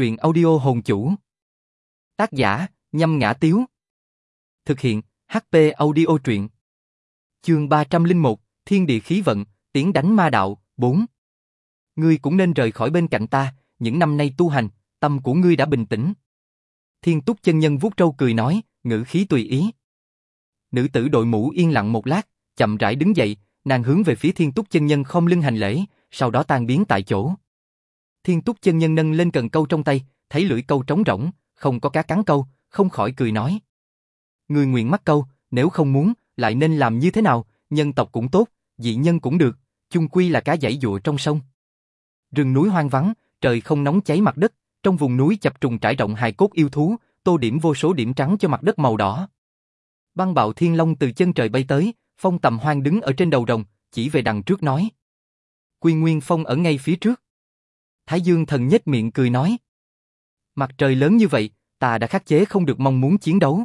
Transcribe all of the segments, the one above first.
truyện audio hồn chủ. Tác giả, nhâm ngã tiếu. Thực hiện, HP audio truyện. Chương 301, Thiên địa khí vận, tiến đánh ma đạo, 4. Ngươi cũng nên rời khỏi bên cạnh ta, những năm nay tu hành, tâm của ngươi đã bình tĩnh. Thiên túc chân nhân vuốt trâu cười nói, ngữ khí tùy ý. Nữ tử đội mũ yên lặng một lát, chậm rãi đứng dậy, nàng hướng về phía thiên túc chân nhân không lưng hành lễ, sau đó tan biến tại chỗ. Thiên túc chân nhân nâng lên cần câu trong tay, thấy lưỡi câu trống rỗng, không có cá cắn câu, không khỏi cười nói. Người nguyện mắc câu, nếu không muốn, lại nên làm như thế nào, nhân tộc cũng tốt, dị nhân cũng được, chung quy là cá dãy dụa trong sông. Rừng núi hoang vắng, trời không nóng cháy mặt đất, trong vùng núi chập trùng trải rộng hài cốt yêu thú, tô điểm vô số điểm trắng cho mặt đất màu đỏ. Băng bạo thiên long từ chân trời bay tới, phong tầm hoang đứng ở trên đầu rồng, chỉ về đằng trước nói. Quy Nguyên Phong ở ngay phía trước. Thái Dương thần nhếch miệng cười nói. Mặt trời lớn như vậy, ta đã khắc chế không được mong muốn chiến đấu.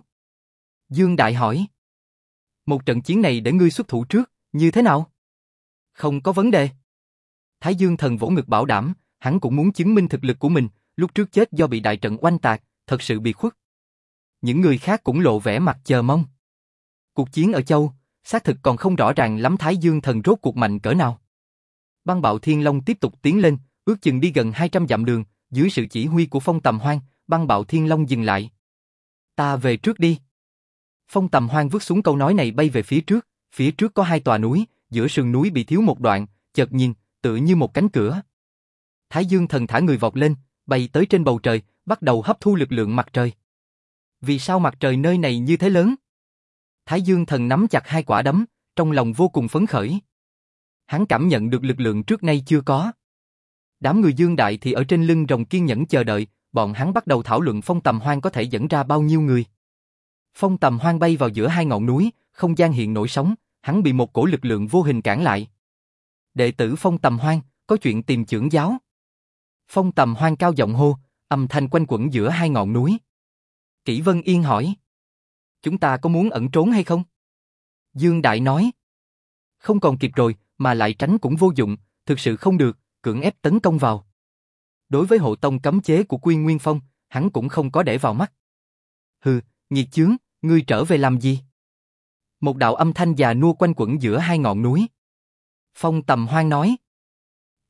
Dương Đại hỏi. Một trận chiến này để ngươi xuất thủ trước, như thế nào? Không có vấn đề. Thái Dương thần vỗ ngực bảo đảm, hắn cũng muốn chứng minh thực lực của mình, lúc trước chết do bị đại trận oanh tạc, thật sự bị khuất. Những người khác cũng lộ vẻ mặt chờ mong. Cuộc chiến ở châu, xác thực còn không rõ ràng lắm Thái Dương thần rốt cuộc mạnh cỡ nào. Băng bạo thiên long tiếp tục tiến lên, ước chừng đi gần 200 dặm đường, dưới sự chỉ huy của phong tầm hoang, băng bạo thiên long dừng lại. Ta về trước đi. Phong tầm hoang vứt xuống câu nói này bay về phía trước, phía trước có hai tòa núi, giữa sườn núi bị thiếu một đoạn, chợt nhìn, tựa như một cánh cửa. Thái Dương thần thả người vọt lên, bay tới trên bầu trời, bắt đầu hấp thu lực lượng mặt trời. Vì sao mặt trời nơi này như thế lớn? Thái Dương thần nắm chặt hai quả đấm, trong lòng vô cùng phấn khởi. Hắn cảm nhận được lực lượng trước nay chưa có. Đám người Dương Đại thì ở trên lưng rồng kiên nhẫn chờ đợi, bọn hắn bắt đầu thảo luận phong tầm hoang có thể dẫn ra bao nhiêu người. Phong tầm hoang bay vào giữa hai ngọn núi, không gian hiện nổi sóng, hắn bị một cổ lực lượng vô hình cản lại. Đệ tử phong tầm hoang, có chuyện tìm trưởng giáo. Phong tầm hoang cao giọng hô, âm thanh quanh quẩn giữa hai ngọn núi. Kỷ Vân Yên hỏi. Chúng ta có muốn ẩn trốn hay không? Dương Đại nói. Không còn kịp rồi, mà lại tránh cũng vô dụng, thực sự không được, cưỡng ép tấn công vào. Đối với hộ tông cấm chế của Quy Nguyên Phong, hắn cũng không có để vào mắt. Hừ, nghiệt chướng, ngươi trở về làm gì? Một đạo âm thanh già nua quanh quẩn giữa hai ngọn núi. Phong tầm hoang nói.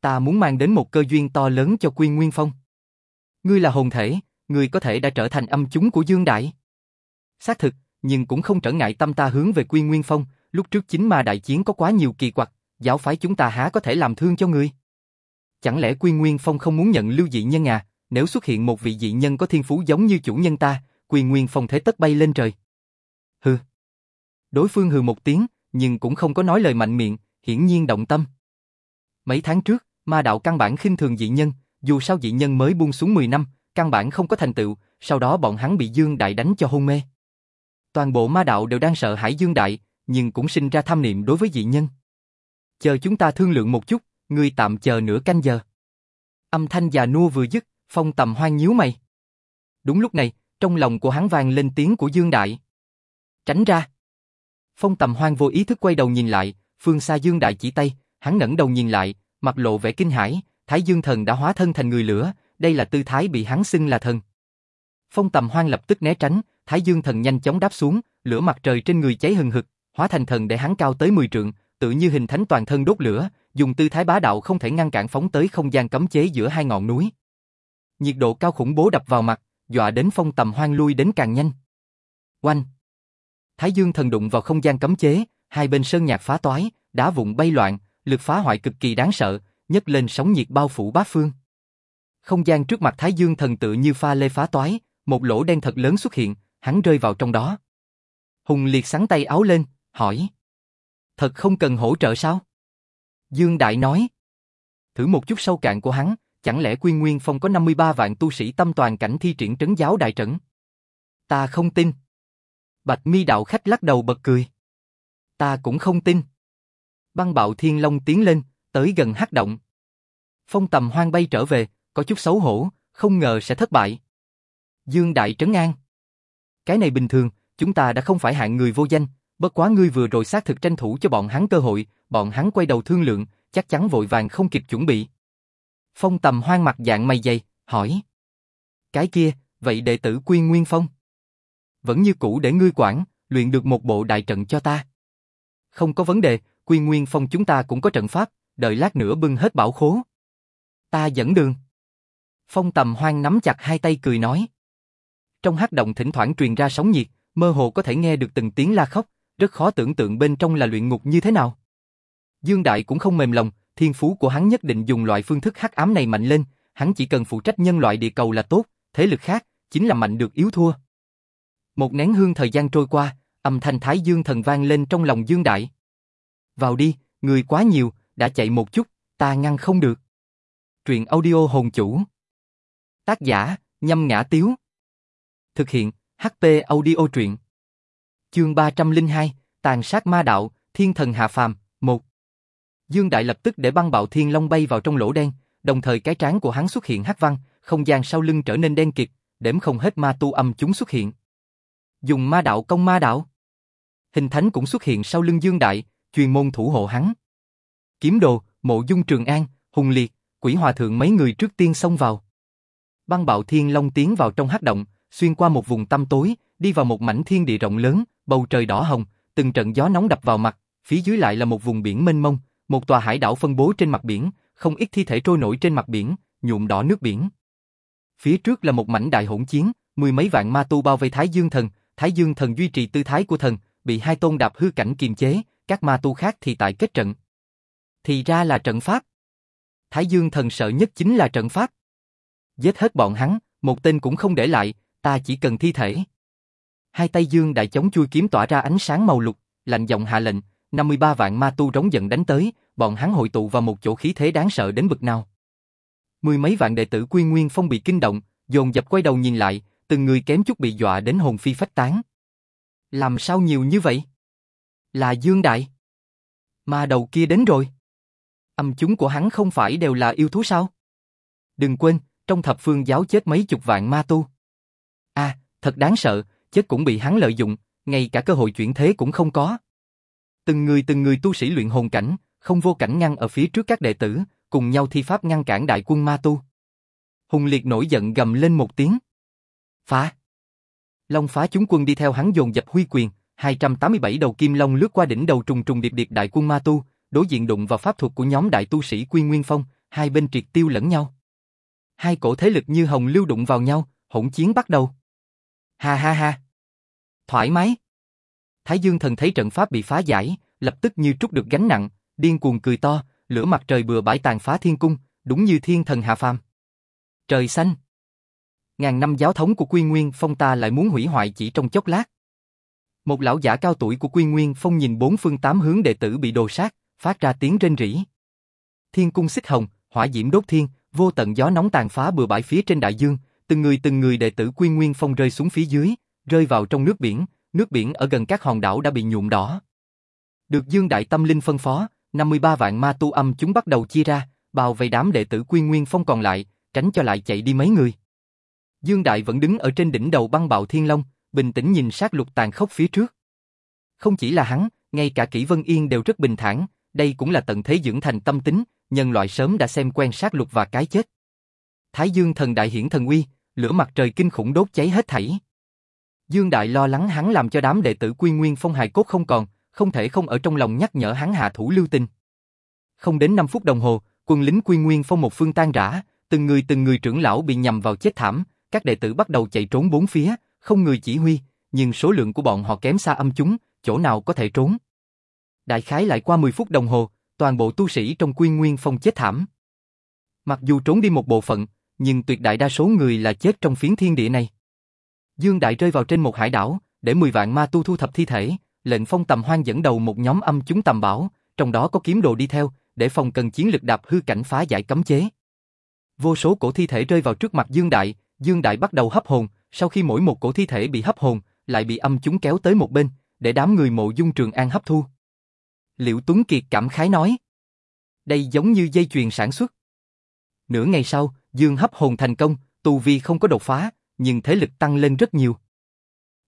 Ta muốn mang đến một cơ duyên to lớn cho Quy Nguyên Phong. Ngươi là hồn thể, ngươi có thể đã trở thành âm chúng của Dương Đại. Xác thực, nhưng cũng không trở ngại tâm ta hướng về Quy Nguyên Phong, lúc trước chính ma đại chiến có quá nhiều kỳ quặc, giáo phái chúng ta há có thể làm thương cho ngươi. Chẳng lẽ Quy Nguyên Phong không muốn nhận lưu dị nhân à, nếu xuất hiện một vị dị nhân có thiên phú giống như chủ nhân ta, Quy Nguyên Phong thế tất bay lên trời. Hừ. Đối phương hừ một tiếng, nhưng cũng không có nói lời mạnh miệng, hiển nhiên động tâm. Mấy tháng trước, ma đạo căn bản khinh thường dị nhân, dù sao dị nhân mới buông xuống 10 năm, căn bản không có thành tựu, sau đó bọn hắn bị Dương Đại đánh cho hôn mê. Toàn bộ ma đạo đều đang sợ hãi Dương Đại, nhưng cũng sinh ra tham niệm đối với dị nhân. Chờ chúng ta thương lượng một chút, ngươi tạm chờ nửa canh giờ. Âm thanh già nua vừa dứt, phong tầm hoang nhíu mày. Đúng lúc này, trong lòng của hắn vang lên tiếng của Dương Đại. Tránh ra. Phong tầm hoang vô ý thức quay đầu nhìn lại, phương xa Dương Đại chỉ tay, hắn ngẩng đầu nhìn lại, mặt lộ vẻ kinh hãi, Thái Dương Thần đã hóa thân thành người lửa, đây là tư thái bị hắn xưng là thần. Phong tầm hoang lập tức né tránh, Thái Dương Thần nhanh chóng đáp xuống, lửa mặt trời trên người cháy hừng hực, hóa thành thần để hắn cao tới 10 trượng, tự như hình thánh toàn thân đốt lửa, dùng tư thái bá đạo không thể ngăn cản phóng tới không gian cấm chế giữa hai ngọn núi. Nhiệt độ cao khủng bố đập vào mặt, dọa đến phong tầm hoang lui đến càng nhanh. Oanh! Thái Dương thần đụng vào không gian cấm chế, hai bên sơn nhạc phá toái, đá vụn bay loạn, lực phá hoại cực kỳ đáng sợ, nhấc lên sóng nhiệt bao phủ bát phương. Không gian trước mặt Thái Dương thần tự như pha lê phá toái, một lỗ đen thật lớn xuất hiện, hắn rơi vào trong đó. Hùng liệt sáng tay áo lên, hỏi. Thật không cần hỗ trợ sao? Dương Đại nói. Thử một chút sâu cạn của hắn, chẳng lẽ Quy Nguyên Phong có 53 vạn tu sĩ tâm toàn cảnh thi triển trấn giáo đại trận? Ta không tin. Bạch mi đạo khách lắc đầu bật cười. Ta cũng không tin. Băng bạo thiên long tiến lên, tới gần hắc động. Phong tầm hoang bay trở về, có chút xấu hổ, không ngờ sẽ thất bại. Dương Đại trấn an. Cái này bình thường, chúng ta đã không phải hạng người vô danh, bất quá ngươi vừa rồi xác thực tranh thủ cho bọn hắn cơ hội, bọn hắn quay đầu thương lượng, chắc chắn vội vàng không kịp chuẩn bị. Phong tầm hoang mặt dạng mày dày, hỏi. Cái kia, vậy đệ tử Quy Nguyên Phong? Vẫn như cũ để ngươi quản, luyện được một bộ đại trận cho ta. Không có vấn đề, Quy Nguyên Phong chúng ta cũng có trận pháp, đợi lát nữa bưng hết bảo khố. Ta dẫn đường. Phong tầm hoang nắm chặt hai tay cười nói. Trong hát động thỉnh thoảng truyền ra sóng nhiệt, mơ hồ có thể nghe được từng tiếng la khóc, rất khó tưởng tượng bên trong là luyện ngục như thế nào. Dương Đại cũng không mềm lòng, thiên phú của hắn nhất định dùng loại phương thức hắc ám này mạnh lên, hắn chỉ cần phụ trách nhân loại địa cầu là tốt, thế lực khác, chính là mạnh được yếu thua. Một nén hương thời gian trôi qua, âm thanh Thái Dương thần vang lên trong lòng Dương Đại. Vào đi, người quá nhiều, đã chạy một chút, ta ngăn không được. Truyện audio hồn chủ. Tác giả, nhâm ngã tiếu. Thực hiện, HP audio truyện. Chương 302, Tàn sát ma đạo, thiên thần hạ phàm, 1. Dương Đại lập tức để băng bạo thiên long bay vào trong lỗ đen, đồng thời cái trán của hắn xuất hiện hắc văn, không gian sau lưng trở nên đen kịt, đếm không hết ma tu âm chúng xuất hiện. Dùng ma đạo công ma đạo. Hình thánh cũng xuất hiện sau lưng Dương Đại, chuyên môn thủ hộ hắn. Kiếm đồ, mộ dung trường an, hùng liệt, quỷ hòa thượng mấy người trước tiên xông vào. Băng bạo thiên long tiến vào trong hắc động, xuyên qua một vùng tăm tối, đi vào một mảnh thiên địa rộng lớn, bầu trời đỏ hồng, từng trận gió nóng đập vào mặt, phía dưới lại là một vùng biển mênh mông, một tòa hải đảo phân bố trên mặt biển, không ít thi thể trôi nổi trên mặt biển, nhuộm đỏ nước biển. Phía trước là một mảnh đại hỗn chiến, mười mấy vạn ma tu bao vây Thái Dương Thần, Thái Dương Thần duy trì tư thái của thần, bị hai tôn đạp hư cảnh kiềm chế, các ma tu khác thì tại kết trận. Thì ra là trận pháp. Thái Dương Thần sợ nhất chính là trận pháp. Giết hết bọn hắn, một tên cũng không để lại, ta chỉ cần thi thể. Hai tay Dương đại chống chui kiếm tỏa ra ánh sáng màu lục, lạnh giọng hạ lệnh, 53 vạn ma tu rống giận đánh tới, bọn hắn hội tụ vào một chỗ khí thế đáng sợ đến bực nào. Mười mấy vạn đệ tử Quy Nguyên Phong bị kinh động, dồn dập quay đầu nhìn lại, từng người kém chút bị dọa đến hồn phi phách tán. Làm sao nhiều như vậy? Là Dương Đại. Ma đầu kia đến rồi. Âm chúng của hắn không phải đều là yêu thú sao? Đừng quên, trong thập phương giáo chết mấy chục vạn ma tu. À, thật đáng sợ, chết cũng bị hắn lợi dụng, ngay cả cơ hội chuyển thế cũng không có. Từng người từng người tu sĩ luyện hồn cảnh, không vô cảnh ngăn ở phía trước các đệ tử, cùng nhau thi pháp ngăn cản đại quân ma tu. Hùng liệt nổi giận gầm lên một tiếng. Phá! Long phá chúng quân đi theo hắn dồn dập huy quyền, 287 đầu kim long lướt qua đỉnh đầu trùng trùng điệp điệp đại quân ma tu, đối diện đụng vào pháp thuật của nhóm đại tu sĩ Quy Nguyên Phong, hai bên triệt tiêu lẫn nhau. Hai cổ thế lực như hồng lưu đụng vào nhau, hỗn chiến bắt đầu. Ha ha ha! Thoải mái! Thái Dương thần thấy trận pháp bị phá giải, lập tức như trút được gánh nặng, điên cuồng cười to, lửa mặt trời bừa bãi tàn phá thiên cung, đúng như thiên thần hạ phàm. Trời xanh! Ngàn năm giáo thống của Quy Nguyên Phong ta lại muốn hủy hoại chỉ trong chốc lát. Một lão giả cao tuổi của Quy Nguyên Phong nhìn bốn phương tám hướng đệ tử bị đồ sát, phát ra tiếng rên rỉ. Thiên cung xích hồng, hỏa diễm đốt thiên, vô tận gió nóng tàn phá bừa bãi phía trên đại dương, từng người từng người đệ tử Quy Nguyên Phong rơi xuống phía dưới, rơi vào trong nước biển, nước biển ở gần các hòn đảo đã bị nhuộm đỏ. Được Dương Đại Tâm Linh phân phó, 53 vạn ma tu âm chúng bắt đầu chia ra, bao vây đám đệ tử Quy Nguyên Phong còn lại, tránh cho lại chạy đi mấy người. Dương Đại vẫn đứng ở trên đỉnh đầu băng bạo thiên long, bình tĩnh nhìn sát lục tàn khốc phía trước. Không chỉ là hắn, ngay cả Kỷ Vân Yên đều rất bình thản, đây cũng là tận thế dưỡng thành tâm tính, nhân loại sớm đã xem quen sát lục và cái chết. Thái Dương thần đại hiển thần uy, lửa mặt trời kinh khủng đốt cháy hết thảy. Dương Đại lo lắng hắn làm cho đám đệ tử Quy Nguyên Phong hài cốt không còn, không thể không ở trong lòng nhắc nhở hắn hạ thủ lưu tình. Không đến 5 phút đồng hồ, quân lính Quy Nguyên Phong một phương tan rã, từng người từng người trưởng lão bị nhầm vào chết thảm, các đệ tử bắt đầu chạy trốn bốn phía, không người chỉ huy, nhưng số lượng của bọn họ kém xa âm chúng, chỗ nào có thể trốn. Đại khái lại qua 10 phút đồng hồ, toàn bộ tu sĩ trong Quy Nguyên Phong chết thảm. Mặc dù trốn đi một bộ phận, nhưng tuyệt đại đa số người là chết trong phiến thiên địa này. Dương Đại rơi vào trên một hải đảo, để 10 vạn ma tu thu thập thi thể, lệnh phong tầm hoang dẫn đầu một nhóm âm chúng tầm bảo, trong đó có kiếm đồ đi theo, để phòng cần chiến lực đạp hư cảnh phá giải cấm chế. Vô số cổ thi thể rơi vào trước mặt Dương Đại, Dương Đại bắt đầu hấp hồn, sau khi mỗi một cổ thi thể bị hấp hồn, lại bị âm chúng kéo tới một bên, để đám người mộ dung trường an hấp thu. Liễu Tuấn Kiệt cảm khái nói. Đây giống như dây chuyền sản xuất. Nửa ngày sau, Dương hấp hồn thành công, tu vi không có đột phá, nhưng thế lực tăng lên rất nhiều.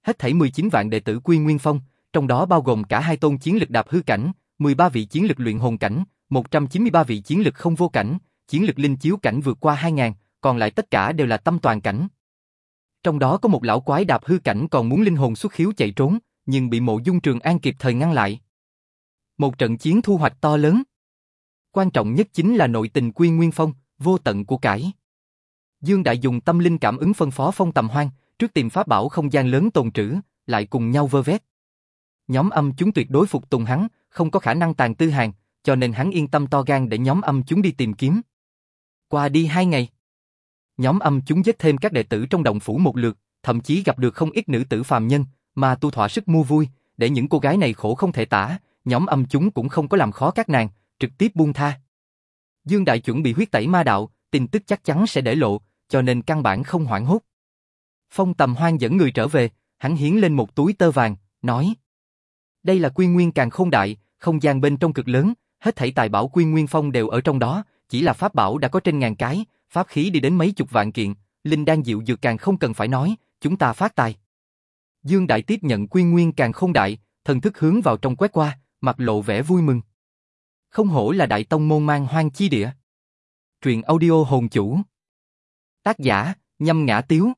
Hết thảy 19 vạn đệ tử Quy Nguyên Phong, trong đó bao gồm cả hai tôn chiến lực đạp hư cảnh, 13 vị chiến lực luyện hồn cảnh, 193 vị chiến lực không vô cảnh, chiến lực linh chiếu cảnh vượt qua 2000, còn lại tất cả đều là tâm toàn cảnh. Trong đó có một lão quái đạp hư cảnh còn muốn linh hồn xuất khiếu chạy trốn, nhưng bị mộ dung trường an kịp thời ngăn lại. Một trận chiến thu hoạch to lớn. Quan trọng nhất chính là nội tình quy nguyên phong, vô tận của cải. Dương Đại dùng tâm linh cảm ứng phân phó phong tầm hoang, trước tìm pháp bảo không gian lớn tồn trữ, lại cùng nhau vơ vét. Nhóm âm chúng tuyệt đối phục tùng hắn, không có khả năng tàn tư hàng, cho nên hắn yên tâm to gan để nhóm âm chúng đi tìm kiếm. Qua đi hai ngày, nhóm âm chúng giết thêm các đệ tử trong động phủ một lượt, thậm chí gặp được không ít nữ tử phàm nhân, mà tu thỏa sức mua vui, để những cô gái này khổ không thể tả, nhóm âm chúng cũng không có làm khó các nàng, trực tiếp buông tha. Dương Đại chuẩn bị huyết tẩy ma đạo, tin tức chắc chắn sẽ để lộ, cho nên căn bản không hoảng hốt. Phong tầm hoang dẫn người trở về, hắn hiến lên một túi tơ vàng, nói. Đây là quy nguyên càng Không đại, không gian bên trong cực lớn, hết thảy tài bảo quy nguyên phong đều ở trong đó, chỉ là pháp bảo đã có trên ngàn cái, pháp khí đi đến mấy chục vạn kiện, linh đan dịu dược càng không cần phải nói, chúng ta phát tài. Dương Đại tiếp nhận quy nguyên càng Không đại, thần thức hướng vào trong quét qua, mặt lộ vẻ vui mừng. Không hổ là đại tông môn mang hoang chi địa. Truyện audio hồn chủ. Tác giả, nhâm ngã tiếu.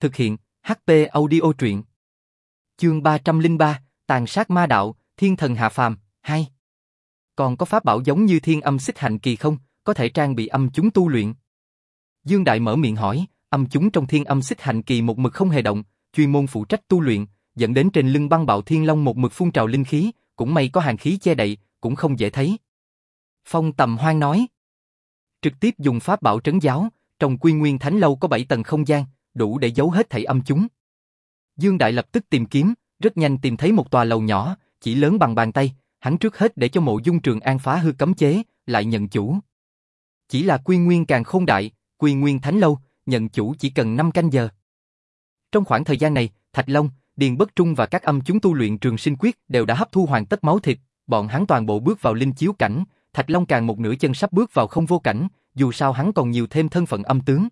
Thực hiện, HP audio truyện. Chương 303, Tàn sát ma đạo, thiên thần hạ phàm, 2. Còn có pháp bảo giống như thiên âm xích hành kỳ không, có thể trang bị âm chúng tu luyện. Dương Đại mở miệng hỏi, âm chúng trong thiên âm xích hành kỳ một mực không hề động, chuyên môn phụ trách tu luyện, dẫn đến trên lưng băng bạo thiên long một mực phun trào linh khí, cũng may có hàng khí che đậy, cũng không dễ thấy. Phong tầm hoang nói, trực tiếp dùng pháp bảo trấn giáo, trong quy nguyên thánh lâu có 7 tầng không gian, đủ để giấu hết thảy âm chúng. Dương Đại lập tức tìm kiếm, rất nhanh tìm thấy một tòa lầu nhỏ, chỉ lớn bằng bàn tay, hắn trước hết để cho mộ dung trường an phá hư cấm chế, lại nhận chủ. Chỉ là quy nguyên càng khôn đại, quy nguyên thánh lâu, nhận chủ chỉ cần 5 canh giờ. Trong khoảng thời gian này, Thạch Long, Điền Bất Trung và các âm chúng tu luyện trường sinh quyết đều đã hấp thu hoàn tất máu thịt, bọn hắn toàn bộ bước vào linh chiếu cảnh, Thạch Long càng một nửa chân sắp bước vào không vô cảnh, dù sao hắn còn nhiều thêm thân phận âm tướng.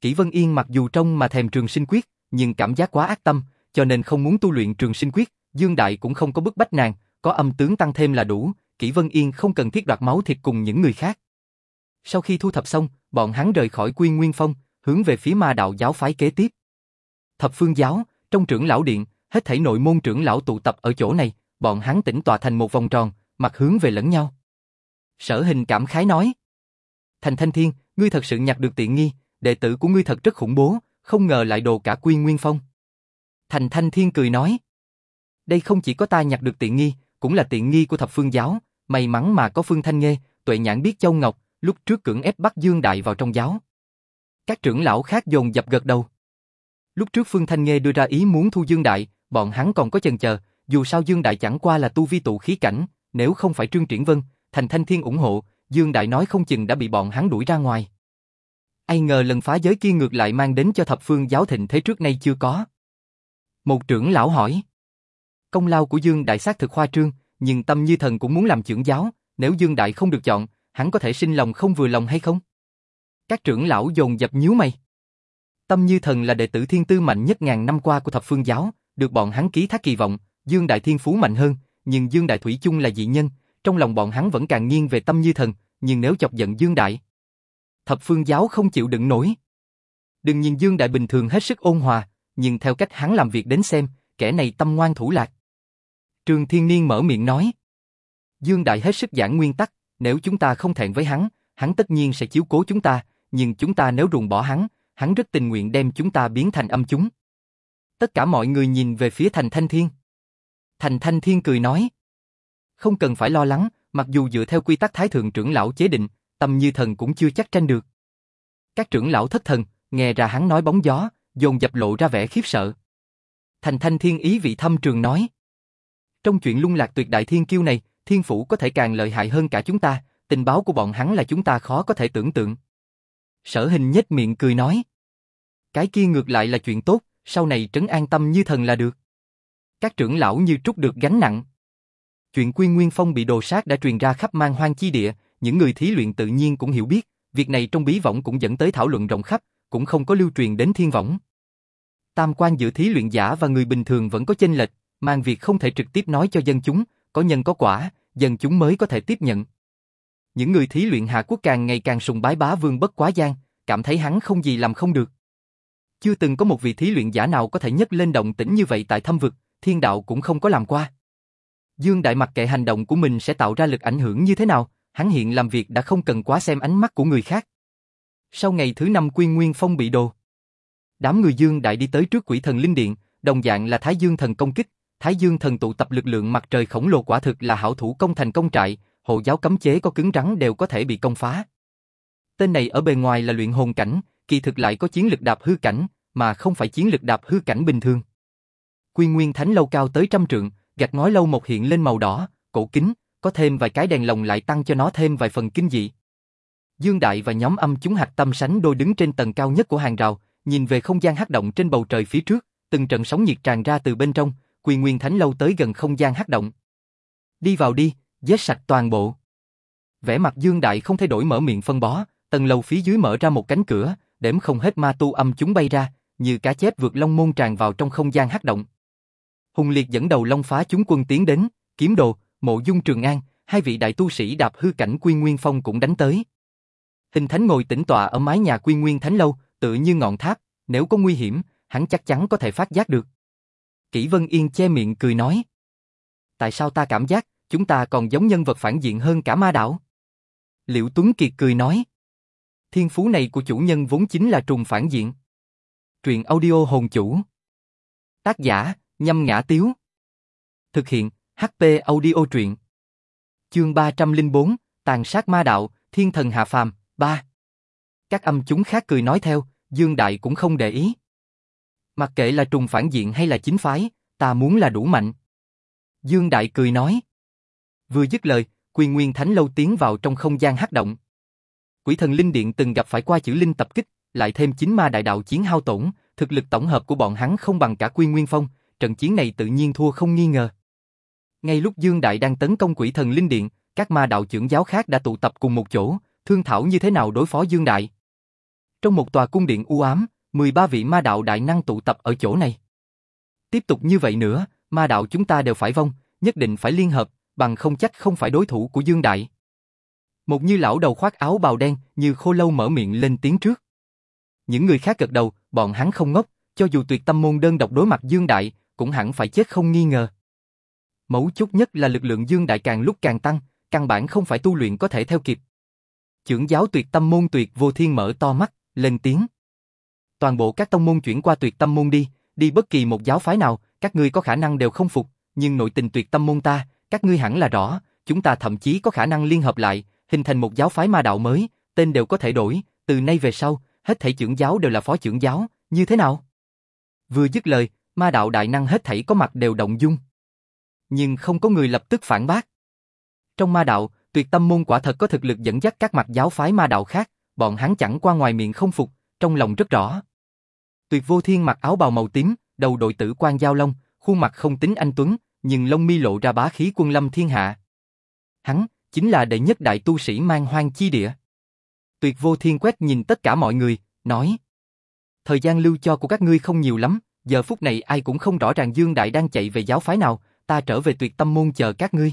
Kỷ Vân Yên mặc dù trông mà thèm trường sinh quyết, nhưng cảm giác quá ác tâm, cho nên không muốn tu luyện trường sinh quyết, Dương Đại cũng không có bức bách nàng, có âm tướng tăng thêm là đủ, Kỷ Vân Yên không cần thiết đoạt máu thịt cùng những người khác. Sau khi thu thập xong, bọn hắn rời khỏi Quy Nguyên Phong, hướng về phía ma đạo giáo phái kế tiếp. Thập phương giáo, trong trưởng lão điện, hết thảy nội môn trưởng lão tụ tập ở chỗ này, bọn hắn tĩnh tọa thành một vòng tròn, mặt hướng về lẫn nhau. Sở hình cảm khái nói. Thành Thanh Thiên, ngươi thật sự nhặt được tiện nghi, đệ tử của ngươi thật rất khủng bố, không ngờ lại đồ cả Quy Nguyên Phong. Thành Thanh Thiên cười nói. Đây không chỉ có ta nhặt được tiện nghi, cũng là tiện nghi của thập phương giáo, may mắn mà có Phương Thanh Nghê, tuệ nhãn biết Châu Ngọc, lúc trước cưỡng ép bắt Dương Đại vào trong giáo. Các trưởng lão khác dồn dập gật đầu. Lúc trước Phương Thanh Nghê đưa ra ý muốn thu Dương Đại, bọn hắn còn có chần chờ, dù sao Dương Đại chẳng qua là tu vi tụ khí cảnh, nếu không phải Trương Triển Vân, Thành Thanh Thiên ủng hộ, Dương Đại nói không chừng đã bị bọn hắn đuổi ra ngoài. Ai ngờ lần phá giới kia ngược lại mang đến cho thập phương giáo thịnh thế trước nay chưa có. Một trưởng lão hỏi. Công lao của Dương Đại xác thực khoa trương, nhưng tâm như thần cũng muốn làm trưởng giáo, nếu Dương Đại không được chọn, hắn có thể sinh lòng không vừa lòng hay không? Các trưởng lão dồn dập nhíu mày. Tâm Như Thần là đệ tử thiên tư mạnh nhất ngàn năm qua của thập phương giáo, được bọn hắn ký thác kỳ vọng, Dương Đại Thiên Phú mạnh hơn, nhưng Dương Đại Thủy chung là dị nhân, trong lòng bọn hắn vẫn càng nghiêng về Tâm Như Thần, nhưng nếu chọc giận Dương Đại, thập phương giáo không chịu đựng nổi. Đừng nhìn Dương Đại bình thường hết sức ôn hòa, nhưng theo cách hắn làm việc đến xem, kẻ này tâm ngoan thủ lạc. Trường Thiên Niên mở miệng nói. Dương Đại hết sức giảng nguyên tắc, nếu chúng ta không thẹn với hắn, hắn tất nhiên sẽ chiếu cố chúng ta, nhưng chúng ta nếu ruồng bỏ hắn, hắn rất tình nguyện đem chúng ta biến thành âm chúng. Tất cả mọi người nhìn về phía Thành Thanh Thiên. Thành Thanh Thiên cười nói. Không cần phải lo lắng, mặc dù dựa theo quy tắc Thái Thượng trưởng lão chế định, tâm như thần cũng chưa chắc tranh được. Các trưởng lão thất thần, nghe ra hắn nói bóng gió, dồn dập lộ ra vẻ khiếp sợ. Thành Thanh Thiên ý vị thâm trường nói. Trong chuyện lung lạc tuyệt đại thiên kiêu này, thiên phủ có thể càng lợi hại hơn cả chúng ta, tình báo của bọn hắn là chúng ta khó có thể tưởng tượng. Sở hình nhếch miệng cười nói. Cái kia ngược lại là chuyện tốt, sau này trấn an tâm như thần là được. Các trưởng lão như trút được gánh nặng. Chuyện Quy Nguyên Phong bị đồ sát đã truyền ra khắp mang hoang chi địa, những người thí luyện tự nhiên cũng hiểu biết, việc này trong bí võng cũng dẫn tới thảo luận rộng khắp, cũng không có lưu truyền đến thiên võng. Tam quan giữa thí luyện giả và người bình thường vẫn có chênh lệch, mang việc không thể trực tiếp nói cho dân chúng, có nhân có quả, dân chúng mới có thể tiếp nhận. Những người thí luyện Hạ Quốc càng ngày càng sùng bái bá vương bất quá gian, cảm thấy hắn không gì làm không được. Chưa từng có một vị thí luyện giả nào có thể nhấc lên động tĩnh như vậy tại thâm vực, thiên đạo cũng không có làm qua. Dương Đại mặc kệ hành động của mình sẽ tạo ra lực ảnh hưởng như thế nào, hắn hiện làm việc đã không cần quá xem ánh mắt của người khác. Sau ngày thứ năm Quy Nguyên Phong bị đồ, đám người Dương Đại đi tới trước quỷ thần linh điện, đồng dạng là Thái Dương thần công kích, Thái Dương thần tụ tập lực lượng mặt trời khổng lồ quả thực là hảo thủ công thành công trại, hộ giáo cấm chế có cứng rắn đều có thể bị công phá. Tên này ở bề ngoài là luyện hồn cảnh, kỳ thực lại có chiến lực đạp hư cảnh, mà không phải chiến lực đạp hư cảnh bình thường. Quy Nguyên Thánh lâu cao tới trăm trượng, gạch ngói lâu một hiện lên màu đỏ, cổ kính, có thêm vài cái đèn lồng lại tăng cho nó thêm vài phần kinh dị. Dương Đại và nhóm âm chúng hạt tâm sánh đôi đứng trên tầng cao nhất của hàng rào, nhìn về không gian hắc động trên bầu trời phía trước, từng trận sóng nhiệt tràn ra từ bên trong, Quy Nguyên Thánh lâu tới gần không gian hắc động. Đi vào đi, giết sạch toàn bộ. Vẻ mặt Dương Đại không thay đổi mở miệng phân bó, tầng lầu phía dưới mở ra một cánh cửa, đếm không hết ma tu âm chúng bay ra, như cá chép vượt long môn tràn vào trong không gian hắc động. Hùng Liệt dẫn đầu long phá chúng quân tiến đến, kiếm đồ, mộ dung trường an, hai vị đại tu sĩ đạp hư cảnh quy nguyên phong cũng đánh tới. Hình thánh ngồi tĩnh tọa ở mái nhà quy nguyên thánh lâu, tự như ngọn tháp, nếu có nguy hiểm, hắn chắc chắn có thể phát giác được. Kỷ Vân Yên che miệng cười nói. Tại sao ta cảm giác, chúng ta còn giống nhân vật phản diện hơn cả ma đảo? Liệu Tuấn Kiệt cười nói. Thiên phú này của chủ nhân vốn chính là trùng phản diện. Truyện audio hồn chủ. Tác giả, nhâm ngã tiếu. Thực hiện, HP audio truyện. Chương 304, Tàn sát ma đạo, thiên thần hạ phàm, 3. Các âm chúng khác cười nói theo, Dương Đại cũng không để ý. Mặc kệ là trùng phản diện hay là chính phái, ta muốn là đủ mạnh. Dương Đại cười nói. Vừa dứt lời, Quy Nguyên Thánh Lâu tiến vào trong không gian hắc động. Quỷ thần Linh Điện từng gặp phải qua chữ Linh tập kích, lại thêm chính ma đại đạo chiến hao tổn, thực lực tổng hợp của bọn hắn không bằng cả Quy Nguyên Phong, trận chiến này tự nhiên thua không nghi ngờ. Ngay lúc Dương Đại đang tấn công quỷ thần Linh Điện, các ma đạo trưởng giáo khác đã tụ tập cùng một chỗ, thương thảo như thế nào đối phó Dương Đại. Trong một tòa cung điện u ám, 13 vị ma đạo đại năng tụ tập ở chỗ này. Tiếp tục như vậy nữa, ma đạo chúng ta đều phải vong, nhất định phải liên hợp, bằng không chắc không phải đối thủ của Dương Đại. Một như lão đầu khoác áo bào đen, như khô lâu mở miệng lên tiếng trước. Những người khác gật đầu, bọn hắn không ngốc, cho dù tuyệt tâm môn đơn độc đối mặt Dương Đại, cũng hẳn phải chết không nghi ngờ. Mấu chốt nhất là lực lượng Dương Đại càng lúc càng tăng, căn bản không phải tu luyện có thể theo kịp. Trưởng giáo tuyệt tâm môn tuyệt vô thiên mở to mắt, lên tiếng. Toàn bộ các tông môn chuyển qua tuyệt tâm môn đi, đi bất kỳ một giáo phái nào, các ngươi có khả năng đều không phục, nhưng nội tình tuyệt tâm môn ta, các ngươi hẳn là rõ, chúng ta thậm chí có khả năng liên hợp lại, hình thành một giáo phái ma đạo mới, tên đều có thể đổi, từ nay về sau, hết thảy trưởng giáo đều là phó trưởng giáo, như thế nào? Vừa dứt lời, ma đạo đại năng hết thảy có mặt đều động dung. Nhưng không có người lập tức phản bác. Trong ma đạo, tuyệt tâm môn quả thật có thực lực dẫn dắt các mặt giáo phái ma đạo khác, bọn hắn chẳng qua ngoài miệng không phục, trong lòng rất rõ. Tuyệt vô thiên mặc áo bào màu tím, đầu đội tử quan giao long, khuôn mặt không tính anh tuấn, nhưng lông mi lộ ra bá khí quân lâm thiên hạ. Hắn chính là đệ nhất đại tu sĩ mang hoang chi địa. Tuyệt vô thiên quét nhìn tất cả mọi người, nói: thời gian lưu cho của các ngươi không nhiều lắm, giờ phút này ai cũng không rõ ràng Dương Đại đang chạy về giáo phái nào, ta trở về tuyệt tâm môn chờ các ngươi.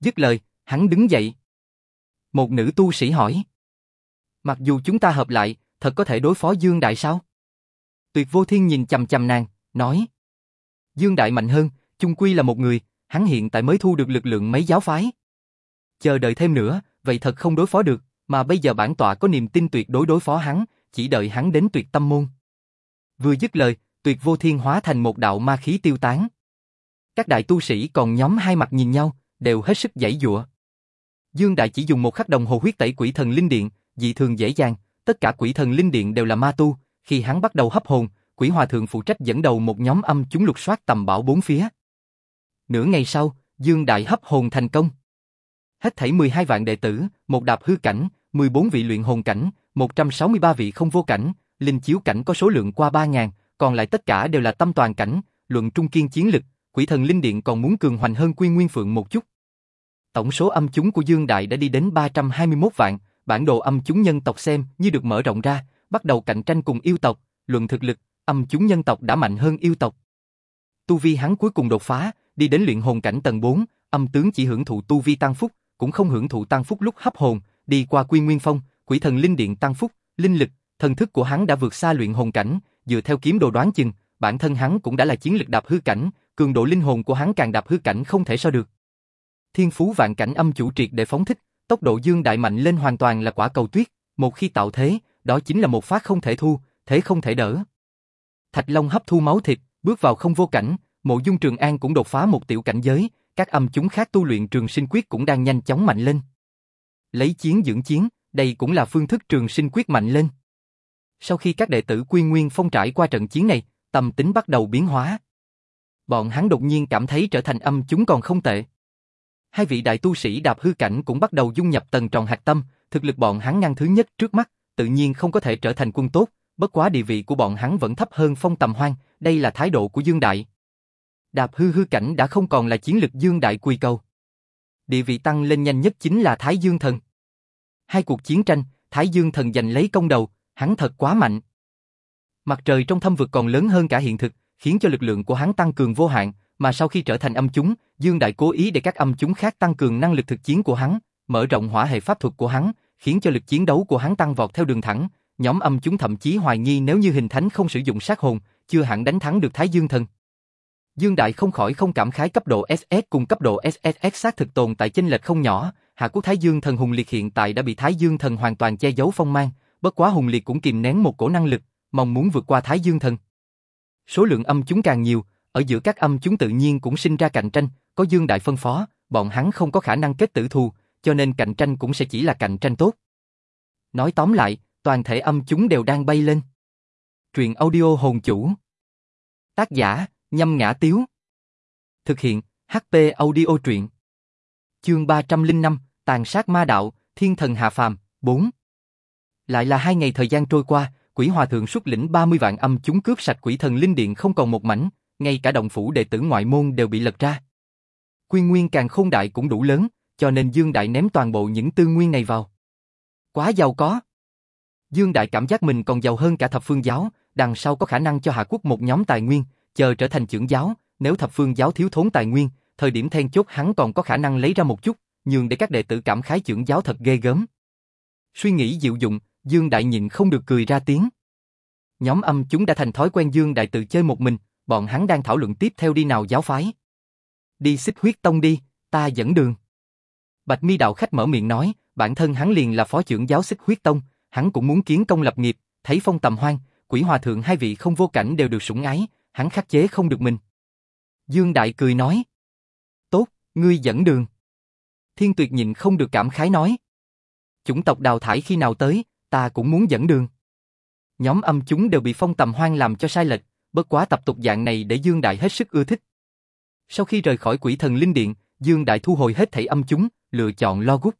Dứt lời, hắn đứng dậy. Một nữ tu sĩ hỏi. Mặc dù chúng ta hợp lại, thật có thể đối phó Dương Đại sao? Tuyệt vô thiên nhìn chầm chầm nàng, nói. Dương Đại mạnh hơn, chung quy là một người, hắn hiện tại mới thu được lực lượng mấy giáo phái. Chờ đợi thêm nữa, vậy thật không đối phó được, mà bây giờ bản tọa có niềm tin tuyệt đối đối phó hắn, chỉ đợi hắn đến tuyệt tâm môn. Vừa dứt lời, tuyệt vô thiên hóa thành một đạo ma khí tiêu tán. Các đại tu sĩ còn nhóm hai mặt nhìn nhau, đều hết sức giãy dụa. Dương Đại chỉ dùng một khắc đồng hồ huyết tẩy quỷ thần linh điện, dị thường dễ dàng, tất cả quỷ thần linh điện đều là ma tu, khi hắn bắt đầu hấp hồn, quỷ hòa thượng phụ trách dẫn đầu một nhóm âm chúng lục soát tầm bảo bốn phía. Nửa ngày sau, Dương Đại hấp hồn thành công. Hết thảy 12 vạn đệ tử, một đạp hư cảnh, 14 vị luyện hồn cảnh, 163 vị không vô cảnh, linh chiếu cảnh có số lượng qua 3000, còn lại tất cả đều là tâm toàn cảnh, luận trung kiên chiến lực, quỷ thần linh điện còn muốn cường hoành hơn quy nguyên phượng một chút. Tổng số âm chúng của Dương Đại đã đi đến 321 vạn, bản đồ âm chúng nhân tộc xem như được mở rộng ra, bắt đầu cạnh tranh cùng yêu tộc, luận thực lực, âm chúng nhân tộc đã mạnh hơn yêu tộc. Tu vi hắn cuối cùng đột phá, đi đến luyện hồn cảnh tầng 4, âm tướng chỉ hưởng thụ tu vi tăng phúc, cũng không hưởng thụ tăng phúc lúc hấp hồn, đi qua quy nguyên phong, quỷ thần linh điện tăng phúc, linh lực, thần thức của hắn đã vượt xa luyện hồn cảnh, dựa theo kiếm đồ đoán chừng, bản thân hắn cũng đã là chiến lực đạp hư cảnh, cường độ linh hồn của hắn càng đạp hư cảnh không thể so được. Thiên phú vạn cảnh âm chủ triệt để phóng thích, tốc độ dương đại mạnh lên hoàn toàn là quả cầu tuyết, một khi tạo thế, đó chính là một phát không thể thu, thế không thể đỡ. Thạch Long hấp thu máu thịt, bước vào không vô cảnh, Mộ Dung Trường An cũng đột phá một tiểu cảnh giới, các âm chúng khác tu luyện trường sinh quyết cũng đang nhanh chóng mạnh lên. Lấy chiến dưỡng chiến, đây cũng là phương thức trường sinh quyết mạnh lên. Sau khi các đệ tử Quy Nguyên Phong trải qua trận chiến này, tâm tính bắt đầu biến hóa. Bọn hắn đột nhiên cảm thấy trở thành âm chúng còn không tệ. Hai vị đại tu sĩ đạp hư cảnh cũng bắt đầu dung nhập tầng tròn hạt tâm, thực lực bọn hắn ngăn thứ nhất trước mắt, tự nhiên không có thể trở thành quân tốt, bất quá địa vị của bọn hắn vẫn thấp hơn phong tầm hoang, đây là thái độ của Dương Đại. Đạp hư hư cảnh đã không còn là chiến lực Dương Đại quy cầu. Địa vị tăng lên nhanh nhất chính là Thái Dương Thần. Hai cuộc chiến tranh, Thái Dương Thần giành lấy công đầu, hắn thật quá mạnh. Mặt trời trong thâm vực còn lớn hơn cả hiện thực, khiến cho lực lượng của hắn tăng cường vô hạn, mà sau khi trở thành âm chúng, Dương Đại cố ý để các âm chúng khác tăng cường năng lực thực chiến của hắn, mở rộng hỏa hệ pháp thuật của hắn, khiến cho lực chiến đấu của hắn tăng vọt theo đường thẳng. Nhóm âm chúng thậm chí hoài nghi nếu như hình thánh không sử dụng sát hồn, chưa hẳn đánh thắng được Thái Dương Thần. Dương Đại không khỏi không cảm khái cấp độ SS cùng cấp độ SSX xác thực tồn tại chênh lệch không nhỏ, Hạ Quốc Thái Dương Thần Hùng Liệt hiện tại đã bị Thái Dương Thần hoàn toàn che giấu phong mang, bất quá Hùng Liệt cũng kìm nén một cổ năng lực, mong muốn vượt qua Thái Dương Thần. Số lượng âm chúng càng nhiều, ở giữa các âm chúng tự nhiên cũng sinh ra cạnh tranh, có Dương Đại phân phó, bọn hắn không có khả năng kết tử thù, cho nên cạnh tranh cũng sẽ chỉ là cạnh tranh tốt. Nói tóm lại, toàn thể âm chúng đều đang bay lên. Truyện audio hồn chủ. Tác giả, nhâm ngã tiếu. Thực hiện, HP audio truyện. Chương 305, Tàn sát ma đạo, Thiên thần hạ phàm, 4. Lại là hai ngày thời gian trôi qua, quỷ hòa thượng xuất lĩnh 30 vạn âm chúng cướp sạch quỷ thần linh điện không còn một mảnh, ngay cả động phủ đệ tử ngoại môn đều bị lật ra. Quy nguyên càng khôn đại cũng đủ lớn, cho nên Dương Đại ném toàn bộ những tư nguyên này vào. Quá giàu có. Dương Đại cảm giác mình còn giàu hơn cả thập phương giáo, đằng sau có khả năng cho Hạ Quốc một nhóm tài nguyên, chờ trở thành trưởng giáo, nếu thập phương giáo thiếu thốn tài nguyên, thời điểm then chốt hắn còn có khả năng lấy ra một chút, nhường để các đệ tử cảm khái trưởng giáo thật ghê gớm. Suy nghĩ dịu dụng, Dương Đại nhịn không được cười ra tiếng. Nhóm âm chúng đã thành thói quen Dương Đại tự chơi một mình, bọn hắn đang thảo luận tiếp theo đi nào giáo phái. Đi xích huyết tông đi, ta dẫn đường. Bạch mi đạo khách mở miệng nói, bản thân hắn liền là phó trưởng giáo xích huyết tông, hắn cũng muốn kiến công lập nghiệp, thấy phong tầm hoang, quỷ hòa thượng hai vị không vô cảnh đều được sủng ái, hắn khắc chế không được mình. Dương Đại cười nói, tốt, ngươi dẫn đường. Thiên tuyệt nhịn không được cảm khái nói, chủng tộc đào thải khi nào tới, ta cũng muốn dẫn đường. Nhóm âm chúng đều bị phong tầm hoang làm cho sai lệch, bất quá tập tục dạng này để Dương Đại hết sức ưa thích. Sau khi rời khỏi quỷ thần linh điện, Dương Đại thu hồi hết thảy âm chúng, lựa chọn lo gút.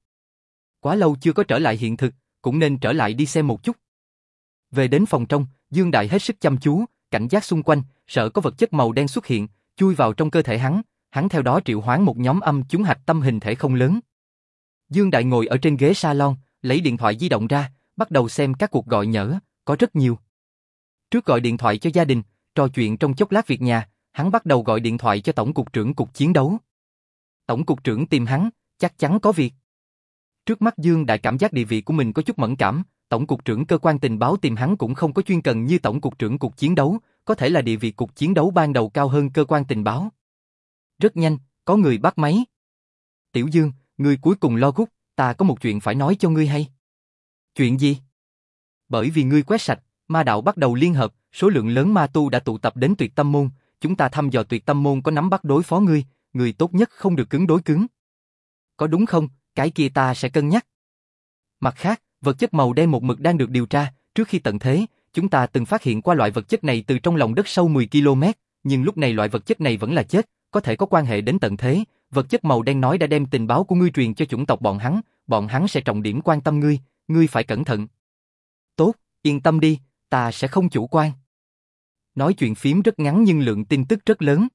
Quá lâu chưa có trở lại hiện thực, cũng nên trở lại đi xem một chút. Về đến phòng trong, Dương Đại hết sức chăm chú, cảnh giác xung quanh, sợ có vật chất màu đen xuất hiện, chui vào trong cơ thể hắn, hắn theo đó triệu hoán một nhóm âm chúng hạch tâm hình thể không lớn. Dương Đại ngồi ở trên ghế salon, lấy điện thoại di động ra, bắt đầu xem các cuộc gọi nhỡ, có rất nhiều. Trước gọi điện thoại cho gia đình, trò chuyện trong chốc lát việc nhà, hắn bắt đầu gọi điện thoại cho Tổng cục trưởng cục chiến đấu. Tổng cục trưởng tìm hắn, chắc chắn có việc. Trước mắt Dương Đại cảm giác địa vị của mình có chút mẫn cảm, Tổng cục trưởng cơ quan tình báo tìm hắn cũng không có chuyên cần như Tổng cục trưởng cục chiến đấu, có thể là địa vị cục chiến đấu ban đầu cao hơn cơ quan tình báo. Rất nhanh, có người bắt máy. Tiểu Dương, người cuối cùng lo gút, ta có một chuyện phải nói cho ngươi hay. Chuyện gì? Bởi vì ngươi quét sạch, ma đạo bắt đầu liên hợp, số lượng lớn ma tu đã tụ tập đến tuyệt tâm môn, chúng ta thăm dò tuyệt tâm môn có nắm bắt đối phó ngươi, người tốt nhất không được cứng đối cứng. Có đúng không, cái kia ta sẽ cân nhắc. Mặt khác, vật chất màu đen một mực đang được điều tra, trước khi tận thế, chúng ta từng phát hiện qua loại vật chất này từ trong lòng đất sâu 10 km, nhưng lúc này loại vật chất này vẫn là chết, có thể có quan hệ đến tận thế, vật chất màu đen nói đã đem tình báo của ngươi truyền cho chủng tộc bọn hắn, bọn hắn sẽ trọng điểm quan tâm ngươi, ngươi phải cẩn thận. Tốt, yên tâm đi, ta sẽ không chủ quan. Nói chuyện phím rất ngắn nhưng lượng tin tức rất lớn.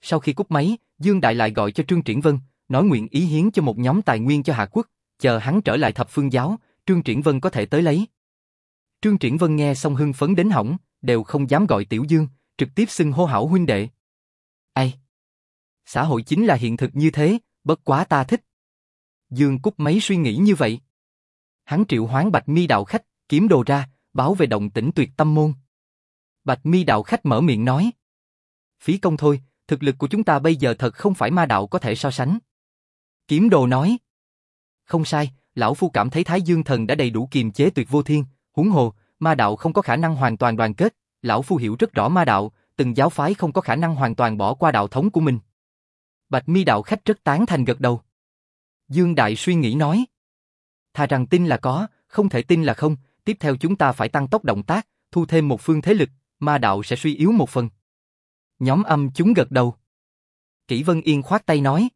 Sau khi cúp máy, Dương Đại lại gọi cho Trương Triển Vân, nói nguyện ý hiến cho một nhóm tài nguyên cho Hạ Quốc, chờ hắn trở lại thập phương giáo, Trương Triển Vân có thể tới lấy. Trương Triển Vân nghe xong hưng phấn đến hỏng, đều không dám gọi Tiểu Dương, trực tiếp xưng hô hảo huynh đệ. Ai? Xã hội chính là hiện thực như thế, bất quá ta thích. Dương cúp máy suy nghĩ như vậy. Hắn triệu hoán bạch mi đạo khách, kiếm đồ ra, báo về động tĩnh tuyệt tâm môn. Bạch mi đạo khách mở miệng nói. Phí công thôi, thực lực của chúng ta bây giờ thật không phải ma đạo có thể so sánh. Kiếm đồ nói. Không sai, lão phu cảm thấy Thái Dương Thần đã đầy đủ kiềm chế tuyệt vô thiên, huống hồ, ma đạo không có khả năng hoàn toàn đoàn kết, lão phu hiểu rất rõ ma đạo, từng giáo phái không có khả năng hoàn toàn bỏ qua đạo thống của mình. Bạch mi đạo khách rất tán thành gật đầu. Dương Đại suy nghĩ nói. Thà rằng tin là có, không thể tin là không, tiếp theo chúng ta phải tăng tốc động tác, thu thêm một phương thế lực, ma đạo sẽ suy yếu một phần. Nhóm âm chúng gật đầu. Kỷ Vân Yên khoát tay nói.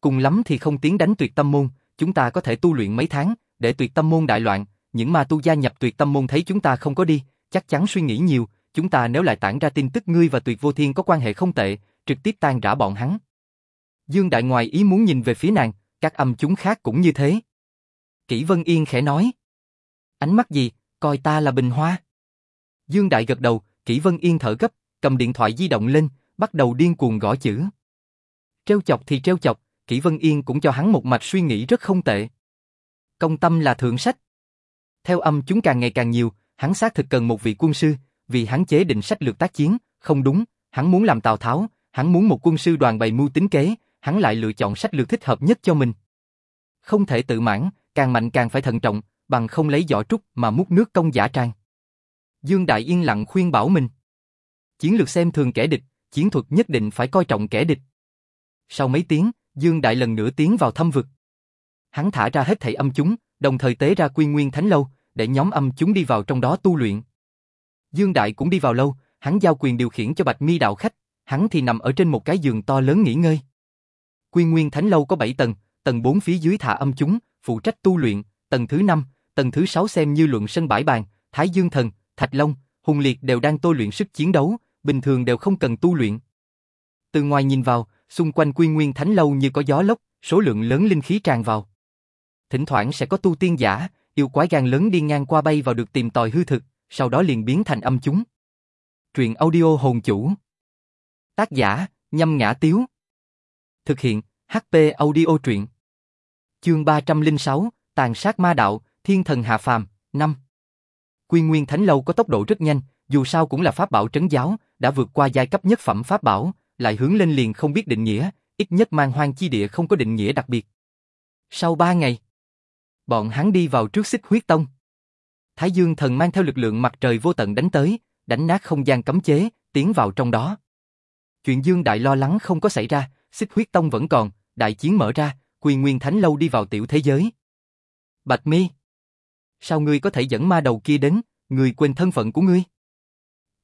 Cùng lắm thì không tiến đánh tuyệt tâm môn, chúng ta có thể tu luyện mấy tháng, để tuyệt tâm môn đại loạn, những ma tu gia nhập tuyệt tâm môn thấy chúng ta không có đi, chắc chắn suy nghĩ nhiều, chúng ta nếu lại tản ra tin tức ngươi và tuyệt vô thiên có quan hệ không tệ, trực tiếp tan rã bọn hắn. Dương Đại ngoài ý muốn nhìn về phía nàng, các âm chúng khác cũng như thế. Kỷ Vân Yên khẽ nói. Ánh mắt gì, coi ta là bình hoa. Dương Đại gật đầu, Kỷ Vân Yên thở gấp, cầm điện thoại di động lên, bắt đầu điên cuồng gõ chữ. Treo chọc thì treo chọc, Kỷ Vân Yên cũng cho hắn một mạch suy nghĩ rất không tệ. Công tâm là thượng sách. Theo âm chúng càng ngày càng nhiều, hắn xác thực cần một vị quân sư, vì hắn chế định sách lược tác chiến, không đúng, hắn muốn làm Tào Tháo, hắn muốn một quân sư đoàn bày mưu tính kế, hắn lại lựa chọn sách lược thích hợp nhất cho mình. Không thể tự mãn, càng mạnh càng phải thận trọng, bằng không lấy giỏ trúc mà múc nước công giả trang. Dương Đại yên lặng khuyên bảo mình. Chiến lược xem thường kẻ địch, chiến thuật nhất định phải coi trọng kẻ địch. Sau mấy tiếng, Dương Đại lần nữa tiến vào thâm vực. Hắn thả ra hết thảy âm chúng, đồng thời tế ra quy nguyên thánh lâu, để nhóm âm chúng đi vào trong đó tu luyện. Dương Đại cũng đi vào lâu, hắn giao quyền điều khiển cho Bạch Mi đạo khách, hắn thì nằm ở trên một cái giường to lớn nghỉ ngơi. Quy Nguyên Thánh lâu có 7 tầng, tầng 4 phía dưới thả âm chúng, phụ trách tu luyện, tầng thứ 5, tầng thứ 6 xem như luận sân bãi bàn, Thái Dương Thần, Thạch Long, Hùng Liệt đều đang tôi luyện sức chiến đấu, bình thường đều không cần tu luyện. Từ ngoài nhìn vào, xung quanh Quy Nguyên Thánh lâu như có gió lốc, số lượng lớn linh khí tràn vào. Thỉnh thoảng sẽ có tu tiên giả, yêu quái gan lớn đi ngang qua bay vào được tìm tòi hư thực, sau đó liền biến thành âm chúng. Truyện audio hồn chủ. Tác giả, nhâm ngã tiếu. Thực hiện, HP audio truyện. Chương 306, Tàn sát ma đạo, thiên thần hạ phàm, 5. Quy Nguyên Thánh Lâu có tốc độ rất nhanh, dù sao cũng là pháp bảo trấn giáo, đã vượt qua giai cấp nhất phẩm pháp bảo, lại hướng lên liền không biết định nghĩa, ít nhất mang hoang chi địa không có định nghĩa đặc biệt. Sau ba ngày, bọn hắn đi vào trước xích huyết tông. Thái Dương thần mang theo lực lượng mặt trời vô tận đánh tới, đánh nát không gian cấm chế, tiến vào trong đó. Chuyện Dương Đại lo lắng không có xảy ra, xích huyết tông vẫn còn, đại chiến mở ra, quyền nguyên thánh lâu đi vào tiểu thế giới. Bạch mi Sao ngươi có thể dẫn ma đầu kia đến, ngươi quên thân phận của ngươi?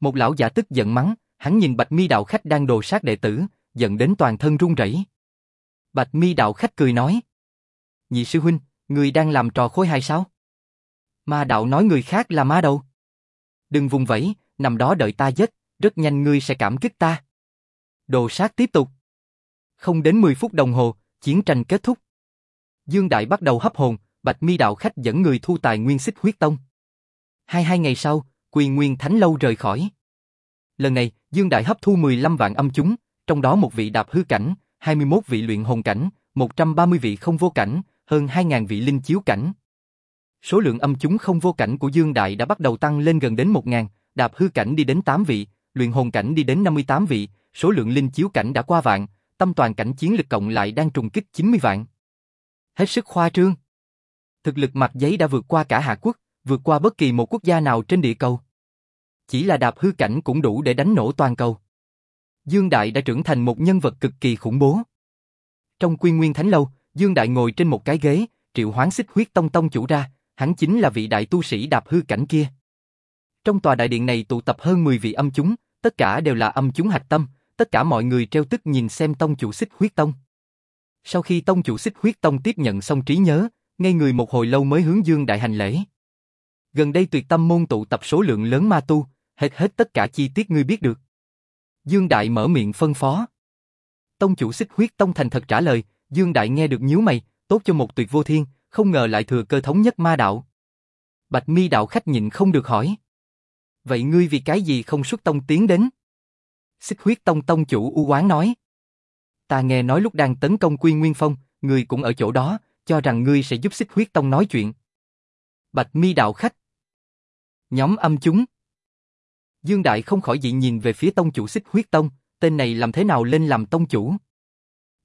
Một lão giả tức giận mắng, hắn nhìn Bạch mi đạo khách đang đồ sát đệ tử, giận đến toàn thân run rẩy. Bạch mi đạo khách cười nói. Nhị sư huynh, ngươi đang làm trò khối hay sao? Ma đạo nói người khác là ma đầu. Đừng vùng vẫy, nằm đó đợi ta giết, rất nhanh ngươi sẽ cảm kích ta. Đồ sát tiếp tục. Không đến 10 phút đồng hồ, chiến tranh kết thúc. Dương Đại bắt đầu hấp hồn, Bạch Mi đạo khách dẫn người thu tài nguyên xích huyết tông. Hai hai ngày sau, quỳ Nguyên Thánh lâu rời khỏi. Lần này, Dương Đại hấp thu 15 vạn âm chúng, trong đó một vị đạp hư cảnh, 21 vị luyện hồn cảnh, 130 vị không vô cảnh, hơn 2.000 vị linh chiếu cảnh. Số lượng âm chúng không vô cảnh của Dương Đại đã bắt đầu tăng lên gần đến 1.000, đạp hư cảnh đi đến 8 vị, luyện hồn cảnh đi đến 58 vị, số lượng linh chiếu cảnh đã qua vạn, tâm toàn cảnh chiến lực cộng lại đang trùng kích 90 vạn. Hết sức khoa trương. Thực lực mặt giấy đã vượt qua cả Hạ Quốc, vượt qua bất kỳ một quốc gia nào trên địa cầu. Chỉ là đạp hư cảnh cũng đủ để đánh nổ toàn cầu. Dương Đại đã trưởng thành một nhân vật cực kỳ khủng bố. Trong quy nguyên thánh lâu, Dương Đại ngồi trên một cái ghế, triệu hoán xích huyết tông tông chủ ra, hắn chính là vị đại tu sĩ đạp hư cảnh kia. Trong tòa đại điện này tụ tập hơn 10 vị âm chúng, tất cả đều là âm chúng hạch tâm, tất cả mọi người treo tức nhìn xem tông chủ xích huyết tông. Sau khi tông chủ xích huyết tông tiếp nhận xong trí nhớ, ngay người một hồi lâu mới hướng Dương Đại hành lễ. Gần đây tuyệt tâm môn tụ tập số lượng lớn ma tu, hết hết tất cả chi tiết ngươi biết được. Dương Đại mở miệng phân phó. Tông chủ xích huyết tông thành thật trả lời, Dương Đại nghe được nhíu mày, tốt cho một tuyệt vô thiên, không ngờ lại thừa cơ thống nhất ma đạo. Bạch mi đạo khách nhịn không được hỏi. Vậy ngươi vì cái gì không xuất tông tiến đến? Xích huyết tông tông chủ u quán nói. Ta nghe nói lúc đang tấn công quy nguyên phong, ngươi cũng ở chỗ đó, cho rằng ngươi sẽ giúp xích huyết tông nói chuyện. Bạch mi đạo khách. Nhóm âm chúng. Dương Đại không khỏi dị nhìn về phía tông chủ xích huyết tông, tên này làm thế nào lên làm tông chủ.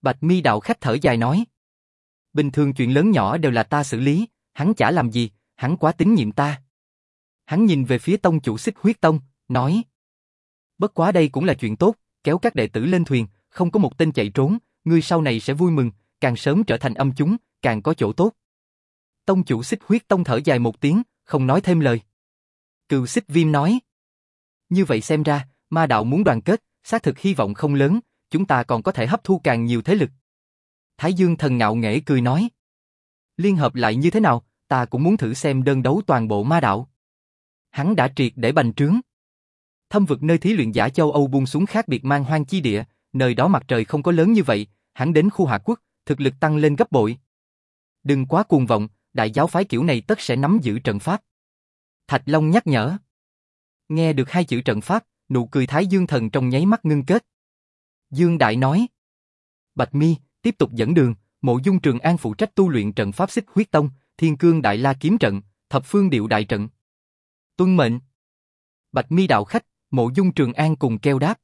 Bạch mi đạo khách thở dài nói. Bình thường chuyện lớn nhỏ đều là ta xử lý, hắn chả làm gì, hắn quá tín nhiệm ta. Hắn nhìn về phía tông chủ xích huyết tông, nói. Bất quá đây cũng là chuyện tốt, kéo các đệ tử lên thuyền, không có một tên chạy trốn, ngươi sau này sẽ vui mừng, càng sớm trở thành âm chúng, càng có chỗ tốt. Tông chủ xích huyết tông thở dài một tiếng, không nói thêm lời. Cừu xích viêm nói. Như vậy xem ra, ma đạo muốn đoàn kết, xác thực hy vọng không lớn, chúng ta còn có thể hấp thu càng nhiều thế lực. Thái Dương thần ngạo nghễ cười nói. Liên hợp lại như thế nào, ta cũng muốn thử xem đơn đấu toàn bộ ma đạo. Hắn đã triệt để bành trướng. Thâm vực nơi thí luyện giả châu Âu buông xuống khác biệt mang hoang chi địa, nơi đó mặt trời không có lớn như vậy, hắn đến khu hạ quốc, thực lực tăng lên gấp bội. Đừng quá cuồng vọng, đại giáo phái kiểu này tất sẽ nắm giữ trận pháp. Thạch Long nhắc nhở. Nghe được hai chữ trận pháp, nụ cười Thái Dương Thần trong nháy mắt ngưng kết. Dương Đại nói. Bạch Mi, tiếp tục dẫn đường, mộ dung trường an phụ trách tu luyện trận pháp xích huyết tông, thiên cương đại la kiếm trận, thập phương điệu đại trận. Tuân mệnh. Bạch Mi đạo khách, mộ dung trường an cùng kêu đáp.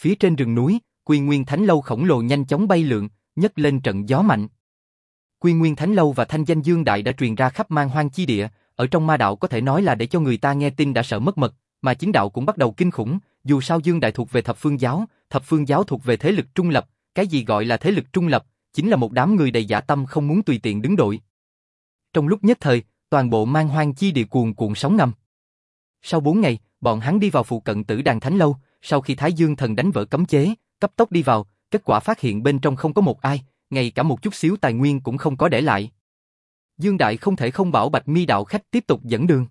Phía trên rừng núi, quy nguyên thánh lâu khổng lồ nhanh chóng bay lượn, nhấc lên trận gió mạnh. Quy Nguyên Thánh Lâu và thanh danh Dương Đại đã truyền ra khắp mang hoang chi địa, ở trong ma đạo có thể nói là để cho người ta nghe tin đã sợ mất mật, mà chính đạo cũng bắt đầu kinh khủng, dù sao Dương Đại thuộc về thập phương giáo, thập phương giáo thuộc về thế lực trung lập, cái gì gọi là thế lực trung lập, chính là một đám người đầy giả tâm không muốn tùy tiện đứng đội. Trong lúc nhất thời, toàn bộ mang hoang chi địa cuồn cuộn sóng ngầm. Sau bốn ngày, bọn hắn đi vào phụ cận tử đàn thánh lâu, sau khi Thái Dương thần đánh vỡ cấm chế, cấp tốc đi vào, kết quả phát hiện bên trong không có một ai, ngay cả một chút xíu tài nguyên cũng không có để lại. Dương Đại không thể không bảo Bạch Mi đạo khách tiếp tục dẫn đường.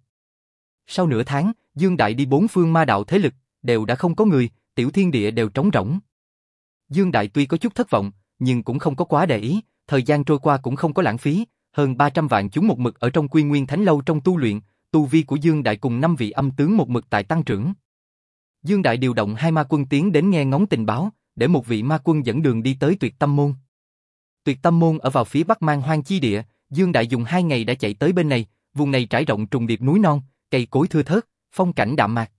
Sau nửa tháng, Dương Đại đi bốn phương ma đạo thế lực, đều đã không có người, tiểu thiên địa đều trống rỗng. Dương Đại tuy có chút thất vọng, nhưng cũng không có quá để ý, thời gian trôi qua cũng không có lãng phí, hơn 300 vạn chúng một mực ở trong quy nguyên thánh lâu trong tu luyện, tu vi của Dương Đại cùng năm vị âm tướng một mực tại tăng trưởng. Dương Đại điều động hai ma quân tiến đến nghe ngóng tình báo, để một vị ma quân dẫn đường đi tới tuyệt tâm môn. Tuyệt tâm môn ở vào phía bắc mang hoang chi địa, Dương Đại dùng hai ngày đã chạy tới bên này, vùng này trải rộng trùng điệp núi non, cây cối thưa thớt, phong cảnh đạm mạc.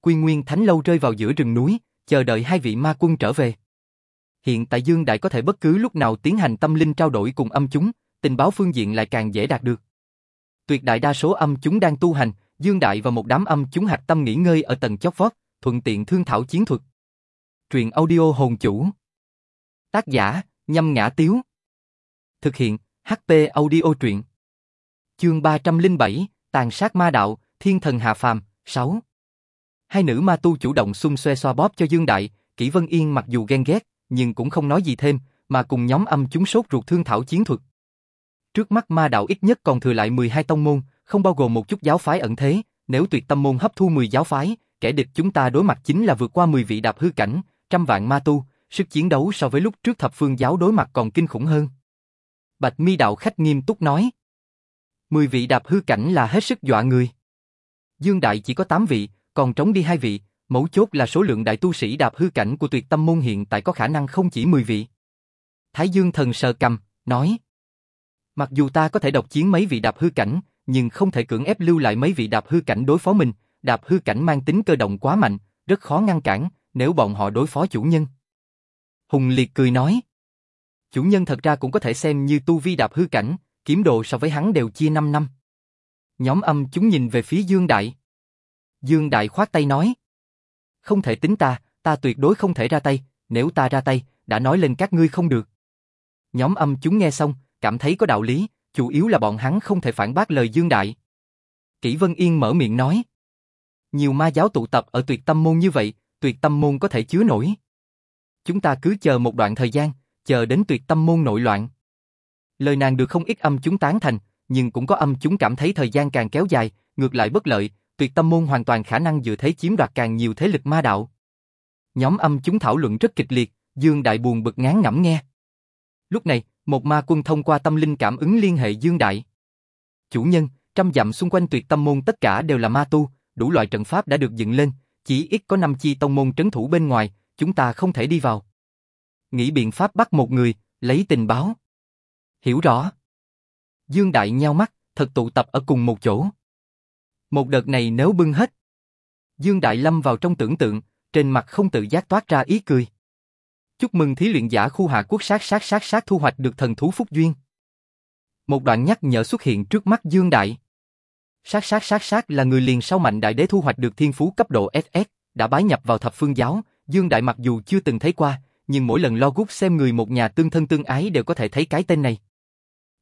Quy Nguyên Thánh Lâu rơi vào giữa rừng núi, chờ đợi hai vị ma quân trở về. Hiện tại Dương Đại có thể bất cứ lúc nào tiến hành tâm linh trao đổi cùng âm chúng, tình báo phương diện lại càng dễ đạt được. Tuyệt đại đa số âm chúng đang tu hành, Dương Đại và một đám âm chúng hạch tâm nghỉ ngơi ở tầng chót vót, thuận tiện thương thảo chiến thuật. Truyện audio hồn chủ. Tác giả, nhâm ngã tiếu. Thực hiện, HP audio truyện. Chương 307, Tàn sát ma đạo, Thiên thần hạ phàm, 6. Hai nữ ma tu chủ động xung xoe xoa bóp cho Dương Đại, Kỷ Vân Yên mặc dù ghen ghét, nhưng cũng không nói gì thêm, mà cùng nhóm âm chúng sốt ruột thương thảo chiến thuật. Trước mắt ma đạo ít nhất còn thừa lại 12 tông môn, không bao gồm một chút giáo phái ẩn thế, nếu tuyệt tâm môn hấp thu 10 giáo phái, kẻ địch chúng ta đối mặt chính là vượt qua 10 vị đạp hư cảnh, trăm vạn ma tu, sức chiến đấu so với lúc trước thập phương giáo đối mặt còn kinh khủng hơn. Bạch mi đạo khách nghiêm túc nói. Mười vị đạp hư cảnh là hết sức dọa người. Dương Đại chỉ có 8 vị, còn trống đi hai vị, mấu chốt là số lượng đại tu sĩ đạp hư cảnh của tuyệt tâm môn hiện tại có khả năng không chỉ 10 vị. Thái Dương thần sờ cầm, nói. Mặc dù ta có thể độc chiến mấy vị đạp hư cảnh, nhưng không thể cưỡng ép lưu lại mấy vị đạp hư cảnh đối phó mình, đạp hư cảnh mang tính cơ động quá mạnh, rất khó ngăn cản, nếu bọn họ đối phó chủ nhân. Hùng Liệt cười nói. Chủ nhân thật ra cũng có thể xem như tu vi đạp hư cảnh, kiếm đồ so với hắn đều chia 5 năm. Nhóm âm chúng nhìn về phía Dương Đại. Dương Đại khoát tay nói. Không thể tính ta, ta tuyệt đối không thể ra tay, nếu ta ra tay, đã nói lên các ngươi không được. Nhóm âm chúng nghe xong, cảm thấy có đạo lý, chủ yếu là bọn hắn không thể phản bác lời Dương Đại. Kỷ Vân Yên mở miệng nói. Nhiều ma giáo tụ tập ở tuyệt tâm môn như vậy, tuyệt tâm môn có thể chứa nổi. Chúng ta cứ chờ một đoạn thời gian, chờ đến tuyệt tâm môn nội loạn. Lời nàng được không ít âm chúng tán thành, nhưng cũng có âm chúng cảm thấy thời gian càng kéo dài, ngược lại bất lợi, tuyệt tâm môn hoàn toàn khả năng dựa thế chiếm đoạt càng nhiều thế lực ma đạo. Nhóm âm chúng thảo luận rất kịch liệt, Dương Đại buồn bực ngán ngẩm nghe. Lúc này, một ma quân thông qua tâm linh cảm ứng liên hệ Dương Đại. Chủ nhân, trăm dặm xung quanh tuyệt tâm môn tất cả đều là ma tu, đủ loại trận pháp đã được dựng lên, chỉ ít có năm chi tông môn trấn thủ bên ngoài, chúng ta không thể đi vào. Nghĩ biện pháp bắt một người, lấy tình báo. Hiểu rõ. Dương Đại nhao mắt, thật tụ tập ở cùng một chỗ. Một đợt này nếu bưng hết. Dương Đại Lâm vào trong tưởng tượng, trên mặt không tự giác toát ra ý cười. Chúc mừng thí luyện giả khu hạ quốc sát sát sát sát thu hoạch được thần thú phúc duyên. Một đoạn nhắc nhở xuất hiện trước mắt Dương Đại. Sát sát sát sát là người liền sau mạnh đại đế thu hoạch được thiên phú cấp độ SS, đã bái nhập vào thập phương giáo, Dương Đại mặc dù chưa từng thấy qua, nhưng mỗi lần lo gút xem người một nhà tương thân tương ái đều có thể thấy cái tên này.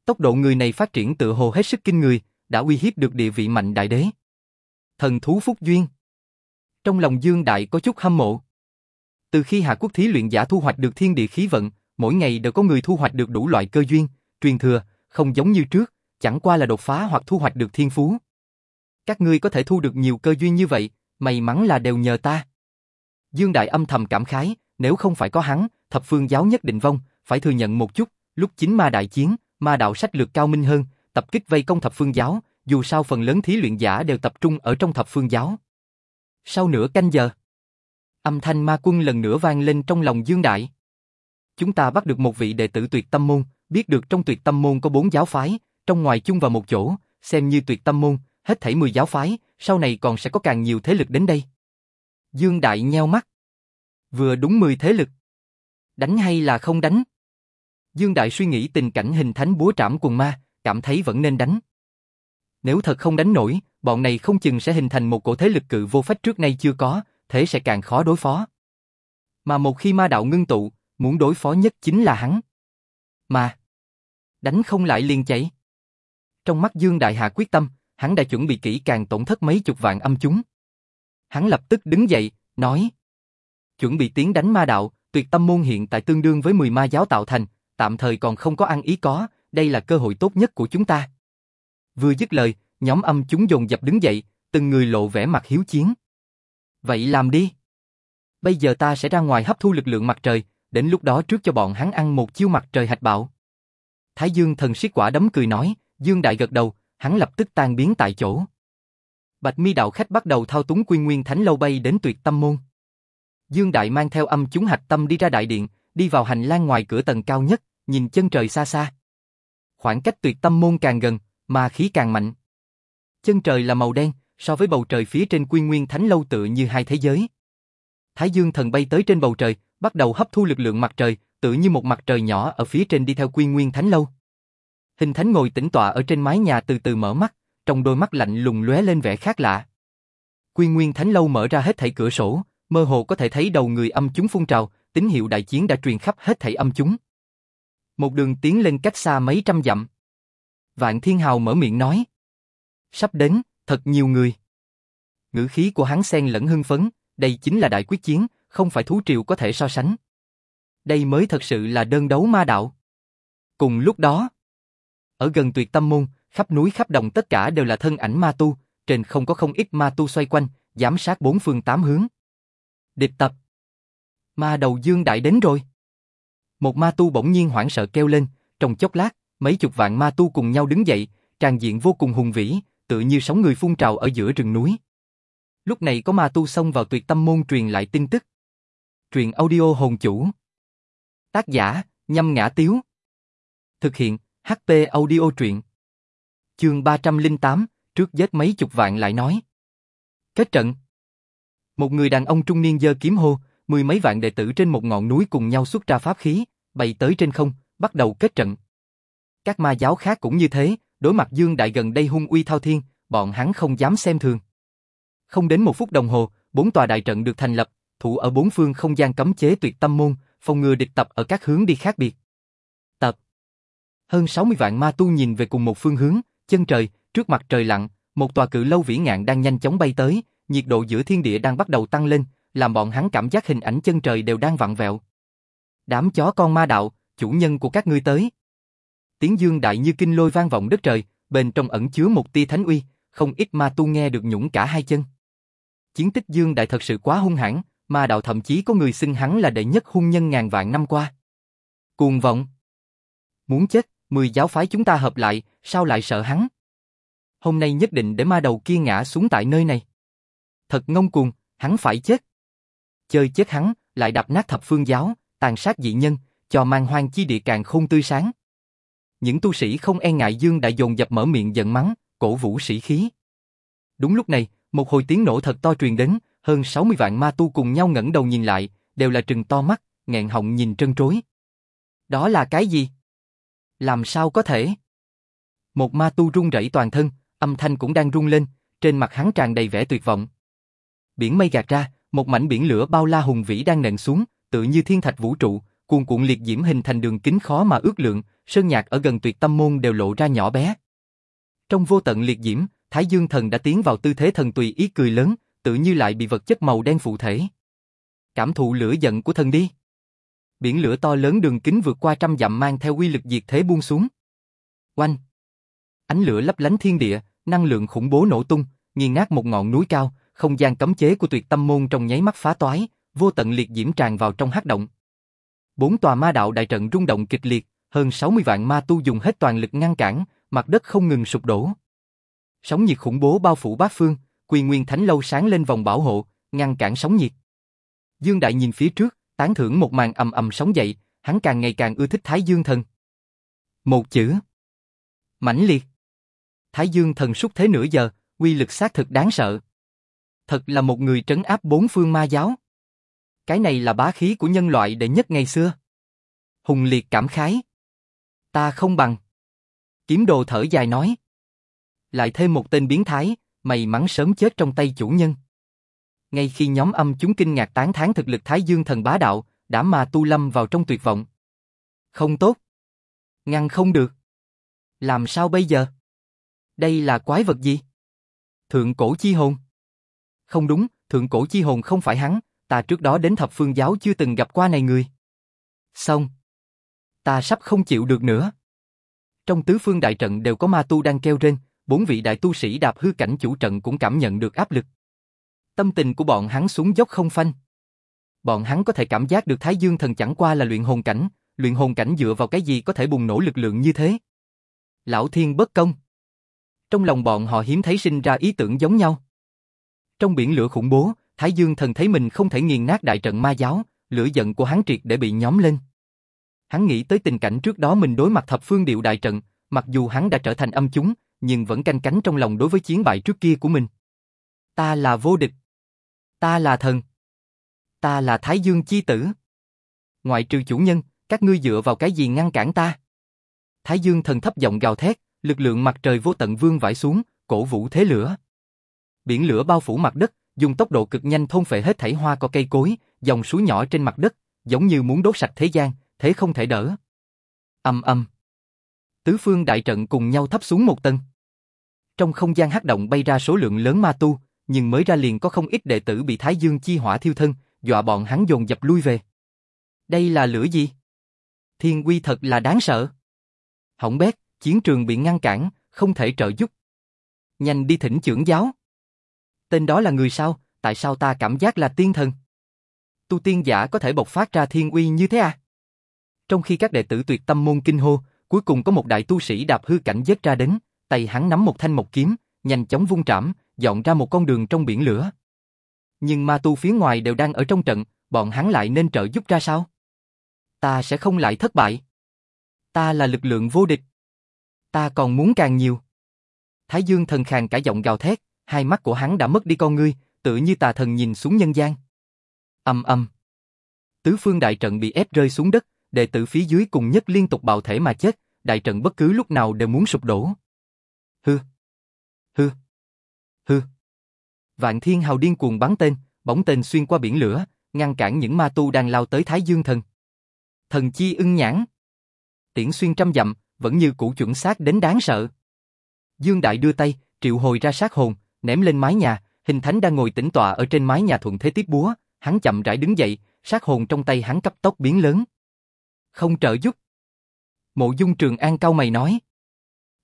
Tốc độ người này phát triển tự hồ hết sức kinh người, đã uy hiếp được địa vị mạnh đại đế. Thần thú phúc duyên. Trong lòng Dương Đại có chút hâm mộ. Từ khi Hạ Quốc thí luyện giả thu hoạch được thiên địa khí vận, mỗi ngày đều có người thu hoạch được đủ loại cơ duyên, truyền thừa, không giống như trước, chẳng qua là đột phá hoặc thu hoạch được thiên phú. Các ngươi có thể thu được nhiều cơ duyên như vậy, may mắn là đều nhờ ta. Dương Đại âm thầm cảm khái, nếu không phải có hắn, thập phương giáo nhất định vong, phải thừa nhận một chút, lúc chính ma đại chiến, ma đạo sách lược cao minh hơn, tập kích vây công thập phương giáo, dù sao phần lớn thí luyện giả đều tập trung ở trong thập phương giáo. Sau nửa canh giờ, âm thanh ma quân lần nữa vang lên trong lòng Dương Đại. Chúng ta bắt được một vị đệ tử tuyệt tâm môn, biết được trong tuyệt tâm môn có bốn giáo phái, trong ngoài chung vào một chỗ, xem như tuyệt tâm môn, hết thảy 10 giáo phái, sau này còn sẽ có càng nhiều thế lực đến đây. Dương Đại nheo mắt. Vừa đúng 10 thế lực. Đánh hay là không đánh? Dương Đại suy nghĩ tình cảnh hình thánh búa trảm quần ma, cảm thấy vẫn nên đánh. Nếu thật không đánh nổi, bọn này không chừng sẽ hình thành một cổ thế lực cự vô phách trước nay chưa có, thế sẽ càng khó đối phó. Mà một khi ma đạo ngưng tụ, muốn đối phó nhất chính là hắn. Mà, đánh không lại liền chạy. Trong mắt Dương Đại Hà quyết tâm, hắn đã chuẩn bị kỹ càng tổn thất mấy chục vạn âm chúng. Hắn lập tức đứng dậy, nói. Chuẩn bị tiến đánh ma đạo, tuyệt tâm môn hiện tại tương đương với 10 ma giáo tạo thành, tạm thời còn không có ăn ý có, đây là cơ hội tốt nhất của chúng ta. Vừa dứt lời, nhóm âm chúng dồn dập đứng dậy, từng người lộ vẻ mặt hiếu chiến. Vậy làm đi. Bây giờ ta sẽ ra ngoài hấp thu lực lượng mặt trời, đến lúc đó trước cho bọn hắn ăn một chiêu mặt trời hạch bạo. Thái Dương thần siết quả đấm cười nói, Dương Đại gật đầu, hắn lập tức tan biến tại chỗ. Bạch Mi đạo khách bắt đầu thao túng Quy Nguyên Thánh lâu bay đến Tuyệt Tâm môn. Dương Đại mang theo âm chúng hạch tâm đi ra đại điện, đi vào hành lang ngoài cửa tầng cao nhất, nhìn chân trời xa xa. Khoảng cách Tuyệt Tâm môn càng gần, mà khí càng mạnh. Chân trời là màu đen, so với bầu trời phía trên Quy Nguyên Thánh lâu tự như hai thế giới. Thái Dương thần bay tới trên bầu trời, bắt đầu hấp thu lực lượng mặt trời, tự như một mặt trời nhỏ ở phía trên đi theo Quy Nguyên Thánh lâu. Hình thánh ngồi tĩnh tọa ở trên mái nhà từ từ mở mắt, trong đôi mắt lạnh lùng lóe lên vẻ khác lạ. Quy Nguyên Thánh lâu mở ra hết thảy cửa sổ, mơ hồ có thể thấy đầu người âm chúng phun trào, tín hiệu đại chiến đã truyền khắp hết thảy âm chúng. Một đường tiến lên cách xa mấy trăm dặm. Vạn Thiên Hào mở miệng nói. Sắp đến, thật nhiều người. Ngữ khí của hắn xen lẫn hưng phấn, đây chính là đại quyết chiến, không phải thú triều có thể so sánh. Đây mới thật sự là đơn đấu ma đạo. Cùng lúc đó, ở gần tuyệt tâm môn, khắp núi khắp đồng tất cả đều là thân ảnh ma tu, trên không có không ít ma tu xoay quanh, giám sát bốn phương tám hướng. Địch tập. Ma đầu dương đại đến rồi. Một ma tu bỗng nhiên hoảng sợ kêu lên, trong chốc lát, mấy chục vạn ma tu cùng nhau đứng dậy, tràn diện vô cùng hùng vĩ, tự như sóng người phun trào ở giữa rừng núi. Lúc này có ma tu xông vào tuyệt tâm môn truyền lại tin tức. Truyền audio hồn chủ. Tác giả, nhâm ngã tiếu. Thực hiện, HP audio truyện. Chương 308, trước giết mấy chục vạn lại nói. Kết trận. Một người đàn ông trung niên giơ kiếm hô, mười mấy vạn đệ tử trên một ngọn núi cùng nhau xuất ra pháp khí, bay tới trên không, bắt đầu kết trận. Các ma giáo khác cũng như thế, đối mặt Dương Đại gần đây hung uy thao thiên, bọn hắn không dám xem thường. Không đến một phút đồng hồ, bốn tòa đại trận được thành lập, thủ ở bốn phương không gian cấm chế tuyệt tâm môn, phòng ngừa địch tập ở các hướng đi khác biệt. Tập Hơn 60 vạn ma tu nhìn về cùng một phương hướng, chân trời, trước mặt trời lặng, một tòa cự lâu vĩ ngạn đang nhanh chóng bay tới, nhiệt độ giữa thiên địa đang bắt đầu tăng lên, làm bọn hắn cảm giác hình ảnh chân trời đều đang vặn vẹo. Đám chó con ma đạo, chủ nhân của các ngươi tới. Tiếng dương đại như kinh lôi vang vọng đất trời, bên trong ẩn chứa một tia thánh uy, không ít ma tu nghe được nhũng cả hai chân. Chiến tích dương đại thật sự quá hung hãn, ma đạo thậm chí có người xưng hắn là đệ nhất hung nhân ngàn vạn năm qua. Cuồng vọng. Muốn chết, mười giáo phái chúng ta hợp lại, sao lại sợ hắn? Hôm nay nhất định để ma đầu kia ngã xuống tại nơi này. Thật ngông cuồng, hắn phải chết. Chơi chết hắn, lại đập nát thập phương giáo, tàn sát dị nhân, cho mang hoang chi địa càng không tươi sáng. Những tu sĩ không e ngại Dương đã dồn dập mở miệng giận mắng, cổ vũ sĩ khí. Đúng lúc này, một hồi tiếng nổ thật to truyền đến, hơn 60 vạn ma tu cùng nhau ngẩng đầu nhìn lại, đều là trừng to mắt, nghẹn họng nhìn trân trối. Đó là cái gì? Làm sao có thể? Một ma tu run rẩy toàn thân, âm thanh cũng đang rung lên, trên mặt hắn tràn đầy vẻ tuyệt vọng. Biển mây gạt ra, một mảnh biển lửa bao la hùng vĩ đang nện xuống, tự như thiên thạch vũ trụ, cuồn cuộn liệt diễm hình thành đường kính khó mà ước lượng, sơn nhạc ở gần tuyệt tâm môn đều lộ ra nhỏ bé. Trong vô tận liệt diễm, Thái Dương Thần đã tiến vào tư thế thần tùy ý cười lớn, tự như lại bị vật chất màu đen phụ thể. Cảm thụ lửa giận của thần đi. Biển lửa to lớn đường kính vượt qua trăm dặm mang theo quy lực diệt thế buông xuống. Oanh! Ánh lửa lấp lánh thiên địa, năng lượng khủng bố nổ tung, nghiền nát một ngọn núi cao, không gian cấm chế của tuyệt tâm môn trong nháy mắt phá toái, vô tận liệt diễm tràn vào trong hắc động. Bốn tòa ma đạo đại trận rung động kịch liệt, hơn 60 vạn ma tu dùng hết toàn lực ngăn cản, mặt đất không ngừng sụp đổ. Sóng nhiệt khủng bố bao phủ bát phương, Quy Nguyên Thánh lâu sáng lên vòng bảo hộ, ngăn cản sóng nhiệt. Dương Đại nhìn phía trước, tán thưởng một màn ầm ầm sóng dậy, hắn càng ngày càng ưa thích Thái Dương Thần. Một chữ. mãnh liệt. Thái Dương Thần xúc thế nửa giờ, uy lực xác thực đáng sợ. Thật là một người trấn áp bốn phương ma giáo. Cái này là bá khí của nhân loại đệ nhất ngày xưa. Hùng liệt cảm khái. Ta không bằng. Kiếm đồ thở dài nói. Lại thêm một tên biến thái, may mắn sớm chết trong tay chủ nhân. Ngay khi nhóm âm chúng kinh ngạc tán thán thực lực Thái Dương thần bá đạo, đã mà tu lâm vào trong tuyệt vọng. Không tốt. Ngăn không được. Làm sao bây giờ? Đây là quái vật gì? Thượng cổ chi hồn. Không đúng, thượng cổ chi hồn không phải hắn, ta trước đó đến thập phương giáo chưa từng gặp qua này người. Xong. Ta sắp không chịu được nữa. Trong tứ phương đại trận đều có ma tu đang kêu rên, bốn vị đại tu sĩ đạp hư cảnh chủ trận cũng cảm nhận được áp lực. Tâm tình của bọn hắn xuống dốc không phanh. Bọn hắn có thể cảm giác được Thái Dương thần chẳng qua là luyện hồn cảnh, luyện hồn cảnh dựa vào cái gì có thể bùng nổ lực lượng như thế? Lão Thiên bất công. Trong lòng bọn họ hiếm thấy sinh ra ý tưởng giống nhau. Trong biển lửa khủng bố, Thái Dương thần thấy mình không thể nghiền nát đại trận ma giáo, lửa giận của hắn triệt để bị nhóm lên. Hắn nghĩ tới tình cảnh trước đó mình đối mặt thập phương điệu đại trận, mặc dù hắn đã trở thành âm chúng, nhưng vẫn canh cánh trong lòng đối với chiến bại trước kia của mình. Ta là vô địch. Ta là thần. Ta là Thái Dương chi tử. Ngoại trừ chủ nhân, các ngươi dựa vào cái gì ngăn cản ta? Thái Dương thần thấp giọng gào thét, lực lượng mặt trời vô tận vương vãi xuống, cổ vũ thế lửa. Biển lửa bao phủ mặt đất, dùng tốc độ cực nhanh thôn phệ hết thảy hoa cỏ cây cối, dòng suối nhỏ trên mặt đất, giống như muốn đốt sạch thế gian, thế không thể đỡ. Âm âm. Tứ phương đại trận cùng nhau thấp xuống một tầng. Trong không gian hắc động bay ra số lượng lớn ma tu, nhưng mới ra liền có không ít đệ tử bị Thái Dương chi hỏa thiêu thân, dọa bọn hắn dồn dập lui về. Đây là lửa gì? Thiên quy thật là đáng sợ. Hỏng bét, chiến trường bị ngăn cản, không thể trợ giúp. Nhanh đi thỉnh trưởng giáo. Tên đó là người sao, tại sao ta cảm giác là tiên thần? Tu tiên giả có thể bộc phát ra thiên uy như thế à? Trong khi các đệ tử tuyệt tâm môn kinh hô, cuối cùng có một đại tu sĩ đạp hư cảnh giết ra đến, tay hắn nắm một thanh một kiếm, nhanh chóng vung trảm, dọn ra một con đường trong biển lửa. Nhưng ma tu phía ngoài đều đang ở trong trận, bọn hắn lại nên trợ giúp ra sao? Ta sẽ không lại thất bại. Ta là lực lượng vô địch. Ta còn muốn càng nhiều. Thái Dương thần khàn cả giọng gào thét, hai mắt của hắn đã mất đi con ngươi, tự như tà thần nhìn xuống nhân gian. Âm âm. Tứ phương đại trận bị ép rơi xuống đất, đệ tử phía dưới cùng nhất liên tục bạo thể mà chết, đại trận bất cứ lúc nào đều muốn sụp đổ. Hư. Hư. Hư. Vạn thiên hào điên cuồng bắn tên, bóng tên xuyên qua biển lửa, ngăn cản những ma tu đang lao tới Thái Dương thần. Thần chi ưng nhãn. Tiễn xuyên trăm dặm, vẫn như cũ chuẩn xác đến đáng sợ. Dương Đại đưa tay, triệu hồi ra sát hồn, ném lên mái nhà, hình thánh đang ngồi tĩnh tọa ở trên mái nhà thuận thế tiếp búa, hắn chậm rãi đứng dậy, sát hồn trong tay hắn cấp tốc biến lớn. Không trợ giúp. Mộ Dung Trường An cao mày nói.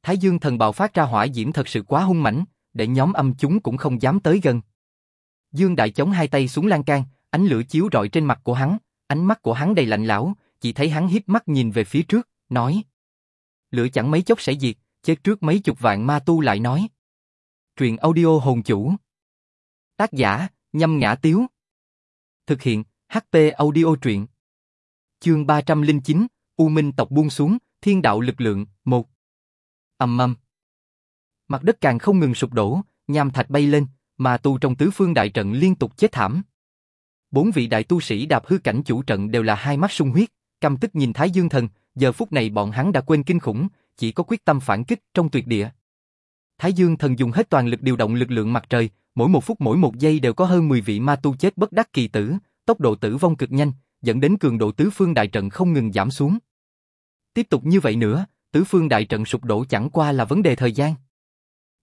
Thái Dương thần bạo phát ra hỏa diễm thật sự quá hung mãnh, để nhóm âm chúng cũng không dám tới gần. Dương Đại chống hai tay xuống lan can, ánh lửa chiếu rọi trên mặt của hắn, ánh mắt của hắn đầy lạnh lão, chỉ thấy hắn híp mắt nhìn về phía trước, nói: "Lửa chẳng mấy chốc sẽ diệt." Chết trước mấy chục vạn ma tu lại nói. Truyện audio hồn chủ. Tác giả: Nhâm Ngã Tiếu. Thực hiện: HP audio truyện. Chương 309, U Minh tộc buông xuống, thiên đạo lực lượng, một. Ầm ầm. Mặt đất càng không ngừng sụp đổ, nham thạch bay lên, mà tu trong tứ phương đại trận liên tục chết thảm. Bốn vị đại tu sĩ đạp hư cảnh chủ trận đều là hai mắt sung huyết, căm tức nhìn Thái Dương Thần, giờ phút này bọn hắn đã quên kinh khủng, chỉ có quyết tâm phản kích trong tuyệt địa. Thái Dương Thần dùng hết toàn lực điều động lực lượng mặt trời, mỗi một phút mỗi một giây đều có hơn 10 vị ma tu chết bất đắc kỳ tử, tốc độ tử vong cực nhanh, dẫn đến cường độ tứ phương đại trận không ngừng giảm xuống. Tiếp tục như vậy nữa, tứ phương đại trận sụp đổ chẳng qua là vấn đề thời gian.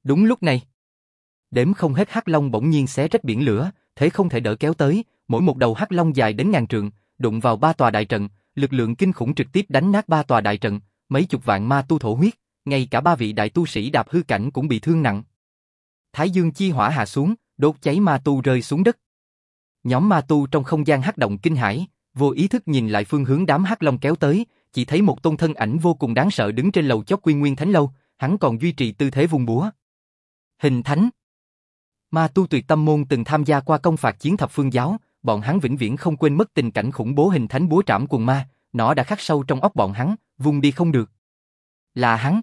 Đúng lúc này, đếm không hết hắc long bỗng nhiên xé rách biển lửa, thế không thể đỡ kéo tới, mỗi một đầu hắc long dài đến ngàn trượng, đụng vào ba tòa đại trận, lực lượng kinh khủng trực tiếp đánh nát ba tòa đại trận, mấy chục vạn ma tu thổ huyết, ngay cả ba vị đại tu sĩ đạp hư cảnh cũng bị thương nặng. Thái dương chi hỏa hạ xuống, đốt cháy ma tu rơi xuống đất. Nhóm ma tu trong không gian hắc động kinh hãi, vô ý thức nhìn lại phương hướng đám hắc long kéo tới, chỉ thấy một tôn thân ảnh vô cùng đáng sợ đứng trên lầu chót quy nguyên thánh lâu, hắn còn duy trì tư thế vùng búa. Hình thánh Ma tu tuyệt tâm môn từng tham gia qua công phạt chiến thập phương giáo, bọn hắn vĩnh viễn không quên mất tình cảnh khủng bố hình thánh búa trảm quần ma, nó đã khắc sâu trong óc bọn hắn, vùng đi không được. Là hắn.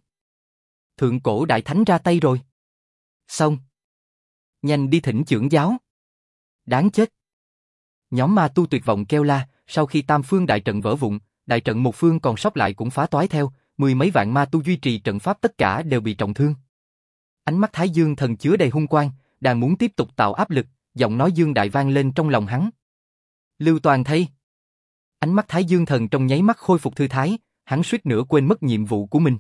Thượng cổ đại thánh ra tay rồi. Xong. Nhanh đi thỉnh trưởng giáo. Đáng chết. Nhóm ma tu tuyệt vọng kêu la, sau khi tam phương đại trận vỡ vụn, đại trận một phương còn sót lại cũng phá toái theo, mười mấy vạn ma tu duy trì trận pháp tất cả đều bị trọng thương. Ánh mắt Thái Dương thần chứa đầy hung quang, đang muốn tiếp tục tạo áp lực, giọng nói Dương Đại vang lên trong lòng hắn. Lưu Toàn thấy. Ánh mắt Thái Dương thần trong nháy mắt khôi phục thư thái, hắn suýt nữa quên mất nhiệm vụ của mình.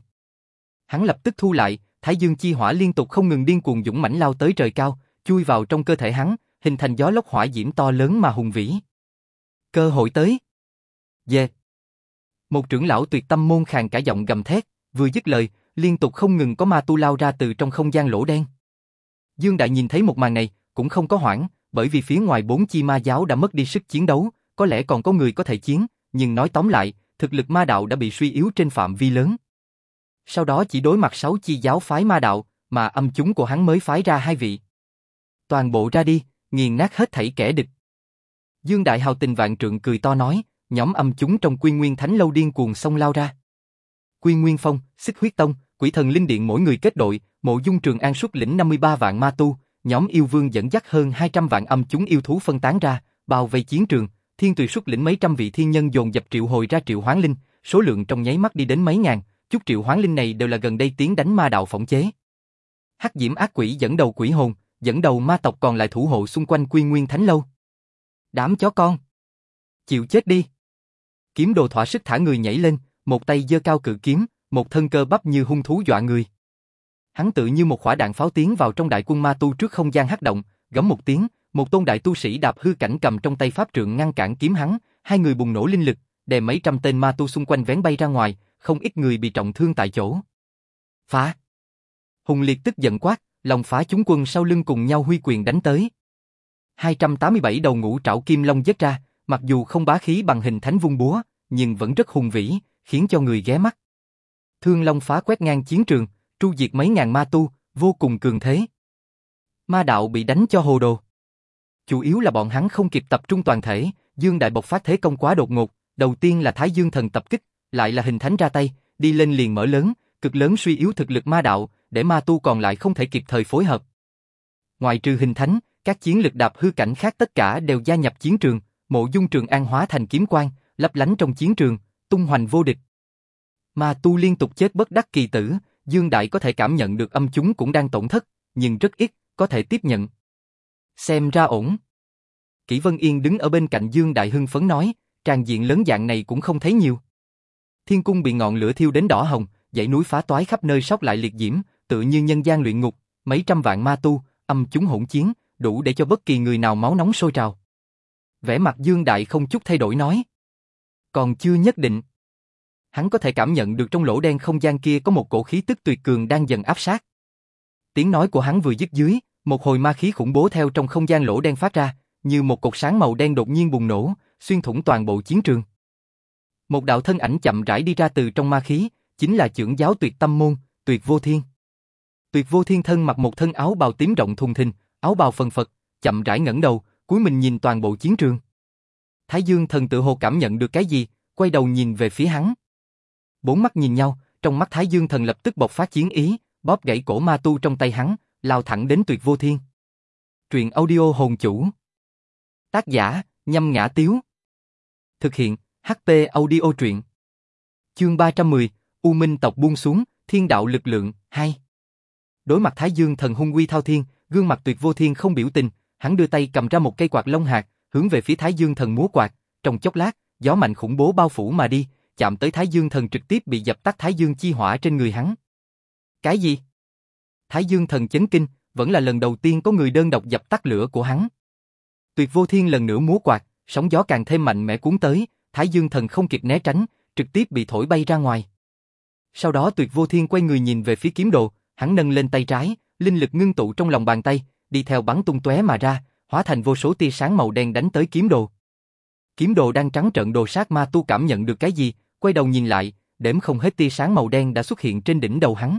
Hắn lập tức thu lại, Thái Dương chi hỏa liên tục không ngừng điên cuồng dũng mãnh lao tới trời cao, chui vào trong cơ thể hắn, hình thành gió lốc hỏa diễm to lớn mà hùng vĩ. Cơ hội tới. Dê. Một trưởng lão tuyệt tâm môn khàn cả giọng gầm thét, vừa dứt lời, liên tục không ngừng có ma tu lao ra từ trong không gian lỗ đen. Dương Đại nhìn thấy một màn này, cũng không có hoảng, bởi vì phía ngoài bốn chi ma giáo đã mất đi sức chiến đấu, có lẽ còn có người có thể chiến, nhưng nói tóm lại, thực lực ma đạo đã bị suy yếu trên phạm vi lớn. Sau đó chỉ đối mặt sáu chi giáo phái ma đạo, mà âm chúng của hắn mới phái ra hai vị. Toàn bộ ra đi, nghiền nát hết thảy kẻ địch. Dương Đại hào tình vạn trượng cười to nói, nhóm âm chúng trong Quy Nguyên Thánh lâu điên cuồng xông lao ra. Quy Nguyên Phong, Xích Huyết Tông, Quỷ Thần Linh Điện mỗi người kết đội, Mộ Dung Trường An xuất lĩnh 53 vạn ma tu, nhóm yêu vương dẫn dắt hơn 200 vạn âm chúng yêu thú phân tán ra, bao vây chiến trường, Thiên Tùy xuất lĩnh mấy trăm vị thiên nhân dồn dập triệu hồi ra triệu hoán linh, số lượng trong nháy mắt đi đến mấy ngàn, chút triệu hoán linh này đều là gần đây tiến đánh ma đạo phỏng chế. Hắc Diễm ác quỷ dẫn đầu quỷ hồn, dẫn đầu ma tộc còn lại thủ hộ xung quanh Quy Nguyên Thánh lâu. Đám chó con, chịu chết đi. Kiếm đồ thỏa sức thả người nhảy lên, một tay giơ cao cự kiếm, một thân cơ bắp như hung thú dọa người. Hắn tự như một quả đạn pháo tiến vào trong đại quân ma tu trước không gian hắc động, gấm một tiếng, một tôn đại tu sĩ đạp hư cảnh cầm trong tay pháp trượng ngăn cản kiếm hắn, hai người bùng nổ linh lực, đè mấy trăm tên ma tu xung quanh vén bay ra ngoài, không ít người bị trọng thương tại chỗ. Phá! Hùng Liệt tức giận quát, lòng phá chúng quân sau lưng cùng nhau huy quyền đánh tới. 287 đầu ngũ trảo kim long dứt ra, mặc dù không bá khí bằng hình thánh vung búa, nhưng vẫn rất hùng vĩ, khiến cho người ghé mắt. Thương Long phá quét ngang chiến trường, tru diệt mấy ngàn ma tu, vô cùng cường thế. Ma đạo bị đánh cho hồ đồ. Chủ yếu là bọn hắn không kịp tập trung toàn thể, Dương Đại bộc phát thế công quá đột ngột, đầu tiên là Thái Dương thần tập kích, lại là hình thánh ra tay, đi lên liền mở lớn, cực lớn suy yếu thực lực ma đạo, để ma tu còn lại không thể kịp thời phối hợp. Ngoài trừ hình thánh, các chiến lực đạp hư cảnh khác tất cả đều gia nhập chiến trường, mộ dung trường an hóa thành kiếm quang, lấp lánh trong chiến trường, tung hoành vô địch. Ma tu liên tục chết bất đắc kỳ tử, Dương Đại có thể cảm nhận được âm chúng cũng đang tổn thất, nhưng rất ít, có thể tiếp nhận. Xem ra ổn. Kỷ Vân Yên đứng ở bên cạnh Dương Đại hưng phấn nói, tràn diện lớn dạng này cũng không thấy nhiều. Thiên cung bị ngọn lửa thiêu đến đỏ hồng, dãy núi phá toái khắp nơi sóc lại liệt diễm, tự như nhân gian luyện ngục, mấy trăm vạn ma tu, âm chúng hỗn chiến, đủ để cho bất kỳ người nào máu nóng sôi trào. Vẻ mặt Dương Đại không chút thay đổi nói. Còn chưa nhất định. Hắn có thể cảm nhận được trong lỗ đen không gian kia có một cổ khí tức tuyệt cường đang dần áp sát. Tiếng nói của hắn vừa dứt dưới, một hồi ma khí khủng bố theo trong không gian lỗ đen phát ra, như một cột sáng màu đen đột nhiên bùng nổ, xuyên thủng toàn bộ chiến trường. Một đạo thân ảnh chậm rãi đi ra từ trong ma khí, chính là trưởng giáo tuyệt tâm môn, tuyệt vô thiên. Tuyệt vô thiên thân mặc một thân áo bào tím rộng thùng thình, áo bào phần phật, chậm rãi ngẩng đầu, cúi mình nhìn toàn bộ chiến trường. Thái Dương thần tự hồ cảm nhận được cái gì, quay đầu nhìn về phía hắn. Bốn mắt nhìn nhau, trong mắt Thái Dương thần lập tức bộc phát chiến ý, bóp gãy cổ ma tu trong tay hắn, lao thẳng đến tuyệt vô thiên. Truyện audio hồn chủ. Tác giả, nhâm ngã tiếu. Thực hiện, HP audio truyện. Chương 310, U Minh tộc buông xuống, thiên đạo lực lượng, 2. Đối mặt Thái Dương thần hung uy thao thiên, gương mặt tuyệt vô thiên không biểu tình, hắn đưa tay cầm ra một cây quạt lông hạt, hướng về phía Thái Dương thần múa quạt, trong chốc lát, gió mạnh khủng bố bao phủ mà đi, chạm tới Thái Dương thần trực tiếp bị dập tắt Thái Dương chi hỏa trên người hắn. Cái gì? Thái Dương thần chấn kinh, vẫn là lần đầu tiên có người đơn độc dập tắt lửa của hắn. Tuyệt vô thiên lần nữa múa quạt, sóng gió càng thêm mạnh mẽ cuốn tới, Thái Dương thần không kịp né tránh, trực tiếp bị thổi bay ra ngoài. Sau đó tuyệt vô thiên quay người nhìn về phía kiếm đồ, hắn nâng lên tay trái, linh lực ngưng tụ trong lòng bàn tay, đi theo bắn tung tóe mà ra, hóa thành vô số tia sáng màu đen đánh tới kiếm đồ. Kiếm đồ đang trắng trợn đồ sát ma tu cảm nhận được cái gì, quay đầu nhìn lại, đếm không hết tia sáng màu đen đã xuất hiện trên đỉnh đầu hắn.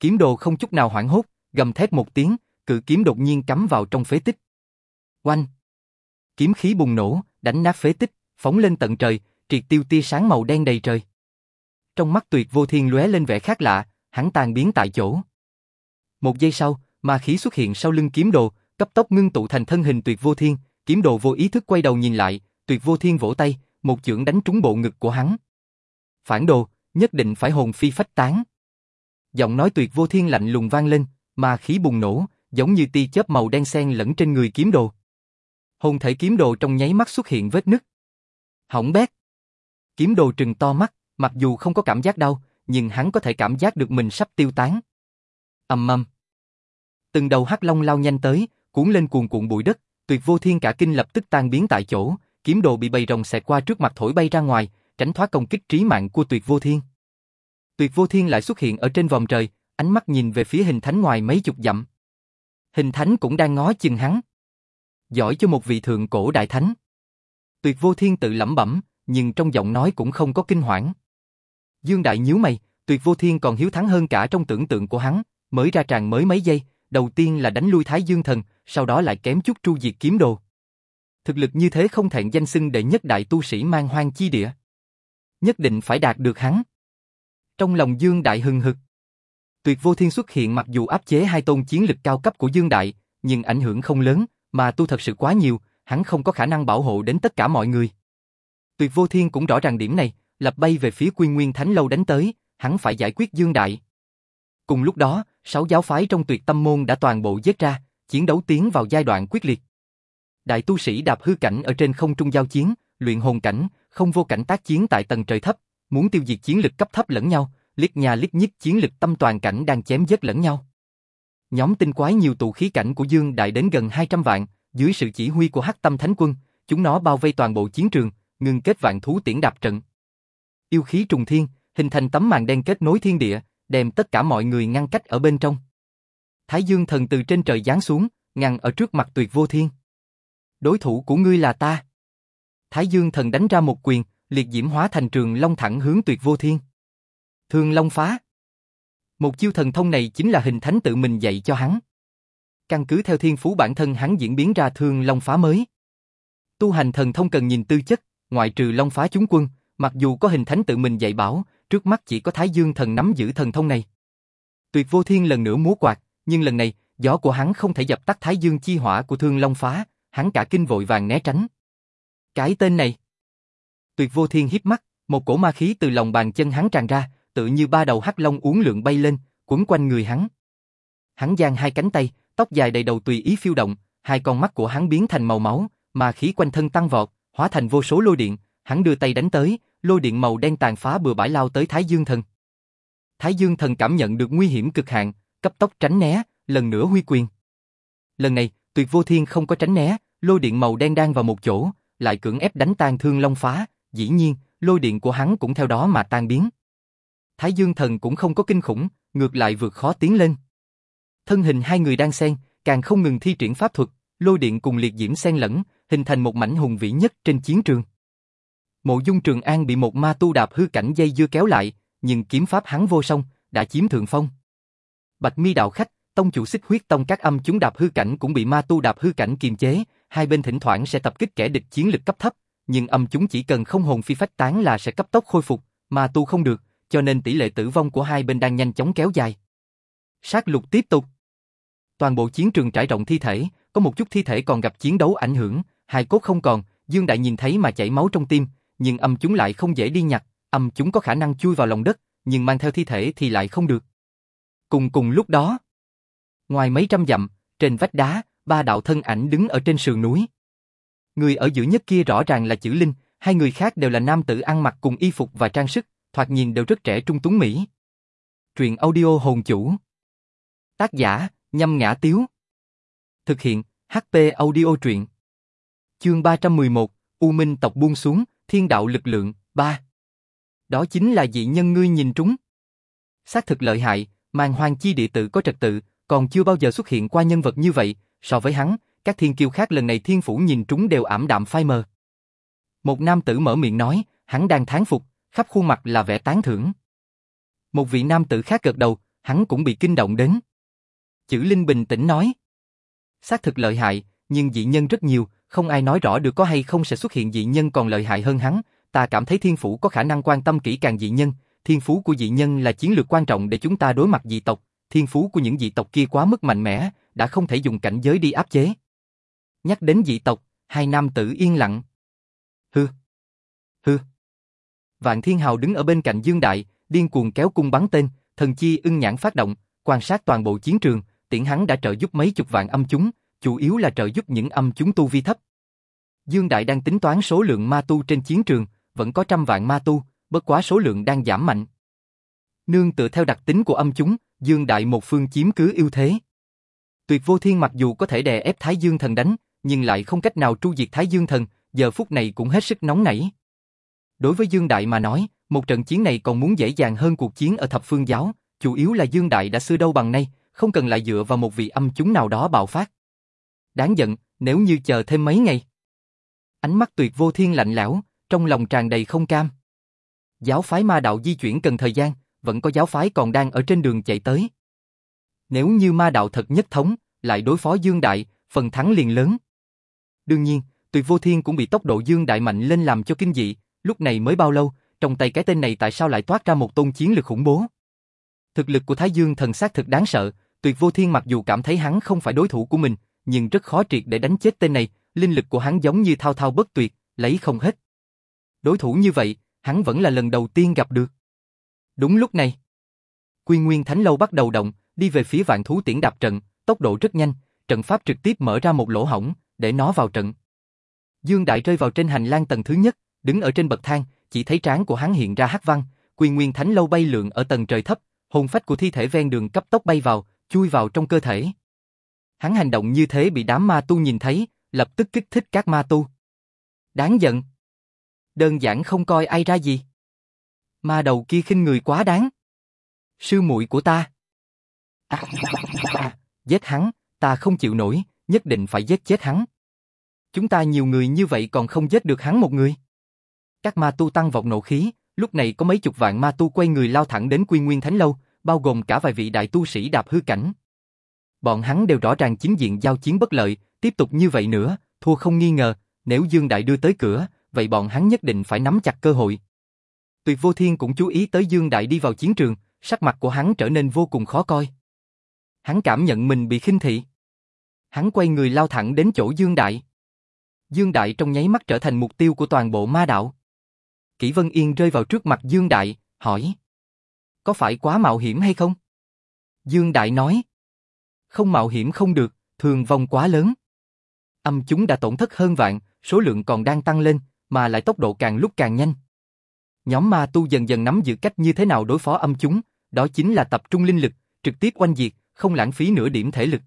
Kiếm đồ không chút nào hoảng hốt, gầm thét một tiếng, cự kiếm đột nhiên cắm vào trong phế tích. Oanh! Kiếm khí bùng nổ, đánh nát phế tích, phóng lên tận trời, triệt tiêu tia sáng màu đen đầy trời. Trong mắt tuyệt vô thiên lóe lên vẻ khác lạ, hắn tan biến tại chỗ. Một giây sau, ma khí xuất hiện sau lưng kiếm đồ, cấp tốc ngưng tụ thành thân hình tuyệt vô thiên, kiếm đồ vô ý thức quay đầu nhìn lại, tuyệt vô thiên vỗ tay, một chưởng đánh trúng bộ ngực của hắn. Phản đồ, nhất định phải hồn phi phách tán. Giọng nói tuyệt vô thiên lạnh lùng vang lên, ma khí bùng nổ, giống như tia chớp màu đen xen lẫn trên người kiếm đồ. Hồn thể kiếm đồ trong nháy mắt xuất hiện vết nứt. Hỏng bét. Kiếm đồ trừng to mắt, mặc dù không có cảm giác đau, nhưng hắn có thể cảm giác được mình sắp tiêu tán. ầm ầm. Từng đầu hắc long lao nhanh tới, cuốn lên cuồn cuộn bụi đất, tuyệt vô thiên cả kinh lập tức tan biến tại chỗ, kiếm đồ bị bầy rồng xẹt qua trước mặt thổi bay ra ngoài, tránh thoát công kích trí mạng của tuyệt vô thiên. Tuyệt vô thiên lại xuất hiện ở trên vòng trời, ánh mắt nhìn về phía hình thánh ngoài mấy chục dặm. Hình thánh cũng đang ngó chừng hắn. Giỏi cho một vị thượng cổ đại thánh. Tuyệt vô thiên tự lẩm bẩm, nhưng trong giọng nói cũng không có kinh hoảng. Dương Đại nhíu mày, tuyệt vô thiên còn hiếu thắng hơn cả trong tưởng tượng của hắn, mới ra tràng mới mấy giây, đầu tiên là đánh lui Thái Dương Thần, sau đó lại kém chút tru diệt kiếm đồ. Thực lực như thế không thẹn danh xưng đệ nhất đại tu sĩ mang hoang chi địa. Nhất định phải đạt được hắn. Trong lòng Dương Đại hừng hực. Tuyệt vô thiên xuất hiện mặc dù áp chế hai tôn chiến lực cao cấp của Dương Đại, nhưng ảnh hưởng không lớn, mà tu thật sự quá nhiều, hắn không có khả năng bảo hộ đến tất cả mọi người. Tuyệt vô thiên cũng rõ ràng điểm này, lập bay về phía Quy Nguyên Thánh Lâu đánh tới, hắn phải giải quyết Dương Đại. Cùng lúc đó, sáu giáo phái trong tuyệt tâm môn đã toàn bộ giết ra, chiến đấu tiến vào giai đoạn quyết liệt. Đại tu sĩ đạp hư cảnh ở trên không trung giao chiến, luyện hồn cảnh, không vô cảnh tác chiến tại tầng trời thấp, muốn tiêu diệt chiến lực cấp thấp lẫn nhau, liếc nhà liếc nhích chiến lực tâm toàn cảnh đang chém giết lẫn nhau. Nhóm tinh quái nhiều tụ khí cảnh của Dương Đại đến gần 200 vạn, dưới sự chỉ huy của Hắc Tâm Thánh Quân, chúng nó bao vây toàn bộ chiến trường, ngưng kết vạn thú tiễn đạp trận. Yêu khí trùng thiên, hình thành tấm màn đen kết nối thiên địa, đem tất cả mọi người ngăn cách ở bên trong. Thái Dương thần từ trên trời giáng xuống, ngăn ở trước mặt tuyệt vô thiên. Đối thủ của ngươi là ta. Thái Dương thần đánh ra một quyền, liệt diễm hóa thành trường long thẳng hướng tuyệt vô thiên. Thương long phá. Một chiêu thần thông này chính là hình thánh tự mình dạy cho hắn. Căn cứ theo thiên phú bản thân hắn diễn biến ra thương long phá mới. Tu hành thần thông cần nhìn tư chất, ngoại trừ long phá chúng quân, mặc dù có hình thánh tự mình dạy bảo, trước mắt chỉ có Thái Dương thần nắm giữ thần thông này. Tuyệt vô thiên lần nữa múa quạt, nhưng lần này, gió của hắn không thể dập tắt Thái Dương chi hỏa của thương long phá, hắn cả kinh vội vàng né tránh. Cái tên này. Tuyệt vô thiên híp mắt, một cổ ma khí từ lòng bàn chân hắn tràn ra, tự như ba đầu hắc long uốn lượn bay lên, quấn quanh người hắn. Hắn giang hai cánh tay, tóc dài đầy đầu tùy ý phiêu động, hai con mắt của hắn biến thành màu máu, mà khí quanh thân tăng vọt, hóa thành vô số lôi điện, hắn đưa tay đánh tới, lôi điện màu đen tàn phá bừa bãi lao tới Thái Dương Thần. Thái Dương Thần cảm nhận được nguy hiểm cực hạn, cấp tốc tránh né, lần nữa huy quyền. Lần này, Tuyệt Vô Thiên không có tránh né, lôi điện màu đen đang vào một chỗ, lại cưỡng ép đánh tan Thương Long phá, dĩ nhiên, lôi điện của hắn cũng theo đó mà tan biến. Thái Dương Thần cũng không có kinh khủng, ngược lại vượt khó tiến lên. Thân hình hai người đang xen, càng không ngừng thi triển pháp thuật, lôi điện cùng liệt diễm xen lẫn, hình thành một mảnh hùng vĩ nhất trên chiến trường. Mộ Dung Trường An bị một ma tu đạp hư cảnh dây dưa kéo lại, nhưng kiếm pháp hắn vô song, đã chiếm thượng phong. Bạch Mi đạo khách, tông chủ xích huyết tông các âm chúng đạp hư cảnh cũng bị ma tu đạp hư cảnh kiềm chế, hai bên thỉnh thoảng sẽ tập kích kẻ địch chiến lực cấp thấp, nhưng âm chúng chỉ cần không hồn phi phách tán là sẽ cấp tốc khôi phục, ma tu không được, cho nên tỷ lệ tử vong của hai bên đang nhanh chóng kéo dài. Sát lục tiếp tục toàn bộ chiến trường trải rộng thi thể, có một chút thi thể còn gặp chiến đấu ảnh hưởng, hài cốt không còn, Dương Đại nhìn thấy mà chảy máu trong tim, nhưng âm chúng lại không dễ đi nhặt, âm chúng có khả năng chui vào lòng đất, nhưng mang theo thi thể thì lại không được. Cùng cùng lúc đó, ngoài mấy trăm dặm, trên vách đá, ba đạo thân ảnh đứng ở trên sườn núi. Người ở giữa nhất kia rõ ràng là chữ Linh, hai người khác đều là nam tử ăn mặc cùng y phục và trang sức, thoạt nhìn đều rất trẻ trung tuấn Mỹ. Truyện audio hồn chủ. Tác giả, nhâm ngã tiếu. Thực hiện, HP audio truyện. Chương 311, U Minh tộc buông xuống, thiên đạo lực lượng, 3. Đó chính là dị nhân ngươi nhìn trúng. Xác thực lợi hại, màn hoàng chi địa tự có trật tự, còn chưa bao giờ xuất hiện qua nhân vật như vậy, so với hắn, các thiên kiêu khác lần này thiên phủ nhìn trúng đều ảm đạm phai mờ. Một nam tử mở miệng nói, hắn đang thán phục, khắp khuôn mặt là vẻ tán thưởng. Một vị nam tử khác gật đầu, hắn cũng bị kinh động đến. Chữ Linh bình tĩnh nói. Xác thực lợi hại, nhưng dị nhân rất nhiều, không ai nói rõ được có hay không sẽ xuất hiện dị nhân còn lợi hại hơn hắn. Ta cảm thấy thiên phủ có khả năng quan tâm kỹ càng dị nhân, thiên phú của dị nhân là chiến lược quan trọng để chúng ta đối mặt dị tộc, thiên phú của những dị tộc kia quá mức mạnh mẽ, đã không thể dùng cảnh giới đi áp chế. Nhắc đến dị tộc, hai nam tử yên lặng. Hư. Hư. Vạn Thiên Hào đứng ở bên cạnh Dương Đại, điên cuồng kéo cung bắn tên, thần chi ưng nhãn phát động, quan sát toàn bộ chiến trường, tiễn hắn đã trợ giúp mấy chục vạn âm chúng, chủ yếu là trợ giúp những âm chúng tu vi thấp. Dương Đại đang tính toán số lượng ma tu trên chiến trường, vẫn có trăm vạn ma tu, bất quá số lượng đang giảm mạnh. Nương tựa theo đặc tính của âm chúng, Dương Đại một phương chiếm cứ ưu thế. Tuyệt vô thiên mặc dù có thể đè ép Thái Dương thần đánh, nhưng lại không cách nào tru diệt Thái Dương thần, giờ phút này cũng hết sức nóng nảy. Đối với Dương Đại mà nói, một trận chiến này còn muốn dễ dàng hơn cuộc chiến ở thập phương giáo, chủ yếu là Dương Đại đã xưa đâu bằng nay, không cần lại dựa vào một vị âm chúng nào đó bạo phát. Đáng giận, nếu như chờ thêm mấy ngày. Ánh mắt tuyệt vô thiên lạnh lẽo, trong lòng tràn đầy không cam. Giáo phái ma đạo di chuyển cần thời gian, vẫn có giáo phái còn đang ở trên đường chạy tới. Nếu như ma đạo thật nhất thống, lại đối phó Dương Đại, phần thắng liền lớn. Đương nhiên, tuyệt vô thiên cũng bị tốc độ Dương Đại mạnh lên làm cho kinh dị, lúc này mới bao lâu, trong tay cái tên này tại sao lại toát ra một tôn chiến lực khủng bố. Thực lực của Thái Dương thần sát thực đáng sợ, tuyệt vô thiên mặc dù cảm thấy hắn không phải đối thủ của mình, nhưng rất khó triệt để đánh chết tên này, linh lực của hắn giống như thao thao bất tuyệt, lấy không hết. Đối thủ như vậy, hắn vẫn là lần đầu tiên gặp được. Đúng lúc này, Quy Nguyên Thánh Lâu bắt đầu động, đi về phía vạn thú tiễn đạp trận, tốc độ rất nhanh, trận pháp trực tiếp mở ra một lỗ hổng, để nó vào trận. Dương Đại rơi vào trên hành lang tầng thứ nhất, đứng ở trên bậc thang, chỉ thấy trán của hắn hiện ra hắc văn, Quy Nguyên Thánh Lâu bay lượn ở tầng trời thấp, hồn phách của thi thể ven đường cấp tốc bay vào, chui vào trong cơ thể. Hắn hành động như thế bị đám ma tu nhìn thấy, lập tức kích thích các ma tu. Đáng giận. Đơn giản không coi ai ra gì. Ma đầu kia khinh người quá đáng. Sư muội của ta. À, à, giết hắn, ta không chịu nổi, nhất định phải giết chết hắn. Chúng ta nhiều người như vậy còn không giết được hắn một người. Các ma tu tăng vọt nộ khí, lúc này có mấy chục vạn ma tu quay người lao thẳng đến Quy Nguyên Thánh Lâu, bao gồm cả vài vị đại tu sĩ đạp hư cảnh. Bọn hắn đều rõ ràng chính diện giao chiến bất lợi, tiếp tục như vậy nữa, thua không nghi ngờ, nếu Dương Đại đưa tới cửa, vậy bọn hắn nhất định phải nắm chặt cơ hội. Tuyệt Vô Thiên cũng chú ý tới Dương Đại đi vào chiến trường, sắc mặt của hắn trở nên vô cùng khó coi. Hắn cảm nhận mình bị khinh thị. Hắn quay người lao thẳng đến chỗ Dương Đại. Dương Đại trong nháy mắt trở thành mục tiêu của toàn bộ ma đạo. Kỷ Vân Yên rơi vào trước mặt Dương Đại, hỏi. Có phải quá mạo hiểm hay không? Dương Đại nói. Không mạo hiểm không được, thường vong quá lớn. Âm chúng đã tổn thất hơn vạn, số lượng còn đang tăng lên, mà lại tốc độ càng lúc càng nhanh. Nhóm ma tu dần dần nắm giữ cách như thế nào đối phó âm chúng, đó chính là tập trung linh lực, trực tiếp oanh diệt, không lãng phí nửa điểm thể lực.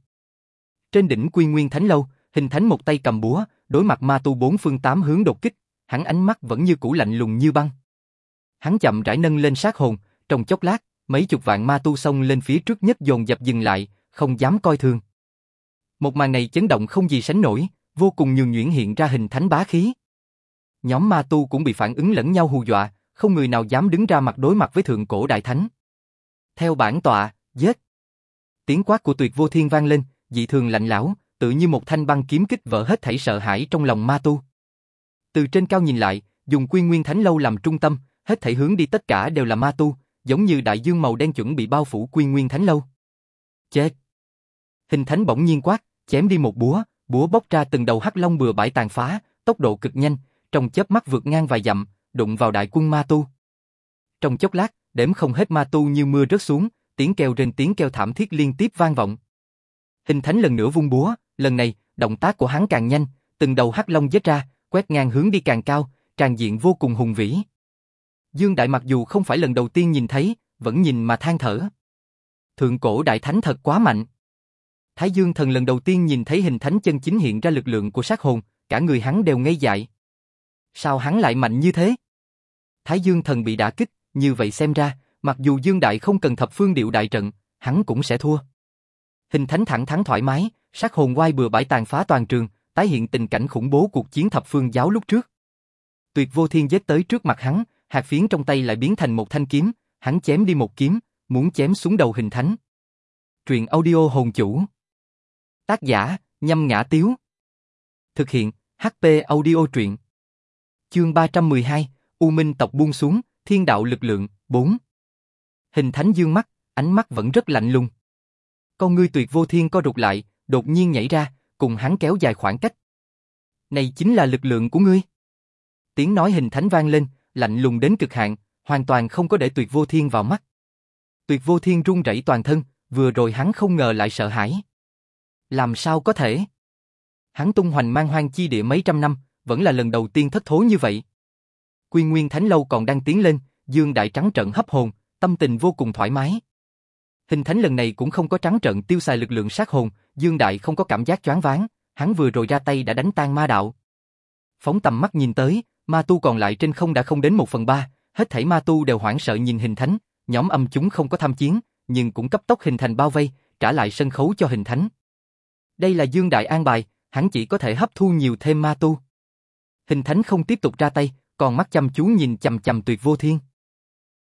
Trên đỉnh Quy Nguyên Thánh Lâu, hình thánh một tay cầm búa, đối mặt ma tu bốn phương tám hướng đột kích, hắn ánh mắt vẫn như cũ lạnh lùng như băng. Hắn chậm rãi nâng lên sát hồn, trong chốc lát, mấy chục vạn ma tu xông lên phía trước nhất dồn dập dừng lại, không dám coi thường. Một màn này chấn động không gì sánh nổi, vô cùng nhường nhuyễn hiện ra hình thánh bá khí. Nhóm ma tu cũng bị phản ứng lẫn nhau hù dọa, không người nào dám đứng ra mặt đối mặt với thượng cổ đại thánh. Theo bản tọa, giết. Tiếng quát của tuyệt vô thiên vang lên, dị thường lạnh lão, tự như một thanh băng kiếm kích vỡ hết thảy sợ hãi trong lòng ma tu. Từ trên cao nhìn lại, dùng quy nguyên thánh lâu làm trung tâm, hết thảy hướng đi tất cả đều là ma tu, giống như đại dương màu đen chuẩn bị bao phủ quy nguyên thánh lâu. Chết! Hình thánh bỗng nhiên quát, chém đi một búa, búa bốc ra từng đầu hắc long bừa bãi tàn phá, tốc độ cực nhanh, trong chớp mắt vượt ngang vài dặm, đụng vào đại quân ma tu. Trong chốc lát, đếm không hết ma tu như mưa rớt xuống, tiếng kêu trên tiếng kêu thảm thiết liên tiếp vang vọng. Hình thánh lần nữa vung búa, lần này, động tác của hắn càng nhanh, từng đầu hắc long giết ra, quét ngang hướng đi càng cao, tràn diện vô cùng hùng vĩ. Dương Đại mặc dù không phải lần đầu tiên nhìn thấy, vẫn nhìn mà than thở. Thượng cổ đại thánh thật quá mạnh. Thái Dương thần lần đầu tiên nhìn thấy hình thánh chân chính hiện ra lực lượng của sát hồn, cả người hắn đều ngây dại. Sao hắn lại mạnh như thế? Thái Dương thần bị đả kích, như vậy xem ra, mặc dù Dương Đại không cần thập phương điệu đại trận, hắn cũng sẽ thua. Hình thánh thẳng thắn thoải mái, sát hồn quay bừa bãi tàn phá toàn trường, tái hiện tình cảnh khủng bố cuộc chiến thập phương giáo lúc trước. Tuyệt vô thiên giết tới trước mặt hắn, hạt phiến trong tay lại biến thành một thanh kiếm, hắn chém đi một kiếm, muốn chém xuống đầu hình thánh. Truyện audio hồn chủ. Tác giả, nhâm ngã tiếu. Thực hiện, HP audio truyện. Chương 312, U Minh tộc buông xuống, thiên đạo lực lượng, 4. Hình thánh dương mắt, ánh mắt vẫn rất lạnh lùng. Con ngươi tuyệt vô thiên co rụt lại, đột nhiên nhảy ra, cùng hắn kéo dài khoảng cách. Này chính là lực lượng của ngươi. Tiếng nói hình thánh vang lên, lạnh lùng đến cực hạn, hoàn toàn không có để tuyệt vô thiên vào mắt. Tuyệt vô thiên run rẩy toàn thân, vừa rồi hắn không ngờ lại sợ hãi. Làm sao có thể? Hắn tung hoành mang hoang chi địa mấy trăm năm, vẫn là lần đầu tiên thất thố như vậy. Quy Nguyên Thánh Lâu còn đang tiến lên, Dương Đại trắng trận hấp hồn, tâm tình vô cùng thoải mái. Hình thánh lần này cũng không có trắng trận tiêu xài lực lượng sát hồn, Dương Đại không có cảm giác choáng váng, hắn vừa rồi ra tay đã đánh tan ma đạo. Phóng tầm mắt nhìn tới, ma tu còn lại trên không đã không đến một phần ba, hết thảy ma tu đều hoảng sợ nhìn hình thánh, nhóm âm chúng không có tham chiến, nhưng cũng cấp tốc hình thành bao vây, trả lại sân khấu cho hình thánh. Đây là Dương Đại an bài, hắn chỉ có thể hấp thu nhiều thêm ma tu. Hình thánh không tiếp tục ra tay, còn mắt chăm chú nhìn chầm chầm tuyệt vô thiên.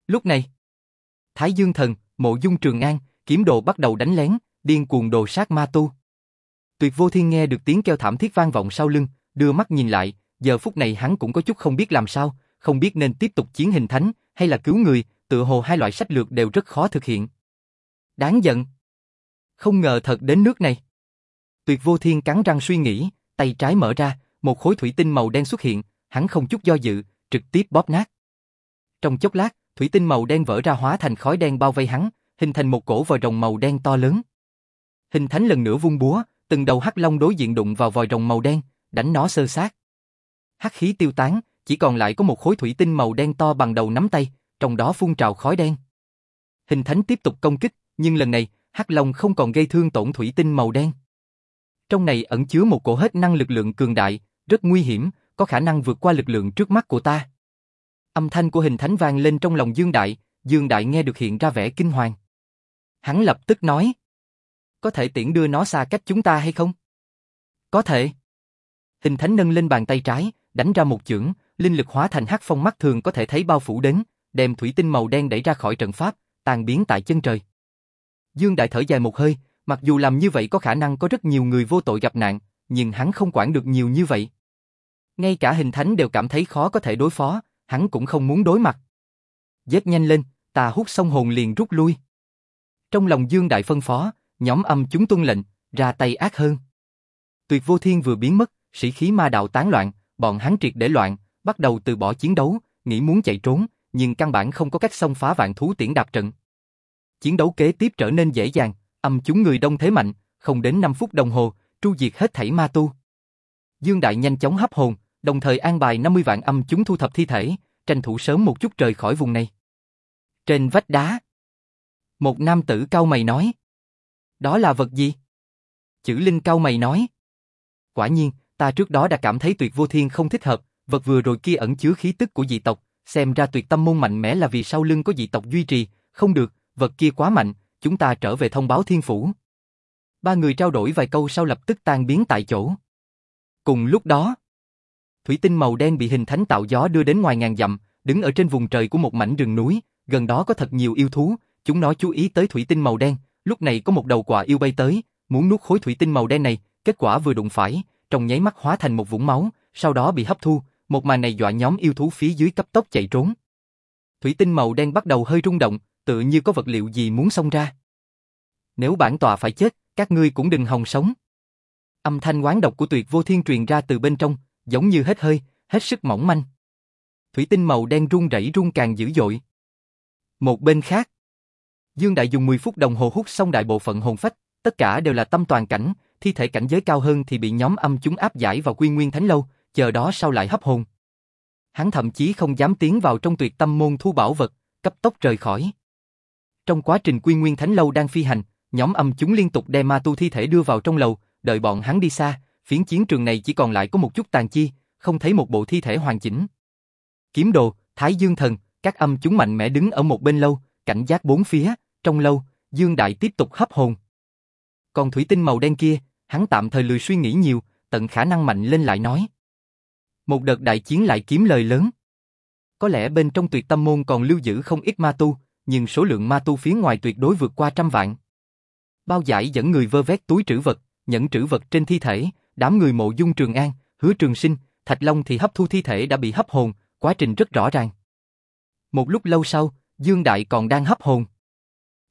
Lúc này, Thái Dương Thần, Mộ Dung Trường An, kiếm đồ bắt đầu đánh lén, điên cuồng đồ sát ma tu. Tuyệt vô thiên nghe được tiếng kêu thảm thiết vang vọng sau lưng, đưa mắt nhìn lại, giờ phút này hắn cũng có chút không biết làm sao, không biết nên tiếp tục chiến hình thánh, hay là cứu người, tự hồ hai loại sách lược đều rất khó thực hiện. Đáng giận. Không ngờ thật đến nước này. Tuyệt vô thiên cắn răng suy nghĩ, tay trái mở ra, một khối thủy tinh màu đen xuất hiện, hắn không chút do dự, trực tiếp bóp nát. Trong chốc lát, thủy tinh màu đen vỡ ra hóa thành khói đen bao vây hắn, hình thành một cổ vòi rồng màu đen to lớn. Hình thánh lần nữa vung búa, từng đầu hắc long đối diện đụng vào vòi rồng màu đen, đánh nó sơ sát. Hắc khí tiêu tán, chỉ còn lại có một khối thủy tinh màu đen to bằng đầu nắm tay, trong đó phun trào khói đen. Hình thánh tiếp tục công kích, nhưng lần này, hắc long không còn gây thương tổn thủy tinh màu đen. Trong này ẩn chứa một cổ hết năng lực lượng cường đại, rất nguy hiểm, có khả năng vượt qua lực lượng trước mắt của ta. Âm thanh của hình thánh vang lên trong lòng Dương Đại, Dương Đại nghe được hiện ra vẻ kinh hoàng. Hắn lập tức nói, có thể tiễn đưa nó xa cách chúng ta hay không? Có thể. Hình thánh nâng lên bàn tay trái, đánh ra một chưởng, linh lực hóa thành hắc phong mắt thường có thể thấy bao phủ đến, đem thủy tinh màu đen đẩy ra khỏi trận pháp, tan biến tại chân trời. Dương Đại thở dài một hơi, mặc dù làm như vậy có khả năng có rất nhiều người vô tội gặp nạn, nhưng hắn không quản được nhiều như vậy. Ngay cả hình thánh đều cảm thấy khó có thể đối phó, hắn cũng không muốn đối mặt. Dết nhanh lên, tà hút xong hồn liền rút lui. Trong lòng Dương Đại phân phó, nhóm âm chúng tuân lệnh, ra tay ác hơn. Tuyệt vô thiên vừa biến mất, sĩ khí ma đạo tán loạn, bọn hắn triệt để loạn, bắt đầu từ bỏ chiến đấu, nghĩ muốn chạy trốn, nhưng căn bản không có cách xông phá vạn thú tiễn đạp trận. Chiến đấu kế tiếp trở nên dễ dàng, âm chúng người đông thế mạnh, không đến 5 phút đồng hồ, tru diệt hết thảy ma tu. Dương Đại nhanh chóng hấp hồn, đồng thời an bài 50 vạn âm chúng thu thập thi thể, tranh thủ sớm một chút rời khỏi vùng này. Trên vách đá, một nam tử cao mày nói. Đó là vật gì? Chữ Linh cao mày nói. Quả nhiên, ta trước đó đã cảm thấy tuyệt vô thiên không thích hợp, vật vừa rồi kia ẩn chứa khí tức của dị tộc, xem ra tuyệt tâm môn mạnh mẽ là vì sau lưng có dị tộc duy trì, không được, vật kia quá mạnh, chúng ta trở về thông báo thiên phủ. Ba người trao đổi vài câu sau lập tức tan biến tại chỗ. Cùng lúc đó, thủy tinh màu đen bị hình thánh tạo gió đưa đến ngoài ngàn dặm, đứng ở trên vùng trời của một mảnh rừng núi, gần đó có thật nhiều yêu thú, chúng nó chú ý tới thủy tinh màu đen, lúc này có một đầu quạ yêu bay tới, muốn nuốt khối thủy tinh màu đen này, kết quả vừa đụng phải, trong nháy mắt hóa thành một vũng máu, sau đó bị hấp thu, một màn này dọa nhóm yêu thú phía dưới cấp tốc chạy trốn. Thủy tinh màu đen bắt đầu hơi rung động, tự như có vật liệu gì muốn xông ra. Nếu bản tòa phải chết, các ngươi cũng đừng hòng sống. Âm thanh quán độc của tuyệt vô thiên truyền ra từ bên trong, giống như hết hơi, hết sức mỏng manh. Thủy tinh màu đen rung rẩy rung càng dữ dội. Một bên khác, Dương Đại dùng 10 phút đồng hồ hút xong đại bộ phận hồn phách, tất cả đều là tâm toàn cảnh, thi thể cảnh giới cao hơn thì bị nhóm âm chúng áp giải vào quy nguyên thánh lâu, chờ đó sau lại hấp hồn. Hắn thậm chí không dám tiến vào trong tuyệt tâm môn thu bảo vật, cấp tốc rời khỏi. Trong quá trình quy nguyên thánh lâu đang phi hành, nhóm âm chúng liên tục đem ma tu thi thể đưa vào trong lầu, đợi bọn hắn đi xa, phiến chiến trường này chỉ còn lại có một chút tàn chi, không thấy một bộ thi thể hoàn chỉnh. Kiếm đồ, Thái Dương Thần, các âm chúng mạnh mẽ đứng ở một bên lâu, cảnh giác bốn phía, trong lâu, Dương Đại tiếp tục hấp hồn. Còn thủy tinh màu đen kia, hắn tạm thời lười suy nghĩ nhiều, tận khả năng mạnh lên lại nói. Một đợt đại chiến lại kiếm lời lớn. Có lẽ bên trong tuyệt tâm môn còn lưu giữ không ít ma tu, nhưng số lượng ma tu phía ngoài tuyệt đối vượt qua trăm vạn. Bao giải dẫn người vơ vét túi trữ vật, nhận trữ vật trên thi thể, đám người mộ dung trường an, hứa trường sinh, thạch long thì hấp thu thi thể đã bị hấp hồn, quá trình rất rõ ràng. Một lúc lâu sau, Dương Đại còn đang hấp hồn.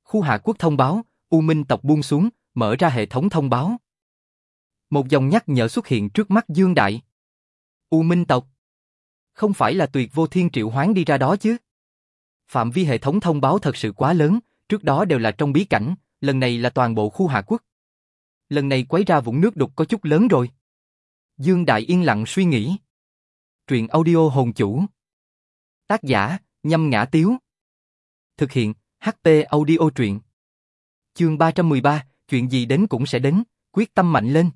Khu hạ quốc thông báo, U Minh tộc buông xuống, mở ra hệ thống thông báo. Một dòng nhắc nhở xuất hiện trước mắt Dương Đại. U Minh tộc. Không phải là tuyệt vô thiên triệu hoán đi ra đó chứ. Phạm vi hệ thống thông báo thật sự quá lớn, trước đó đều là trong bí cảnh, lần này là toàn bộ khu hạ quốc. Lần này quấy ra vũng nước đục có chút lớn rồi. Dương Đại yên lặng suy nghĩ. Truyện audio hồn chủ. Tác giả, nhâm ngã tiếu. Thực hiện, HP audio truyện. Chương 313, chuyện gì đến cũng sẽ đến, quyết tâm mạnh lên.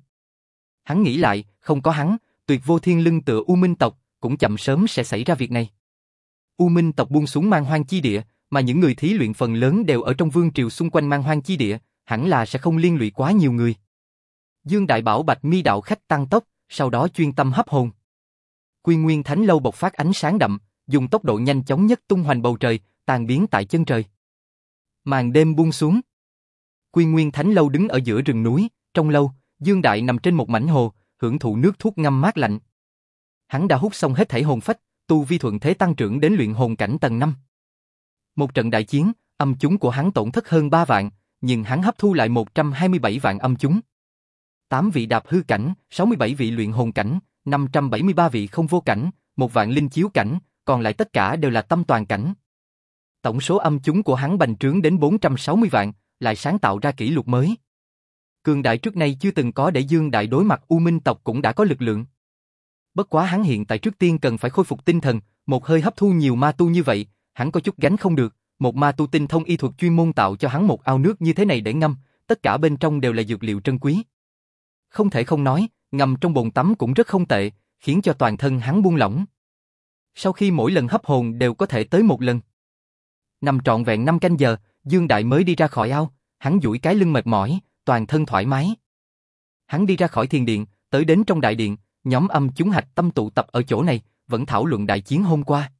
Hắn nghĩ lại, không có hắn, tuyệt vô thiên lưng tựa U Minh tộc, cũng chậm sớm sẽ xảy ra việc này. U Minh tộc buông xuống mang hoang chi địa, mà những người thí luyện phần lớn đều ở trong vương triều xung quanh mang hoang chi địa, hẳn là sẽ không liên lụy quá nhiều người. Dương Đại Bảo Bạch Mi đạo khách tăng tốc, sau đó chuyên tâm hấp hồn. Quy Nguyên Thánh lâu bộc phát ánh sáng đậm, dùng tốc độ nhanh chóng nhất tung hoành bầu trời, tàn biến tại chân trời. Màn đêm buông xuống. Quy Nguyên Thánh lâu đứng ở giữa rừng núi, trong lâu, Dương Đại nằm trên một mảnh hồ, hưởng thụ nước thuốc ngâm mát lạnh. Hắn đã hút xong hết thảy hồn phách, tu vi thuận thế tăng trưởng đến luyện hồn cảnh tầng 5. Một trận đại chiến, âm chúng của hắn tổn thất hơn 3 vạn, nhưng hắn hấp thu lại 127 vạn âm chúng. 8 vị đạp hư cảnh, 67 vị luyện hồn cảnh, 573 vị không vô cảnh, một vạn linh chiếu cảnh, còn lại tất cả đều là tâm toàn cảnh. Tổng số âm chúng của hắn bành trướng đến 460 vạn, lại sáng tạo ra kỷ lục mới. Cường đại trước nay chưa từng có để Dương Đại đối mặt U Minh tộc cũng đã có lực lượng. Bất quá hắn hiện tại trước tiên cần phải khôi phục tinh thần, một hơi hấp thu nhiều ma tu như vậy, hắn có chút gánh không được, một ma tu tinh thông y thuật chuyên môn tạo cho hắn một ao nước như thế này để ngâm, tất cả bên trong đều là dược liệu trân quý. Không thể không nói, ngâm trong bồn tắm cũng rất không tệ, khiến cho toàn thân hắn buông lỏng. Sau khi mỗi lần hấp hồn đều có thể tới một lần. Nằm trọn vẹn 5 canh giờ, Dương Đại mới đi ra khỏi ao, hắn duỗi cái lưng mệt mỏi, toàn thân thoải mái. Hắn đi ra khỏi thiền điện, tới đến trong đại điện, nhóm âm chúng hạch tâm tụ tập ở chỗ này, vẫn thảo luận đại chiến hôm qua.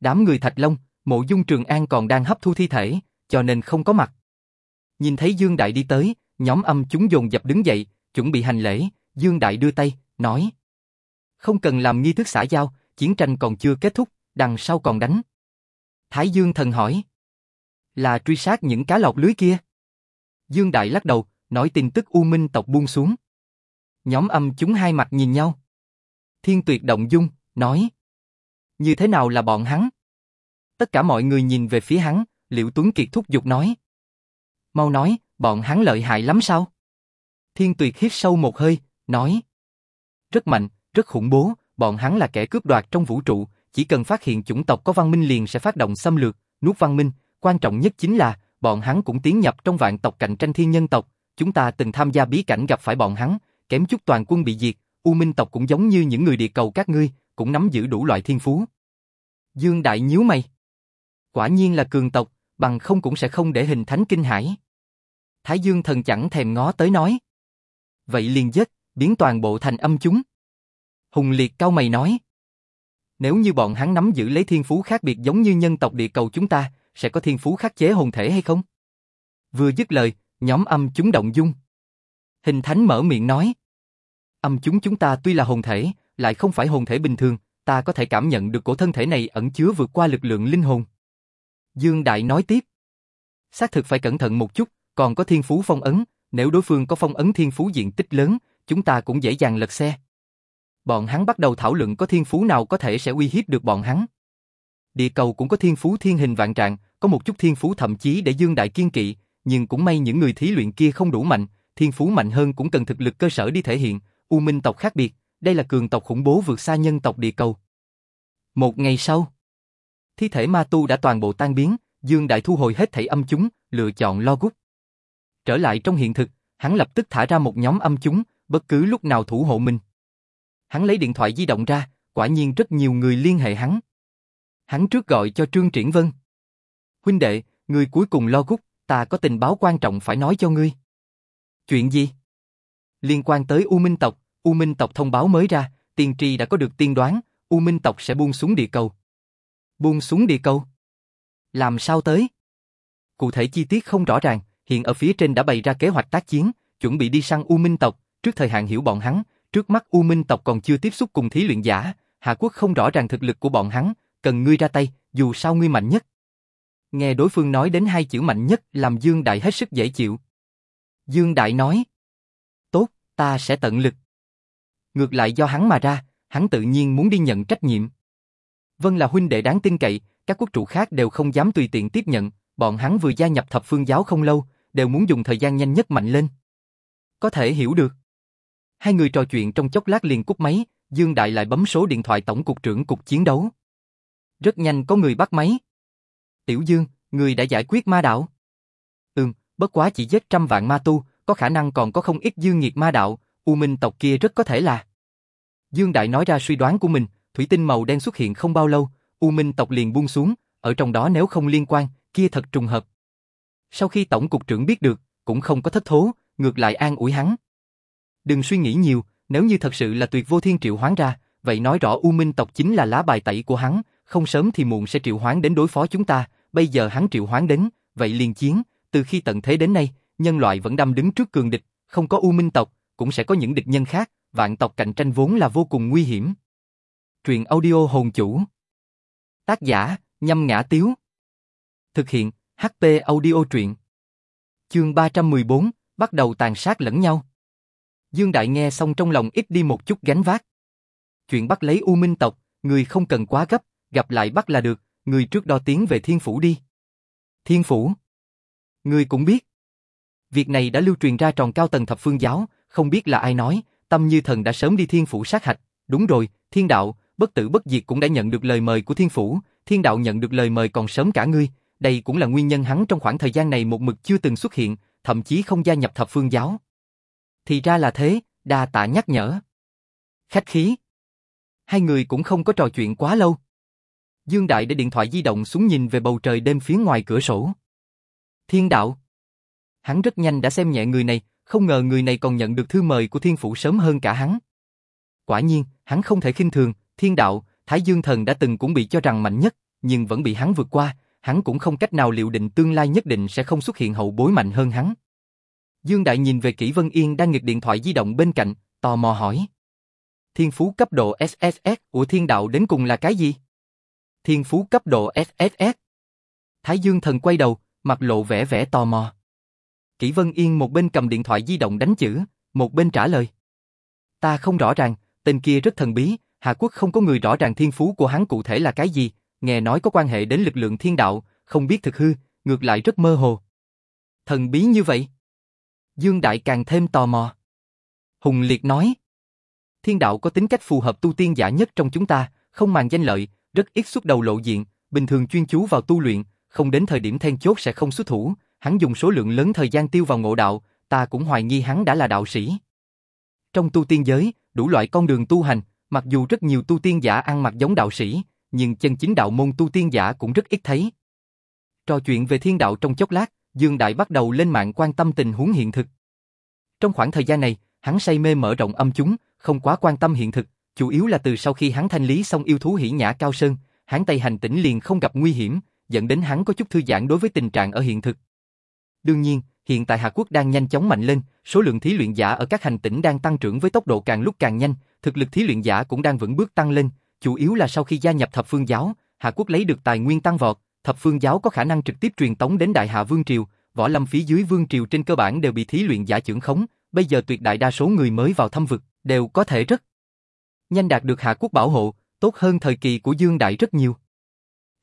Đám người Thạch Long, Mộ Dung Trường An còn đang hấp thu thi thể, cho nên không có mặt. Nhìn thấy Dương Đại đi tới, nhóm âm chúng dồn dập đứng dậy, chuẩn bị hành lễ, Dương Đại đưa tay, nói. Không cần làm nghi thức xã giao, chiến tranh còn chưa kết thúc, đằng sau còn đánh. Thái Dương thần hỏi. Là truy sát những cá lọc lưới kia. Dương Đại lắc đầu, nói tin tức U Minh tộc buông xuống. Nhóm âm chúng hai mặt nhìn nhau. Thiên tuyệt động dung, nói. Như thế nào là bọn hắn? Tất cả mọi người nhìn về phía hắn, Liễu Tuấn Kiệt thúc giục nói. Mau nói, bọn hắn lợi hại lắm sao? Thiên tuyệt hít sâu một hơi, nói. Rất mạnh, rất khủng bố, bọn hắn là kẻ cướp đoạt trong vũ trụ, chỉ cần phát hiện chủng tộc có văn minh liền sẽ phát động xâm lược, nuốt văn minh, quan trọng nhất chính là, bọn hắn cũng tiến nhập trong vạn tộc cạnh tranh thiên nhân tộc, chúng ta từng tham gia bí cảnh gặp phải bọn hắn, kém chút toàn quân bị diệt, U Minh tộc cũng giống như những người địa cầu các ngươi, cũng nắm giữ đủ loại thiên phú. Dương Đại nhíu mày. Quả nhiên là cường tộc, bằng không cũng sẽ không để hình thánh kinh hải. Thái Dương thần chẳng thèm ngó tới nói. Vậy liền giết, biến toàn bộ thành âm chúng. Hùng Liệt cao mày nói. Nếu như bọn hắn nắm giữ lấy thiên phú khác biệt giống như nhân tộc địa cầu chúng ta, sẽ có thiên phú khắc chế hồn thể hay không? Vừa dứt lời, nhóm âm chúng động dung. Hình thánh mở miệng nói. Âm chúng chúng ta tuy là hồn thể, lại không phải hồn thể bình thường, ta có thể cảm nhận được cổ thân thể này ẩn chứa vượt qua lực lượng linh hồn. Dương Đại nói tiếp. Xác thực phải cẩn thận một chút, còn có thiên phú phong ấn, Nếu đối phương có phong ấn thiên phú diện tích lớn, chúng ta cũng dễ dàng lật xe. Bọn hắn bắt đầu thảo luận có thiên phú nào có thể sẽ uy hiếp được bọn hắn. Địa cầu cũng có thiên phú thiên hình vạn trạng, có một chút thiên phú thậm chí để Dương Đại kiên kỵ, nhưng cũng may những người thí luyện kia không đủ mạnh, thiên phú mạnh hơn cũng cần thực lực cơ sở đi thể hiện, U Minh tộc khác biệt, đây là cường tộc khủng bố vượt xa nhân tộc địa cầu. Một ngày sau, thi thể ma tu đã toàn bộ tan biến, Dương Đại thu hồi hết thảy âm chúng, lựa chọn lo gút. Trở lại trong hiện thực, hắn lập tức thả ra một nhóm âm chúng, bất cứ lúc nào thủ hộ mình. Hắn lấy điện thoại di động ra, quả nhiên rất nhiều người liên hệ hắn. Hắn trước gọi cho Trương Triển Vân. Huynh đệ, người cuối cùng lo gút, ta có tình báo quan trọng phải nói cho ngươi. Chuyện gì? Liên quan tới U Minh tộc, U Minh tộc thông báo mới ra, tiên tri đã có được tiên đoán, U Minh tộc sẽ buông xuống địa cầu. Buông xuống địa cầu? Làm sao tới? Cụ thể chi tiết không rõ ràng, hiện ở phía trên đã bày ra kế hoạch tác chiến, chuẩn bị đi săn U Minh tộc, trước thời hạn hiểu bọn hắn, trước mắt U Minh tộc còn chưa tiếp xúc cùng thí luyện giả, Hạ Quốc không rõ ràng thực lực của bọn hắn, cần ngươi ra tay, dù sao ngươi mạnh nhất. Nghe đối phương nói đến hai chữ mạnh nhất làm Dương Đại hết sức dễ chịu. Dương Đại nói, tốt, ta sẽ tận lực. Ngược lại do hắn mà ra, hắn tự nhiên muốn đi nhận trách nhiệm. Vân là huynh đệ đáng tin cậy, các quốc trụ khác đều không dám tùy tiện tiếp nhận, bọn hắn vừa gia nhập thập phương giáo không lâu, đều muốn dùng thời gian nhanh nhất mạnh lên. Có thể hiểu được. Hai người trò chuyện trong chốc lát liền cúp máy, Dương Đại lại bấm số điện thoại tổng cục trưởng cục chiến đấu. Rất nhanh có người bắt máy. Tiểu Dương, người đã giải quyết ma đạo. Ừm, bất quá chỉ giết trăm vạn ma tu, có khả năng còn có không ít dương nghiệt ma đạo, U Minh tộc kia rất có thể là. Dương Đại nói ra suy đoán của mình, thủy tinh màu đen xuất hiện không bao lâu, U Minh tộc liền buông xuống, ở trong đó nếu không liên quan, kia thật trùng hợp. Sau khi tổng cục trưởng biết được, cũng không có thất thố, ngược lại an ủi hắn. Đừng suy nghĩ nhiều, nếu như thật sự là tuyệt vô thiên triệu hoán ra, vậy nói rõ U Minh tộc chính là lá bài tẩy của hắn, không sớm thì muộn sẽ triệu hoán đến đối phó chúng ta, bây giờ hắn triệu hoán đến, vậy liền chiến, từ khi tận thế đến nay, nhân loại vẫn đâm đứng trước cường địch, không có U Minh tộc, cũng sẽ có những địch nhân khác, vạn tộc cạnh tranh vốn là vô cùng nguy hiểm. Truyện audio hồn chủ. Tác giả, nhâm ngã tiếu. Thực hiện, HP audio truyện. Chương 314, bắt đầu tàn sát lẫn nhau. Dương Đại nghe xong trong lòng ít đi một chút gánh vác. Chuyện bắt lấy U Minh tộc, người không cần quá gấp, gặp lại bắt là được, người trước đo tiến về Thiên Phủ đi. Thiên Phủ? Người cũng biết. Việc này đã lưu truyền ra tròn cao tầng thập phương giáo, không biết là ai nói, tâm như thần đã sớm đi Thiên Phủ sát hạch. Đúng rồi, Thiên Đạo, bất tử bất diệt cũng đã nhận được lời mời của Thiên Phủ, Thiên Đạo nhận được lời mời còn sớm cả ngươi, đây cũng là nguyên nhân hắn trong khoảng thời gian này một mực chưa từng xuất hiện, thậm chí không gia nhập thập phương giáo. Thì ra là thế, đa tạ nhắc nhở. Khách khí. Hai người cũng không có trò chuyện quá lâu. Dương Đại để điện thoại di động xuống nhìn về bầu trời đêm phía ngoài cửa sổ. Thiên đạo. Hắn rất nhanh đã xem nhẹ người này, không ngờ người này còn nhận được thư mời của thiên phủ sớm hơn cả hắn. Quả nhiên, hắn không thể khinh thường, thiên đạo, Thái Dương Thần đã từng cũng bị cho rằng mạnh nhất, nhưng vẫn bị hắn vượt qua, hắn cũng không cách nào liệu định tương lai nhất định sẽ không xuất hiện hậu bối mạnh hơn hắn. Dương Đại nhìn về Kỷ Vân Yên đang nghịch điện thoại di động bên cạnh, tò mò hỏi. Thiên phú cấp độ SSS của thiên đạo đến cùng là cái gì? Thiên phú cấp độ SSS. Thái Dương Thần quay đầu, mặt lộ vẻ vẻ tò mò. Kỷ Vân Yên một bên cầm điện thoại di động đánh chữ, một bên trả lời. Ta không rõ ràng, tên kia rất thần bí, Hà Quốc không có người rõ ràng thiên phú của hắn cụ thể là cái gì, nghe nói có quan hệ đến lực lượng thiên đạo, không biết thực hư, ngược lại rất mơ hồ. Thần bí như vậy? Dương Đại càng thêm tò mò. Hùng Liệt nói, thiên đạo có tính cách phù hợp tu tiên giả nhất trong chúng ta, không màng danh lợi, rất ít xuất đầu lộ diện, bình thường chuyên chú vào tu luyện, không đến thời điểm then chốt sẽ không xuất thủ, hắn dùng số lượng lớn thời gian tiêu vào ngộ đạo, ta cũng hoài nghi hắn đã là đạo sĩ. Trong tu tiên giới, đủ loại con đường tu hành, mặc dù rất nhiều tu tiên giả ăn mặc giống đạo sĩ, nhưng chân chính đạo môn tu tiên giả cũng rất ít thấy. Trò chuyện về thiên đạo trong chốc lát, Dương Đại bắt đầu lên mạng quan tâm tình huống hiện thực. Trong khoảng thời gian này, hắn say mê mở rộng âm chúng, không quá quan tâm hiện thực, chủ yếu là từ sau khi hắn thanh lý xong yêu thú hỉ nhã cao sơn, hắn Tây hành tỉnh liền không gặp nguy hiểm, dẫn đến hắn có chút thư giãn đối với tình trạng ở hiện thực. Đương nhiên, hiện tại Hà Quốc đang nhanh chóng mạnh lên, số lượng thí luyện giả ở các hành tỉnh đang tăng trưởng với tốc độ càng lúc càng nhanh, thực lực thí luyện giả cũng đang vững bước tăng lên, chủ yếu là sau khi gia nhập Thập Phương giáo, Hà Quốc lấy được tài nguyên tăng vọt, Thập Phương giáo có khả năng trực tiếp truyền tống đến Đại Hạ Vương triều, võ lâm phía dưới vương triều trên cơ bản đều bị thí luyện giả trưởng khống, bây giờ tuyệt đại đa số người mới vào thâm vực đều có thể rất nhanh đạt được hạ quốc bảo hộ, tốt hơn thời kỳ của Dương Đại rất nhiều.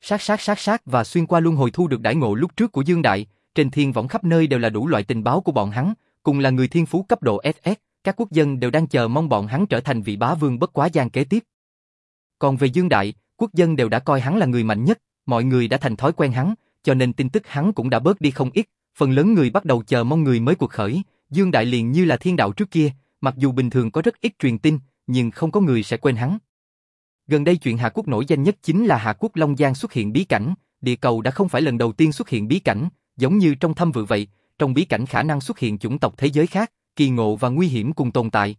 Sát sát sát sát và xuyên qua luân hồi thu được đãi ngộ lúc trước của Dương Đại, trên thiên võng khắp nơi đều là đủ loại tình báo của bọn hắn, cùng là người thiên phú cấp độ SS, các quốc dân đều đang chờ mong bọn hắn trở thành vị bá vương bất quá gian kế tiếp. Còn về Dương Đại, quốc dân đều đã coi hắn là người mạnh nhất, mọi người đã thành thói quen hắn, cho nên tin tức hắn cũng đã bớt đi không ít, phần lớn người bắt đầu chờ mong người mới cuộc khởi, Dương Đại liền như là thiên đạo trước kia, mặc dù bình thường có rất ít truyền tin, nhưng không có người sẽ quên hắn. Gần đây chuyện Hạ Quốc nổi danh nhất chính là Hạ Quốc Long Giang xuất hiện bí cảnh, địa cầu đã không phải lần đầu tiên xuất hiện bí cảnh, giống như trong thâm vự vậy, trong bí cảnh khả năng xuất hiện chủng tộc thế giới khác, kỳ ngộ và nguy hiểm cùng tồn tại.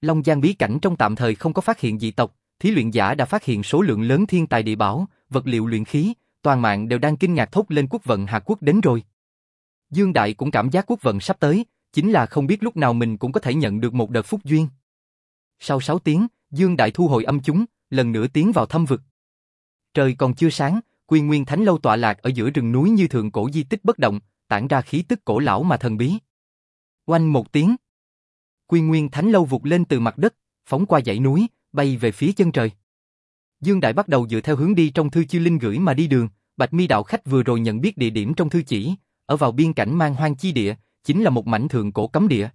Long Giang bí cảnh trong tạm thời không có phát hiện dị tộc, thí luyện giả đã phát hiện số lượng lớn thiên tài địa bảo, vật liệu luyện khí, toàn mạng đều đang kinh ngạc thốt lên quốc vận Hạ Quốc đến rồi. Dương Đại cũng cảm giác quốc vận sắp tới, chính là không biết lúc nào mình cũng có thể nhận được một đợt phúc duyên. Sau 6 tiếng, Dương Đại thu hồi âm chúng, lần nữa tiến vào thâm vực. Trời còn chưa sáng, Quy Nguyên Thánh lâu tọa lạc ở giữa rừng núi như thượng cổ di tích bất động, tản ra khí tức cổ lão mà thần bí. Oanh một tiếng. Quy Nguyên Thánh lâu vụt lên từ mặt đất, phóng qua dãy núi, bay về phía chân trời. Dương Đại bắt đầu dựa theo hướng đi trong thư chư linh gửi mà đi đường, Bạch Mi đạo khách vừa rồi nhận biết địa điểm trong thư chỉ, ở vào biên cảnh mang hoang chi địa, chính là một mảnh thượng cổ cấm địa.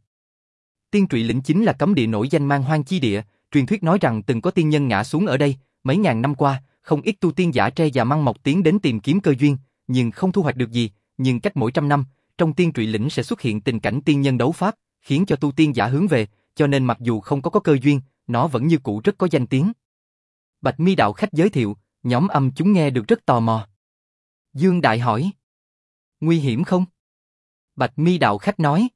Tiên trụy lĩnh chính là cấm địa nổi danh mang hoang chi địa, truyền thuyết nói rằng từng có tiên nhân ngã xuống ở đây, mấy ngàn năm qua, không ít tu tiên giả tre và măng mọc tiến đến tìm kiếm cơ duyên, nhưng không thu hoạch được gì, nhưng cách mỗi trăm năm, trong tiên trụy lĩnh sẽ xuất hiện tình cảnh tiên nhân đấu pháp, khiến cho tu tiên giả hướng về, cho nên mặc dù không có có cơ duyên, nó vẫn như cũ rất có danh tiếng. Bạch Mi đạo khách giới thiệu, nhóm âm chúng nghe được rất tò mò. Dương Đại hỏi, nguy hiểm không? Bạch Mi đạo khách nói,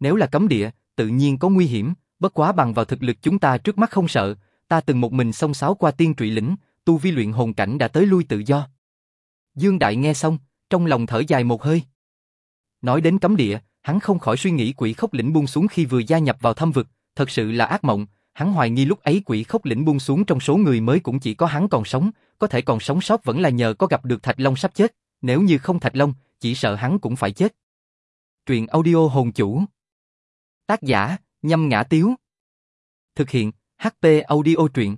nếu là cấm địa, tự nhiên có nguy hiểm, bất quá bằng vào thực lực chúng ta trước mắt không sợ, ta từng một mình xông sáo qua tiên trụy lĩnh, tu vi luyện hồn cảnh đã tới lui tự do. Dương Đại nghe xong, trong lòng thở dài một hơi. Nói đến cấm địa, hắn không khỏi suy nghĩ quỷ khốc lĩnh buông xuống khi vừa gia nhập vào thâm vực, thật sự là ác mộng, hắn hoài nghi lúc ấy quỷ khốc lĩnh buông xuống trong số người mới cũng chỉ có hắn còn sống, có thể còn sống sót vẫn là nhờ có gặp được Thạch Long sắp chết, nếu như không Thạch Long, chỉ sợ hắn cũng phải chết. Truyện audio hồn chủ Tác giả, nhâm ngã tiếu Thực hiện, HP audio truyện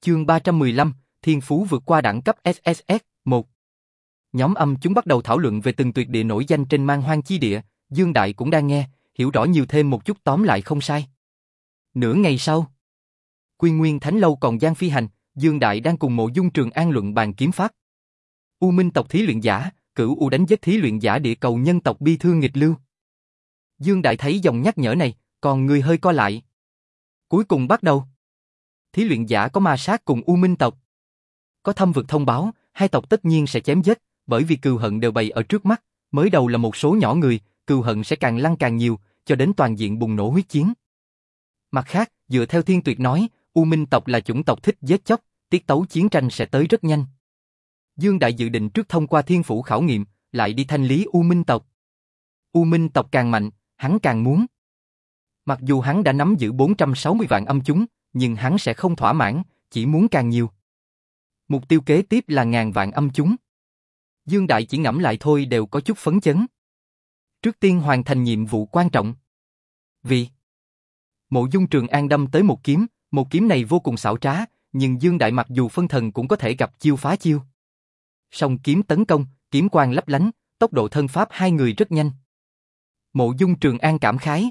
Chương 315, Thiên Phú vượt qua đẳng cấp SSS 1 Nhóm âm chúng bắt đầu thảo luận về từng tuyệt địa nổi danh trên mang hoang chi địa, Dương Đại cũng đang nghe, hiểu rõ nhiều thêm một chút tóm lại không sai. Nửa ngày sau, Quy Nguyên Thánh Lâu còn gian phi hành, Dương Đại đang cùng mộ dung trường an luận bàn kiếm pháp. U Minh tộc thí luyện giả, cửu U đánh giết thí luyện giả địa cầu nhân tộc bi thương nghịch lưu. Dương Đại thấy dòng nhắc nhở này, còn người hơi co lại. Cuối cùng bắt đầu. Thí luyện giả có ma sát cùng U Minh tộc. Có thâm vực thông báo, hai tộc tất nhiên sẽ chém giết, bởi vì cừu hận đều bày ở trước mắt, mới đầu là một số nhỏ người, cừu hận sẽ càng lăn càng nhiều, cho đến toàn diện bùng nổ huyết chiến. Mặt khác, dựa theo Thiên Tuyệt nói, U Minh tộc là chủng tộc thích giết chóc, tiết tấu chiến tranh sẽ tới rất nhanh. Dương Đại dự định trước thông qua thiên phủ khảo nghiệm, lại đi thanh lý U Minh tộc. U Minh tộc càng mạnh, hắn càng muốn. Mặc dù hắn đã nắm giữ 460 vạn âm chúng, nhưng hắn sẽ không thỏa mãn, chỉ muốn càng nhiều. Mục tiêu kế tiếp là ngàn vạn âm chúng. Dương Đại chỉ ngẫm lại thôi đều có chút phấn chấn. Trước tiên hoàn thành nhiệm vụ quan trọng. Vì Mộ Dung Trường An đâm tới một kiếm, một kiếm này vô cùng xảo trá, nhưng Dương Đại mặc dù phân thần cũng có thể gặp chiêu phá chiêu. Song kiếm tấn công, kiếm quang lấp lánh, tốc độ thân pháp hai người rất nhanh. Mộ Dung Trường An cảm khái.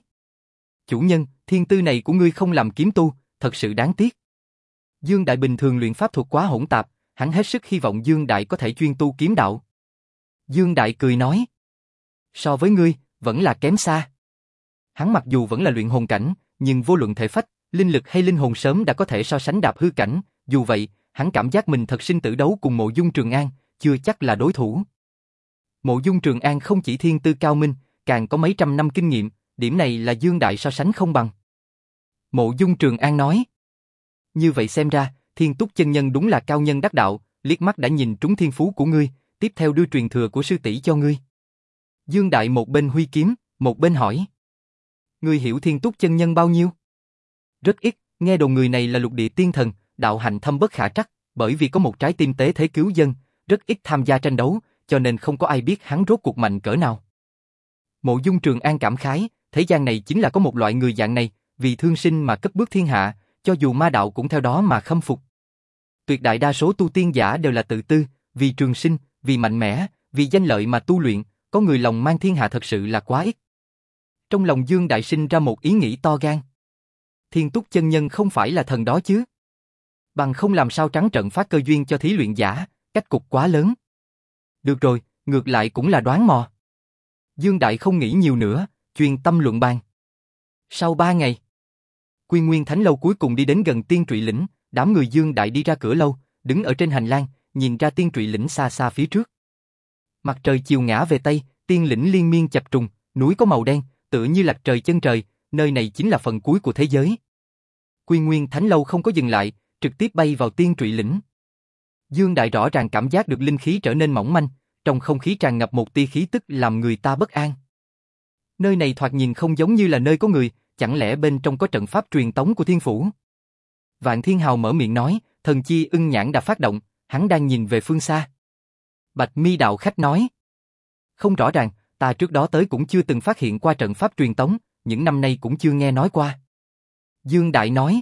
Chủ nhân, thiên tư này của ngươi không làm kiếm tu, thật sự đáng tiếc. Dương Đại bình thường luyện pháp thuật quá hỗn tạp, hắn hết sức hy vọng Dương Đại có thể chuyên tu kiếm đạo. Dương Đại cười nói. So với ngươi, vẫn là kém xa. Hắn mặc dù vẫn là luyện hồn cảnh, nhưng vô luận thể phách, linh lực hay linh hồn sớm đã có thể so sánh đạp hư cảnh, dù vậy, hắn cảm giác mình thật sinh tử đấu cùng mộ dung Trường An, chưa chắc là đối thủ. Mộ dung Trường An không chỉ thiên tư cao minh, càng có mấy trăm năm kinh nghiệm, điểm này là Dương Đại so sánh không bằng. Mộ dung Trường An nói. Như vậy xem ra, thiên túc chân nhân đúng là cao nhân đắc đạo, liếc mắt đã nhìn trúng thiên phú của ngươi, tiếp theo đưa truyền thừa của sư tỷ cho ngươi. Dương Đại một bên huy kiếm, một bên hỏi. Ngươi hiểu thiên túc chân nhân bao nhiêu? Rất ít, nghe đồn người này là lục địa tiên thần, đạo hành thâm bất khả trắc, bởi vì có một trái tim tế thế cứu dân, rất ít tham gia tranh đấu, cho nên không có ai biết hắn rốt cuộc mạnh cỡ nào. Mộ dung trường an cảm khái, thế gian này chính là có một loại người dạng này, vì thương sinh mà cất bước thiên hạ, cho dù ma đạo cũng theo đó mà khâm phục. Tuyệt đại đa số tu tiên giả đều là tự tư, vì trường sinh, vì mạnh mẽ, vì danh lợi mà tu luyện, có người lòng mang thiên hạ thật sự là quá ít. Trong lòng Dương Đại sinh ra một ý nghĩ to gan. Thiên túc chân nhân không phải là thần đó chứ. Bằng không làm sao trắng trận phát cơ duyên cho thí luyện giả, cách cục quá lớn. Được rồi, ngược lại cũng là đoán mò. Dương Đại không nghĩ nhiều nữa, chuyên tâm luận bàn. Sau ba ngày, Quy Nguyên Thánh Lâu cuối cùng đi đến gần tiên trụy lĩnh, đám người Dương Đại đi ra cửa lâu, đứng ở trên hành lang, nhìn ra tiên trụy lĩnh xa xa phía trước. Mặt trời chiều ngã về Tây, tiên lĩnh liên miên chập trùng, núi có màu đen, tựa như lạc trời chân trời, nơi này chính là phần cuối của thế giới. Quy Nguyên Thánh Lâu không có dừng lại, trực tiếp bay vào tiên trụy lĩnh. Dương Đại rõ ràng cảm giác được linh khí trở nên mỏng manh, trong không khí tràn ngập một tia khí tức làm người ta bất an. Nơi này thoạt nhìn không giống như là nơi có người, chẳng lẽ bên trong có trận pháp truyền tống của thiên phủ? Vạn Thiên Hào mở miệng nói, thần chi ưng nhãn đã phát động, hắn đang nhìn về phương xa. Bạch mi đạo khách nói. Không rõ ràng, ta trước đó tới cũng chưa từng phát hiện qua trận pháp truyền tống, những năm nay cũng chưa nghe nói qua. Dương Đại nói.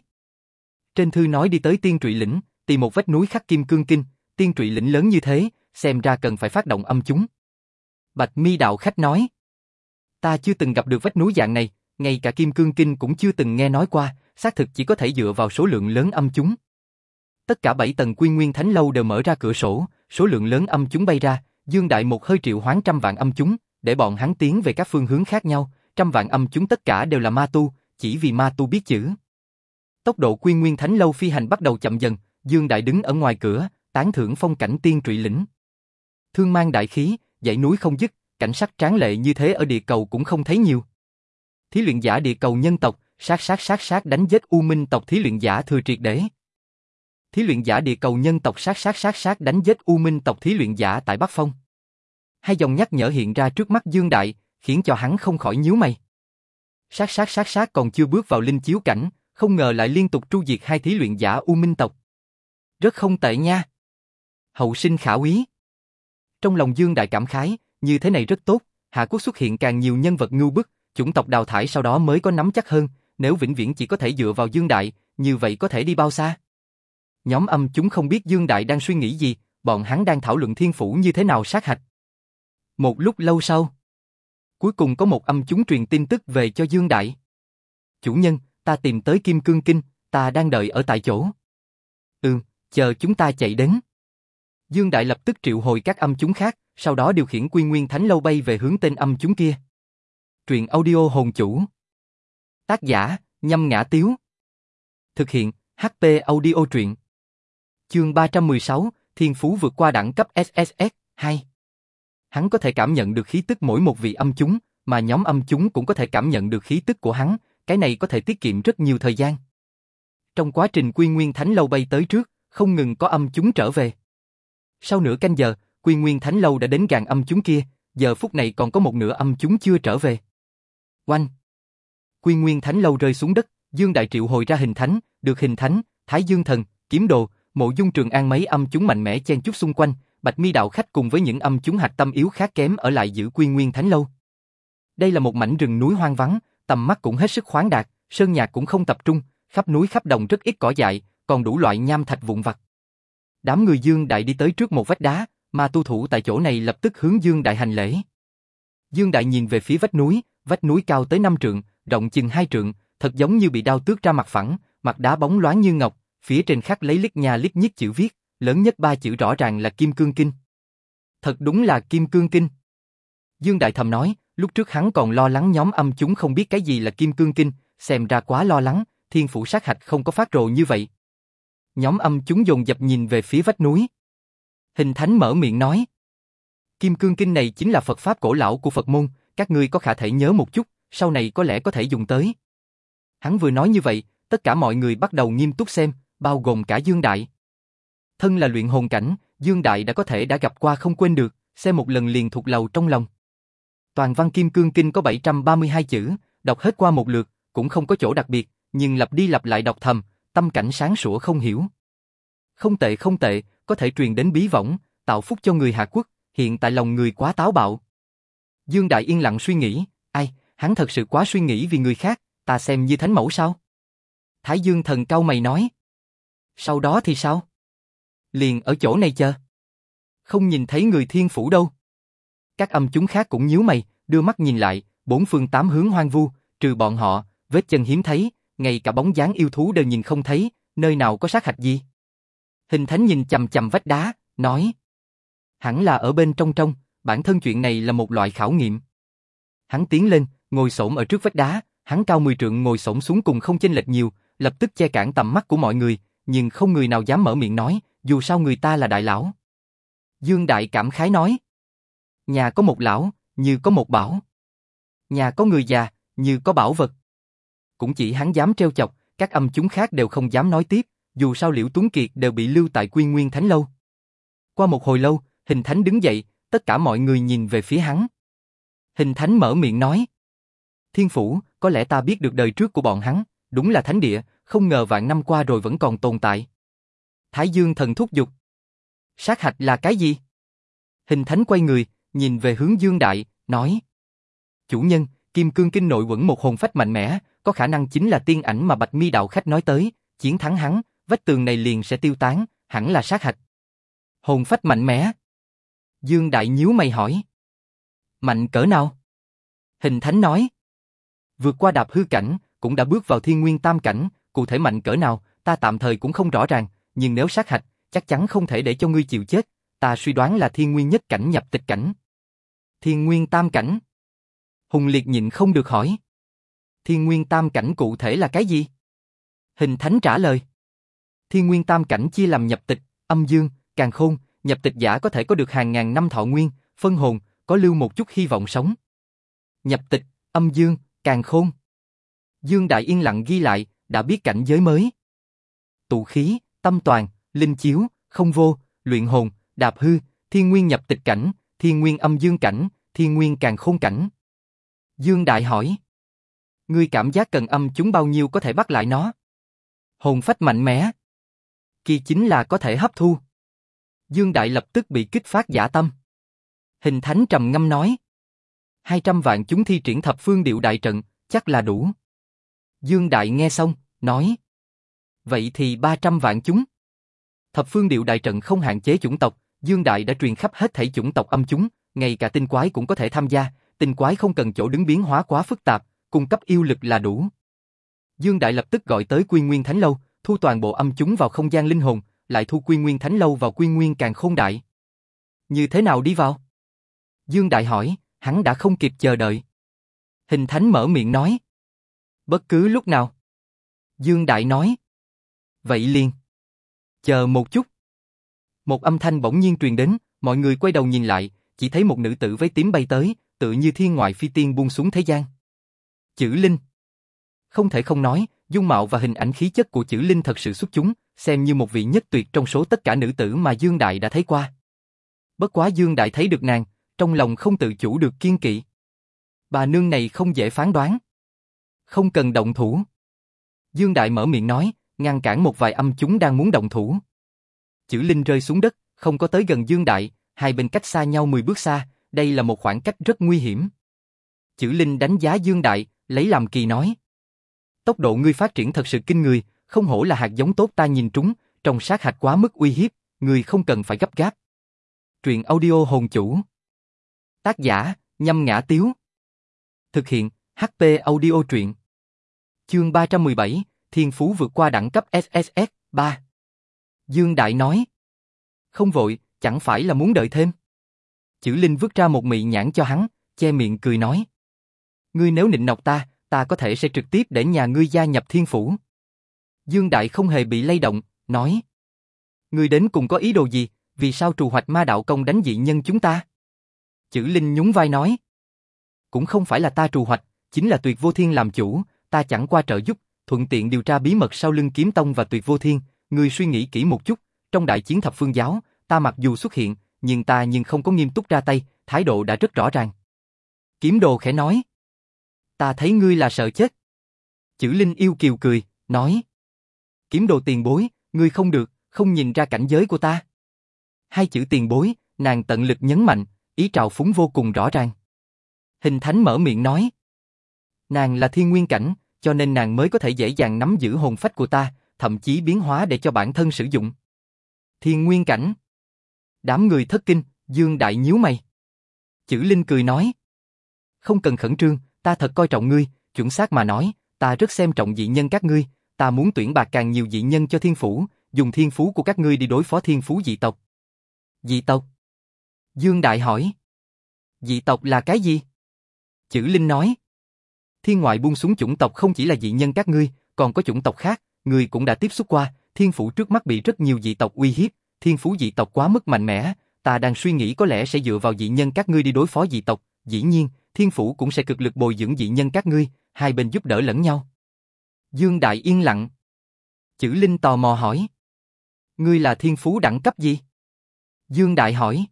Trên thư nói đi tới tiên trụy lĩnh, tìm một vách núi khắc kim cương kinh, tiên trụy lĩnh lớn như thế, xem ra cần phải phát động âm chúng. Bạch mi đạo khách nói. Ta chưa từng gặp được vách núi dạng này, ngay cả kim cương kinh cũng chưa từng nghe nói qua, xác thực chỉ có thể dựa vào số lượng lớn âm chúng. Tất cả bảy tầng quy nguyên thánh lâu đều mở ra cửa sổ, số lượng lớn âm chúng bay ra, Dương Đại một hơi triệu hoán trăm vạn âm chúng, để bọn hắn tiến về các phương hướng khác nhau, trăm vạn âm chúng tất cả đều là ma tu, chỉ vì ma tu biết chữ. Tốc độ quy nguyên thánh lâu phi hành bắt đầu chậm dần, Dương Đại đứng ở ngoài cửa, tán thưởng phong cảnh tiên trụy lĩnh. Thương mang đại khí, dãy núi không dứt, cảnh sắc tráng lệ như thế ở địa cầu cũng không thấy nhiều. Thí luyện giả địa cầu nhân tộc, sát sát sát sát đánh giết U Minh tộc thí luyện giả thừa triệt để. Thí luyện giả địa cầu nhân tộc sát sát sát sát đánh giết U Minh tộc thí luyện giả tại Bắc Phong. Hai dòng nhắc nhở hiện ra trước mắt Dương Đại, khiến cho hắn không khỏi nhíu mày. Sát sát sát sát còn chưa bước vào linh chiếu cảnh, không ngờ lại liên tục tru diệt hai thí luyện giả U Minh tộc. Rất không tệ nha. Hậu sinh khả quý. Trong lòng Dương Đại cảm khái, như thế này rất tốt, Hạ Quốc xuất hiện càng nhiều nhân vật ngưu bức, chủng tộc đào thải sau đó mới có nắm chắc hơn, nếu vĩnh viễn chỉ có thể dựa vào Dương Đại, như vậy có thể đi bao xa? Nhóm âm chúng không biết Dương Đại đang suy nghĩ gì, bọn hắn đang thảo luận thiên phủ như thế nào sát hạch. Một lúc lâu sau, cuối cùng có một âm chúng truyền tin tức về cho Dương Đại. Chủ nhân, ta tìm tới Kim Cương Kinh, ta đang đợi ở tại chỗ. Ừ, chờ chúng ta chạy đến. Dương Đại lập tức triệu hồi các âm chúng khác, sau đó điều khiển quy nguyên thánh lâu bay về hướng tên âm chúng kia. Truyện audio hồn chủ. Tác giả, nhâm ngã tiếu. Thực hiện, HP audio truyện. Chương 316, Thiên Phú vượt qua đẳng cấp SSS, 2. Hắn có thể cảm nhận được khí tức mỗi một vị âm chúng, mà nhóm âm chúng cũng có thể cảm nhận được khí tức của hắn, cái này có thể tiết kiệm rất nhiều thời gian. Trong quá trình Quy Nguyên Thánh Lâu bay tới trước, không ngừng có âm chúng trở về. Sau nửa canh giờ, Quy Nguyên Thánh Lâu đã đến gàn âm chúng kia, giờ phút này còn có một nửa âm chúng chưa trở về. Oanh! Quy Nguyên Thánh Lâu rơi xuống đất, Dương Đại Triệu hồi ra hình thánh, được hình thánh, Thái Dương Thần, Kiếm Đồ, Mộ Dung Trường An mấy âm chúng mạnh mẽ chen chúc xung quanh, Bạch Mi đạo khách cùng với những âm chúng hạt tâm yếu khác kém ở lại giữ Quy Nguyên Thánh Lâu. Đây là một mảnh rừng núi hoang vắng, tầm mắt cũng hết sức khoáng đạt, sơn nhạc cũng không tập trung, khắp núi khắp đồng rất ít cỏ dại, còn đủ loại nham thạch vụn vặt. Đám người Dương Đại đi tới trước một vách đá, mà tu thủ tại chỗ này lập tức hướng Dương Đại hành lễ. Dương Đại nhìn về phía vách núi, vách núi cao tới 5 trượng, rộng chừng 2 trượng, thật giống như bị đao tước ra mặt phẳng, mặt đá bóng loáng như ngọc, phía trên khắc lấy lít nhà lít nhít chữ viết, lớn nhất ba chữ rõ ràng là Kim Cương Kinh. Thật đúng là Kim Cương Kinh. Dương Đại Thầm nói, lúc trước hắn còn lo lắng nhóm âm chúng không biết cái gì là Kim Cương Kinh, xem ra quá lo lắng, thiên phủ sát hạch không có phát rồ như vậy. Nhóm âm chúng dồn dập nhìn về phía vách núi. Hình Thánh mở miệng nói. Kim Cương Kinh này chính là Phật Pháp cổ lão của Phật môn, các ngươi có khả thể nhớ một chút, sau này có lẽ có thể dùng tới. Hắn vừa nói như vậy, tất cả mọi người bắt đầu nghiêm túc xem, bao gồm cả Dương Đại. Thân là luyện hồn cảnh, Dương Đại đã có thể đã gặp qua không quên được, xem một lần liền thuộc lầu trong lòng. Toàn văn Kim Cương Kinh có 732 chữ, đọc hết qua một lượt, cũng không có chỗ đặc biệt, nhưng lặp đi lặp lại đọc thầm, tâm cảnh sáng sủa không hiểu. Không tệ không tệ, có thể truyền đến bí võng, tạo phúc cho người Hạ Quốc, hiện tại lòng người quá táo bạo. Dương Đại yên lặng suy nghĩ, ai, hắn thật sự quá suy nghĩ vì người khác, ta xem như thánh mẫu sao? Thái Dương thần cao mày nói. Sau đó thì sao? Liền ở chỗ này chờ. Không nhìn thấy người thiên phủ đâu. Các âm chúng khác cũng nhíu mày, đưa mắt nhìn lại, bốn phương tám hướng hoang vu, trừ bọn họ, vết chân hiếm thấy, ngay cả bóng dáng yêu thú đều nhìn không thấy, nơi nào có sát hạch gì. Hình thánh nhìn chầm chầm vách đá, nói. Hẳn là ở bên trong trong, bản thân chuyện này là một loại khảo nghiệm. Hắn tiến lên, ngồi xổm ở trước vách đá, hắn cao 10 trượng ngồi xổm xuống cùng không chênh lệch nhiều, lập tức che cản tầm mắt của mọi người, nhưng không người nào dám mở miệng nói, dù sao người ta là đại lão. Dương Đại cảm khái nói. Nhà có một lão, như có một bảo. Nhà có người già, như có bảo vật. Cũng chỉ hắn dám treo chọc, các âm chúng khác đều không dám nói tiếp, dù sao Liễu Tuấn Kiệt đều bị lưu tại Quy Nguyên Thánh Lâu. Qua một hồi lâu, Hình Thánh đứng dậy, tất cả mọi người nhìn về phía hắn. Hình Thánh mở miệng nói. Thiên Phủ, có lẽ ta biết được đời trước của bọn hắn, đúng là thánh địa, không ngờ vạn năm qua rồi vẫn còn tồn tại. Thái Dương thần thúc giục. Sát hạch là cái gì? Hình Thánh quay người, nhìn về hướng Dương Đại, nói. Chủ nhân, Kim Cương Kinh nội quẩn một hồn phách mạnh mẽ, có khả năng chính là tiên ảnh mà Bạch Mi đạo khách nói tới, chiến thắng hắn, vách tường này liền sẽ tiêu tán, hẳn là sát hạch. Hồn phách mạnh mẽ. Dương Đại nhíu mày hỏi. Mạnh cỡ nào? Hình Thánh nói. Vượt qua đạp hư cảnh, cũng đã bước vào thiên nguyên tam cảnh, cụ thể mạnh cỡ nào, ta tạm thời cũng không rõ ràng, nhưng nếu sát hạch, chắc chắn không thể để cho ngươi chịu chết, ta suy đoán là thiên nguyên nhất cảnh nhập tịch cảnh. Thiên nguyên tam cảnh. Hùng Liệt nhịn không được hỏi. Thiên nguyên tam cảnh cụ thể là cái gì? Hình Thánh trả lời. Thiên nguyên tam cảnh chia làm nhập tịch, âm dương, càng khôn, nhập tịch giả có thể có được hàng ngàn năm thọ nguyên, phân hồn, có lưu một chút hy vọng sống. Nhập tịch, âm dương, càng khôn. Dương Đại yên lặng ghi lại, đã biết cảnh giới mới. Tụ khí, tâm toàn, linh chiếu, không vô, luyện hồn, đạp hư, thiên nguyên nhập tịch cảnh, thiên nguyên âm dương cảnh, thiên nguyên càng khôn cảnh. Dương Đại hỏi. Ngươi cảm giác cần âm chúng bao nhiêu có thể bắt lại nó? Hồn phách mạnh mẽ. Kỳ chính là có thể hấp thu. Dương Đại lập tức bị kích phát giả tâm. Hình Thánh trầm ngâm nói. 200 vạn chúng thi triển thập phương điệu đại trận, chắc là đủ. Dương Đại nghe xong, nói. Vậy thì 300 vạn chúng. Thập phương điệu đại trận không hạn chế chủng tộc, Dương Đại đã truyền khắp hết thảy chủng tộc âm chúng, ngay cả tinh quái cũng có thể tham gia, tinh quái không cần chỗ đứng biến hóa quá phức tạp, cung cấp yêu lực là đủ. Dương Đại lập tức gọi tới Quy Nguyên Thánh Lâu, thu toàn bộ âm chúng vào không gian linh hồn, lại thu Quy Nguyên Thánh Lâu vào Quy Nguyên càng khôn đại. Như thế nào đi vào? Dương Đại hỏi, hắn đã không kịp chờ đợi. Hình Thánh mở miệng nói. Bất cứ lúc nào. Dương Đại nói. Vậy liền. Chờ một chút. Một âm thanh bỗng nhiên truyền đến, mọi người quay đầu nhìn lại, chỉ thấy một nữ tử với tím bay tới, tự như thiên ngoại phi tiên buông xuống thế gian. Chữ Linh. Không thể không nói, dung mạo và hình ảnh khí chất của chữ Linh thật sự xuất chúng, xem như một vị nhất tuyệt trong số tất cả nữ tử mà Dương Đại đã thấy qua. Bất quá Dương Đại thấy được nàng, trong lòng không tự chủ được kiên kỵ. Bà nương này không dễ phán đoán. Không cần động thủ. Dương Đại mở miệng nói, ngăn cản một vài âm chúng đang muốn động thủ. Chữ Linh rơi xuống đất, không có tới gần Dương Đại, hai bên cách xa nhau 10 bước xa, đây là một khoảng cách rất nguy hiểm. Chữ Linh đánh giá Dương Đại, lấy làm kỳ nói. Tốc độ ngươi phát triển thật sự kinh người, không hổ là hạt giống tốt ta nhìn trúng, trong sát hạch quá mức uy hiếp, người không cần phải gấp gáp. Truyện audio hồn chủ. Tác giả, nhâm ngã tiếu. Thực hiện, HP audio truyện. Chương 317, Thiên Phú vượt qua đẳng cấp SSS, 3. Dương Đại nói. Không vội, chẳng phải là muốn đợi thêm. Chữ Linh vứt ra một mị nhãn cho hắn, che miệng cười nói. Ngươi nếu nịnh nọc ta, ta có thể sẽ trực tiếp để nhà ngươi gia nhập thiên phủ. Dương Đại không hề bị lay động, nói. Ngươi đến cùng có ý đồ gì, vì sao trù hoạch ma đạo công đánh dị nhân chúng ta? Chữ Linh nhún vai nói. Cũng không phải là ta trù hoạch, chính là tuyệt vô thiên làm chủ, ta chẳng qua trợ giúp, thuận tiện điều tra bí mật sau lưng kiếm tông và tuyệt vô thiên, ngươi suy nghĩ kỹ một chút, trong đại chiến thập phương giáo, ta mặc dù xuất hiện, nhưng ta nhưng không có nghiêm túc ra tay, thái độ đã rất rõ ràng. Kiếm đồ khẽ nói. Ta thấy ngươi là sợ chết. Chữ Linh yêu kiều cười, nói. Kiếm đồ tiền bối, ngươi không được, không nhìn ra cảnh giới của ta. Hai chữ tiền bối, Nàng tận lực nhấn mạnh, ý trào phúng vô cùng rõ ràng. Hình thánh mở miệng nói. Nàng là thiên nguyên cảnh, cho nên nàng mới có thể dễ dàng nắm giữ hồn phách của ta, thậm chí biến hóa để cho bản thân sử dụng. Thiên nguyên cảnh. Đám người thất kinh, Dương Đại nhíu mày. Chữ Linh cười nói. Không cần khẩn trương, ta thật coi trọng ngươi, chuẩn xác mà nói, ta rất xem trọng dị nhân các ngươi, ta muốn tuyển bạc càng nhiều dị nhân cho thiên phủ, dùng thiên phú của các ngươi đi đối phó thiên phú dị tộc. Dị tộc? Dương Đại hỏi. Dị tộc là cái gì? Chữ Linh nói. Thiên ngoại buông xuống chủng tộc không chỉ là dị nhân các ngươi, còn có chủng tộc khác, người cũng đã tiếp xúc qua, thiên phủ trước mắt bị rất nhiều dị tộc uy hiếp, thiên phú dị tộc quá mức mạnh mẽ, ta đang suy nghĩ có lẽ sẽ dựa vào dị nhân các ngươi đi đối phó dị tộc, dĩ nhiên, thiên phủ cũng sẽ cực lực bồi dưỡng dị nhân các ngươi, hai bên giúp đỡ lẫn nhau. Dương Đại yên lặng. Chữ Linh tò mò hỏi. Ngươi là thiên phú đẳng cấp gì? Dương Đại hỏi.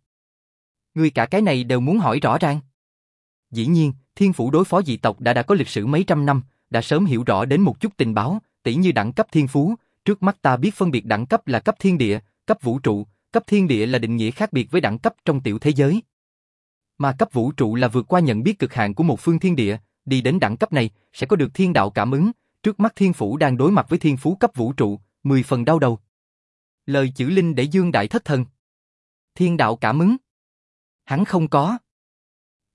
Ngươi cả cái này đều muốn hỏi rõ ràng. Dĩ nhiên, thiên phủ đối phó dị tộc đã đã có lịch sử mấy trăm năm, đã sớm hiểu rõ đến một chút tình báo, tỉ như đẳng cấp thiên phú, trước mắt ta biết phân biệt đẳng cấp là cấp thiên địa, cấp vũ trụ, cấp thiên địa là định nghĩa khác biệt với đẳng cấp trong tiểu thế giới. Mà cấp vũ trụ là vượt qua nhận biết cực hạn của một phương thiên địa, đi đến đẳng cấp này sẽ có được thiên đạo cảm ứng, trước mắt thiên phủ đang đối mặt với thiên phú cấp vũ trụ, 10 phần đau đầu. Lời chữ linh để Dương Đại thất thần. Thiên đạo cảm ứng. Hắn không có.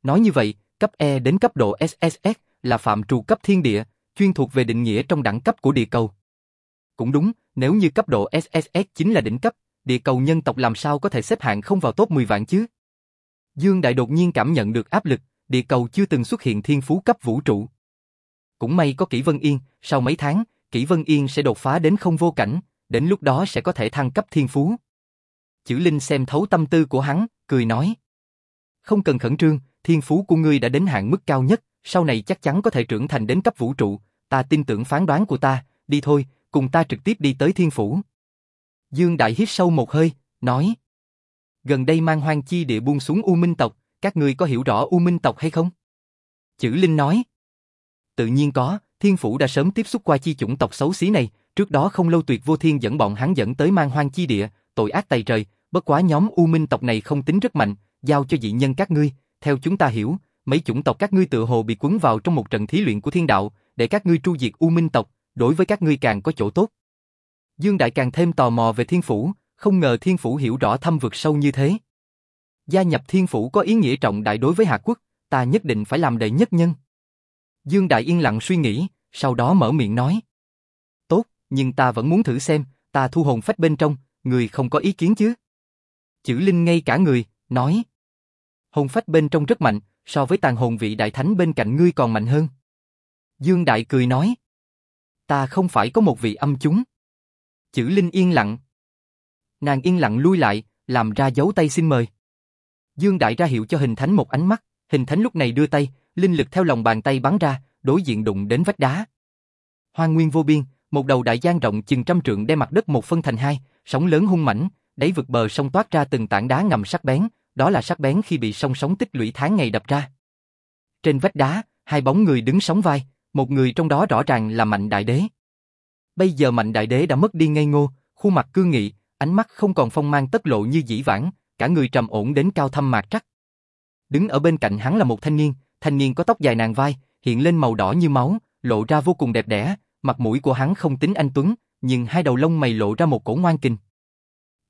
Nói như vậy, cấp E đến cấp độ SSS là phạm trù cấp thiên địa, chuyên thuộc về định nghĩa trong đẳng cấp của địa cầu. Cũng đúng, nếu như cấp độ SSS chính là đỉnh cấp, địa cầu nhân tộc làm sao có thể xếp hạng không vào top 10 vạn chứ? Dương Đại đột nhiên cảm nhận được áp lực, địa cầu chưa từng xuất hiện thiên phú cấp vũ trụ. Cũng may có Kỷ Vân Yên, sau mấy tháng, Kỷ Vân Yên sẽ đột phá đến không vô cảnh, đến lúc đó sẽ có thể thăng cấp thiên phú. Chữ Linh xem thấu tâm tư của hắn, cười nói. Không cần khẩn trương, thiên phú của ngươi đã đến hạn mức cao nhất, sau này chắc chắn có thể trưởng thành đến cấp vũ trụ, ta tin tưởng phán đoán của ta, đi thôi, cùng ta trực tiếp đi tới thiên phủ. Dương Đại hít sâu một hơi, nói. Gần đây mang hoang chi địa buông xuống U Minh tộc, các ngươi có hiểu rõ U Minh tộc hay không? Chữ Linh nói. Tự nhiên có, thiên phủ đã sớm tiếp xúc qua chi chủng tộc xấu xí này, trước đó không lâu tuyệt vô thiên dẫn bọn hắn dẫn tới mang hoang chi địa, tội ác tày trời, bất quá nhóm U Minh tộc này không tính rất mạnh, giao cho dị nhân các ngươi, theo chúng ta hiểu, mấy chủng tộc các ngươi tự hồ bị cuốn vào trong một trận thí luyện của thiên đạo, để các ngươi tru diệt U Minh tộc, đối với các ngươi càng có chỗ tốt. Dương Đại càng thêm tò mò về thiên phủ, không ngờ thiên phủ hiểu rõ thâm vực sâu như thế. Gia nhập thiên phủ có ý nghĩa trọng đại đối với Hạ Quốc, ta nhất định phải làm đệ nhất nhân. Dương Đại yên lặng suy nghĩ, sau đó mở miệng nói. Tốt, nhưng ta vẫn muốn thử xem, ta thu hồn phách bên trong, người không có ý kiến chứ? Chữ Linh ngay cả người, nói. Hồn phách bên trong rất mạnh, so với tàn hồn vị đại thánh bên cạnh ngươi còn mạnh hơn. Dương Đại cười nói. Ta không phải có một vị âm chúng. Chữ Linh yên lặng. Nàng yên lặng lui lại, làm ra dấu tay xin mời. Dương Đại ra hiệu cho hình thánh một ánh mắt, hình thánh lúc này đưa tay, linh lực theo lòng bàn tay bắn ra, đối diện đụng đến vách đá. Hoang nguyên vô biên, một đầu đại giang rộng chừng trăm trượng đem mặt đất một phân thành hai, sóng lớn hung mãnh, đáy vực bờ sông toát ra từng tảng đá ngầm sắc bén, đó là sắc bén khi bị sông sóng tích lũy tháng ngày đập ra. Trên vách đá, hai bóng người đứng sóng vai, một người trong đó rõ ràng là Mạnh Đại Đế. Bây giờ Mạnh Đại Đế đã mất đi ngây ngô, khuôn mặt cương nghị, ánh mắt không còn phong mang tất lộ như dĩ vãng, cả người trầm ổn đến cao thâm mạc trắc. Đứng ở bên cạnh hắn là một thanh niên, thanh niên có tóc dài nàng vai, hiện lên màu đỏ như máu, lộ ra vô cùng đẹp đẽ, mặt mũi của hắn không tính anh tuấn, nhưng hai đầu lông mày lộ ra một cổ ngoan kình.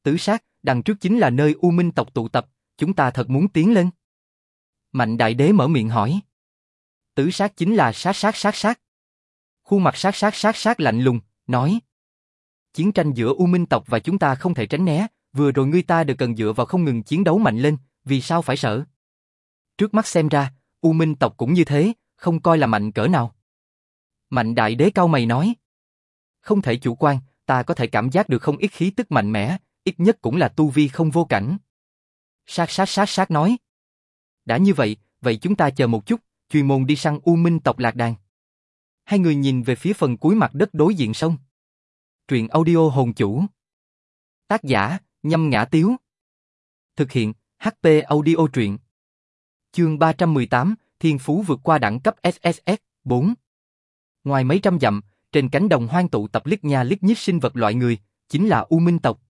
Tứ sát, đằng trước chính là nơi U Minh tộc tụ tập, chúng ta thật muốn tiến lên. Mạnh đại đế mở miệng hỏi. Tứ sát chính là sát sát sát sát. Khuôn mặt sát sát sát sát lạnh lùng, nói. Chiến tranh giữa U Minh tộc và chúng ta không thể tránh né, vừa rồi ngươi ta đều cần dựa vào không ngừng chiến đấu mạnh lên, vì sao phải sợ? Trước mắt xem ra, U Minh tộc cũng như thế, không coi là mạnh cỡ nào. Mạnh đại đế cao mày nói. Không thể chủ quan, ta có thể cảm giác được không ít khí tức mạnh mẽ, ít nhất cũng là tu vi không vô cảnh. Sát sát sát sát nói. Đã như vậy, vậy chúng ta chờ một chút, chuyên môn đi săn U Minh tộc lạc đàn. Hai người nhìn về phía phần cuối mặt đất đối diện sông. Truyện audio hồn chủ. Tác giả, nhâm ngã tiếu. Thực hiện, HP audio truyện. Chương 318, Thiên Phú vượt qua đẳng cấp SSS, 4. Ngoài mấy trăm dặm, trên cánh đồng hoang tụ tập lít nha lít nhít sinh vật loại người, chính là U Minh tộc.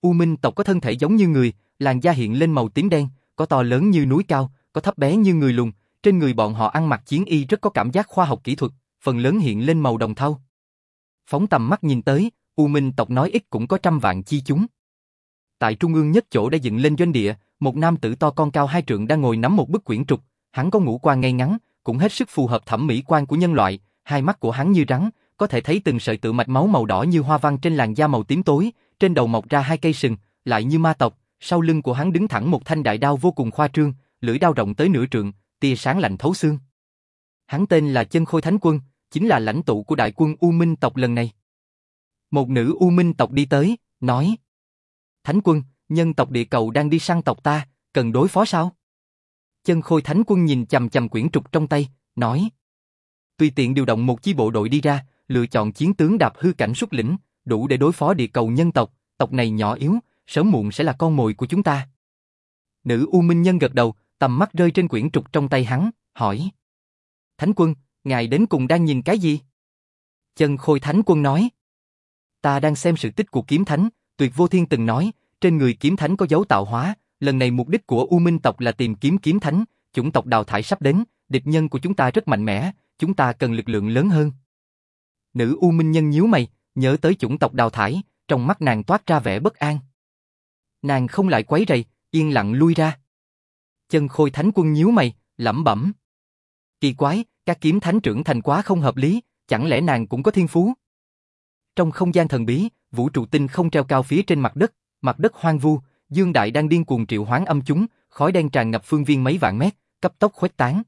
U Minh tộc có thân thể giống như người, làn da hiện lên màu tím đen, có to lớn như núi cao, có thấp bé như người lùn, trên người bọn họ ăn mặc chiến y rất có cảm giác khoa học kỹ thuật, phần lớn hiện lên màu đồng thau. Phóng tầm mắt nhìn tới, U Minh tộc nói ít cũng có trăm vạn chi chúng. Tại trung ương nhất chỗ đã dựng lên doanh địa, một nam tử to con cao hai trượng đang ngồi nắm một bức quyển trục, hắn có ngũ quan ngay ngắn, cũng hết sức phù hợp thẩm mỹ quan của nhân loại, hai mắt của hắn như rắn, có thể thấy từng sợi tự mạch máu màu đỏ như hoa văn trên làn da màu tím tối, trên đầu mọc ra hai cây sừng, lại như ma tộc, sau lưng của hắn đứng thẳng một thanh đại đao vô cùng khoa trương, lưỡi đao rộng tới nửa trượng, tia sáng lạnh thấu xương. Hắn tên là Chân Khôi Thánh Quân, chính là lãnh tụ của đại quân U Minh tộc lần này. Một nữ U Minh tộc đi tới, nói: "Thánh Quân, nhân tộc địa cầu đang đi săn tộc ta, cần đối phó sao?" Chân Khôi Thánh Quân nhìn chầm chầm quyển trục trong tay, nói: "Tùy tiện điều động một chi bộ đội đi ra, lựa chọn chiến tướng đạp hư cảnh xuất lĩnh, đủ để đối phó địa cầu nhân tộc, tộc này nhỏ yếu, sớm muộn sẽ là con mồi của chúng ta." Nữ U Minh Nhân gật đầu, tầm mắt rơi trên quyển trục trong tay hắn, hỏi. Thánh quân, ngài đến cùng đang nhìn cái gì? Chân Khôi Thánh quân nói. Ta đang xem sự tích của kiếm thánh, tuyệt vô thiên từng nói, trên người kiếm thánh có dấu tạo hóa, lần này mục đích của U Minh tộc là tìm kiếm kiếm thánh, chủng tộc đào thải sắp đến, địch nhân của chúng ta rất mạnh mẽ, chúng ta cần lực lượng lớn hơn. Nữ U Minh nhân nhíu mày, nhớ tới chủng tộc đào thải, trong mắt nàng toát ra vẻ bất an. Nàng không lại quấy rầy, yên lặng lui ra. Chân khôi thánh quân nhíu mày, lẩm bẩm. Kỳ quái, các kiếm thánh trưởng thành quá không hợp lý, chẳng lẽ nàng cũng có thiên phú? Trong không gian thần bí, vũ trụ tinh không treo cao phía trên mặt đất, mặt đất hoang vu, Dương Đại đang điên cuồng triệu hoán âm chúng, khói đen tràn ngập phương viên mấy vạn mét, cấp tốc khuếch tán.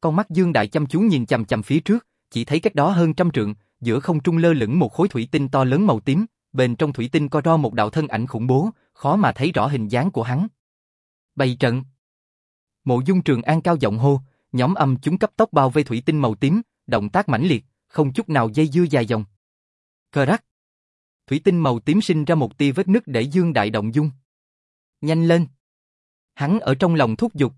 Con mắt Dương Đại chăm chú nhìn chằm chằm phía trước, chỉ thấy cách đó hơn trăm trượng, giữa không trung lơ lửng một khối thủy tinh to lớn màu tím, bên trong thủy tinh co ro một đạo thân ảnh khủng bố, khó mà thấy rõ hình dáng của hắn. Bày trận. Mộ Dung Trường An cao giọng hô, nhóm âm chúng cấp tốc bao vây thủy tinh màu tím, động tác mãnh liệt, không chút nào dây dưa dài dòng. Cờ rắc. Thủy tinh màu tím sinh ra một tia vết nứt để Dương Đại động dung. Nhanh lên. Hắn ở trong lòng thúc giục.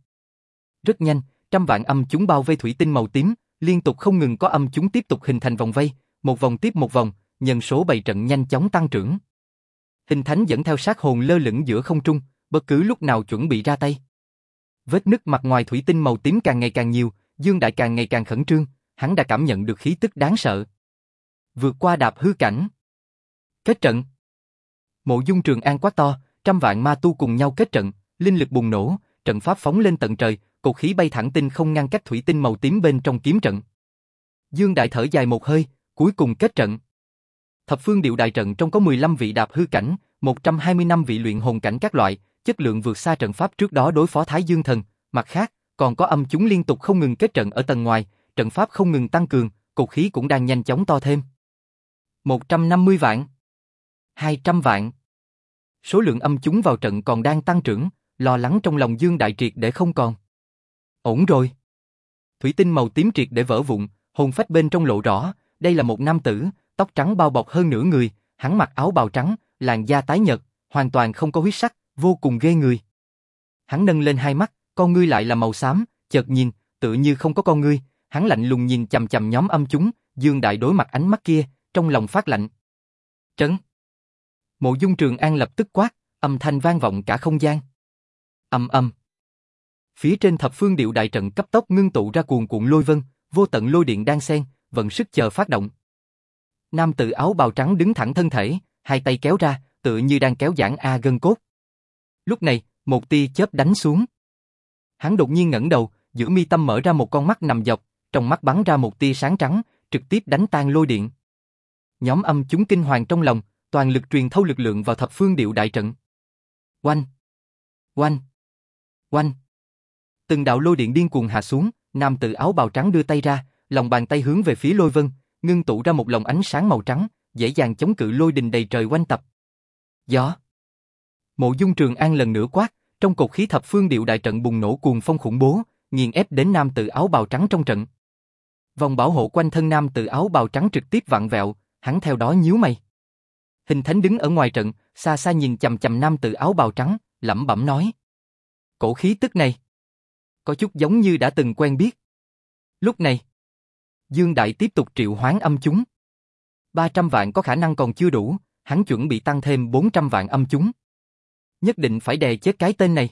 Rất nhanh, trăm vạn âm chúng bao vây thủy tinh màu tím, liên tục không ngừng có âm chúng tiếp tục hình thành vòng vây, một vòng tiếp một vòng, nhân số bày trận nhanh chóng tăng trưởng. Hình thánh dẫn theo sát hồn lơ lửng giữa không trung, bất cứ lúc nào chuẩn bị ra tay. Vết nứt mặt ngoài thủy tinh màu tím càng ngày càng nhiều, Dương Đại càng ngày càng khẩn trương, hắn đã cảm nhận được khí tức đáng sợ. Vượt qua đạp hư cảnh. Kết trận. Mộ Dung Trường An quát to, trăm vạn ma tu cùng nhau kết trận, linh lực bùng nổ, trận pháp phóng lên tận trời, cột khí bay thẳng tinh không ngăn cách thủy tinh màu tím bên trong kiếm trận. Dương Đại thở dài một hơi, cuối cùng kết trận. Thập phương điệu đại trận trong có 15 vị đạp hư cảnh, 125 vị luyện hồn cảnh các loại, chất lượng vượt xa trận pháp trước đó đối phó Thái Dương Thần. Mặt khác, còn có âm chúng liên tục không ngừng kết trận ở tầng ngoài, trận pháp không ngừng tăng cường, cột khí cũng đang nhanh chóng to thêm. 150 vạn 200 vạn Số lượng âm chúng vào trận còn đang tăng trưởng, lo lắng trong lòng Dương Đại Triệt để không còn. Ổn rồi. Thủy tinh màu tím triệt để vỡ vụn, hồn phách bên trong lộ rõ, đây là một nam tử, tóc trắng bao bọc hơn nửa người, hắn mặc áo bào trắng, làn da tái nhợt, hoàn toàn không có huyết sắc, vô cùng ghê người. Hắn nâng lên hai mắt, con ngươi lại là màu xám, chợt nhìn, tự như không có con ngươi, hắn lạnh lùng nhìn chầm chầm nhóm âm chúng, Dương Đại đối mặt ánh mắt kia, trong lòng phát lạnh. Trấn. Mộ Dung Trường An lập tức quát, âm thanh vang vọng cả không gian. Âm âm. Phía trên thập phương điệu đại trận cấp tốc ngưng tụ ra cuồn cuộn lôi vân, vô tận lôi điện đang xen, vận sức chờ phát động. Nam tử áo bào trắng đứng thẳng thân thể, hai tay kéo ra, tự như đang kéo giãn a gân cốt. Lúc này, một tia chớp đánh xuống. Hắn đột nhiên ngẩng đầu, giữa mi tâm mở ra một con mắt nằm dọc, trong mắt bắn ra một tia sáng trắng, trực tiếp đánh tan lôi điện. Nhóm âm chúng kinh hoàng trong lòng, toàn lực truyền thâu lực lượng vào thập phương điệu đại trận. Oanh! Oanh! Oanh! Từng đạo lôi điện điên cuồng hạ xuống, nam tử áo bào trắng đưa tay ra, lòng bàn tay hướng về phía lôi vân, ngưng tụ ra một lồng ánh sáng màu trắng, dễ dàng chống cự lôi đình đầy trời quanh tập. Gió! Mộ Dung Trường An lần nữa quát, trong cột khí thập phương điệu đại trận bùng nổ cuồng phong khủng bố, nghiền ép đến nam tử áo bào trắng trong trận. Vòng bảo hộ quanh thân nam tử áo bào trắng trực tiếp vặn vẹo, hắn theo đó nhíu mày. Hình Thánh đứng ở ngoài trận, xa xa nhìn chầm chầm nam tử áo bào trắng, lẩm bẩm nói: "Cổ khí tức này, có chút giống như đã từng quen biết." Lúc này, Dương Đại tiếp tục triệu hoán âm chúng. 300 vạn có khả năng còn chưa đủ, hắn chuẩn bị tăng thêm 400 vạn âm chúng. Nhất định phải đè chết cái tên này.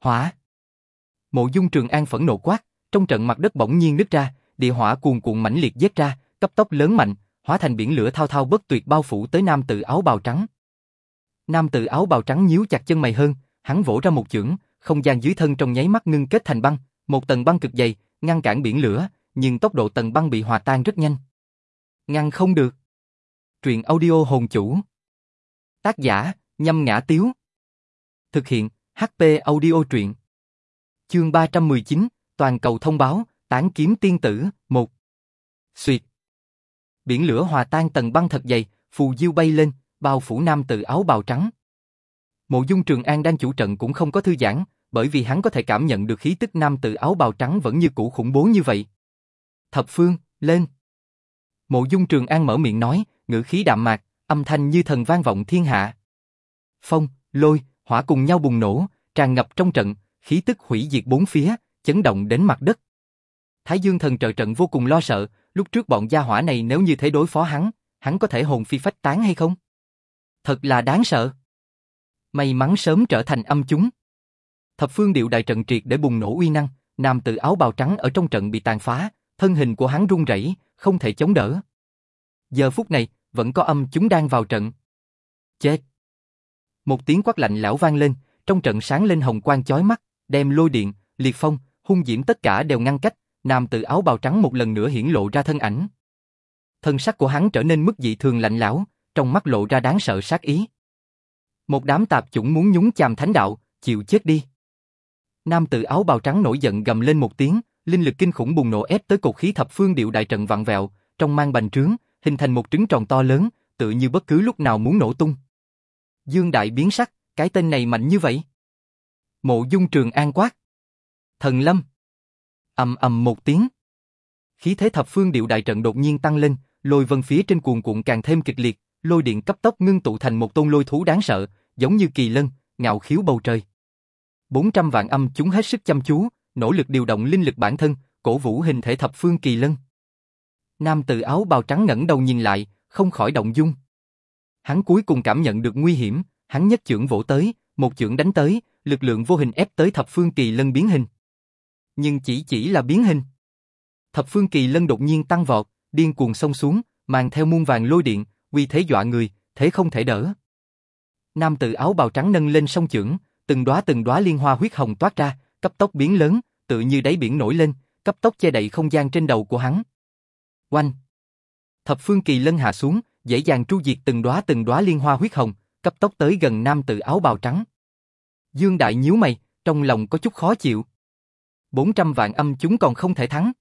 Hỏa! Mộ dung trường an phẫn nộ quát, trong trận mặt đất bỗng nhiên nứt ra, địa hỏa cuồn cuộn mãnh liệt giết ra, cấp tốc lớn mạnh, hóa thành biển lửa thao thao bất tuyệt bao phủ tới nam tử áo bào trắng. Nam tử áo bào trắng nhíu chặt chân mày hơn, hắn vỗ ra một chưởng, không gian dưới thân trong nháy mắt ngưng kết thành băng, một tầng băng cực dày, ngăn cản biển lửa, nhưng tốc độ tầng băng bị hòa tan rất nhanh. Ngăn không được. Truyện audio hồn chủ. Tác giả, nhâm ngã tiếu. Thực hiện, HP audio truyện. Chương 319, toàn cầu thông báo, tán kiếm tiên tử, 1. Xuyệt. Biển lửa hòa tan tầng băng thật dày, phù diêu bay lên, bao phủ nam tử áo bào trắng. Mộ Dung Trường An đang chủ trận cũng không có thư giãn, bởi vì hắn có thể cảm nhận được khí tức nam tử áo bào trắng vẫn như cũ khủng bố như vậy. Thập phương, lên. Mộ Dung Trường An mở miệng nói, ngữ khí đạm mạc, âm thanh như thần vang vọng thiên hạ. Phong, lôi, hỏa cùng nhau bùng nổ, tràn ngập trong trận, khí tức hủy diệt bốn phía, chấn động đến mặt đất. Thái Dương thần trợ trận vô cùng lo sợ, lúc trước bọn gia hỏa này nếu như thế đối phó hắn, hắn có thể hồn phi phách tán hay không? Thật là đáng sợ. May mắn sớm trở thành âm chúng. Thập phương điệu đại trận triệt để bùng nổ uy năng, nam tử áo bào trắng ở trong trận bị tàn phá, thân hình của hắn run rẩy, không thể chống đỡ. Giờ phút này, vẫn có âm chúng đang vào trận. Chết! Một tiếng quát lạnh lão vang lên, trong trận sáng lên hồng quang chói mắt, đem lôi điện, liệt phong, hung diễm tất cả đều ngăn cách, nam tử áo bào trắng một lần nữa hiển lộ ra thân ảnh. Thân sắc của hắn trở nên mức dị thường lạnh lão, trong mắt lộ ra đáng sợ sát ý. Một đám tạp chủng muốn nhúng chàm thánh đạo, chịu chết đi. Nam tử áo bào trắng nổi giận gầm lên một tiếng, linh lực kinh khủng bùng nổ ép tới cột khí thập phương điệu đại trận vặn vẹo, trong mang bành trướng, hình thành một trứng tròn to lớn, tự như bất cứ lúc nào muốn nổ tung. Dương đại biến sắc, cái tên này mạnh như vậy. Mộ Dung Trường An quát. Thần Lâm. Ầm ầm một tiếng. Khí thế thập phương điệu đại trận đột nhiên tăng lên, lôi vân phía trên cuồn cuộn càng thêm kịch liệt, lôi điện cấp tốc ngưng tụ thành một tôn lôi thú đáng sợ, giống như kỳ lân, ngạo khiếu bầu trời. 400 vạn âm chúng hết sức chăm chú, nỗ lực điều động linh lực bản thân, cổ vũ hình thể thập phương kỳ lân. Nam tử áo bào trắng ngẩng đầu nhìn lại, không khỏi động dung. Hắn cuối cùng cảm nhận được nguy hiểm, hắn nhất chưởng vỗ tới, một chưởng đánh tới, lực lượng vô hình ép tới thập phương kỳ lân biến hình. Nhưng chỉ chỉ là biến hình. Thập phương kỳ lân đột nhiên tăng vọt, điên cuồng xông xuống, mang theo muôn vàng lôi điện, uy thế dọa người, thế không thể đỡ. Nam tử áo bào trắng nâng lên song chưởng, từng đóa từng đóa liên hoa huyết hồng toát ra, cấp tốc biến lớn, tự như đáy biển nổi lên, cấp tốc che đậy không gian trên đầu của hắn. Oanh! Thập phương kỳ lân hạ xuống, dễ dàng tru diệt từng đóa từng đóa liên hoa huyết hồng, cấp tốc tới gần nam tử áo bào trắng. Dương Đại nhíu mày, trong lòng có chút khó chịu. 400 vạn âm chúng còn không thể thắng.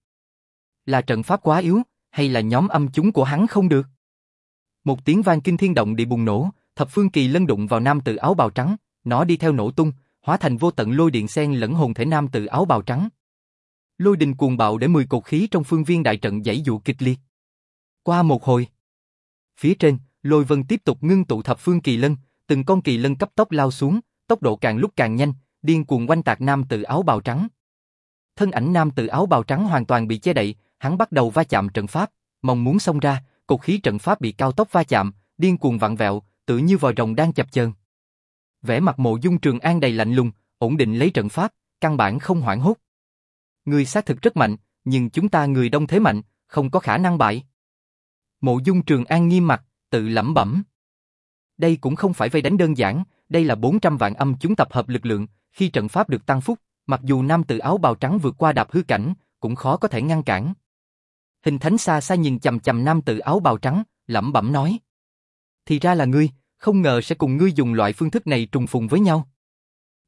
Là trận pháp quá yếu, hay là nhóm âm chúng của hắn không được? Một tiếng vang kinh thiên động địa bùng nổ, thập phương kỳ lân đụng vào nam tử áo bào trắng, nó đi theo nổ tung, hóa thành vô tận lôi điện xen lẫn hồn thể nam tử áo bào trắng. Lôi đình cuồng bạo để mười cột khí trong phương viên đại trận dãy dụ kịch liệt. Qua một hồi, phía trên, lôi vân tiếp tục ngưng tụ thập phương kỳ lân, từng con kỳ lân cấp tốc lao xuống, tốc độ càng lúc càng nhanh, điên cuồng quanh tạc nam tử áo bào trắng. Thân ảnh nam tử áo bào trắng hoàn toàn bị che đậy, hắn bắt đầu va chạm trận pháp, mong muốn xông ra, cột khí trận pháp bị cao tốc va chạm, điên cuồng vặn vẹo, tự như vòi rồng đang chập chờn. Vẻ mặt mộ dung trường an đầy lạnh lùng, ổn định lấy trận pháp, căn bản không hoảng hốt. Người xác thực rất mạnh, nhưng chúng ta người đông thế mạnh, không có khả năng bại. Mộ dung trường an nghiêm mặt, tự lẩm bẩm. Đây cũng không phải vây đánh đơn giản, đây là 400 vạn âm chúng tập hợp lực lượng, khi trận pháp được tăng phúc, mặc dù nam tử áo bào trắng vượt qua đạp hư cảnh, cũng khó có thể ngăn cản. Hình thánh xa xa nhìn chầm chầm nam tử áo bào trắng, lẩm bẩm nói. Thì ra là ngươi, không ngờ sẽ cùng ngươi dùng loại phương thức này trùng phùng với nhau.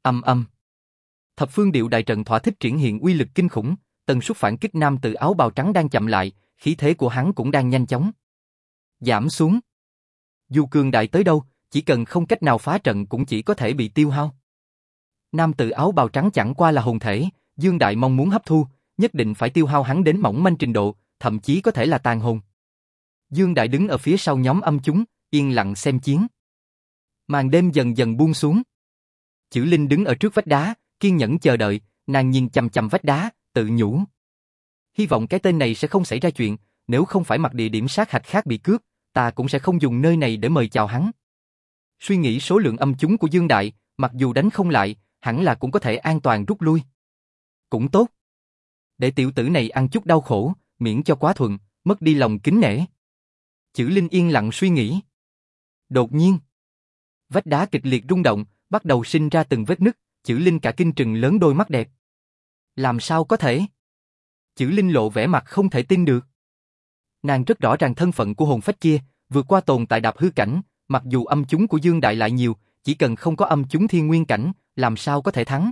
Âm âm. Thập phương điệu đại trận thỏa thích triển hiện uy lực kinh khủng, tần suất phản kích nam tử áo bào trắng đang chậm lại, khí thế của hắn cũng đang nhanh chóng. Giảm xuống. Dù cường đại tới đâu, chỉ cần không cách nào phá trận cũng chỉ có thể bị tiêu hao. Nam tử áo bào trắng chẳng qua là hồn thể, Dương Đại mong muốn hấp thu, nhất định phải tiêu hao hắn đến mỏng manh trình độ, thậm chí có thể là tàn hồn. Dương Đại đứng ở phía sau nhóm âm chúng, yên lặng xem chiến. Màn đêm dần dần buông xuống. Chữ Linh đứng ở trước vách đá, kiên nhẫn chờ đợi, nàng nhìn chầm chầm vách đá, tự nhủ. Hy vọng cái tên này sẽ không xảy ra chuyện, nếu không phải mặt địa điểm sát hạch khác bị cướp, ta cũng sẽ không dùng nơi này để mời chào hắn. Suy nghĩ số lượng âm chúng của Dương Đại, mặc dù đánh không lại, hẳn là cũng có thể an toàn rút lui. Cũng tốt. Để tiểu tử này ăn chút đau khổ, miễn cho quá thuận, mất đi lòng kính nể. Chữ Linh yên lặng suy nghĩ. Đột nhiên, vách đá kịch liệt rung động, bắt đầu sinh ra từng vết nứt, chữ Linh cả kinh trừng lớn đôi mắt đẹp. Làm sao có thể? Chữ Linh lộ vẻ mặt không thể tin được. Nàng rất rõ ràng thân phận của hồn phách kia, vượt qua tồn tại đạp hư cảnh, mặc dù âm chúng của Dương Đại lại nhiều, chỉ cần không có âm chúng thiên nguyên cảnh, làm sao có thể thắng.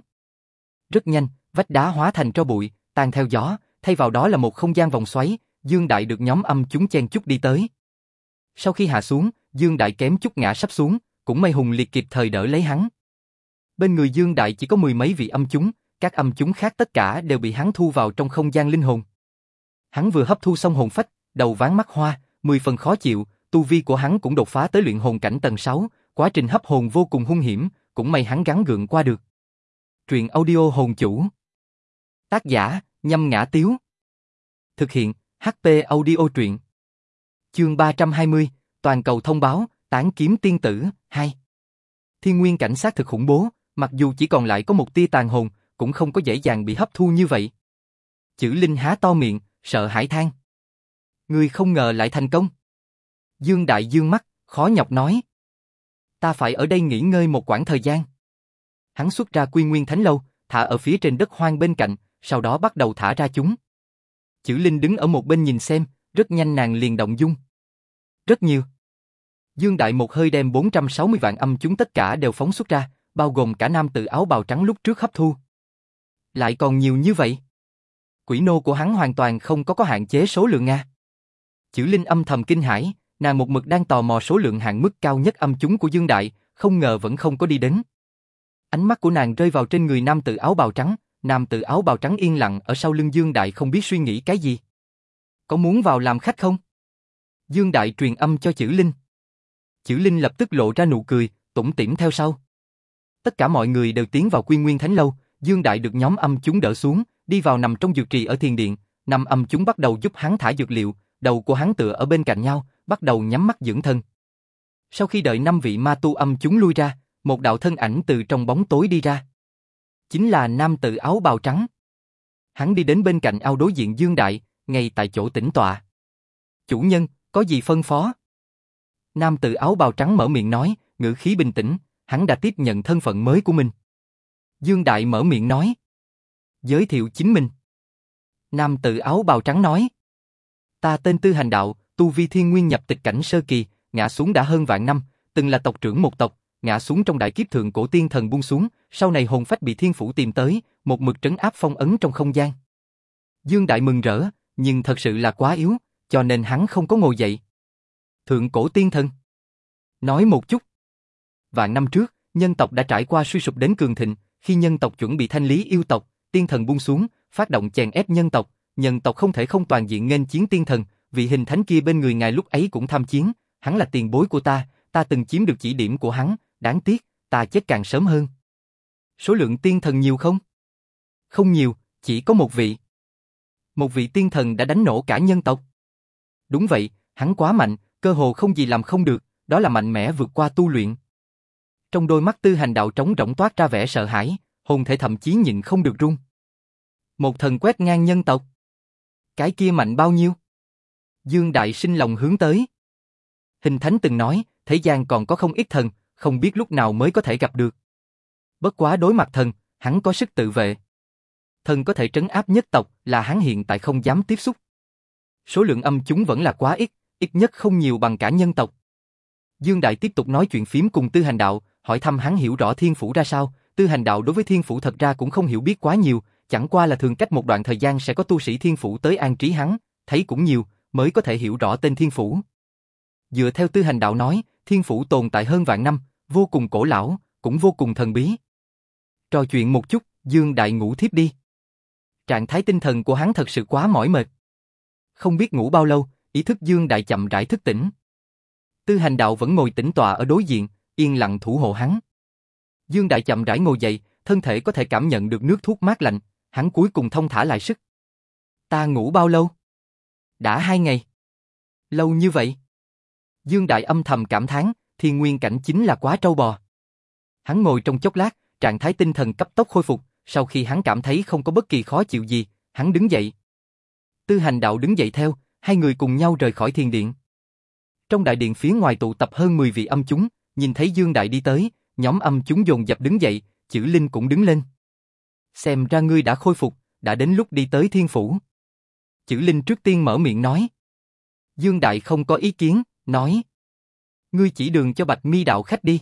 Rất nhanh, vách đá hóa thành tro bụi, tan theo gió, thay vào đó là một không gian vòng xoáy, Dương Đại được nhóm âm chúng chen chút đi tới. Sau khi hạ xuống, Dương Đại kém chút ngã sắp xuống, cũng may Hùng Liệt kịp thời đỡ lấy hắn. Bên người Dương Đại chỉ có mười mấy vị âm chúng, các âm chúng khác tất cả đều bị hắn thu vào trong không gian linh hồn. Hắn vừa hấp thu xong hồn phách, đầu ván mắt hoa, mười phần khó chịu, tu vi của hắn cũng đột phá tới luyện hồn cảnh tầng 6, quá trình hấp hồn vô cùng hung hiểm, cũng may hắn gắng gượng qua được. Truyện audio hồn chủ. Tác giả, nhâm ngã tiếu. Thực hiện, HP audio truyện. Chương 320, toàn cầu thông báo, tán kiếm tiên tử, 2. Thiên nguyên cảnh sát thực khủng bố, mặc dù chỉ còn lại có một tia tàn hồn, cũng không có dễ dàng bị hấp thu như vậy. Chữ Linh há to miệng, sợ hãi than. Người không ngờ lại thành công. Dương Đại dương mắt, khó nhọc nói. Ta phải ở đây nghỉ ngơi một quãng thời gian. Hắn xuất ra quy nguyên thánh lâu, thả ở phía trên đất hoang bên cạnh, sau đó bắt đầu thả ra chúng. Chữ Linh đứng ở một bên nhìn xem, rất nhanh nàng liền động dung. Rất nhiều. Dương Đại một hơi đem 460 vạn âm chúng tất cả đều phóng xuất ra, bao gồm cả nam tự áo bào trắng lúc trước hấp thu. Lại còn nhiều như vậy. Quỷ nô của hắn hoàn toàn không có có hạn chế số lượng Nga. Chữ Linh âm thầm kinh hãi, nàng một mực đang tò mò số lượng hạn mức cao nhất âm chúng của Dương Đại, không ngờ vẫn không có đi đến. Ánh mắt của nàng rơi vào trên người nam tử áo bào trắng, nam tử áo bào trắng yên lặng ở sau lưng Dương Đại không biết suy nghĩ cái gì. Có muốn vào làm khách không? Dương Đại truyền âm cho chữ Linh. Chữ Linh lập tức lộ ra nụ cười, tủm tỉm theo sau. Tất cả mọi người đều tiến vào quy nguyên thánh lâu, Dương Đại được nhóm âm chúng đỡ xuống, đi vào nằm trong dược trì ở thiền điện, năm âm chúng bắt đầu giúp hắn thả dược liệu, đầu của hắn tựa ở bên cạnh nhau, bắt đầu nhắm mắt dưỡng thân. Sau khi đợi năm vị ma tu âm chúng lui ra, một đạo thân ảnh từ trong bóng tối đi ra. Chính là nam tử áo bào trắng. Hắn đi đến bên cạnh ao đối diện Dương Đại, ngay tại chỗ tĩnh tọa. Chủ nhân, có gì phân phó? Nam tử áo bào trắng mở miệng nói, ngữ khí bình tĩnh, hắn đã tiếp nhận thân phận mới của mình. Dương Đại mở miệng nói. Giới thiệu chính mình. Nam tử áo bào trắng nói. Ta tên Tư Hành Đạo, tu vi thiên nguyên nhập tịch cảnh sơ kỳ, ngã xuống đã hơn vạn năm, từng là tộc trưởng một tộc, ngã xuống trong đại kiếp thượng cổ tiên thần buông xuống, sau này hồn phách bị thiên phủ tìm tới, một mực trấn áp phong ấn trong không gian. Dương Đại mừng rỡ, nhưng thật sự là quá yếu, cho nên hắn không có ngồi dậy. Thượng cổ tiên thần. Nói một chút. Vạn năm trước, nhân tộc đã trải qua suy sụp đến cường thịnh, khi nhân tộc chuẩn bị thanh lý yêu tộc, tiên thần buông xuống, phát động chèn ép nhân tộc, nhân tộc không thể không toàn diện nghênh chiến tiên thần, vị hình thánh kia bên người ngài lúc ấy cũng tham chiến, hắn là tiền bối của ta, ta từng chiếm được chỉ điểm của hắn, đáng tiếc, ta chết càng sớm hơn. Số lượng tiên thần nhiều không? Không nhiều, chỉ có một vị. Một vị tiên thần đã đánh nổ cả nhân tộc. Đúng vậy, hắn quá mạnh, cơ hồ không gì làm không được, đó là mạnh mẽ vượt qua tu luyện. Trong đôi mắt tư hành đạo trống rỗng toát ra vẻ sợ hãi, hồn thể thậm chí nhịn không được run. Một thần quét ngang nhân tộc. Cái kia mạnh bao nhiêu? Dương Đại sinh lòng hướng tới. Hình Thánh từng nói, thế gian còn có không ít thần, không biết lúc nào mới có thể gặp được. Bất quá đối mặt thần, hắn có sức tự vệ. Thần có thể trấn áp nhất tộc là hắn hiện tại không dám tiếp xúc. Số lượng âm chúng vẫn là quá ít, ít nhất không nhiều bằng cả nhân tộc. Dương Đại tiếp tục nói chuyện phím cùng Tư Hành Đạo, hỏi thăm hắn hiểu rõ thiên phủ ra sao, Tư Hành Đạo đối với thiên phủ thật ra cũng không hiểu biết quá nhiều, chẳng qua là thường cách một đoạn thời gian sẽ có tu sĩ thiên phủ tới an trí hắn, thấy cũng nhiều, mới có thể hiểu rõ tên thiên phủ. Dựa theo Tư Hành Đạo nói, thiên phủ tồn tại hơn vạn năm, vô cùng cổ lão, cũng vô cùng thần bí. Trò chuyện một chút, Dương Đại ngủ thiếp đi. Trạng thái tinh thần của hắn thật sự quá mỏi mệt. Không biết ngủ bao lâu, ý thức Dương Đại chậm rãi thức tỉnh. Tư hành đạo vẫn ngồi tĩnh tọa ở đối diện, yên lặng thủ hộ hắn. Dương Đại chậm rãi ngồi dậy, thân thể có thể cảm nhận được nước thuốc mát lạnh, hắn cuối cùng thông thả lại sức. Ta ngủ bao lâu? Đã hai ngày. Lâu như vậy? Dương Đại âm thầm cảm thán, thiên nguyên cảnh chính là quá trâu bò. Hắn ngồi trong chốc lát, trạng thái tinh thần cấp tốc khôi phục, sau khi hắn cảm thấy không có bất kỳ khó chịu gì, hắn đứng dậy. Tư hành đạo đứng dậy theo, hai người cùng nhau rời khỏi thiền điện. Trong đại điện phía ngoài tụ tập hơn 10 vị âm chúng, nhìn thấy Dương Đại đi tới, nhóm âm chúng dồn dập đứng dậy, chữ Linh cũng đứng lên. Xem ra ngươi đã khôi phục, đã đến lúc đi tới thiên phủ. Chữ Linh trước tiên mở miệng nói. Dương Đại không có ý kiến, nói. Ngươi chỉ đường cho Bạch Mi đạo khách đi.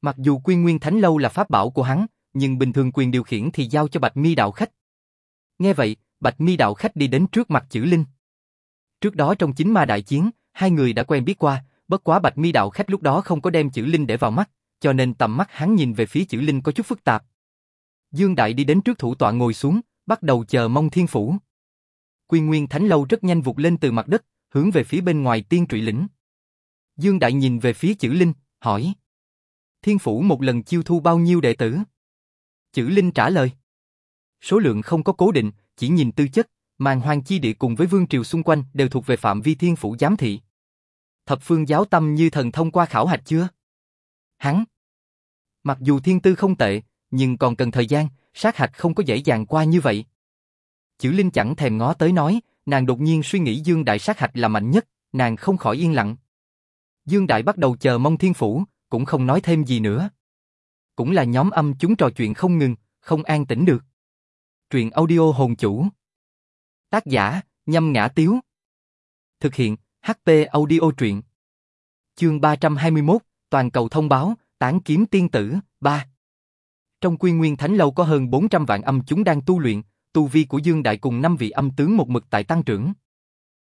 Mặc dù Quy Nguyên Thánh Lâu là pháp bảo của hắn, nhưng bình thường quyền điều khiển thì giao cho Bạch Mi đạo khách. Nghe vậy, Bạch Mi đạo khách đi đến trước mặt chữ Linh. Trước đó trong chính ma đại chiến, hai người đã quen biết qua, bất quá Bạch Mi đạo khách lúc đó không có đem chữ Linh để vào mắt, cho nên tầm mắt hắn nhìn về phía chữ Linh có chút phức tạp. Dương Đại đi đến trước thủ tọa ngồi xuống, bắt đầu chờ mong thiên phủ. Quy Nguyên Thánh Lâu rất nhanh vụt lên từ mặt đất, hướng về phía bên ngoài tiên trụy lĩnh. Dương Đại nhìn về phía chữ Linh, hỏi. Thiên phủ một lần chiêu thu bao nhiêu đệ tử? Chữ Linh trả lời. Số lượng không có cố định, chỉ nhìn tư chất, màn hoàng chi địa cùng với vương triều xung quanh đều thuộc về phạm vi thiên phủ giám thị. Thập phương giáo tâm như thần thông qua khảo hạch chưa? Hắn. Mặc dù thiên tư không tệ, nhưng còn cần thời gian, sát hạch không có dễ dàng qua như vậy. Chữ Linh chẳng thèm ngó tới nói, nàng đột nhiên suy nghĩ Dương Đại sát hạch là mạnh nhất, nàng không khỏi yên lặng. Dương Đại bắt đầu chờ mong thiên phủ, cũng không nói thêm gì nữa. Cũng là nhóm âm chúng trò chuyện không ngừng, không an tĩnh được. Truyện audio hồn chủ. Tác giả, nhâm ngã tiếu. Thực hiện, HP audio truyện. Chương 321, toàn cầu thông báo, tán kiếm tiên tử, 3. Trong quy nguyên thánh lâu có hơn 400 vạn âm chúng đang tu luyện, tu vi của Dương Đại cùng năm vị âm tướng một mực tại tăng trưởng.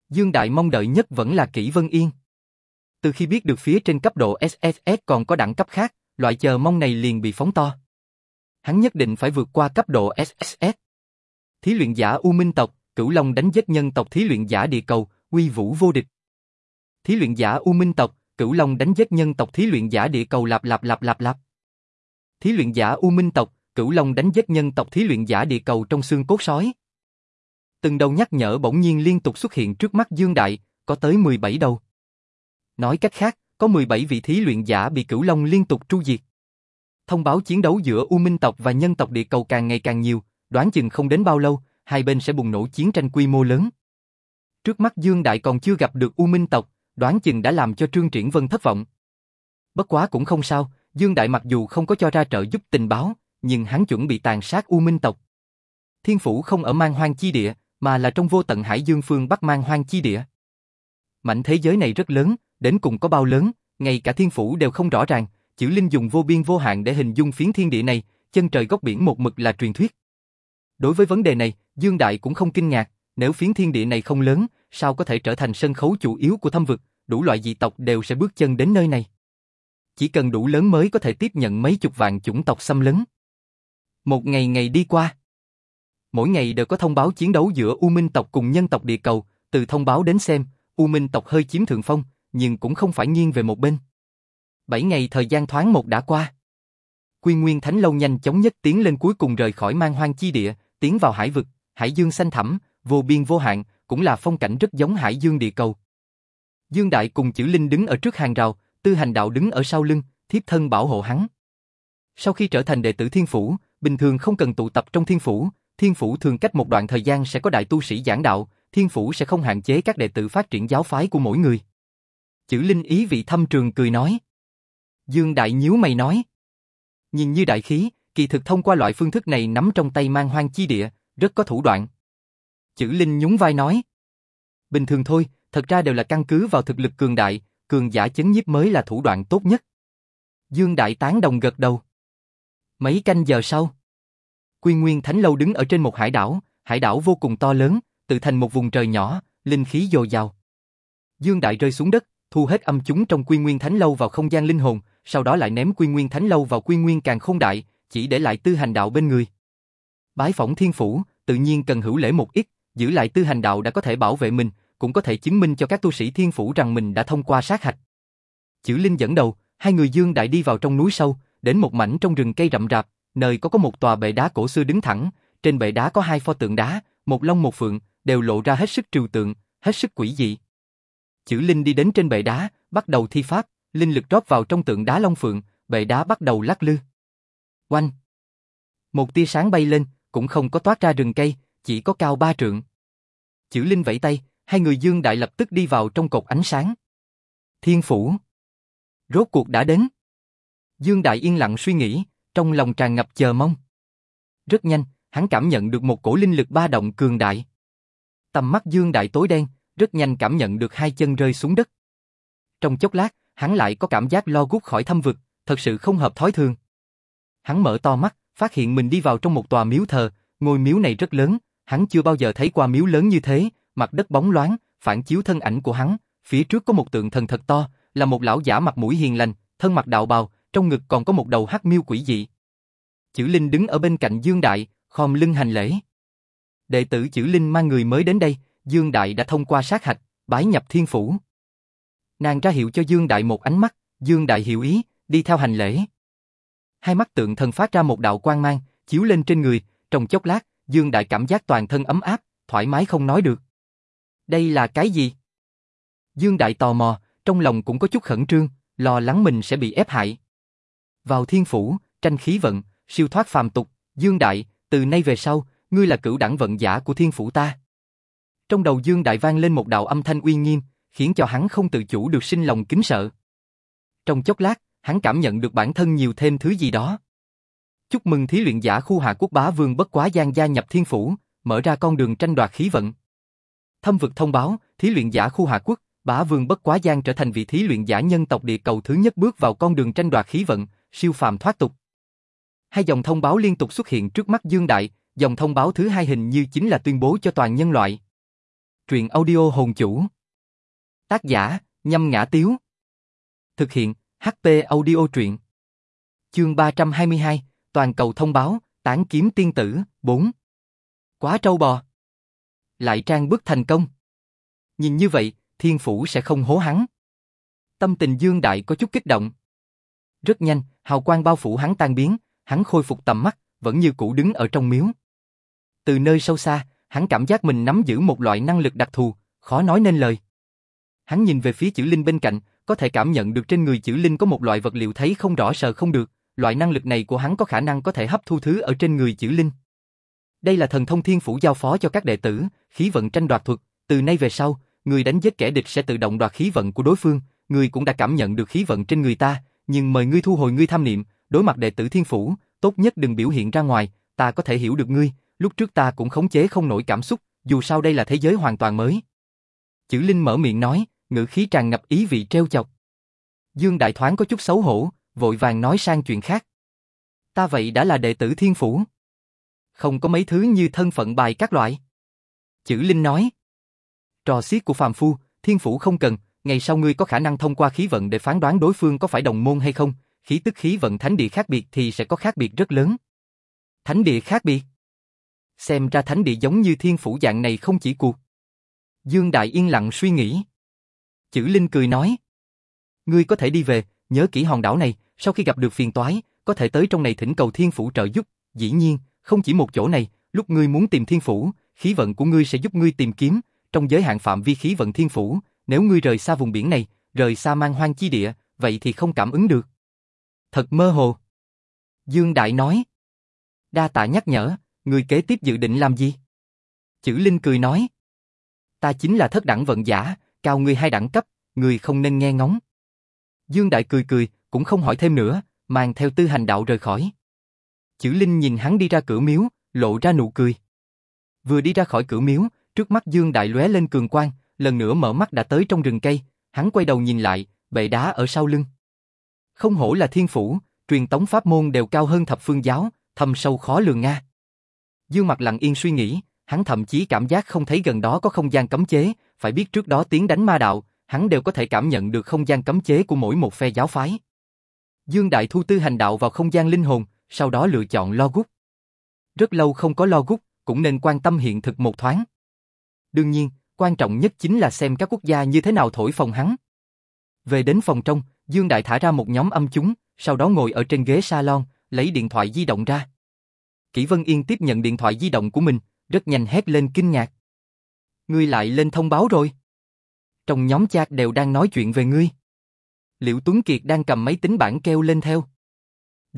Dương Đại mong đợi nhất vẫn là Kỷ Vân Yên. Từ khi biết được phía trên cấp độ SSS còn có đẳng cấp khác, loại chờ mong này liền bị phóng to. Hắn nhất định phải vượt qua cấp độ SSS. Thí luyện giả U Minh tộc, Cửu Long đánh giết nhân tộc thí luyện giả địa cầu, uy vũ vô địch. Thí luyện giả U Minh tộc, Cửu Long đánh giết nhân tộc thí luyện giả địa cầu lạp lạp lạp lạp lạp. Thí luyện giả U Minh tộc, Cửu Long đánh giết nhân tộc thí luyện giả địa cầu trong xương cốt sói. Từng đầu nhắc nhở bỗng nhiên liên tục xuất hiện trước mắt Dương Đại, có tới 17 đầu. Nói cách khác, có 17 vị thí luyện giả bị Cửu Long liên tục tru diệt. Thông báo chiến đấu giữa U Minh tộc và nhân tộc địa cầu càng ngày càng nhiều, đoán chừng không đến bao lâu, hai bên sẽ bùng nổ chiến tranh quy mô lớn. Trước mắt Dương Đại còn chưa gặp được U Minh tộc, đoán chừng đã làm cho Trương Triển Vân thất vọng. Bất quá cũng không sao, Dương Đại mặc dù không có cho ra trợ giúp tình báo, nhưng hắn chuẩn bị tàn sát U Minh tộc. Thiên phủ không ở mang hoang chi địa, mà là trong vô tận hải dương phương bắc mang hoang chi địa. Mảnh thế giới này rất lớn, đến cùng có bao lớn, ngay cả thiên phủ đều không rõ ràng, chữ linh dùng vô biên vô hạn để hình dung phiến thiên địa này, chân trời góc biển một mực là truyền thuyết. Đối với vấn đề này, Dương Đại cũng không kinh ngạc, nếu phiến thiên địa này không lớn, sao có thể trở thành sân khấu chủ yếu của thâm vực, đủ loại dị tộc đều sẽ bước chân đến nơi này. Chỉ cần đủ lớn mới có thể tiếp nhận mấy chục vạn chủng tộc xâm lấn. Một ngày ngày đi qua. Mỗi ngày đều có thông báo chiến đấu giữa U Minh tộc cùng nhân tộc địa cầu, từ thông báo đến xem, U Minh tộc hơi chiếm thượng phong, nhưng cũng không phải nghiêng về một bên. Bảy ngày thời gian thoáng một đã qua. Quy Nguyên Thánh Lâu nhanh chóng nhất tiến lên cuối cùng rời khỏi mang hoang chi địa, tiến vào hải vực, hải dương xanh thẳm, vô biên vô hạn, cũng là phong cảnh rất giống hải dương địa cầu. Dương Đại cùng chữ Linh đứng ở trước hàng rào, tư hành đạo đứng ở sau lưng, thiếp thân bảo hộ hắn. Sau khi trở thành đệ tử thiên phủ, bình thường không cần tụ tập trong thiên phủ, thiên phủ thường cách một đoạn thời gian sẽ có đại tu sĩ giảng đạo, thiên phủ sẽ không hạn chế các đệ tử phát triển giáo phái của mỗi người. Chữ Linh ý vị thâm trường cười nói. Dương Đại nhíu mày nói. Nhìn như đại khí, kỳ thực thông qua loại phương thức này nắm trong tay mang hoang chi địa, rất có thủ đoạn. Chữ Linh nhún vai nói. Bình thường thôi, thật ra đều là căn cứ vào thực lực cường đại, cường giả chấn nhiếp mới là thủ đoạn tốt nhất. Dương Đại tán đồng gật đầu. Mấy canh giờ sau, Quy Nguyên Thánh Lâu đứng ở trên một hải đảo, hải đảo vô cùng to lớn, tự thành một vùng trời nhỏ, linh khí dồi dào. Dương Đại rơi xuống đất, thu hết âm chúng trong Quy Nguyên Thánh Lâu vào không gian linh hồn, sau đó lại ném Quy Nguyên Thánh Lâu vào Quy Nguyên Càng không Đại, chỉ để lại tư hành đạo bên người. Bái phỏng thiên phủ, tự nhiên cần hữu lễ một ít, giữ lại tư hành đạo đã có thể bảo vệ mình, cũng có thể chứng minh cho các tu sĩ thiên phủ rằng mình đã thông qua sát hạch. Chữ Linh dẫn đầu, hai người Dương Đại đi vào trong núi sâu, đến một mảnh trong rừng cây rậm rạp, nơi có có một tòa bệ đá cổ xưa đứng thẳng, trên bệ đá có hai pho tượng đá, một long một phượng, đều lộ ra hết sức trừu tượng, hết sức quỷ dị. Chữ Linh đi đến trên bệ đá, bắt đầu thi pháp, linh lực rót vào trong tượng đá long phượng, bệ đá bắt đầu lắc lư. Oanh! Một tia sáng bay lên, cũng không có toát ra rừng cây, chỉ có cao ba trượng. Chữ Linh vẫy tay, hai người Dương Đại lập tức đi vào trong cột ánh sáng. Thiên phủ! Rốt cuộc đã đến. Dương Đại yên lặng suy nghĩ, trong lòng tràn ngập chờ mong. Rất nhanh, hắn cảm nhận được một cổ linh lực ba động cường đại. Tầm mắt Dương Đại tối đen, rất nhanh cảm nhận được hai chân rơi xuống đất. Trong chốc lát, hắn lại có cảm giác lo gút khỏi thâm vực, thật sự không hợp thói thường. Hắn mở to mắt, phát hiện mình đi vào trong một tòa miếu thờ, ngôi miếu này rất lớn, hắn chưa bao giờ thấy qua miếu lớn như thế, mặt đất bóng loáng, phản chiếu thân ảnh của hắn, phía trước có một tượng thần thật to, là một lão giả mặt mũi hiền lành, thân mặc đạo bào, trong ngực còn có một đầu hắc miêu quỷ dị. Chữ Linh đứng ở bên cạnh Dương Đại, khom lưng hành lễ. Đệ tử Chữ Linh mang người mới đến đây, Dương Đại đã thông qua sát hạch, bái nhập thiên phủ. Nàng ra hiệu cho Dương Đại một ánh mắt, Dương Đại hiểu ý, đi theo hành lễ. Hai mắt tượng thần phát ra một đạo quang mang, chiếu lên trên người, trong chốc lát, Dương Đại cảm giác toàn thân ấm áp, thoải mái không nói được. Đây là cái gì? Dương Đại tò mò, trong lòng cũng có chút khẩn trương, lo lắng mình sẽ bị ép hại. Vào thiên phủ, tranh khí vận, siêu thoát phàm tục, Dương Đại, từ nay về sau, ngươi là cửu đẳng vận giả của thiên phủ ta. Trong đầu Dương Đại vang lên một đạo âm thanh uy nghiêm, khiến cho hắn không tự chủ được sinh lòng kính sợ. Trong chốc lát, hắn cảm nhận được bản thân nhiều thêm thứ gì đó. Chúc mừng thí luyện giả khu hạ quốc bá vương bất quá gian gia nhập thiên phủ, mở ra con đường tranh đoạt khí vận. Thâm vực thông báo, thí luyện giả khu hạ quốc, bá vương bất quá gian trở thành vị thí luyện giả nhân tộc địa cầu thứ nhất bước vào con đường tranh đoạt khí vận, siêu phàm thoát tục. Hai dòng thông báo liên tục xuất hiện trước mắt Dương Đại, dòng thông báo thứ hai hình như chính là tuyên bố cho toàn nhân loại. Truyện audio hồn chủ. Tác giả, nhâm ngã tiếu. Thực hiện, HP audio truyện. Chương 322, toàn cầu thông báo, tán kiếm tiên tử, 4. Quá trâu bò. Lại trang bức thành công. Nhìn như vậy, thiên phủ sẽ không hố hắn. Tâm tình Dương Đại có chút kích động. Rất nhanh, hào quang bao phủ hắn tan biến, hắn khôi phục tầm mắt, vẫn như cũ đứng ở trong miếu. Từ nơi sâu xa, hắn cảm giác mình nắm giữ một loại năng lực đặc thù, khó nói nên lời. Hắn nhìn về phía chữ linh bên cạnh, có thể cảm nhận được trên người chữ linh có một loại vật liệu thấy không rõ sờ không được, loại năng lực này của hắn có khả năng có thể hấp thu thứ ở trên người chữ linh. Đây là thần thông thiên phủ giao phó cho các đệ tử, khí vận tranh đoạt thuật, từ nay về sau, người đánh giết kẻ địch sẽ tự động đoạt khí vận của đối phương, người cũng đã cảm nhận được khí vận trên người ta, nhưng mời ngươi thu hồi ngươi tham niệm, đối mặt đệ tử thiên phủ, tốt nhất đừng biểu hiện ra ngoài, ta có thể hiểu được ngươi, lúc trước ta cũng khống chế không nổi cảm xúc, dù sao đây là thế giới hoàn toàn mới. Chữ Linh mở miệng nói, ngữ khí tràn ngập ý vị treo chọc. Dương Đại Thoáng có chút xấu hổ, vội vàng nói sang chuyện khác. Ta vậy đã là đệ tử thiên phủ. Không có mấy thứ như thân phận bài các loại. Chữ Linh nói. Trò xiết của phàm phu, thiên phủ không cần, ngày sau ngươi có khả năng thông qua khí vận để phán đoán đối phương có phải đồng môn hay không, khí tức khí vận thánh địa khác biệt thì sẽ có khác biệt rất lớn. Thánh địa khác biệt? Xem ra thánh địa giống như thiên phủ dạng này không chỉ cuộc. Dương Đại yên lặng suy nghĩ. Chữ Linh cười nói. Ngươi có thể đi về, nhớ kỹ hòn đảo này, sau khi gặp được phiền toái, có thể tới trong này thỉnh cầu thiên phủ trợ giúp. Dĩ nhiên, không chỉ một chỗ này, lúc ngươi muốn tìm thiên phủ, khí vận của ngươi sẽ giúp ngươi tìm kiếm, trong giới hạn phạm vi khí vận thiên phủ, nếu ngươi rời xa vùng biển này, rời xa mang hoang chi địa, vậy thì không cảm ứng được. Thật mơ hồ. Dương Đại nói. Đa tạ nhắc nhở, người kế tiếp dự định làm gì? Chữ Linh cười nói. Ta chính là thất đẳng vận giả, cao ngươi hai đẳng cấp, người không nên nghe ngóng. Dương Đại cười cười, cũng không hỏi thêm nữa, mang theo tư hành đạo rời khỏi. Chữ Linh nhìn hắn đi ra cửa miếu, lộ ra nụ cười. Vừa đi ra khỏi cửa miếu, trước mắt Dương Đại lóe lên cường quang, lần nữa mở mắt đã tới trong rừng cây, hắn quay đầu nhìn lại, bệ đá ở sau lưng. Không hổ là thiên phủ, truyền tống pháp môn đều cao hơn thập phương giáo, thâm sâu khó lường nga. Dương mặt lặng yên suy nghĩ, hắn thậm chí cảm giác không thấy gần đó có không gian cấm chế, phải biết trước đó tiến đánh ma đạo, hắn đều có thể cảm nhận được không gian cấm chế của mỗi một phe giáo phái. Dương Đại Thu tư hành đạo vào không gian linh hồn, sau đó lựa chọn lo gút. Rất lâu không có lo gút, cũng nên quan tâm hiện thực một thoáng. Đương nhiên, quan trọng nhất chính là xem các quốc gia như thế nào thổi phòng hắn. Về đến phòng trong, Dương Đại thả ra một nhóm âm chúng, sau đó ngồi ở trên ghế salon, lấy điện thoại di động ra. Kỷ Vân Yên tiếp nhận điện thoại di động của mình, rất nhanh hét lên kinh ngạc. Ngươi lại lên thông báo rồi. Trong nhóm chat đều đang nói chuyện về ngươi. liễu Tuấn Kiệt đang cầm máy tính bảng kêu lên theo.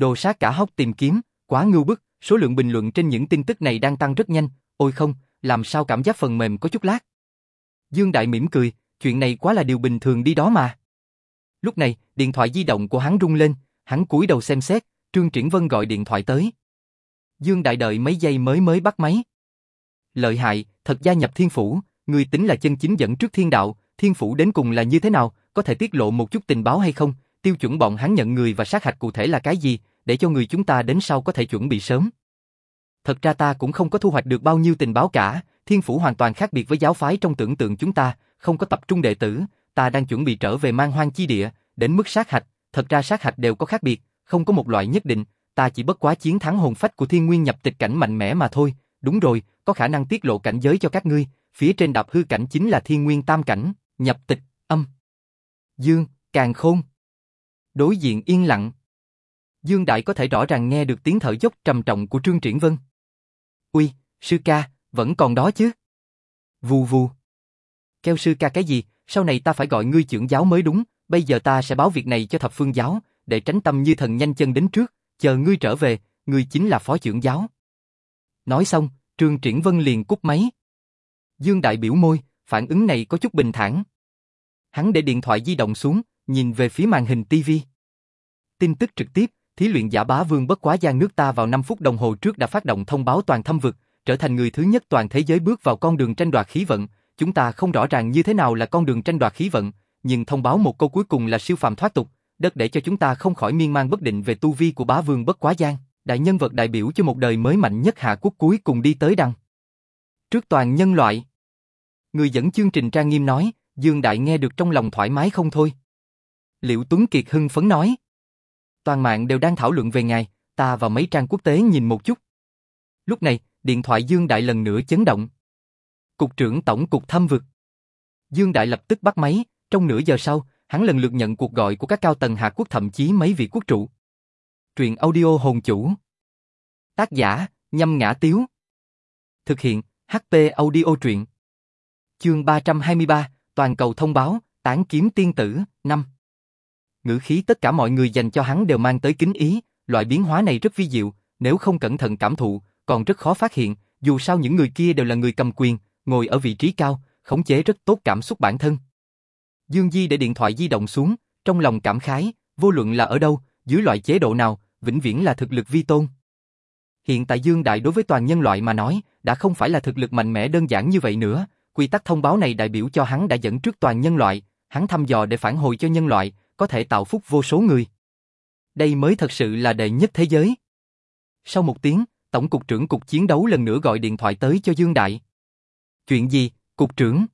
Đồ sát cả hốc tìm kiếm, quá ngưu bức, số lượng bình luận trên những tin tức này đang tăng rất nhanh, ôi không, làm sao cảm giác phần mềm có chút lát. Dương Đại mỉm cười, chuyện này quá là điều bình thường đi đó mà. Lúc này, điện thoại di động của hắn rung lên, hắn cúi đầu xem xét, Trương Triển Vân gọi điện thoại tới. Dương Đại đợi mấy giây mới mới bắt máy. Lợi hại, thật gia nhập thiên phủ, người tính là chân chính dẫn trước thiên đạo, thiên phủ đến cùng là như thế nào, có thể tiết lộ một chút tình báo hay không, tiêu chuẩn bọn hắn nhận người và sát hạch cụ thể là cái gì, để cho người chúng ta đến sau có thể chuẩn bị sớm. Thật ra ta cũng không có thu hoạch được bao nhiêu tình báo cả, thiên phủ hoàn toàn khác biệt với giáo phái trong tưởng tượng chúng ta, không có tập trung đệ tử, ta đang chuẩn bị trở về mang hoang chi địa, đến mức sát hạch, thật ra sát hạch đều có khác biệt, không có một loại nhất định, ta chỉ bất quá chiến thắng hồn phách của thiên nguyên nhập tịch cảnh mạnh mẽ mà thôi, đúng rồi, có khả năng tiết lộ cảnh giới cho các ngươi, phía trên đạp hư cảnh chính là thiên nguyên tam cảnh, nhập tịch, âm. Dương, càng khôn. Đối diện yên lặng. Dương Đại có thể rõ ràng nghe được tiếng thở dốc trầm trọng của Trương Triển Vân. Uy, sư ca, vẫn còn đó chứ? Vù vù. Kêu sư ca cái gì, sau này ta phải gọi ngươi trưởng giáo mới đúng, bây giờ ta sẽ báo việc này cho thập phương giáo, để tránh tâm như thần nhanh chân đến trước, chờ ngươi trở về, ngươi chính là phó trưởng giáo. Nói xong, Trương Triển Vân liền cúp máy. Dương Đại biểu môi, phản ứng này có chút bình thản. Hắn để điện thoại di động xuống, nhìn về phía màn hình TV. Tin tức trực tiếp, thí luyện giả bá vương bất quá gian nước ta vào 5 phút đồng hồ trước đã phát động thông báo toàn thâm vực, trở thành người thứ nhất toàn thế giới bước vào con đường tranh đoạt khí vận. Chúng ta không rõ ràng như thế nào là con đường tranh đoạt khí vận, nhưng thông báo một câu cuối cùng là siêu phàm thoát tục, đất để cho chúng ta không khỏi miên man bất định về tu vi của bá vương bất quá gian, đại nhân vật đại biểu cho một đời mới mạnh nhất hạ quốc cuối cùng đi tới đăng. Trước toàn nhân loại, người dẫn chương trình trang nghiêm nói, Dương Đại nghe được trong lòng thoải mái không thôi. Liệu Tuấn Kiệt hưng phấn nói, toàn mạng đều đang thảo luận về ngài, ta vào mấy trang quốc tế nhìn một chút. Lúc này, điện thoại Dương Đại lần nữa chấn động. Cục trưởng Tổng cục Thâm vực. Dương Đại lập tức bắt máy, trong nửa giờ sau, hắn lần lượt nhận cuộc gọi của các cao tầng Hạ Quốc thậm chí mấy vị quốc trụ. Truyện audio hồn chủ. Tác giả, nhâm ngã tiếu. Thực hiện, HP audio truyện. Chương 323, toàn cầu thông báo, tán kiếm tiên tử, năm. Ngữ khí tất cả mọi người dành cho hắn đều mang tới kính ý, loại biến hóa này rất vi diệu, nếu không cẩn thận cảm thụ, còn rất khó phát hiện, dù sao những người kia đều là người cầm quyền, ngồi ở vị trí cao, khống chế rất tốt cảm xúc bản thân. Dương Di để điện thoại di động xuống, trong lòng cảm khái, vô luận là ở đâu, dưới loại chế độ nào, vĩnh viễn là thực lực vi tôn. Hiện tại Dương Đại đối với toàn nhân loại mà nói, đã không phải là thực lực mạnh mẽ đơn giản như vậy nữa, quy tắc thông báo này đại biểu cho hắn đã dẫn trước toàn nhân loại, hắn thăm dò để phản hồi cho nhân loại, có thể tạo phúc vô số người. Đây mới thật sự là đệ nhất thế giới. Sau một tiếng, Tổng cục trưởng cục chiến đấu lần nữa gọi điện thoại tới cho Dương Đại. Chuyện gì, cục trưởng?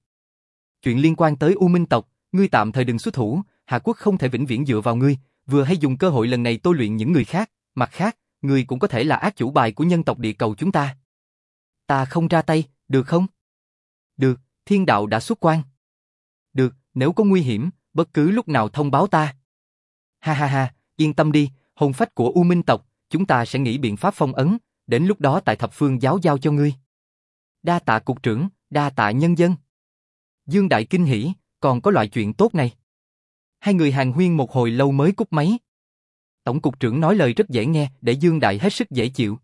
Chuyện liên quan tới U Minh tộc, ngươi tạm thời đừng xuất thủ, Hạ Quốc không thể vĩnh viễn dựa vào ngươi, vừa hay dùng cơ hội lần này tôi luyện những người khác, mặt khác, ngươi cũng có thể là ác chủ bài của nhân tộc địa cầu chúng ta. Ta không ra tay, được không? Được, thiên đạo đã xuất quan. Được, nếu có nguy hiểm, bất cứ lúc nào thông báo ta. Ha ha ha, yên tâm đi, hồn phách của U Minh tộc, chúng ta sẽ nghĩ biện pháp phong ấn, đến lúc đó tại thập phương giáo giao cho ngươi. Đa tạ cục trưởng, đa tạ nhân dân. Dương Đại kinh hỉ, còn có loại chuyện tốt này. Hai người hàng huyên một hồi lâu mới cúp máy. Tổng cục trưởng nói lời rất dễ nghe để Dương Đại hết sức dễ chịu.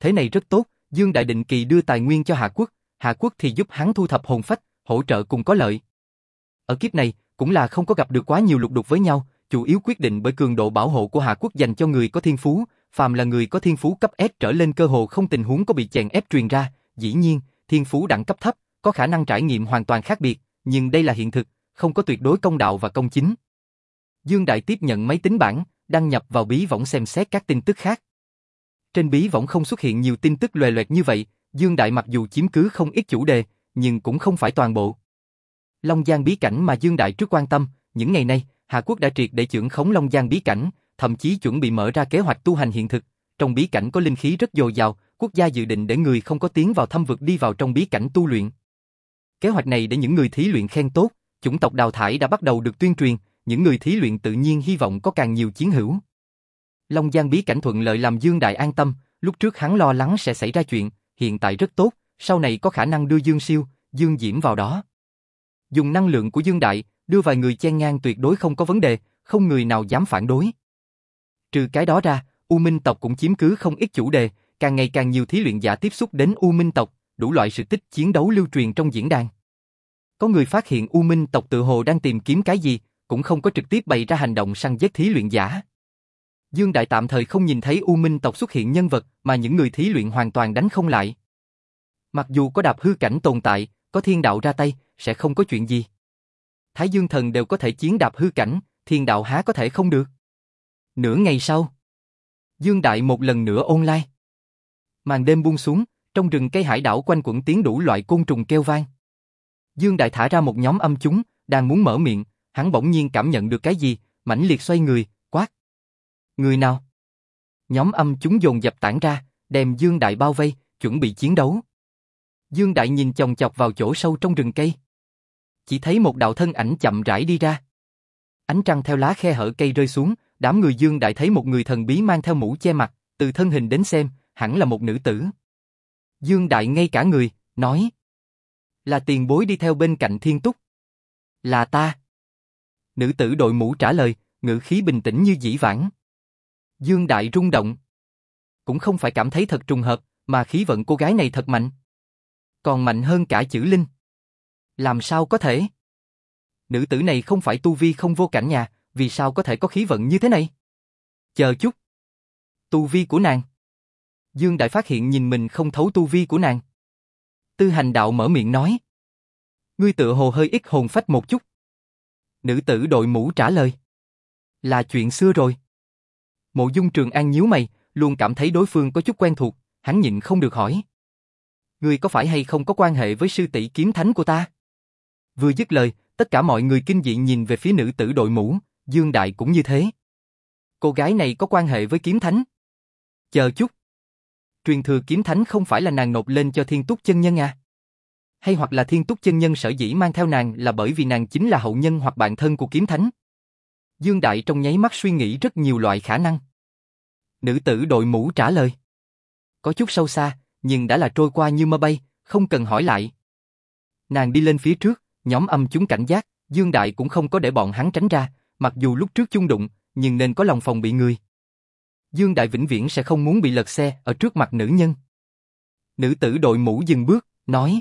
Thế này rất tốt, Dương Đại định kỳ đưa tài nguyên cho Hạ Quốc, Hạ Quốc thì giúp hắn thu thập hồn phách, hỗ trợ cùng có lợi. Ở kiếp này, cũng là không có gặp được quá nhiều lục đục với nhau, chủ yếu quyết định bởi cường độ bảo hộ của Hạ Quốc dành cho người có thiên phú, phàm là người có thiên phú cấp S trở lên cơ hồ không tình huống có bị chèn ép truyền ra, dĩ nhiên, thiên phú đẳng cấp thấp, có khả năng trải nghiệm hoàn toàn khác biệt, nhưng đây là hiện thực, không có tuyệt đối công đạo và công chính. Dương Đại tiếp nhận máy tính bảng, đăng nhập vào bí võng xem xét các tin tức khác. Trên bí võng không xuất hiện nhiều tin tức loè loẹt như vậy, Dương Đại mặc dù chiếm cứ không ít chủ đề, nhưng cũng không phải toàn bộ. Long Giang bí cảnh mà Dương Đại trước quan tâm, những ngày nay, Hạ Quốc đã triệt để trưởng khống Long Giang bí cảnh, thậm chí chuẩn bị mở ra kế hoạch tu hành hiện thực. Trong bí cảnh có linh khí rất dồi dào, quốc gia dự định để người không có tiếng vào thâm vực đi vào trong bí cảnh tu luyện. Kế hoạch này để những người thí luyện khen tốt, chủng tộc đào thải đã bắt đầu được tuyên truyền, những người thí luyện tự nhiên hy vọng có càng nhiều chiến hữu. Long Giang bí cảnh thuận lợi làm Dương Đại an tâm, lúc trước hắn lo lắng sẽ xảy ra chuyện, hiện tại rất tốt, sau này có khả năng đưa Dương Siêu, Dương Diễm vào đó. Dùng năng lượng của Dương Đại, Đưa vài người chen ngang tuyệt đối không có vấn đề, không người nào dám phản đối. Trừ cái đó ra, U Minh tộc cũng chiếm cứ không ít chủ đề, càng ngày càng nhiều thí luyện giả tiếp xúc đến U Minh tộc, đủ loại sự tích chiến đấu lưu truyền trong diễn đàn. Có người phát hiện U Minh tộc tự hồ đang tìm kiếm cái gì, cũng không có trực tiếp bày ra hành động săn giết thí luyện giả. Dương Đại tạm thời không nhìn thấy U Minh tộc xuất hiện nhân vật mà những người thí luyện hoàn toàn đánh không lại. Mặc dù có đạp hư cảnh tồn tại, có thiên đạo ra tay, sẽ không có chuyện gì. Thái Dương thần đều có thể chiến đạp hư cảnh, thiên đạo há có thể không được. Nửa ngày sau, Dương Đại một lần nữa online. Màn đêm buông xuống, trong rừng cây hải đảo quanh quẩn tiếng đủ loại côn trùng kêu vang. Dương Đại thả ra một nhóm âm chúng, đang muốn mở miệng, hắn bỗng nhiên cảm nhận được cái gì, mãnh liệt xoay người, quát. Người nào? Nhóm âm chúng dồn dập tản ra, đem Dương Đại bao vây, chuẩn bị chiến đấu. Dương Đại nhìn chồng chọc vào chỗ sâu trong rừng cây. Chỉ thấy một đạo thân ảnh chậm rãi đi ra. Ánh trăng theo lá khe hở cây rơi xuống, đám người Dương Đại thấy một người thần bí mang theo mũ che mặt, từ thân hình đến xem, hẳn là một nữ tử. Dương Đại ngay cả người, nói. Là tiền bối đi theo bên cạnh thiên túc. Là ta. Nữ tử đội mũ trả lời, ngữ khí bình tĩnh như dĩ vãng. Dương Đại rung động. Cũng không phải cảm thấy thật trùng hợp, mà khí vận cô gái này thật mạnh. Còn mạnh hơn cả chữ linh. Làm sao có thể? Nữ tử này không phải tu vi không vô cảnh nhà, vì sao có thể có khí vận như thế này? Chờ chút. Tu vi của nàng. Dương Đại phát hiện nhìn mình không thấu tu vi của nàng. Tư hành đạo mở miệng nói. Ngươi tự hồ hơi ít hồn phách một chút. Nữ tử đội mũ trả lời. Là chuyện xưa rồi. Mộ dung trường an nhíu mày, luôn cảm thấy đối phương có chút quen thuộc, hắn nhịn không được hỏi. Ngươi có phải hay không có quan hệ với sư tỷ kiếm thánh của ta? Vừa dứt lời, tất cả mọi người kinh dị nhìn về phía nữ tử đội mũ, Dương Đại cũng như thế. Cô gái này có quan hệ với kiếm thánh? Chờ chút. Truyền thừa kiếm thánh không phải là nàng nộp lên cho thiên túc chân nhân à? Hay hoặc là thiên túc chân nhân sở dĩ mang theo nàng là bởi vì nàng chính là hậu nhân hoặc bạn thân của kiếm thánh? Dương Đại trong nháy mắt suy nghĩ rất nhiều loại khả năng. Nữ tử đội mũ trả lời. Có chút sâu xa, nhưng đã là trôi qua như mơ bay, không cần hỏi lại. Nàng đi lên phía trước, nhóm âm chúng cảnh giác, Dương Đại cũng không có để bọn hắn tránh ra, mặc dù lúc trước chung đụng, nhưng nên có lòng phòng bị người. Dương Đại vĩnh viễn sẽ không muốn bị lật xe ở trước mặt nữ nhân. Nữ tử đội mũ dừng bước, nói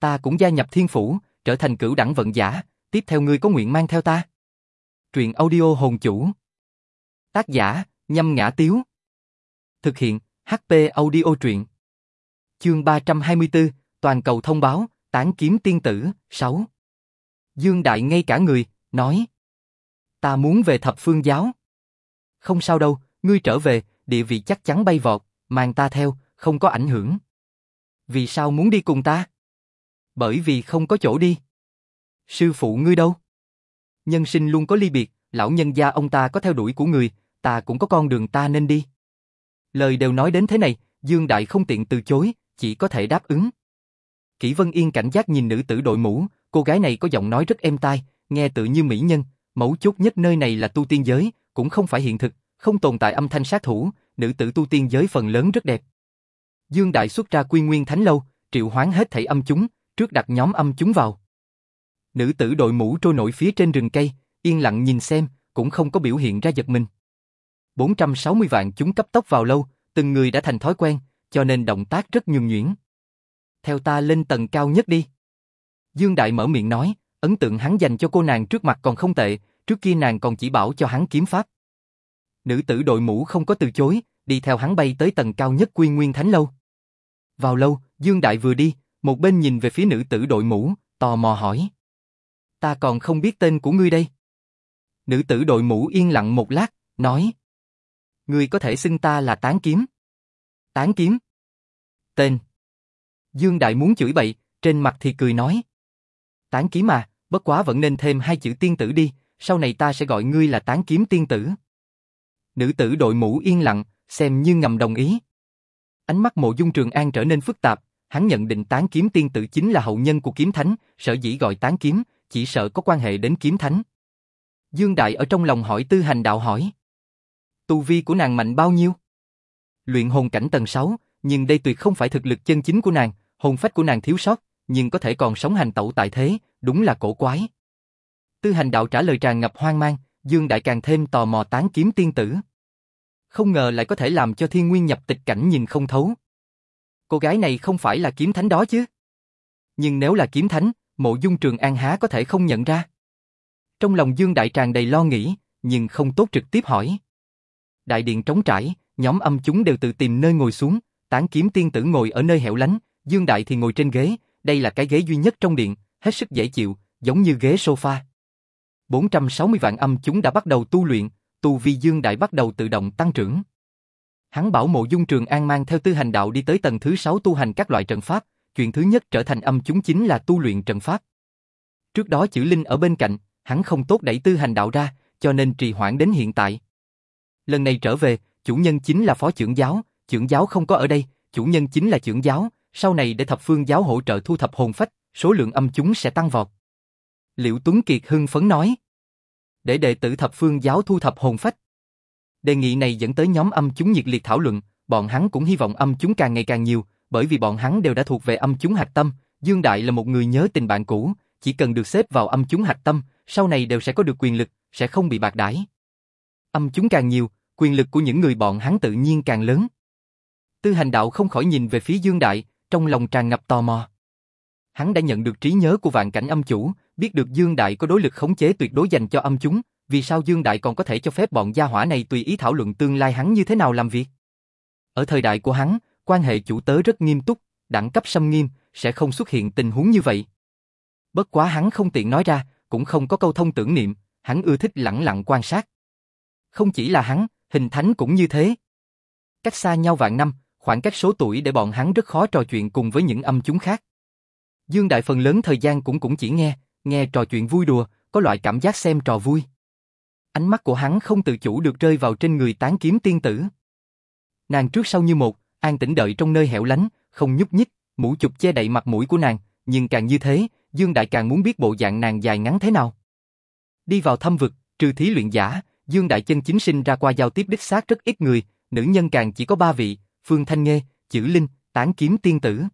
Ta cũng gia nhập thiên phủ, trở thành cửu đẳng vận giả, tiếp theo ngươi có nguyện mang theo ta. Truyện audio hồn chủ. Tác giả, nhâm ngã tiếu. Thực hiện, HP audio truyện. Chương 324, toàn cầu thông báo, tán kiếm tiên tử, 6. Dương Đại ngay cả người, nói. Ta muốn về thập phương giáo. Không sao đâu, ngươi trở về, địa vị chắc chắn bay vọt, mang ta theo, không có ảnh hưởng. Vì sao muốn đi cùng ta? Bởi vì không có chỗ đi. Sư phụ ngươi đâu? Nhân sinh luôn có ly biệt, lão nhân gia ông ta có theo đuổi của người, ta cũng có con đường ta nên đi. Lời đều nói đến thế này, Dương Đại không tiện từ chối, chỉ có thể đáp ứng. Kỷ Vân Yên cảnh giác nhìn nữ tử đội mũ, cô gái này có giọng nói rất êm tai, nghe tự như mỹ nhân, mẫu chốt nhất nơi này là tu tiên giới, cũng không phải hiện thực, không tồn tại âm thanh sát thủ, nữ tử tu tiên giới phần lớn rất đẹp. Dương Đại xuất ra quy nguyên thánh lâu, triệu hoán hết thảy âm chúng, trước đặt nhóm âm chúng vào. Nữ tử đội mũ trôi nổi phía trên rừng cây, yên lặng nhìn xem, cũng không có biểu hiện ra giật mình. 460 vạn chúng cấp tốc vào lâu, từng người đã thành thói quen, cho nên động tác rất nhường nhuyễn. Theo ta lên tầng cao nhất đi. Dương Đại mở miệng nói, ấn tượng hắn dành cho cô nàng trước mặt còn không tệ, trước kia nàng còn chỉ bảo cho hắn kiếm pháp. Nữ tử đội mũ không có từ chối, đi theo hắn bay tới tầng cao nhất quy nguyên thánh lâu. Vào lâu, Dương Đại vừa đi, một bên nhìn về phía nữ tử đội mũ, tò mò hỏi. Ta còn không biết tên của ngươi đây. Nữ tử đội mũ yên lặng một lát, nói. Ngươi có thể xưng ta là tán kiếm. Tán kiếm. Tên. Dương Đại muốn chửi bậy, trên mặt thì cười nói. Tán kiếm mà, bất quá vẫn nên thêm hai chữ tiên tử đi, sau này ta sẽ gọi ngươi là tán kiếm tiên tử. Nữ tử đội mũ yên lặng, xem như ngầm đồng ý. Ánh mắt mộ dung trường an trở nên phức tạp, hắn nhận định tán kiếm tiên tử chính là hậu nhân của kiếm thánh, sở dĩ gọi tán kiếm, chỉ sợ có quan hệ đến kiếm thánh. Dương Đại ở trong lòng hỏi tư hành đạo hỏi. Tu vi của nàng mạnh bao nhiêu? Luyện hồn cảnh tầng 6, nhưng đây tuyệt không phải thực lực chân chính của nàng, hồn phách của nàng thiếu sót, nhưng có thể còn sống hành tẩu tại thế, đúng là cổ quái. Tư hành đạo trả lời tràn ngập hoang mang, Dương Đại càng thêm tò mò tán kiếm tiên tử. Không ngờ lại có thể làm cho thiên nguyên nhập tịch cảnh nhìn không thấu. Cô gái này không phải là kiếm thánh đó chứ? Nhưng nếu là kiếm thánh, mộ dung trường an há có thể không nhận ra. Trong lòng Dương Đại tràn đầy lo nghĩ, nhưng không tốt trực tiếp hỏi. Đại điện trống trải, nhóm âm chúng đều tự tìm nơi ngồi xuống, tán kiếm tiên tử ngồi ở nơi hẻo lánh, Dương Đại thì ngồi trên ghế, đây là cái ghế duy nhất trong điện, hết sức dễ chịu, giống như ghế sofa. 460 vạn âm chúng đã bắt đầu tu luyện, tu vi Dương Đại bắt đầu tự động tăng trưởng. Hắn bảo mộ dung trường an mang theo tư hành đạo đi tới tầng thứ 6 tu hành các loại trận pháp, chuyện thứ nhất trở thành âm chúng chính là tu luyện trận pháp. Trước đó chữ Linh ở bên cạnh, hắn không tốt đẩy tư hành đạo ra, cho nên trì hoãn đến hiện tại. Lần này trở về, chủ nhân chính là phó trưởng giáo, trưởng giáo không có ở đây, chủ nhân chính là trưởng giáo, sau này để thập phương giáo hỗ trợ thu thập hồn phách, số lượng âm chúng sẽ tăng vọt. Liễu Tuấn Kiệt hưng phấn nói. Để đệ tử thập phương giáo thu thập hồn phách. Đề nghị này dẫn tới nhóm âm chúng nhiệt liệt thảo luận, bọn hắn cũng hy vọng âm chúng càng ngày càng nhiều, bởi vì bọn hắn đều đã thuộc về âm chúng hạch tâm, Dương Đại là một người nhớ tình bạn cũ, chỉ cần được xếp vào âm chúng hạch tâm, sau này đều sẽ có được quyền lực, sẽ không bị bạc đãi. Âm chúng càng nhiều, quyền lực của những người bọn hắn tự nhiên càng lớn. Tư hành đạo không khỏi nhìn về phía Dương Đại, trong lòng tràn ngập tò mò. Hắn đã nhận được trí nhớ của vạn cảnh âm chủ, biết được Dương Đại có đối lực khống chế tuyệt đối dành cho âm chúng, vì sao Dương Đại còn có thể cho phép bọn gia hỏa này tùy ý thảo luận tương lai hắn như thế nào làm việc. Ở thời đại của hắn, quan hệ chủ tớ rất nghiêm túc, đẳng cấp xâm nghiêm, sẽ không xuất hiện tình huống như vậy. Bất quá hắn không tiện nói ra, cũng không có câu thông tưởng niệm, hắn ưa thích lặng lặng quan sát. Không chỉ là hắn, hình thánh cũng như thế. Cách xa nhau vạn năm, khoảng cách số tuổi để bọn hắn rất khó trò chuyện cùng với những âm chúng khác. Dương Đại phần lớn thời gian cũng cũng chỉ nghe, nghe trò chuyện vui đùa, có loại cảm giác xem trò vui. Ánh mắt của hắn không tự chủ được rơi vào trên người tán kiếm tiên tử. Nàng trước sau như một, an tĩnh đợi trong nơi hẻo lánh, không nhúc nhích, mũ chụp che đậy mặt mũi của nàng, nhưng càng như thế, Dương Đại càng muốn biết bộ dạng nàng dài ngắn thế nào. Đi vào thâm vực, trừ thí luyện giả, Dương Đại chân chính sinh ra qua giao tiếp đích xác rất ít người, nữ nhân càng chỉ có ba vị, Phương Thanh Nghê, Chữ Linh, Tán Kiếm Tiên Tử.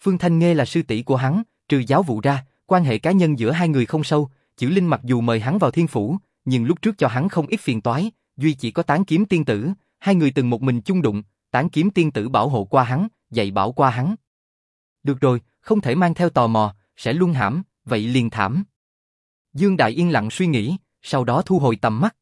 Phương Thanh Nghê là sư tỷ của hắn, trừ giáo vụ ra, quan hệ cá nhân giữa hai người không sâu, Chữ Linh mặc dù mời hắn vào thiên phủ, nhưng lúc trước cho hắn không ít phiền toái, duy chỉ có Tán Kiếm Tiên Tử, hai người từng một mình chung đụng, Tán Kiếm Tiên Tử bảo hộ qua hắn, dạy bảo qua hắn. Được rồi, không thể mang theo tò mò, sẽ luôn hãm, vậy liền thảm. Dương Đại yên lặng suy nghĩ, sau đó thu hồi tầm mắt.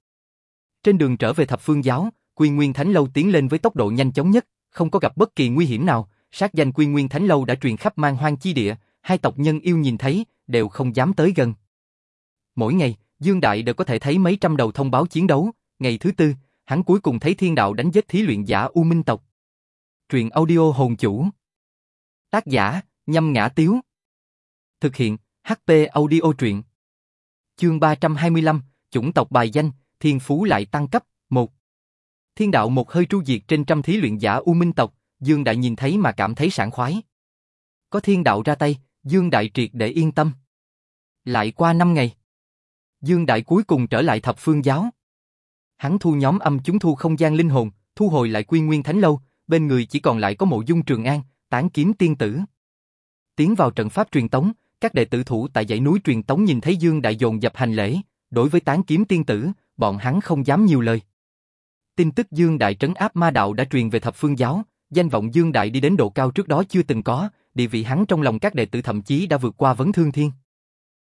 Trên đường trở về thập phương giáo, Quy Nguyên Thánh Lâu tiến lên với tốc độ nhanh chóng nhất, không có gặp bất kỳ nguy hiểm nào, sát danh Quy Nguyên Thánh Lâu đã truyền khắp mang hoang chi địa, hai tộc nhân yêu nhìn thấy, đều không dám tới gần. Mỗi ngày, Dương Đại đều có thể thấy mấy trăm đầu thông báo chiến đấu, ngày thứ tư, hắn cuối cùng thấy thiên đạo đánh giết thí luyện giả U Minh tộc. Truyện audio hồn chủ. Tác giả, nhâm ngã tiếu. Thực hiện, HP audio truyện. Chương 325, chủng tộc bài danh, thiên phú lại tăng cấp, 1. Thiên đạo một hơi tru diệt trên trăm thí luyện giả U Minh tộc, Dương Đại nhìn thấy mà cảm thấy sảng khoái. Có thiên đạo ra tay, Dương Đại triệt để yên tâm. Lại qua năm ngày. Dương Đại cuối cùng trở lại thập phương giáo. Hắn thu nhóm âm chúng thu không gian linh hồn, thu hồi lại quy nguyên thánh lâu, bên người chỉ còn lại có mộ dung trường an, tán kiếm tiên tử. Tiến vào trận pháp truyền tống, các đệ tử thủ tại dãy núi truyền tống nhìn thấy Dương Đại dồn dập hành lễ, đối với tán kiếm tiên tử, bọn hắn không dám nhiều lời. Tin tức Dương Đại trấn áp ma đạo đã truyền về thập phương giáo, danh vọng Dương Đại đi đến độ cao trước đó chưa từng có, địa vị hắn trong lòng các đệ tử thậm chí đã vượt qua vấn thương thiên.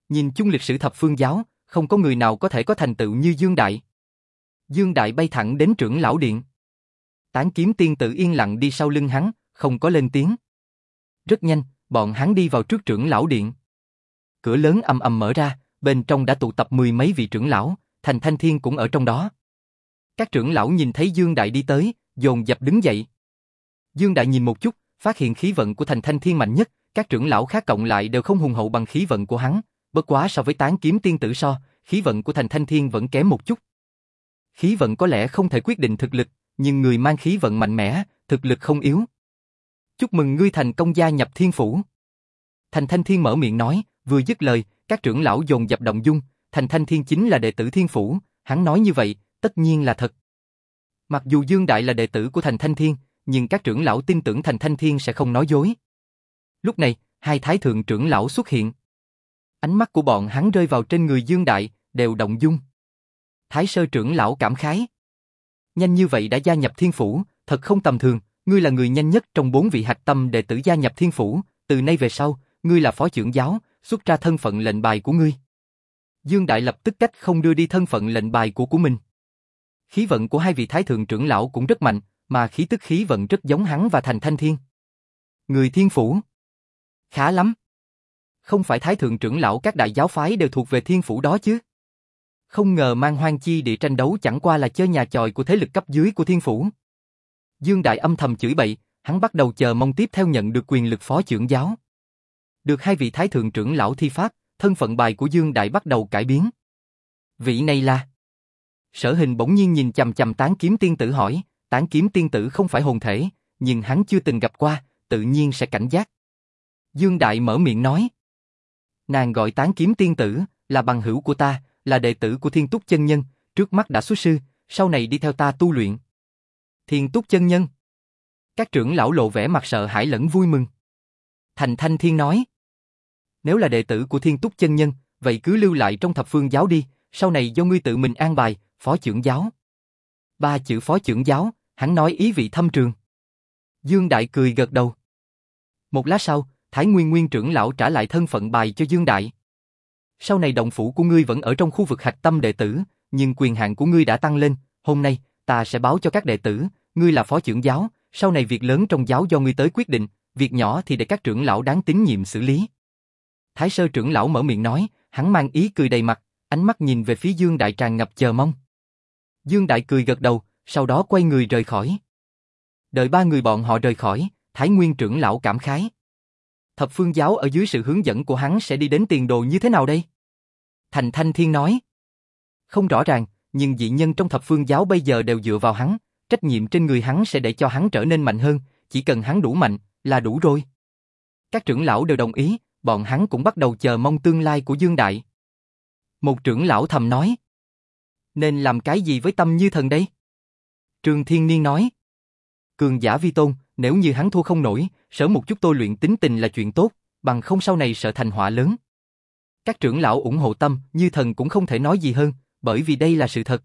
Nhìn chung lịch sử thập phương giáo, không có người nào có thể có thành tựu như Dương Đại. Dương Đại bay thẳng đến trưởng lão điện. Tán kiếm tiên tử yên lặng đi sau lưng hắn, không có lên tiếng. Rất nhanh, bọn hắn đi vào trước trưởng lão điện. Cửa lớn ầm ầm mở ra, bên trong đã tụ tập mười mấy vị trưởng lão, Thành Thanh Thiên cũng ở trong đó. Các trưởng lão nhìn thấy Dương Đại đi tới, dồn dập đứng dậy. Dương Đại nhìn một chút, phát hiện khí vận của Thành Thanh Thiên mạnh nhất, các trưởng lão khác cộng lại đều không hùng hậu bằng khí vận của hắn, bất quá so với tán kiếm tiên tử so, khí vận của Thành Thanh Thiên vẫn kém một chút. Khí vận có lẽ không thể quyết định thực lực, nhưng người mang khí vận mạnh mẽ, thực lực không yếu. Chúc mừng ngươi thành công gia nhập thiên phủ. Thành Thanh Thiên mở miệng nói, vừa dứt lời, các trưởng lão dồn dập động dung, Thành Thanh Thiên chính là đệ tử thiên phủ, hắn nói như vậy, tất nhiên là thật. Mặc dù Dương Đại là đệ tử của Thành Thanh Thiên, nhưng các trưởng lão tin tưởng Thành Thanh Thiên sẽ không nói dối. Lúc này, hai thái thượng trưởng lão xuất hiện. Ánh mắt của bọn hắn rơi vào trên người Dương Đại, đều động dung. Thái sơ trưởng lão cảm khái. Nhanh như vậy đã gia nhập thiên phủ, thật không tầm thường, ngươi là người nhanh nhất trong bốn vị hạch tâm đệ tử gia nhập thiên phủ, từ nay về sau, ngươi là phó trưởng giáo, xuất ra thân phận lệnh bài của ngươi. Dương Đại lập tức cách không đưa đi thân phận lệnh bài của của mình. Khí vận của hai vị thái thượng trưởng lão cũng rất mạnh, mà khí tức khí vận rất giống hắn và thành thanh thiên. Người thiên phủ. Khá lắm. Không phải thái thượng trưởng lão các đại giáo phái đều thuộc về thiên phủ đó chứ. Không ngờ mang hoang chi địa tranh đấu chẳng qua là chơi nhà tròi của thế lực cấp dưới của thiên phủ. Dương Đại âm thầm chửi bậy, hắn bắt đầu chờ mong tiếp theo nhận được quyền lực phó trưởng giáo. Được hai vị thái thượng trưởng lão thi pháp, thân phận bài của Dương Đại bắt đầu cải biến. Vị này là... Sở hình bỗng nhiên nhìn chầm chầm tán kiếm tiên tử hỏi, tán kiếm tiên tử không phải hồn thể, nhưng hắn chưa từng gặp qua, tự nhiên sẽ cảnh giác. Dương Đại mở miệng nói. Nàng gọi tán kiếm tiên tử, là bằng hữu của ta, là đệ tử của thiên túc chân nhân, trước mắt đã xuất sư, sau này đi theo ta tu luyện. Thiên túc chân nhân. Các trưởng lão lộ vẻ mặt sợ hãi lẫn vui mừng. Thành Thanh Thiên nói. Nếu là đệ tử của thiên túc chân nhân, vậy cứ lưu lại trong thập phương giáo đi, sau này do ngươi tự mình an bài, phó trưởng giáo. Ba chữ phó trưởng giáo, hắn nói ý vị thâm trường. Dương Đại cười gật đầu. Một lát sau, Thái Nguyên Nguyên trưởng lão trả lại thân phận bài cho Dương Đại. Sau này đồng phủ của ngươi vẫn ở trong khu vực hạch tâm đệ tử, nhưng quyền hạn của ngươi đã tăng lên, hôm nay, ta sẽ báo cho các đệ tử, ngươi là phó trưởng giáo, sau này việc lớn trong giáo do ngươi tới quyết định, việc nhỏ thì để các trưởng lão đáng tín nhiệm xử lý. Thái sơ trưởng lão mở miệng nói, hắn mang ý cười đầy mặt, ánh mắt nhìn về phía Dương Đại tràn ngập chờ mong. Dương Đại cười gật đầu, sau đó quay người rời khỏi. Đợi ba người bọn họ rời khỏi, Thái Nguyên trưởng lão cảm khái. Thập phương giáo ở dưới sự hướng dẫn của hắn sẽ đi đến tiền đồ như thế nào đây? Thành Thanh Thiên nói. Không rõ ràng, nhưng dị nhân trong thập phương giáo bây giờ đều dựa vào hắn, trách nhiệm trên người hắn sẽ để cho hắn trở nên mạnh hơn, chỉ cần hắn đủ mạnh, là đủ rồi. Các trưởng lão đều đồng ý, bọn hắn cũng bắt đầu chờ mong tương lai của Dương Đại. Một trưởng lão thầm nói. Nên làm cái gì với tâm như thần đây? Trường Thiên Niên nói. Cường giả vi tôn, nếu như hắn thua không nổi, sớm một chút tôi luyện tính tình là chuyện tốt, bằng không sau này sợ thành họa lớn. Các trưởng lão ủng hộ tâm, như thần cũng không thể nói gì hơn, bởi vì đây là sự thật.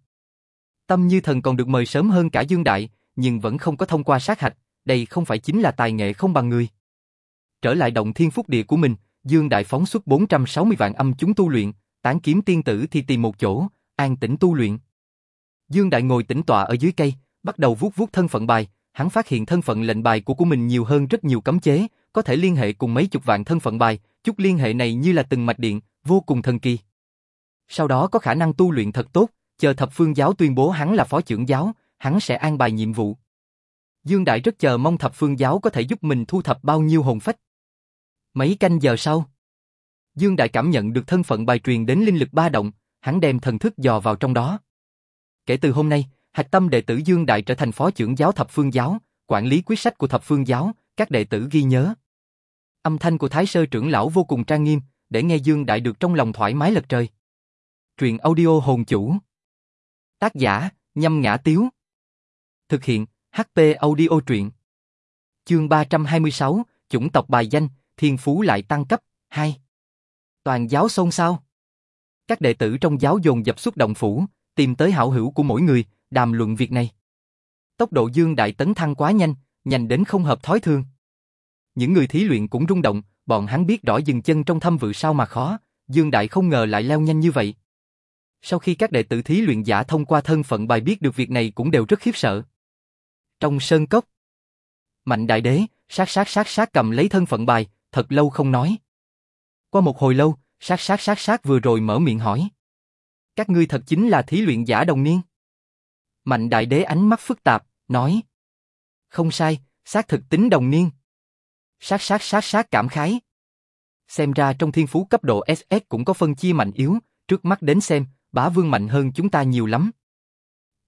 Tâm như thần còn được mời sớm hơn cả Dương Đại, nhưng vẫn không có thông qua sát hạch, đây không phải chính là tài nghệ không bằng người. Trở lại động thiên phúc địa của mình, Dương Đại phóng xuất 460 vạn âm chúng tu luyện, tán kiếm tiên tử thì tìm một chỗ, an tĩnh tu luyện. Dương Đại ngồi tĩnh tọa ở dưới cây, bắt đầu vuốt vuốt thân phận bài, hắn phát hiện thân phận lệnh bài của của mình nhiều hơn rất nhiều cấm chế, có thể liên hệ cùng mấy chục vạn thân phận bài, chút liên hệ này như là từng mạch điện, vô cùng thần kỳ. Sau đó có khả năng tu luyện thật tốt, chờ thập phương giáo tuyên bố hắn là phó trưởng giáo, hắn sẽ an bài nhiệm vụ. Dương Đại rất chờ mong thập phương giáo có thể giúp mình thu thập bao nhiêu hồn phách. Mấy canh giờ sau, Dương Đại cảm nhận được thân phận bài truyền đến linh lực ba động, hắn đem thần thức dò vào trong đó. Kể từ hôm nay, hạch tâm đệ tử Dương Đại trở thành phó trưởng giáo thập phương giáo, quản lý quyết sách của thập phương giáo, các đệ tử ghi nhớ. Âm thanh của Thái Sơ trưởng lão vô cùng trang nghiêm, để nghe Dương Đại được trong lòng thoải mái lật trời. Truyện audio hồn chủ. Tác giả, nhâm ngã tiếu. Thực hiện, HP audio truyện. Chương 326, chủng tộc bài danh, thiên phú lại tăng cấp, 2. Toàn giáo xôn xao. Các đệ tử trong giáo dồn dập xuất động phủ, tìm tới hảo hữu của mỗi người, đàm luận việc này. Tốc độ Dương Đại tấn thăng quá nhanh, nhanh đến không hợp thói thường. Những người thí luyện cũng rung động, bọn hắn biết rõ dừng chân trong thâm vự sao mà khó, Dương Đại không ngờ lại leo nhanh như vậy. Sau khi các đệ tử thí luyện giả thông qua thân phận bài biết được việc này cũng đều rất khiếp sợ. Trong sơn cốc, Mạnh Đại Đế, sát sát sát sát cầm lấy thân phận bài, thật lâu không nói. Qua một hồi lâu, sát sát sát sát vừa rồi mở miệng hỏi. Các ngươi thật chính là thí luyện giả đồng niên. Mạnh Đại Đế ánh mắt phức tạp, nói. Không sai, xác thực tính đồng niên. Sát sát sát sát cảm khái. Xem ra trong thiên phú cấp độ SS cũng có phân chia mạnh yếu, trước mắt đến xem, bá vương mạnh hơn chúng ta nhiều lắm.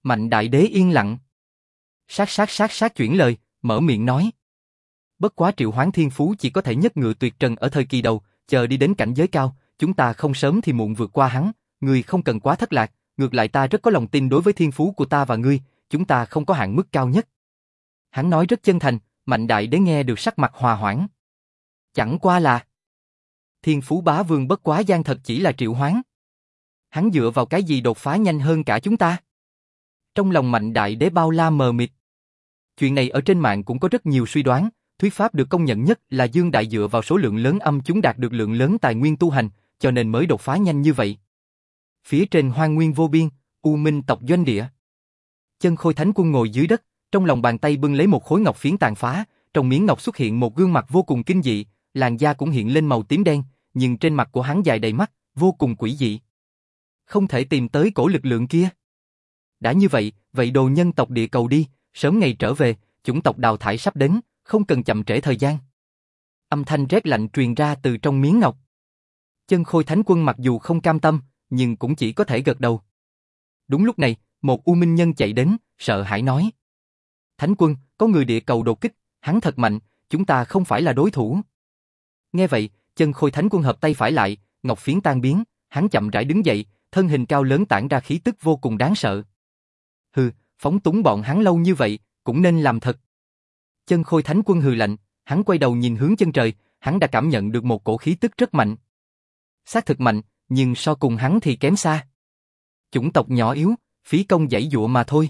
Mạnh đại đế yên lặng. Sát sát sát sát chuyển lời, mở miệng nói. Bất quá triệu hoán thiên phú chỉ có thể nhất ngựa tuyệt trần ở thời kỳ đầu, chờ đi đến cảnh giới cao, chúng ta không sớm thì muộn vượt qua hắn, ngươi không cần quá thất lạc, ngược lại ta rất có lòng tin đối với thiên phú của ta và ngươi, chúng ta không có hạn mức cao nhất. Hắn nói rất chân thành, mạnh đại đế nghe được sắc mặt hòa hoãn. Chẳng qua là... thiên phú bá vương bất quá gian thật chỉ là triệu hoán. Hắn dựa vào cái gì đột phá nhanh hơn cả chúng ta? Trong lòng mạnh đại đế bao la mờ mịt. Chuyện này ở trên mạng cũng có rất nhiều suy đoán, thuyết pháp được công nhận nhất là Dương Đại dựa vào số lượng lớn âm chúng đạt được lượng lớn tài nguyên tu hành, cho nên mới đột phá nhanh như vậy. Phía trên hoang nguyên vô biên, U Minh tộc doanh địa. Chân khôi thánh quân ngồi dưới đất, trong lòng bàn tay bưng lấy một khối ngọc phiến tàn phá, trong miếng ngọc xuất hiện một gương mặt vô cùng kinh dị, làn da cũng hiện lên màu tím đen, nhưng trên mặt của hắn dài đầy mắt, vô cùng quỷ dị. Không thể tìm tới cổ lực lượng kia. Đã như vậy, vậy đồ nhân tộc địa cầu đi, sớm ngày trở về, chủng tộc đào thải sắp đến, không cần chậm trễ thời gian. Âm thanh rét lạnh truyền ra từ trong miếng ngọc. Chân khôi thánh quân mặc dù không cam tâm, nhưng cũng chỉ có thể gật đầu. Đúng lúc này, một U Minh Nhân chạy đến, sợ hãi nói. Thánh quân, có người địa cầu đột kích, hắn thật mạnh, chúng ta không phải là đối thủ. Nghe vậy, chân khôi thánh quân hợp tay phải lại, ngọc phiến tan biến, hắn chậm rãi đứng dậy, thân hình cao lớn tản ra khí tức vô cùng đáng sợ. Hừ, phóng túng bọn hắn lâu như vậy, cũng nên làm thật. Chân khôi thánh quân hừ lạnh, hắn quay đầu nhìn hướng chân trời, hắn đã cảm nhận được một cổ khí tức rất mạnh. Xác thực mạnh, nhưng so cùng hắn thì kém xa. Chủng tộc nhỏ yếu, phí công dãy dụa mà thôi.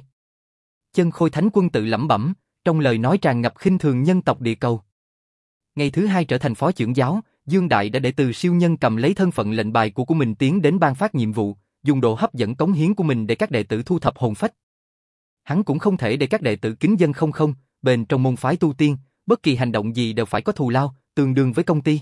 Chân khôi thánh quân tự lẩm bẩm, trong lời nói tràn ngập khinh thường nhân tộc địa cầu. Ngày thứ hai trở thành phó trưởng giáo, Dương Đại đã để từ siêu nhân cầm lấy thân phận lệnh bài của của mình tiến đến ban phát nhiệm vụ, dùng độ hấp dẫn cống hiến của mình để các đệ tử thu thập hồn phách. Hắn cũng không thể để các đệ tử kính dân không không, bên trong môn phái tu tiên, bất kỳ hành động gì đều phải có thù lao, tương đương với công ty.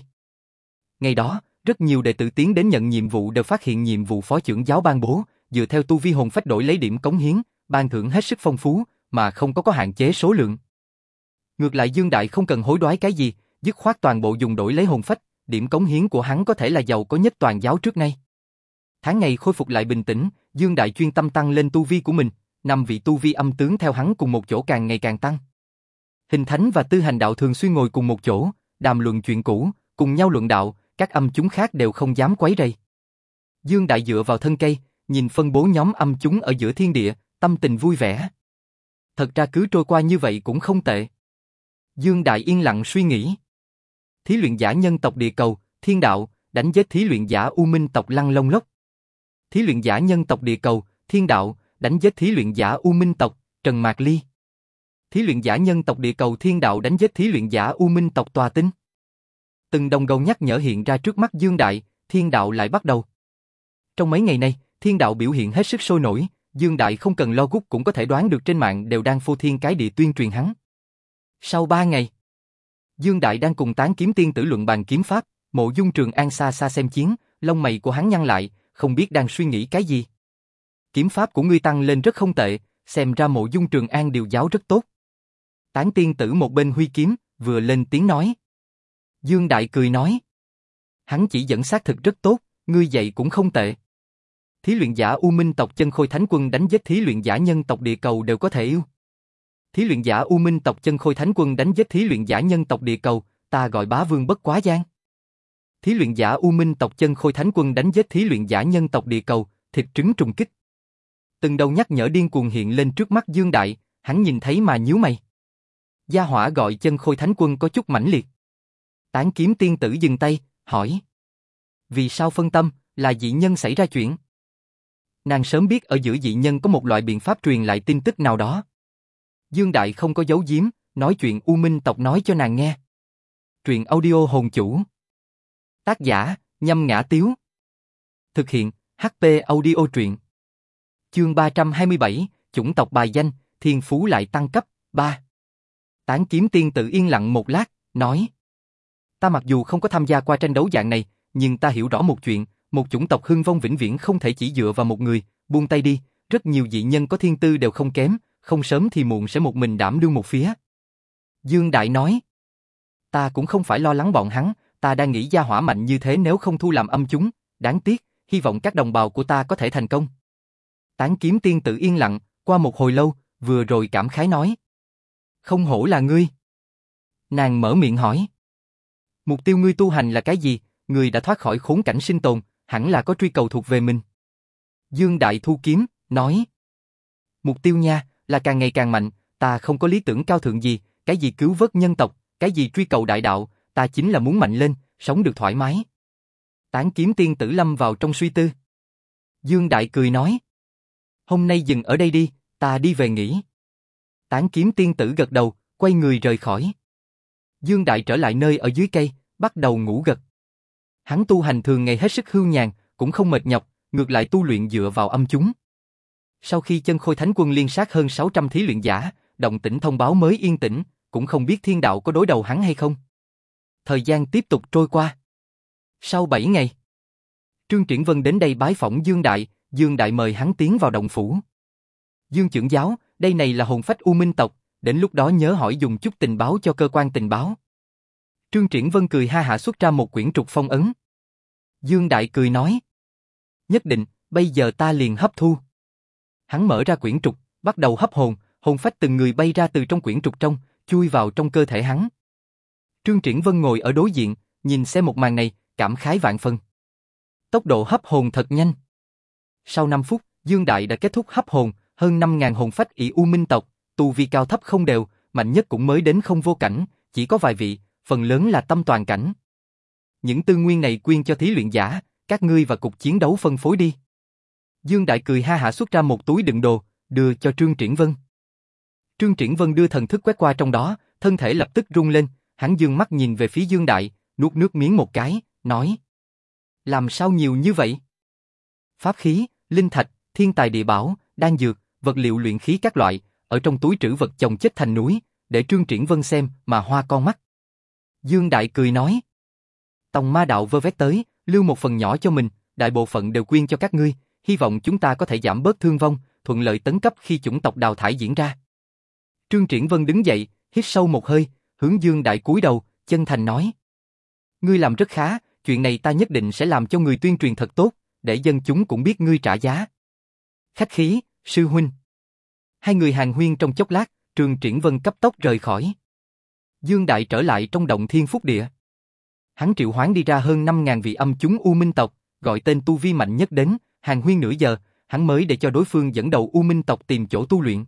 Ngày đó, rất nhiều đệ tử tiến đến nhận nhiệm vụ đều phát hiện nhiệm vụ phó trưởng giáo ban bố, dựa theo tu vi hồn phách đổi lấy điểm cống hiến, ban thưởng hết sức phong phú, mà không có có hạn chế số lượng. Ngược lại Dương Đại không cần hối đoái cái gì, dứt khoát toàn bộ dùng đổi lấy hồn phách, điểm cống hiến của hắn có thể là giàu có nhất toàn giáo trước nay. Tháng ngày khôi phục lại bình tĩnh, Dương Đại chuyên tâm tăng lên tu vi của mình, năm vị tu vi âm tướng theo hắn cùng một chỗ càng ngày càng tăng. Hình Thánh và Tư Hành Đạo thường xuyên ngồi cùng một chỗ, đàm luận chuyện cũ, cùng nhau luận đạo, các âm chúng khác đều không dám quấy rầy. Dương Đại dựa vào thân cây, nhìn phân bố nhóm âm chúng ở giữa thiên địa, tâm tình vui vẻ. Thật ra cứ trôi qua như vậy cũng không tệ. Dương Đại yên lặng suy nghĩ. Thí luyện giả nhân tộc địa cầu, thiên đạo, đánh giết thí luyện giả U Minh tộc Lăng Long Lốc. Thí luyện giả nhân tộc địa cầu, thiên đạo, đánh giết thí luyện giả U Minh tộc, Trần Mạc Ly. Thí luyện giả nhân tộc địa cầu thiên đạo đánh giết thí luyện giả U Minh tộc Tòa Tinh. Từng đồng gầu nhắc nhở hiện ra trước mắt Dương Đại, thiên đạo lại bắt đầu. Trong mấy ngày nay, thiên đạo biểu hiện hết sức sôi nổi, Dương Đại không cần lo gút cũng có thể đoán được trên mạng đều đang phô thiên cái địa tuyên truyền hắn. Sau ba ngày, Dương Đại đang cùng tán kiếm tiên tử luận bàn kiếm pháp, mộ dung trường an xa xa xem chiến, lông mày của hắn nhăn lại, không biết đang suy nghĩ cái gì. Kiếm pháp của ngươi tăng lên rất không tệ, xem ra mộ dung trường an điều giáo rất tốt. Tán tiên tử một bên huy kiếm, vừa lên tiếng nói. Dương Đại cười nói. Hắn chỉ dẫn sát thực rất tốt, ngươi dạy cũng không tệ. Thí luyện giả U Minh tộc chân khôi thánh quân đánh giết thí luyện giả nhân tộc địa cầu đều có thể yêu. Thí luyện giả U Minh tộc chân khôi thánh quân đánh giết thí luyện giả nhân tộc địa cầu, ta gọi bá vương bất quá gian. Thí luyện giả U Minh tộc chân khôi thánh quân đánh giết thí luyện giả nhân tộc địa cầu, thịt trứng trùng kích. Từng đầu nhắc nhở điên cuồng hiện lên trước mắt Dương Đại, hắn nhìn thấy mà nhíu mày. Gia hỏa gọi chân khôi thánh quân có chút mãnh liệt. Tán kiếm tiên tử dừng tay, hỏi. Vì sao phân tâm, là dị nhân xảy ra chuyện? Nàng sớm biết ở giữa dị nhân có một loại biện pháp truyền lại tin tức nào đó. Dương Đại không có giấu giếm, nói chuyện U Minh tộc nói cho nàng nghe. Truyện audio hồn chủ. Tác giả, nhâm ngã tiếu. Thực hiện, HP audio truyện. Chương 327, chủng tộc bài danh, thiên phú lại tăng cấp, 3. Tán kiếm tiên tự yên lặng một lát, nói. Ta mặc dù không có tham gia qua tranh đấu dạng này, nhưng ta hiểu rõ một chuyện, một chủng tộc hưng vong vĩnh viễn không thể chỉ dựa vào một người, buông tay đi, rất nhiều dị nhân có thiên tư đều không kém, không sớm thì muộn sẽ một mình đảm đương một phía. Dương Đại nói, ta cũng không phải lo lắng bọn hắn, ta đang nghĩ gia hỏa mạnh như thế nếu không thu làm âm chúng, đáng tiếc, hy vọng các đồng bào của ta có thể thành công. Tán kiếm tiên tự yên lặng, qua một hồi lâu, vừa rồi cảm khái nói. Không hổ là ngươi. Nàng mở miệng hỏi. Mục tiêu ngươi tu hành là cái gì? Ngươi đã thoát khỏi khốn cảnh sinh tồn, hẳn là có truy cầu thuộc về mình. Dương Đại Thu Kiếm, nói. Mục tiêu nha, là càng ngày càng mạnh, ta không có lý tưởng cao thượng gì, cái gì cứu vớt nhân tộc, cái gì truy cầu đại đạo, ta chính là muốn mạnh lên, sống được thoải mái. Tán kiếm tiên tử lâm vào trong suy tư. Dương Đại cười nói. Hôm nay dừng ở đây đi, ta đi về nghỉ. Tán kiếm tiên tử gật đầu, quay người rời khỏi. Dương Đại trở lại nơi ở dưới cây, bắt đầu ngủ gật. Hắn tu hành thường ngày hết sức hưu nhàn, cũng không mệt nhọc, ngược lại tu luyện dựa vào âm chúng. Sau khi chân khôi thánh quân liên sát hơn 600 thí luyện giả, động tĩnh thông báo mới yên tĩnh, cũng không biết thiên đạo có đối đầu hắn hay không. Thời gian tiếp tục trôi qua. Sau 7 ngày, Trương Triển Vân đến đây bái phỏng Dương Đại, Dương Đại mời hắn tiến vào động phủ. Dương trưởng giáo, đây này là hồn phách U Minh tộc, đến lúc đó nhớ hỏi dùng chút tình báo cho cơ quan tình báo. Trương Triển Vân cười ha hả xuất ra một quyển trục phong ấn. Dương Đại cười nói. Nhất định, bây giờ ta liền hấp thu. Hắn mở ra quyển trục, bắt đầu hấp hồn, hồn phách từng người bay ra từ trong quyển trục trong, chui vào trong cơ thể hắn. Trương Triển Vân ngồi ở đối diện, nhìn xem một màn này, cảm khái vạn phân. Tốc độ hấp hồn thật nhanh. Sau 5 phút, Dương Đại đã kết thúc hấp hồn, hơn 5.000 hồn phách ỷ U Minh tộc, tu vi cao thấp không đều, mạnh nhất cũng mới đến không vô cảnh, chỉ có vài vị, phần lớn là tâm toàn cảnh. Những tư nguyên này quyên cho thí luyện giả, các ngươi và cục chiến đấu phân phối đi. Dương Đại cười ha hả xuất ra một túi đựng đồ, đưa cho Trương Triển Vân. Trương Triển Vân đưa thần thức quét qua trong đó, thân thể lập tức rung lên, hắn dương mắt nhìn về phía Dương Đại, nuốt nước miếng một cái, nói. Làm sao nhiều như vậy? Pháp khí, linh thạch, thiên tài địa bảo, đan dược, vật liệu luyện khí các loại, ở trong túi trữ vật chồng chất thành núi, để Trương Triển Vân xem mà hoa con mắt. Dương Đại cười nói. Tòng ma đạo vơ vét tới, lưu một phần nhỏ cho mình, đại bộ phận đều quyên cho các ngươi, hy vọng chúng ta có thể giảm bớt thương vong, thuận lợi tấn cấp khi chủng tộc đào thải diễn ra. Trương Triển Vân đứng dậy, hít sâu một hơi, hướng Dương Đại cúi đầu, chân thành nói. Ngươi làm rất khá, chuyện này ta nhất định sẽ làm cho người tuyên truyền thật tốt, để dân chúng cũng biết ngươi trả giá. Khách khí, sư huynh. Hai người hàng huyên trong chốc lát, Trương Triển Vân cấp tốc rời khỏi. Dương Đại trở lại trong động thiên phúc địa. Hắn triệu hoán đi ra hơn 5.000 vị âm chúng U Minh tộc, gọi tên tu vi mạnh nhất đến, hàng huyên nửa giờ, hắn mới để cho đối phương dẫn đầu U Minh tộc tìm chỗ tu luyện.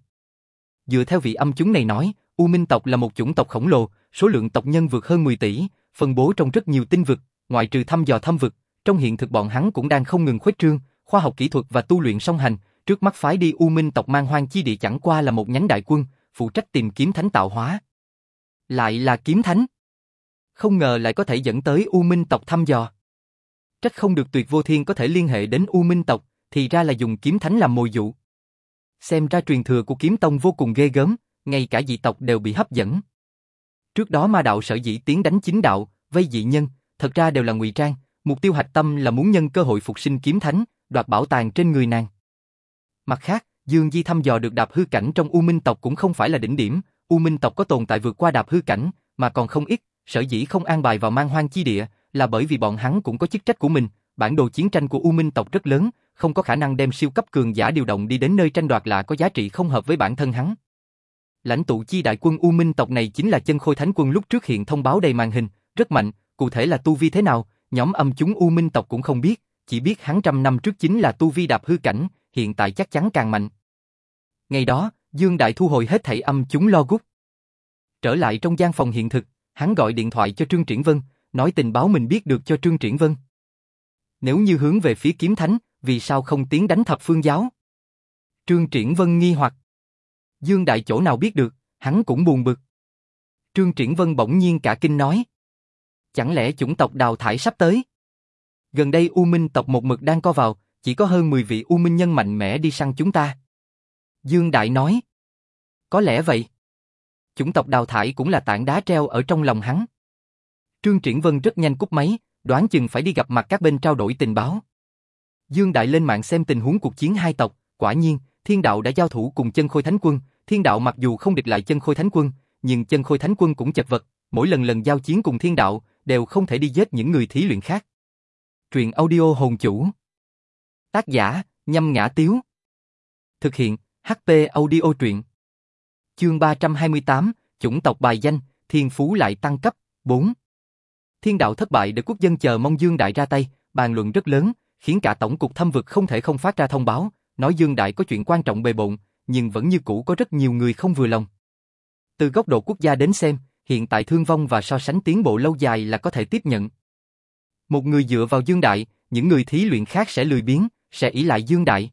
Dựa theo vị âm chúng này nói, U Minh tộc là một chủng tộc khổng lồ, số lượng tộc nhân vượt hơn 10 tỷ, phân bố trong rất nhiều tinh vực, ngoại trừ thăm dò thâm vực, trong hiện thực bọn hắn cũng đang không ngừng khuếch trương, khoa học kỹ thuật và tu luyện song hành, trước mắt phái đi U Minh tộc mang hoang chi địa chẳng qua là một nhánh đại quân, phụ trách tìm kiếm thánh tạo hóa. Lại là kiếm thánh. Không ngờ lại có thể dẫn tới U Minh tộc thăm dò. Trách không được tuyệt vô thiên có thể liên hệ đến U Minh tộc, thì ra là dùng kiếm thánh làm mồi dụ. Xem ra truyền thừa của kiếm tông vô cùng ghê gớm, ngay cả dị tộc đều bị hấp dẫn. Trước đó ma đạo sở dĩ tiến đánh chính đạo, vây dị nhân, thật ra đều là ngụy trang, mục tiêu hạch tâm là muốn nhân cơ hội phục sinh kiếm thánh, đoạt bảo tàng trên người nàng. Mặt khác, Dương Di thăm dò được đạp hư cảnh trong U Minh tộc cũng không phải là đỉnh điểm, U Minh tộc có tồn tại vượt qua đạp hư cảnh, mà còn không ít, sở dĩ không an bài vào mang hoang chi địa, là bởi vì bọn hắn cũng có chức trách của mình, bản đồ chiến tranh của U Minh tộc rất lớn, không có khả năng đem siêu cấp cường giả điều động đi đến nơi tranh đoạt là có giá trị không hợp với bản thân hắn. Lãnh tụ chi đại quân U Minh tộc này chính là chân khôi thánh quân lúc trước hiện thông báo đầy màn hình, rất mạnh, cụ thể là tu vi thế nào, nhóm âm chúng U Minh tộc cũng không biết, chỉ biết hắn trăm năm trước chính là tu vi đạp hư cảnh, hiện tại chắc chắn càng mạnh. Ngày đó, Dương Đại thu hồi hết thảy âm chúng lo gút. Trở lại trong gian phòng hiện thực, hắn gọi điện thoại cho Trương Triển Vân, nói tình báo mình biết được cho Trương Triển Vân. Nếu như hướng về phía kiếm thánh, vì sao không tiến đánh thập phương giáo? Trương Triển Vân nghi hoặc. Dương Đại chỗ nào biết được, hắn cũng buồn bực. Trương Triển Vân bỗng nhiên cả kinh nói. Chẳng lẽ chủng tộc đào thải sắp tới? Gần đây U Minh tộc một mực đang co vào, chỉ có hơn 10 vị U Minh nhân mạnh mẽ đi săn chúng ta. Dương Đại nói. Có lẽ vậy. Chủng tộc đào thải cũng là tảng đá treo ở trong lòng hắn. Trương Triển Vân rất nhanh cúp máy, đoán chừng phải đi gặp mặt các bên trao đổi tình báo. Dương Đại lên mạng xem tình huống cuộc chiến hai tộc, quả nhiên, Thiên Đạo đã giao thủ cùng chân khôi thánh quân, Thiên Đạo mặc dù không địch lại chân khôi thánh quân, nhưng chân khôi thánh quân cũng chật vật, mỗi lần lần giao chiến cùng Thiên Đạo, đều không thể đi giết những người thí luyện khác. Truyện audio hồn chủ Tác giả, nhâm ngã tiếu Thực hiện, HP audio truyện Chương 328, chủng tộc bài danh, thiên phú lại tăng cấp, 4 Thiên đạo thất bại để quốc dân chờ mong Dương Đại ra tay, bàn luận rất lớn, khiến cả tổng cục thâm vực không thể không phát ra thông báo, nói Dương Đại có chuyện quan trọng bề bộn, nhưng vẫn như cũ có rất nhiều người không vừa lòng. Từ góc độ quốc gia đến xem, hiện tại thương vong và so sánh tiến bộ lâu dài là có thể tiếp nhận. Một người dựa vào Dương Đại, những người thí luyện khác sẽ lười biếng, sẽ ỷ lại Dương Đại.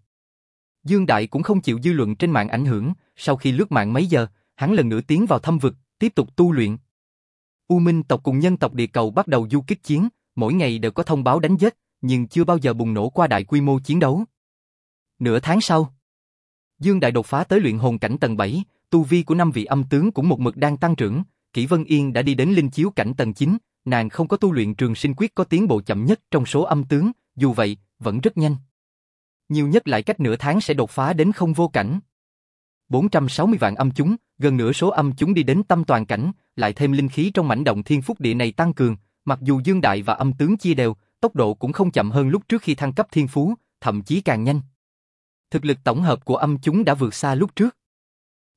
Dương Đại cũng không chịu dư luận trên mạng ảnh hưởng, sau khi lướt mạng mấy giờ, hắn lần nữa tiến vào thâm vực, tiếp tục tu luyện. U Minh tộc cùng nhân tộc địa cầu bắt đầu du kích chiến, mỗi ngày đều có thông báo đánh giết, nhưng chưa bao giờ bùng nổ qua đại quy mô chiến đấu. Nửa tháng sau, Dương Đại đột phá tới luyện hồn cảnh tầng 7, tu vi của năm vị âm tướng cũng một mực đang tăng trưởng, Kỷ Vân Yên đã đi đến linh chiếu cảnh tầng 9, nàng không có tu luyện trường sinh quyết có tiến bộ chậm nhất trong số âm tướng, dù vậy, vẫn rất nhanh. Nhiều nhất lại cách nửa tháng sẽ đột phá đến không vô cảnh. 460 vạn âm chúng, gần nửa số âm chúng đi đến tâm toàn cảnh, lại thêm linh khí trong mảnh động thiên phúc địa này tăng cường, mặc dù dương đại và âm tướng chia đều, tốc độ cũng không chậm hơn lúc trước khi thăng cấp thiên phú, thậm chí càng nhanh. Thực lực tổng hợp của âm chúng đã vượt xa lúc trước.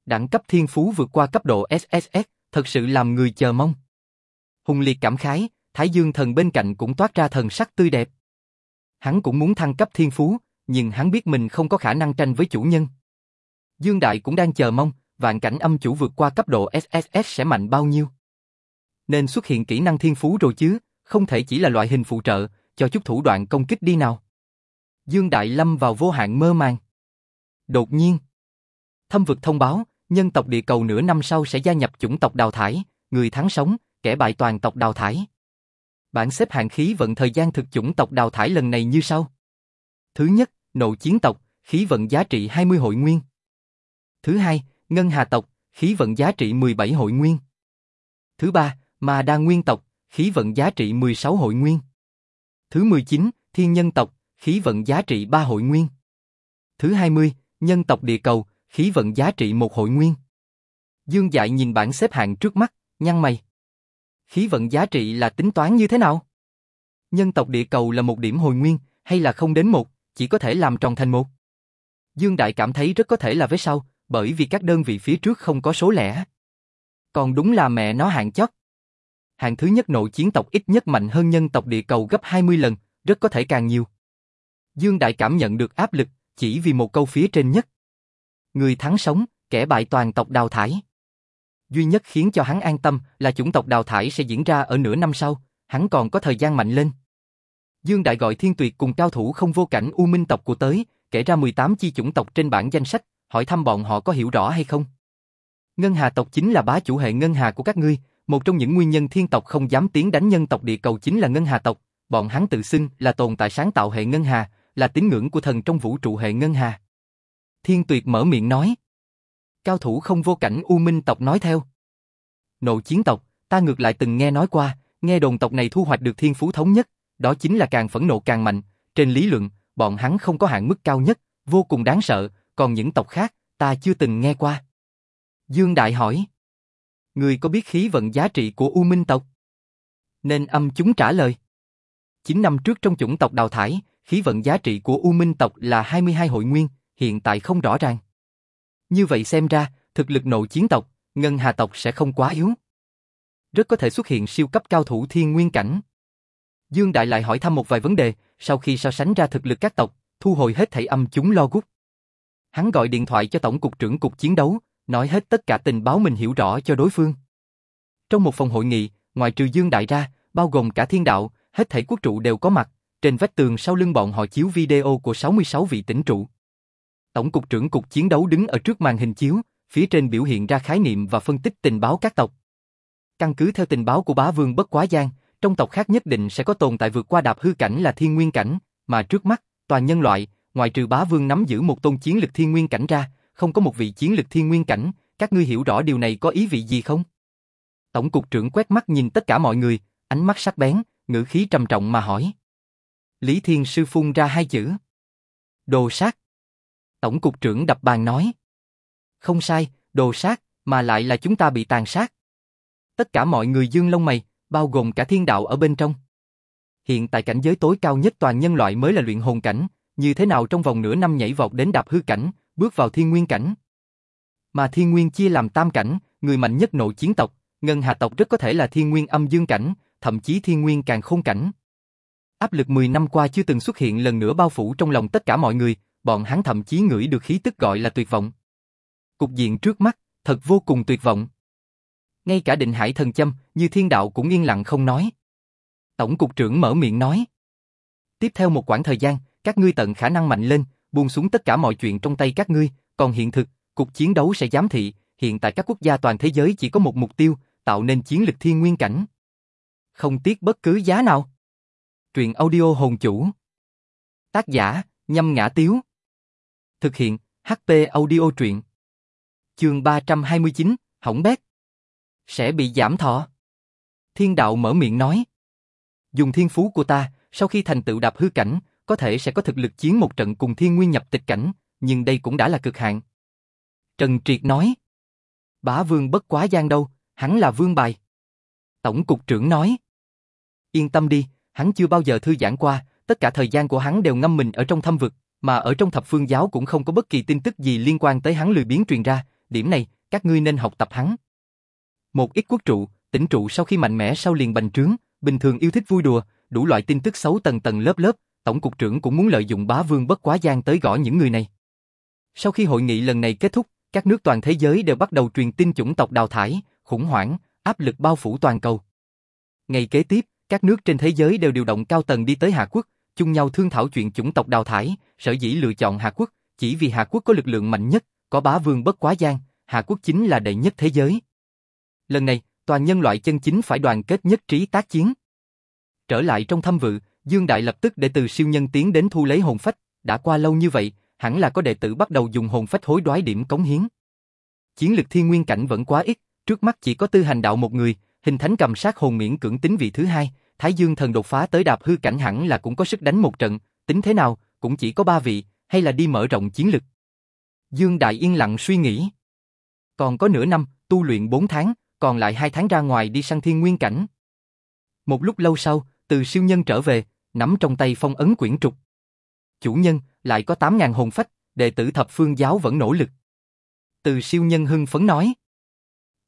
Đẳng cấp thiên phú vượt qua cấp độ SSS, thật sự làm người chờ mong. Hùng liệt cảm khái, Thái Dương thần bên cạnh cũng toát ra thần sắc tươi đẹp. Hắn cũng muốn thăng cấp thiên phú, nhưng hắn biết mình không có khả năng tranh với chủ nhân. Dương Đại cũng đang chờ mong, vạn cảnh âm chủ vượt qua cấp độ SSS sẽ mạnh bao nhiêu. Nên xuất hiện kỹ năng thiên phú rồi chứ, không thể chỉ là loại hình phụ trợ, cho chút thủ đoạn công kích đi nào. Dương Đại lâm vào vô hạn mơ màng. Đột nhiên, thâm vực thông báo, nhân tộc địa cầu nửa năm sau sẽ gia nhập chủng tộc đào thải, người thắng sống, kẻ bại toàn tộc đào thải. Bản xếp hạng khí vận thời gian thực chủng tộc đào thải lần này như sau. Thứ nhất, nộ chiến tộc, khí vận giá trị 20 hội nguyên. Thứ hai, ngân hà tộc, khí vận giá trị 17 hội nguyên. Thứ ba, ma đa nguyên tộc, khí vận giá trị 16 hội nguyên. Thứ 19, thiên nhân tộc, khí vận giá trị 3 hội nguyên. Thứ 20, nhân tộc địa cầu, khí vận giá trị 1 hội nguyên. Dương Dại nhìn bảng xếp hạng trước mắt, nhăn mày. Khí vận giá trị là tính toán như thế nào? Nhân tộc địa cầu là một điểm hồi nguyên, hay là không đến một, chỉ có thể làm tròn thành một? Dương Đại cảm thấy rất có thể là với sau, bởi vì các đơn vị phía trước không có số lẻ. Còn đúng là mẹ nó hạng chót. Hạng thứ nhất nội chiến tộc ít nhất mạnh hơn nhân tộc địa cầu gấp 20 lần, rất có thể càng nhiều. Dương Đại cảm nhận được áp lực, chỉ vì một câu phía trên nhất. Người thắng sống, kẻ bại toàn tộc đào thải. Duy nhất khiến cho hắn an tâm là chủng tộc đào thải sẽ diễn ra ở nửa năm sau, hắn còn có thời gian mạnh lên. Dương Đại gọi Thiên Tuyệt cùng cao thủ không vô cảnh U Minh tộc của tới, kể ra 18 chi chủng tộc trên bảng danh sách, hỏi thăm bọn họ có hiểu rõ hay không. Ngân Hà tộc chính là bá chủ hệ Ngân Hà của các ngươi, một trong những nguyên nhân thiên tộc không dám tiến đánh nhân tộc địa cầu chính là Ngân Hà tộc, bọn hắn tự xưng là tồn tại sáng tạo hệ Ngân Hà, là tín ngưỡng của thần trong vũ trụ hệ Ngân Hà. Thiên Tuyệt mở miệng nói. Cao thủ không vô cảnh U Minh tộc nói theo. Nộ chiến tộc, ta ngược lại từng nghe nói qua, nghe đồn tộc này thu hoạch được thiên phú thống nhất, đó chính là càng phẫn nộ càng mạnh, trên lý luận, bọn hắn không có hạn mức cao nhất, vô cùng đáng sợ, còn những tộc khác, ta chưa từng nghe qua. Dương Đại hỏi. Người có biết khí vận giá trị của U Minh tộc? Nên âm chúng trả lời. 9 năm trước trong chủng tộc đào thải, khí vận giá trị của U Minh tộc là 22 hội nguyên, hiện tại không rõ ràng. Như vậy xem ra, thực lực nội chiến tộc, Ngân Hà tộc sẽ không quá yếu. Rất có thể xuất hiện siêu cấp cao thủ thiên nguyên cảnh. Dương Đại lại hỏi thăm một vài vấn đề, sau khi so sánh ra thực lực các tộc, thu hồi hết thảy âm chúng lo gút. Hắn gọi điện thoại cho tổng cục trưởng cục chiến đấu, nói hết tất cả tình báo mình hiểu rõ cho đối phương. Trong một phòng hội nghị, ngoài trừ Dương Đại ra, bao gồm cả thiên đạo, hết thảy quốc trụ đều có mặt, trên vách tường sau lưng bọn họ chiếu video của 66 vị tỉnh trụ. Tổng cục trưởng cục chiến đấu đứng ở trước màn hình chiếu, phía trên biểu hiện ra khái niệm và phân tích tình báo các tộc. Căn cứ theo tình báo của bá vương bất quá giang, trong tộc khác nhất định sẽ có tồn tại vượt qua đạp hư cảnh là thiên nguyên cảnh, mà trước mắt, toàn nhân loại, ngoài trừ bá vương nắm giữ một tôn chiến lực thiên nguyên cảnh ra, không có một vị chiến lực thiên nguyên cảnh, các ngươi hiểu rõ điều này có ý vị gì không? Tổng cục trưởng quét mắt nhìn tất cả mọi người, ánh mắt sắc bén, ngữ khí trầm trọng mà hỏi. Lý Thiên Sư phun ra hai chữ. Đồ sát. Tổng cục trưởng đập bàn nói. Không sai, đồ sát, mà lại là chúng ta bị tàn sát. Tất cả mọi người dương lông mày, bao gồm cả thiên đạo ở bên trong. Hiện tại cảnh giới tối cao nhất toàn nhân loại mới là luyện hồn cảnh, như thế nào trong vòng nửa năm nhảy vọt đến đạp hư cảnh, bước vào thiên nguyên cảnh. Mà thiên nguyên chia làm tam cảnh, người mạnh nhất nội chiến tộc, ngân hà tộc rất có thể là thiên nguyên âm dương cảnh, thậm chí thiên nguyên càng khôn cảnh. Áp lực 10 năm qua chưa từng xuất hiện lần nữa bao phủ trong lòng tất cả mọi người, bọn hắn thậm chí ngửi được khí tức gọi là tuyệt vọng. Cục diện trước mắt, thật vô cùng tuyệt vọng. Ngay cả định hải thần châm, như thiên đạo cũng yên lặng không nói. Tổng cục trưởng mở miệng nói. Tiếp theo một quãng thời gian, các ngươi tận khả năng mạnh lên, buông xuống tất cả mọi chuyện trong tay các ngươi, còn hiện thực, cuộc chiến đấu sẽ giám thị, hiện tại các quốc gia toàn thế giới chỉ có một mục tiêu, tạo nên chiến lực thiên nguyên cảnh. Không tiếc bất cứ giá nào. Truyện audio hồn chủ. Tác giả, nhâm ngã tiếu. Thực hiện, HP audio truyện. Chương 329, hỏng bét. Sẽ bị giảm thọ. Thiên đạo mở miệng nói. Dùng thiên phú của ta, sau khi thành tựu đạp hư cảnh, có thể sẽ có thực lực chiến một trận cùng thiên nguyên nhập tịch cảnh, nhưng đây cũng đã là cực hạn. Trần Triệt nói. Bá vương bất quá gian đâu, hắn là vương bài. Tổng cục trưởng nói. Yên tâm đi, hắn chưa bao giờ thư giãn qua, tất cả thời gian của hắn đều ngâm mình ở trong thâm vực, mà ở trong thập phương giáo cũng không có bất kỳ tin tức gì liên quan tới hắn lười biến truyền ra, điểm này, các ngươi nên học tập hắn. Một ít quốc trụ, tỉnh trụ sau khi mạnh mẽ sau liền bành trướng, bình thường yêu thích vui đùa, đủ loại tin tức xấu tầng tầng lớp lớp, tổng cục trưởng cũng muốn lợi dụng bá vương bất quá gian tới gõ những người này. Sau khi hội nghị lần này kết thúc, các nước toàn thế giới đều bắt đầu truyền tin chủng tộc đào thải, khủng hoảng, áp lực bao phủ toàn cầu. Ngày kế tiếp, các nước trên thế giới đều điều động cao tầng đi tới Hạ Quốc, chung nhau thương thảo chuyện chủng tộc đào thải, sở dĩ lựa chọn Hạ Quốc, chỉ vì Hạ Quốc có lực lượng mạnh nhất, có bá vương bất quá gian, Hạ Quốc chính là đệ nhất thế giới. Lần này, toàn nhân loại chân chính phải đoàn kết nhất trí tác chiến. Trở lại trong thâm vự, Dương Đại lập tức để từ siêu nhân tiến đến thu lấy hồn phách, đã qua lâu như vậy, hẳn là có đệ tử bắt đầu dùng hồn phách hối đoái điểm cống hiến. Chiến lực thiên nguyên cảnh vẫn quá ít, trước mắt chỉ có tư hành đạo một người, hình thánh cầm sát hồn miễn cưỡng tính vị thứ hai, Thái Dương thần đột phá tới đạp hư cảnh hẳn là cũng có sức đánh một trận, tính thế nào, cũng chỉ có ba vị, hay là đi mở rộng chiến lực. Dương Đại yên lặng suy nghĩ. Còn có nửa năm, tu luyện bốn tháng, còn lại hai tháng ra ngoài đi săn thiên nguyên cảnh. Một lúc lâu sau, từ siêu nhân trở về, nắm trong tay phong ấn quyển trục. Chủ nhân, lại có 8.000 hồn phách, đệ tử thập phương giáo vẫn nỗ lực. Từ siêu nhân hưng phấn nói.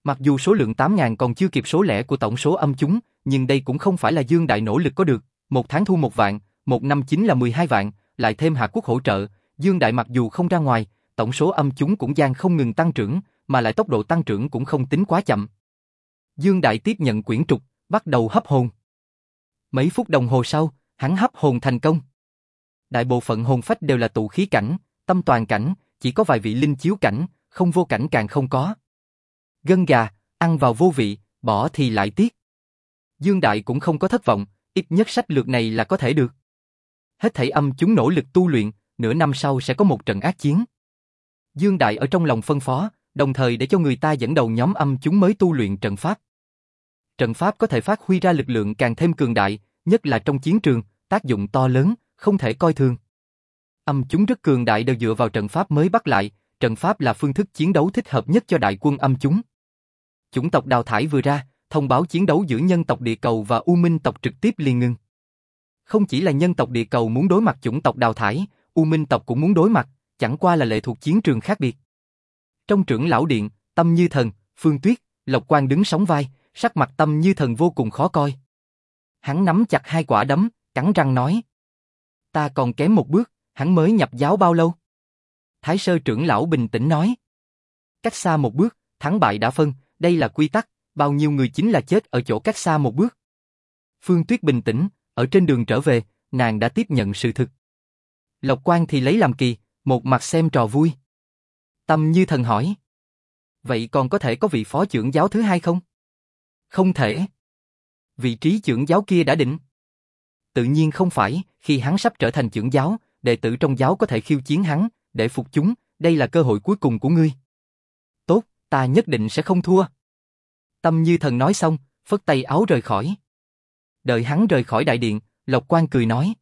Mặc dù số lượng 8.000 còn chưa kịp số lẻ của tổng số âm chúng, nhưng đây cũng không phải là Dương Đại nỗ lực có được. Một tháng thu một vạn, một năm chính là 12 vạn, lại thêm Hạ Quốc hỗ trợ. Dương Đại mặc dù không ra ngoài, tổng số âm chúng cũng gian không ngừng tăng trưởng, mà lại tốc độ tăng trưởng cũng không tính quá chậm. Dương Đại tiếp nhận quyển trục, bắt đầu hấp hồn. Mấy phút đồng hồ sau, hắn hấp hồn thành công. Đại bộ phận hồn phách đều là tụ khí cảnh, tâm toàn cảnh, chỉ có vài vị linh chiếu cảnh, không vô cảnh càng không có. Gân gà, ăn vào vô vị, bỏ thì lại tiếc. Dương Đại cũng không có thất vọng, ít nhất sách lược này là có thể được. Hết thảy âm chúng nỗ lực tu luyện, nửa năm sau sẽ có một trận ác chiến. Dương Đại ở trong lòng phân phó, đồng thời để cho người ta dẫn đầu nhóm âm chúng mới tu luyện trận pháp. Trận pháp có thể phát huy ra lực lượng càng thêm cường đại, nhất là trong chiến trường, tác dụng to lớn, không thể coi thường. Âm chúng rất cường đại đều dựa vào trận pháp mới bắt lại, trận pháp là phương thức chiến đấu thích hợp nhất cho đại quân âm chúng. Chủng tộc đào thải vừa ra, thông báo chiến đấu giữa nhân tộc địa cầu và U Minh tộc trực tiếp liền ngưng. Không chỉ là nhân tộc địa cầu muốn đối mặt chủng tộc đào thải, U Minh tộc cũng muốn đối mặt, chẳng qua là lệ thuộc chiến trường khác biệt. Trong trưởng lão điện, Tâm Như Thần, Phương Tuyết, Lộc Quang đứng sóng vai, sắc mặt Tâm Như Thần vô cùng khó coi. Hắn nắm chặt hai quả đấm, cắn răng nói. Ta còn kém một bước, hắn mới nhập giáo bao lâu? Thái sơ trưởng lão bình tĩnh nói. Cách xa một bước, thắng bại đã phân, đây là quy tắc, bao nhiêu người chính là chết ở chỗ cách xa một bước. Phương Tuyết bình tĩnh, ở trên đường trở về, nàng đã tiếp nhận sự thực. Lộc Quang thì lấy làm kỳ, một mặt xem trò vui. Tâm như thần hỏi. Vậy còn có thể có vị phó trưởng giáo thứ hai không? Không thể. Vị trí trưởng giáo kia đã định. Tự nhiên không phải, khi hắn sắp trở thành trưởng giáo, đệ tử trong giáo có thể khiêu chiến hắn, để phục chúng, đây là cơ hội cuối cùng của ngươi. Tốt, ta nhất định sẽ không thua. Tâm như thần nói xong, phất tay áo rời khỏi. Đợi hắn rời khỏi đại điện, Lộc Quan cười nói.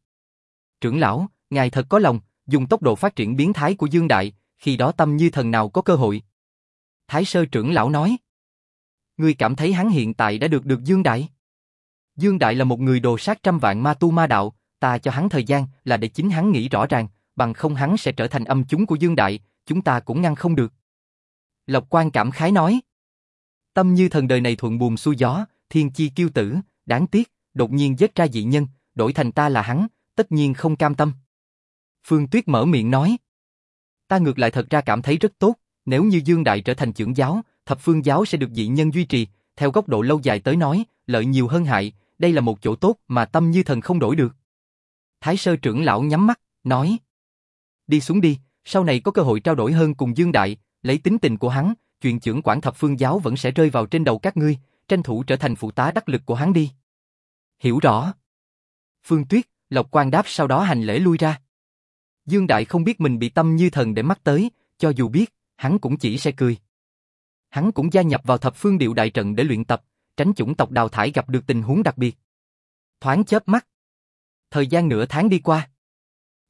Trưởng lão, ngài thật có lòng, dùng tốc độ phát triển biến thái của Dương Đại, khi đó tâm như thần nào có cơ hội. Thái sơ trưởng lão nói. Ngươi cảm thấy hắn hiện tại đã được được Dương Đại? Dương Đại là một người đồ sát trăm vạn ma tu ma đạo, ta cho hắn thời gian là để chính hắn nghĩ rõ ràng, bằng không hắn sẽ trở thành âm chúng của Dương Đại, chúng ta cũng ngăn không được. Lộc Quan cảm khái nói. Tâm như thần đời này thuận buồm xuôi gió, thiên chi kiêu tử, đáng tiếc, đột nhiên giết ra dị nhân, đổi thành ta là hắn, tất nhiên không cam tâm. Phương Tuyết mở miệng nói. Ta ngược lại thật ra cảm thấy rất tốt, nếu như Dương Đại trở thành trưởng giáo, thập phương giáo sẽ được dị nhân duy trì, theo góc độ lâu dài tới nói, lợi nhiều hơn hại, đây là một chỗ tốt mà tâm như thần không đổi được. Thái sơ trưởng lão nhắm mắt, nói. Đi xuống đi, sau này có cơ hội trao đổi hơn cùng Dương Đại, lấy tính tình của hắn, chuyện trưởng quản thập phương giáo vẫn sẽ rơi vào trên đầu các ngươi, tranh thủ trở thành phụ tá đắc lực của hắn đi. Hiểu rõ. Phương Tuyết, Lộc quang đáp sau đó hành lễ lui ra. Dương Đại không biết mình bị tâm như thần để mắt tới, cho dù biết, hắn cũng chỉ sẽ cười. Hắn cũng gia nhập vào thập phương điệu đại trận để luyện tập, tránh chủng tộc đào thải gặp được tình huống đặc biệt. Thoáng chớp mắt. Thời gian nửa tháng đi qua.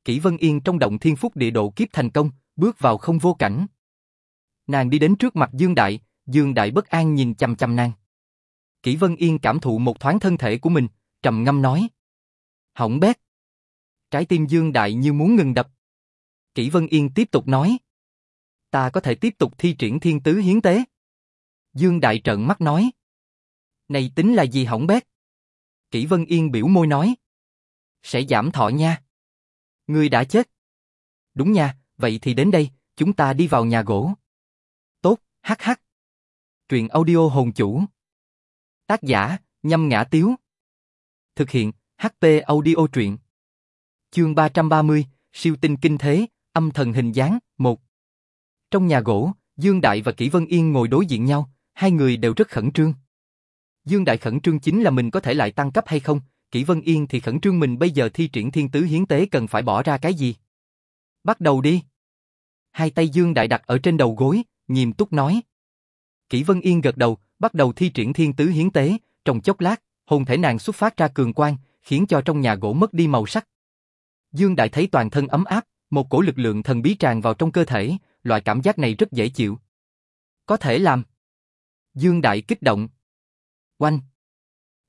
Kỷ Vân Yên trong động thiên phúc địa độ kiếp thành công, bước vào không vô cảnh. Nàng đi đến trước mặt Dương Đại, Dương Đại bất an nhìn chăm chăm nàng. Kỷ Vân Yên cảm thụ một thoáng thân thể của mình, trầm ngâm nói. Hỏng bét. Trái tim Dương Đại như muốn ngừng đập. Kỷ Vân Yên tiếp tục nói. Ta có thể tiếp tục thi triển thiên tứ hiến tế. Dương Đại trợn mắt nói. Này tính là gì hỏng bét? Kỷ Vân Yên biểu môi nói. Sẽ giảm thọ nha. Ngươi đã chết. Đúng nha, vậy thì đến đây, chúng ta đi vào nhà gỗ. Tốt, hắc hắc. Truyện audio hồn chủ. Tác giả, nhâm ngã tiếu. Thực hiện, HP audio truyện. Chương 330, siêu tinh kinh thế, âm thần hình dáng, 1. Trong nhà gỗ, Dương Đại và Kỷ Vân Yên ngồi đối diện nhau, hai người đều rất khẩn trương. Dương Đại khẩn trương chính là mình có thể lại tăng cấp hay không, Kỷ Vân Yên thì khẩn trương mình bây giờ thi triển thiên tứ hiến tế cần phải bỏ ra cái gì. Bắt đầu đi. Hai tay Dương Đại đặt ở trên đầu gối, nghiêm túc nói. Kỷ Vân Yên gật đầu, bắt đầu thi triển thiên tứ hiến tế, trong chốc lát, hồn thể nàng xuất phát ra cường quang, khiến cho trong nhà gỗ mất đi màu sắc. Dương Đại thấy toàn thân ấm áp, một cổ lực lượng thần bí tràn vào trong cơ thể, loại cảm giác này rất dễ chịu. Có thể làm. Dương Đại kích động. Oanh.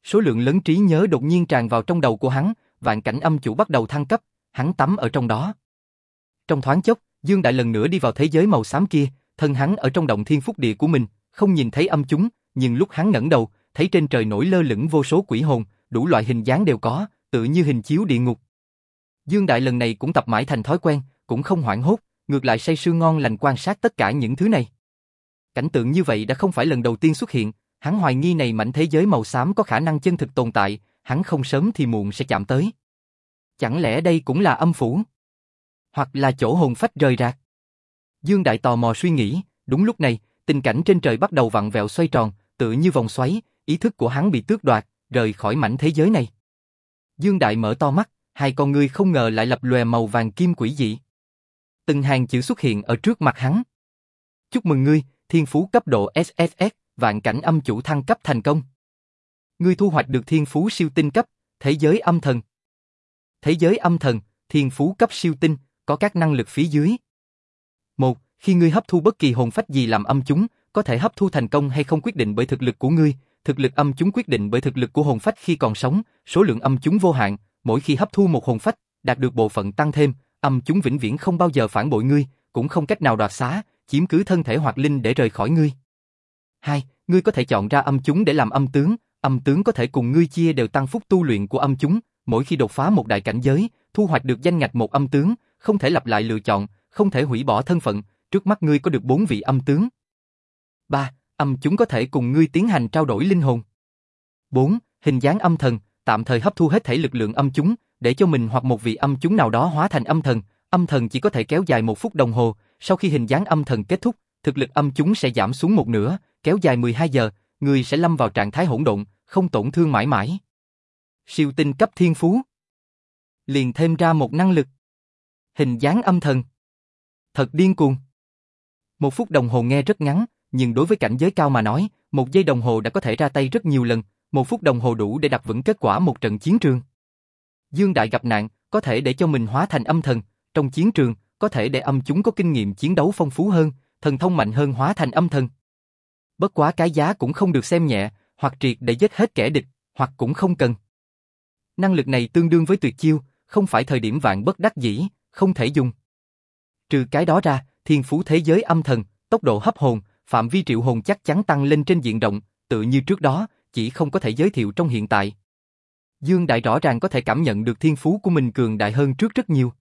Số lượng lớn trí nhớ đột nhiên tràn vào trong đầu của hắn, vạn cảnh âm chủ bắt đầu thăng cấp, hắn tắm ở trong đó. Trong thoáng chốc, Dương Đại lần nữa đi vào thế giới màu xám kia, thân hắn ở trong động thiên phúc địa của mình, không nhìn thấy âm chúng, nhưng lúc hắn ngẩng đầu, thấy trên trời nổi lơ lửng vô số quỷ hồn, đủ loại hình dáng đều có, tự như hình chiếu địa ngục. Dương Đại lần này cũng tập mãi thành thói quen, cũng không hoảng hốt, ngược lại say sưa ngon lành quan sát tất cả những thứ này. Cảnh tượng như vậy đã không phải lần đầu tiên xuất hiện, hắn hoài nghi này mảnh thế giới màu xám có khả năng chân thực tồn tại, hắn không sớm thì muộn sẽ chạm tới. Chẳng lẽ đây cũng là âm phủ? Hoặc là chỗ hồn phách rời rạc? Dương Đại tò mò suy nghĩ, đúng lúc này, tình cảnh trên trời bắt đầu vặn vẹo xoay tròn, tự như vòng xoáy, ý thức của hắn bị tước đoạt, rời khỏi mảnh thế giới này. Dương Đại mở to mắt, hai con ngươi không ngờ lại lập lòe màu vàng kim quỷ dị. Từng hàng chữ xuất hiện ở trước mặt hắn. Chúc mừng ngươi, thiên phú cấp độ SSS, vạn cảnh âm chủ thăng cấp thành công. Ngươi thu hoạch được thiên phú siêu tinh cấp, thế giới âm thần. Thế giới âm thần, thiên phú cấp siêu tinh, có các năng lực phía dưới. Một, khi ngươi hấp thu bất kỳ hồn phách gì làm âm chúng, có thể hấp thu thành công hay không quyết định bởi thực lực của ngươi, thực lực âm chúng quyết định bởi thực lực của hồn phách khi còn sống, số lượng âm chúng vô hạn, mỗi khi hấp thu một hồn phách, đạt được bộ phận tăng thêm, âm chúng vĩnh viễn không bao giờ phản bội ngươi, cũng không cách nào đoạt xá, chiếm cứ thân thể hoặc linh để rời khỏi ngươi. 2. Ngươi có thể chọn ra âm chúng để làm âm tướng, âm tướng có thể cùng ngươi chia đều tăng phúc tu luyện của âm chúng, mỗi khi đột phá một đại cảnh giới, thu hoạch được danh ngạch một âm tướng, không thể lặp lại lựa chọn, không thể hủy bỏ thân phận, trước mắt ngươi có được bốn vị âm tướng. 3. Âm chúng có thể cùng ngươi tiến hành trao đổi linh hồn. 4. Hình dáng âm thần, tạm thời hấp thu hết thể lực lượng âm chúng, để cho mình hoặc một vị âm chúng nào đó hóa thành âm thần, âm thần chỉ có thể kéo dài một phút đồng hồ, sau khi hình dáng âm thần kết thúc, thực lực âm chúng sẽ giảm xuống một nửa, kéo dài 12 giờ, người sẽ lâm vào trạng thái hỗn độn, không tổn thương mãi mãi. Siêu tinh cấp thiên phú. Liền thêm ra một năng lực. Hình dáng âm thần. Thật điên cuồng. Một phút đồng hồ nghe rất ngắn, nhưng đối với cảnh giới cao mà nói, một giây đồng hồ đã có thể ra tay rất nhiều lần, một phút đồng hồ đủ để đặt vững kết quả một trận chiến trường. Dương Đại gặp nạn, có thể để cho mình hóa thành âm thần, trong chiến trường, có thể để âm chúng có kinh nghiệm chiến đấu phong phú hơn, thần thông mạnh hơn hóa thành âm thần. Bất quá cái giá cũng không được xem nhẹ, hoặc triệt để giết hết kẻ địch, hoặc cũng không cần. Năng lực này tương đương với tuyệt chiêu, không phải thời điểm vạn bất đắc dĩ, không thể dùng. Trừ cái đó ra, thiên phú thế giới âm thần, tốc độ hấp hồn, phạm vi triệu hồn chắc chắn tăng lên trên diện rộng, tự như trước đó, chỉ không có thể giới thiệu trong hiện tại. Dương Đại rõ ràng có thể cảm nhận được thiên phú của mình cường đại hơn trước rất nhiều.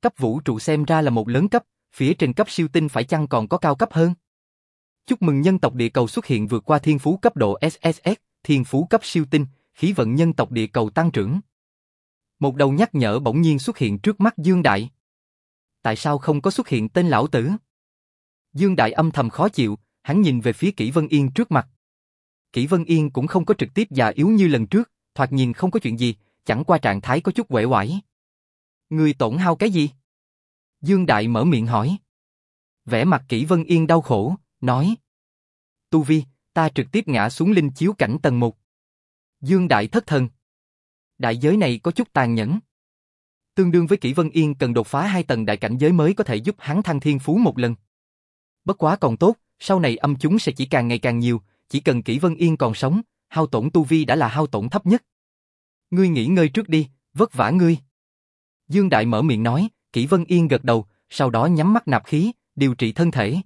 Cấp vũ trụ xem ra là một lớn cấp, phía trên cấp siêu tinh phải chăng còn có cao cấp hơn? Chúc mừng nhân tộc địa cầu xuất hiện vượt qua thiên phú cấp độ SSS, thiên phú cấp siêu tinh, khí vận nhân tộc địa cầu tăng trưởng. Một đầu nhắc nhở bỗng nhiên xuất hiện trước mắt Dương Đại. Tại sao không có xuất hiện tên lão tử? Dương Đại âm thầm khó chịu, hắn nhìn về phía Kỷ Vân Yên trước mặt. Kỷ Vân Yên cũng không có trực tiếp già yếu như lần trước, thoạt nhìn không có chuyện gì, chẳng qua trạng thái có chút quể quải. Người tổn hao cái gì? Dương Đại mở miệng hỏi. Vẻ mặt Kỷ Vân Yên đau khổ, nói. Tu Vi, ta trực tiếp ngã xuống linh chiếu cảnh tầng 1. Dương Đại thất thần. Đại giới này có chút tàn nhẫn. Tương đương với Kỷ Vân Yên cần đột phá hai tầng đại cảnh giới mới có thể giúp hắn thăng thiên phú một lần. Bất quá còn tốt, sau này âm chúng sẽ chỉ càng ngày càng nhiều, chỉ cần Kỷ Vân Yên còn sống, hao tổn tu vi đã là hao tổn thấp nhất. Ngươi nghỉ ngơi trước đi, vất vả ngươi. Dương Đại mở miệng nói, Kỷ Vân Yên gật đầu, sau đó nhắm mắt nạp khí, điều trị thân thể.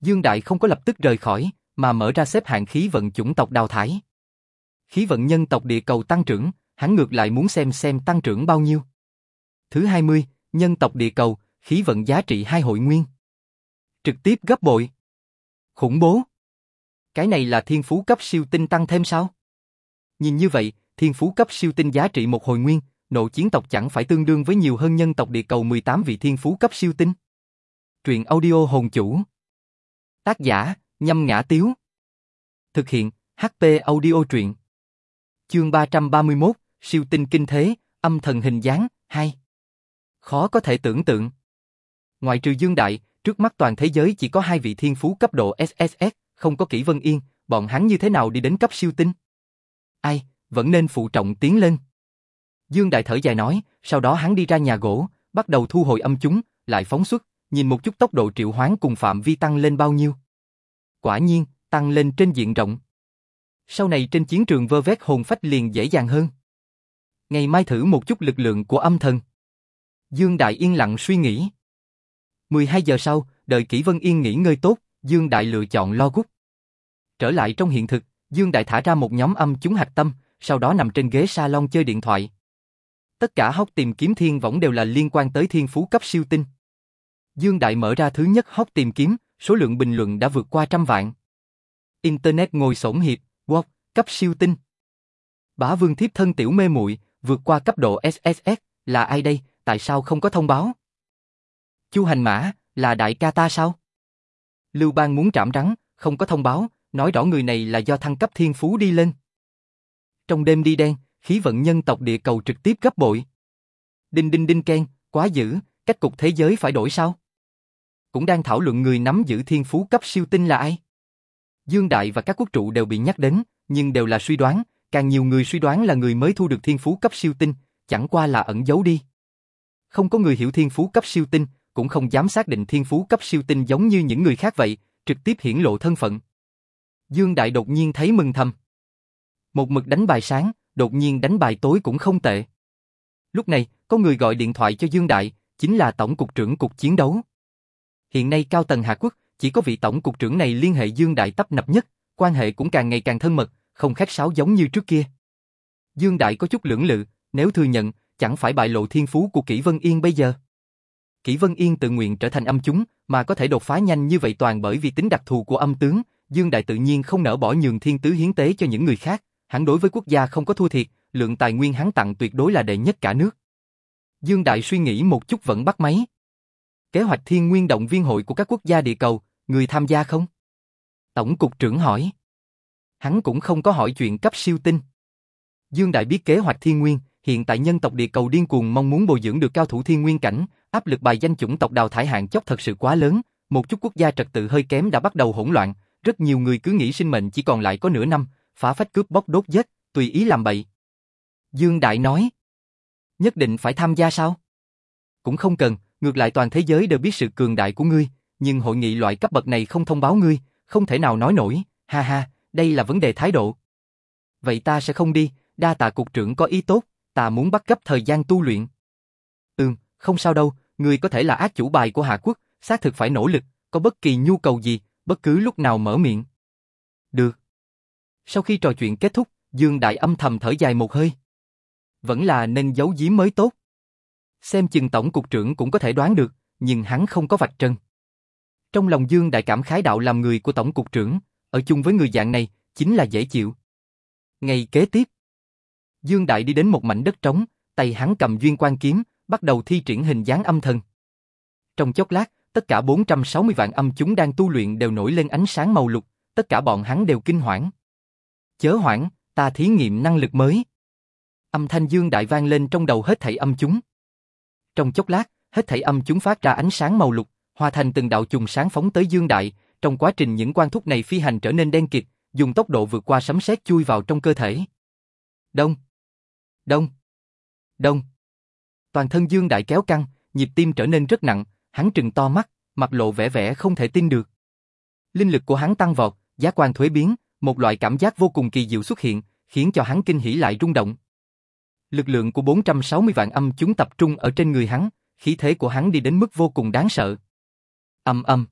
Dương Đại không có lập tức rời khỏi, mà mở ra xếp hạng khí vận chủng tộc đào thải. Khí vận nhân tộc địa cầu tăng trưởng, hắn ngược lại muốn xem xem tăng trưởng bao nhiêu. Thứ 20, nhân tộc địa cầu, khí vận giá trị hai hội nguyên. Trực tiếp gấp bội. Khủng bố. Cái này là thiên phú cấp siêu tinh tăng thêm sao? Nhìn như vậy, thiên phú cấp siêu tinh giá trị một hồi nguyên, nộ chiến tộc chẳng phải tương đương với nhiều hơn nhân tộc địa cầu 18 vị thiên phú cấp siêu tinh. Truyện audio hồn chủ. Tác giả, nhâm ngã tiếu. Thực hiện, HP audio truyện. Chương 331, siêu tinh kinh thế, âm thần hình dáng, 2. Khó có thể tưởng tượng. Ngoài trừ Dương Đại, trước mắt toàn thế giới chỉ có hai vị thiên phú cấp độ SSS, không có kỹ Vân Yên, bọn hắn như thế nào đi đến cấp siêu tinh? Ai, vẫn nên phụ trọng tiến lên. Dương Đại thở dài nói, sau đó hắn đi ra nhà gỗ, bắt đầu thu hồi âm chúng, lại phóng xuất, nhìn một chút tốc độ triệu hoán cùng phạm vi tăng lên bao nhiêu. Quả nhiên, tăng lên trên diện rộng. Sau này trên chiến trường vơ vét hồn phách liền dễ dàng hơn. Ngày mai thử một chút lực lượng của âm thần. Dương Đại yên lặng suy nghĩ. 12 giờ sau, đợi Kỷ Vân Yên nghỉ ngơi tốt, Dương Đại lựa chọn lo gút. Trở lại trong hiện thực, Dương Đại thả ra một nhóm âm chúng hạch tâm, sau đó nằm trên ghế salon chơi điện thoại. Tất cả hốc tìm kiếm thiên võng đều là liên quan tới thiên phú cấp siêu tinh. Dương Đại mở ra thứ nhất hốc tìm kiếm, số lượng bình luận đã vượt qua trăm vạn. Internet ngồi sổn hiệp, wow, cấp siêu tinh. Bá vương thiếp thân tiểu mê muội vượt qua cấp độ SSS, là ai đây, tại sao không có thông báo? Chu hành mã, là đại ca ta sao? Lưu Bang muốn trảm rắn, không có thông báo, nói rõ người này là do thăng cấp thiên phú đi lên. Trong đêm đi đen, khí vận nhân tộc địa cầu trực tiếp gấp bội. Đinh đinh đinh keng, quá dữ, cách cục thế giới phải đổi sao? Cũng đang thảo luận người nắm giữ thiên phú cấp siêu tinh là ai? Dương Đại và các quốc trụ đều bị nhắc đến, nhưng đều là suy đoán, càng nhiều người suy đoán là người mới thu được thiên phú cấp siêu tinh, chẳng qua là ẩn giấu đi. Không có người hiểu thiên phú cấp siêu tinh, cũng không dám xác định thiên phú cấp siêu tinh giống như những người khác vậy, trực tiếp hiển lộ thân phận. Dương Đại đột nhiên thấy mừng thầm. Một mực đánh bài sáng, đột nhiên đánh bài tối cũng không tệ. Lúc này, có người gọi điện thoại cho Dương Đại, chính là Tổng cục trưởng Cục Chiến đấu. Hiện nay cao tầng Hạ Quốc, chỉ có vị Tổng cục trưởng này liên hệ Dương Đại tấp nập nhất, quan hệ cũng càng ngày càng thân mật, không khách sáo giống như trước kia. Dương Đại có chút lưỡng lự, nếu thừa nhận, chẳng phải bại lộ thiên phú của Kỷ Vân Yên bây giờ. Kỷ Vân Yên tự nguyện trở thành âm chúng, mà có thể đột phá nhanh như vậy toàn bởi vì tính đặc thù của âm tướng, Dương Đại tự nhiên không nỡ bỏ nhường thiên tứ hiến tế cho những người khác, hắn đối với quốc gia không có thua thiệt, lượng tài nguyên hắn tặng tuyệt đối là đệ nhất cả nước. Dương Đại suy nghĩ một chút vẫn bắt máy. Kế hoạch thiên nguyên động viên hội của các quốc gia địa cầu, người tham gia không? Tổng cục trưởng hỏi. Hắn cũng không có hỏi chuyện cấp siêu tinh. Dương Đại biết kế hoạch thiên nguyên, hiện tại nhân tộc địa cầu điên cuồng mong muốn bồi dưỡng được cao thủ thiên nguyên cảnh, áp lực bài danh chủng tộc đào thải hạng chót thật sự quá lớn, một chút quốc gia trật tự hơi kém đã bắt đầu hỗn loạn, rất nhiều người cứ nghĩ sinh mệnh chỉ còn lại có nửa năm, phá phách cướp bóc đốt giết, tùy ý làm bậy. Dương Đại nói, nhất định phải tham gia sao? Cũng không cần, ngược lại toàn thế giới đều biết sự cường đại của ngươi, nhưng hội nghị loại cấp bậc này không thông báo ngươi, không thể nào nói nổi, ha ha, đây là vấn đề thái độ. Vậy ta sẽ không đi, đa tạ cục trưởng có ý tốt, ta muốn bắt cấp thời gian tu luyện. Ừm, không sao đâu, người có thể là ác chủ bài của Hạ Quốc, xác thực phải nỗ lực, có bất kỳ nhu cầu gì, bất cứ lúc nào mở miệng. Được. Sau khi trò chuyện kết thúc, Dương Đại âm thầm thở dài một hơi. Vẫn là nên giấu giếm mới tốt. Xem chừng tổng cục trưởng cũng có thể đoán được, nhưng hắn không có vạch trần. Trong lòng Dương Đại cảm khái đạo làm người của tổng cục trưởng, ở chung với người dạng này, chính là dễ chịu. Ngày kế tiếp, Dương Đại đi đến một mảnh đất trống, tay hắn cầm duyên quan kiếm, bắt đầu thi triển hình dáng âm thần. Trong chốc lát, tất cả 460 vạn âm chúng đang tu luyện đều nổi lên ánh sáng màu lục, tất cả bọn hắn đều kinh hoảng. Chớ hoảng, ta thí nghiệm năng lực mới. Âm thanh dương đại vang lên trong đầu hết thảy âm chúng. Trong chốc lát, hết thảy âm chúng phát ra ánh sáng màu lục, hòa thành từng đạo chùm sáng phóng tới dương đại, trong quá trình những quan thúc này phi hành trở nên đen kịt, dùng tốc độ vượt qua sấm sét chui vào trong cơ thể. Đông, đông, đông. Toàn thân Dương Đại kéo căng, nhịp tim trở nên rất nặng, hắn trừng to mắt, mặt lộ vẻ vẻ không thể tin được. Linh lực của hắn tăng vọt, giá quan thuế biến, một loại cảm giác vô cùng kỳ diệu xuất hiện, khiến cho hắn kinh hỉ lại rung động. Lực lượng của 460 vạn âm chúng tập trung ở trên người hắn, khí thế của hắn đi đến mức vô cùng đáng sợ. Âm âm.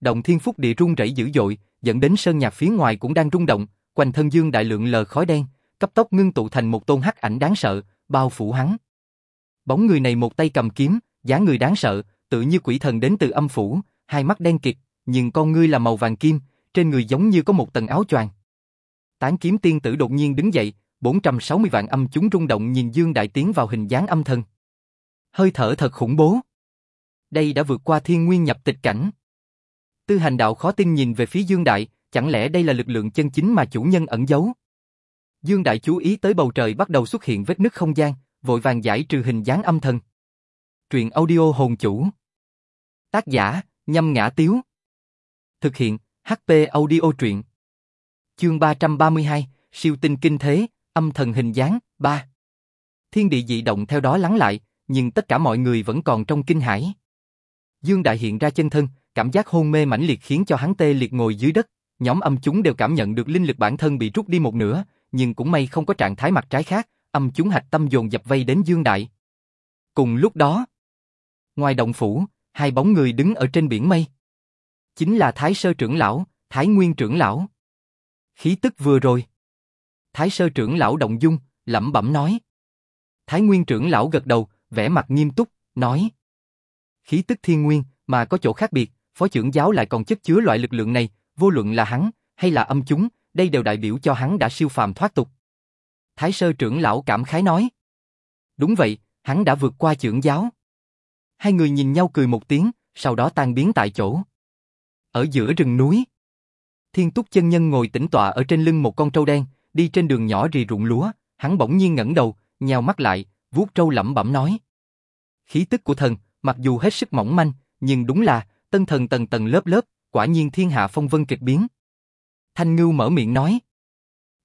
Động thiên phúc địa rung rẩy dữ dội, dẫn đến sơn nhạc phía ngoài cũng đang rung động, quanh thân dương đại lượng lờ khói đen, cấp tốc ngưng tụ thành một tôn hắc ảnh đáng sợ, bao phủ hắn. Bóng người này một tay cầm kiếm, dáng người đáng sợ, tự như quỷ thần đến từ âm phủ, hai mắt đen kịt, nhưng con ngươi là màu vàng kim, trên người giống như có một tầng áo choàng. Tán kiếm tiên tử đột nhiên đứng dậy, 460 vạn âm chúng rung động nhìn Dương Đại tiến vào hình dáng âm thần. Hơi thở thật khủng bố. Đây đã vượt qua thiên nguyên nhập tịch cảnh. Tư hành đạo khó tin nhìn về phía Dương Đại, chẳng lẽ đây là lực lượng chân chính mà chủ nhân ẩn giấu? Dương Đại chú ý tới bầu trời bắt đầu xuất hiện vết nứt không gian, vội vàng giải trừ hình dáng âm thần. Truyện audio hồn chủ. Tác giả, nhâm ngã tiếu. Thực hiện, HP audio truyện. Chương 332, siêu tinh kinh thế, âm thần hình dáng, 3. Thiên địa dị động theo đó lắng lại, nhưng tất cả mọi người vẫn còn trong kinh hãi. Dương Đại hiện ra chân thân, cảm giác hôn mê mãnh liệt khiến cho hắn tê liệt ngồi dưới đất, nhóm âm chúng đều cảm nhận được linh lực bản thân bị rút đi một nửa, nhưng cũng may không có trạng thái mặt trái khác, âm chúng hạch tâm dồn dập vây đến Dương Đại. Cùng lúc đó, ngoài động phủ, hai bóng người đứng ở trên biển mây. Chính là Thái Sơ trưởng lão, Thái Nguyên trưởng lão. Khí tức vừa rồi. Thái Sơ trưởng lão động dung, lẩm bẩm nói. Thái Nguyên trưởng lão gật đầu, vẻ mặt nghiêm túc, nói. Khí tức thiên nguyên, mà có chỗ khác biệt, phó trưởng giáo lại còn chất chứa loại lực lượng này, vô luận là hắn, hay là âm chúng, đây đều đại biểu cho hắn đã siêu phàm thoát tục. Thái sơ trưởng lão cảm khái nói. Đúng vậy, hắn đã vượt qua trưởng giáo. Hai người nhìn nhau cười một tiếng, sau đó tan biến tại chỗ. Ở giữa rừng núi, Thiên Túc chân nhân ngồi tĩnh tọa ở trên lưng một con trâu đen, đi trên đường nhỏ rì ruộng lúa, hắn bỗng nhiên ngẩng đầu, nhào mắt lại, vuốt trâu lẩm bẩm nói: "Khí tức của thần, mặc dù hết sức mỏng manh, nhưng đúng là tân thần tầng tầng lớp lớp, quả nhiên thiên hạ phong vân kịch biến." Thanh Ngưu mở miệng nói: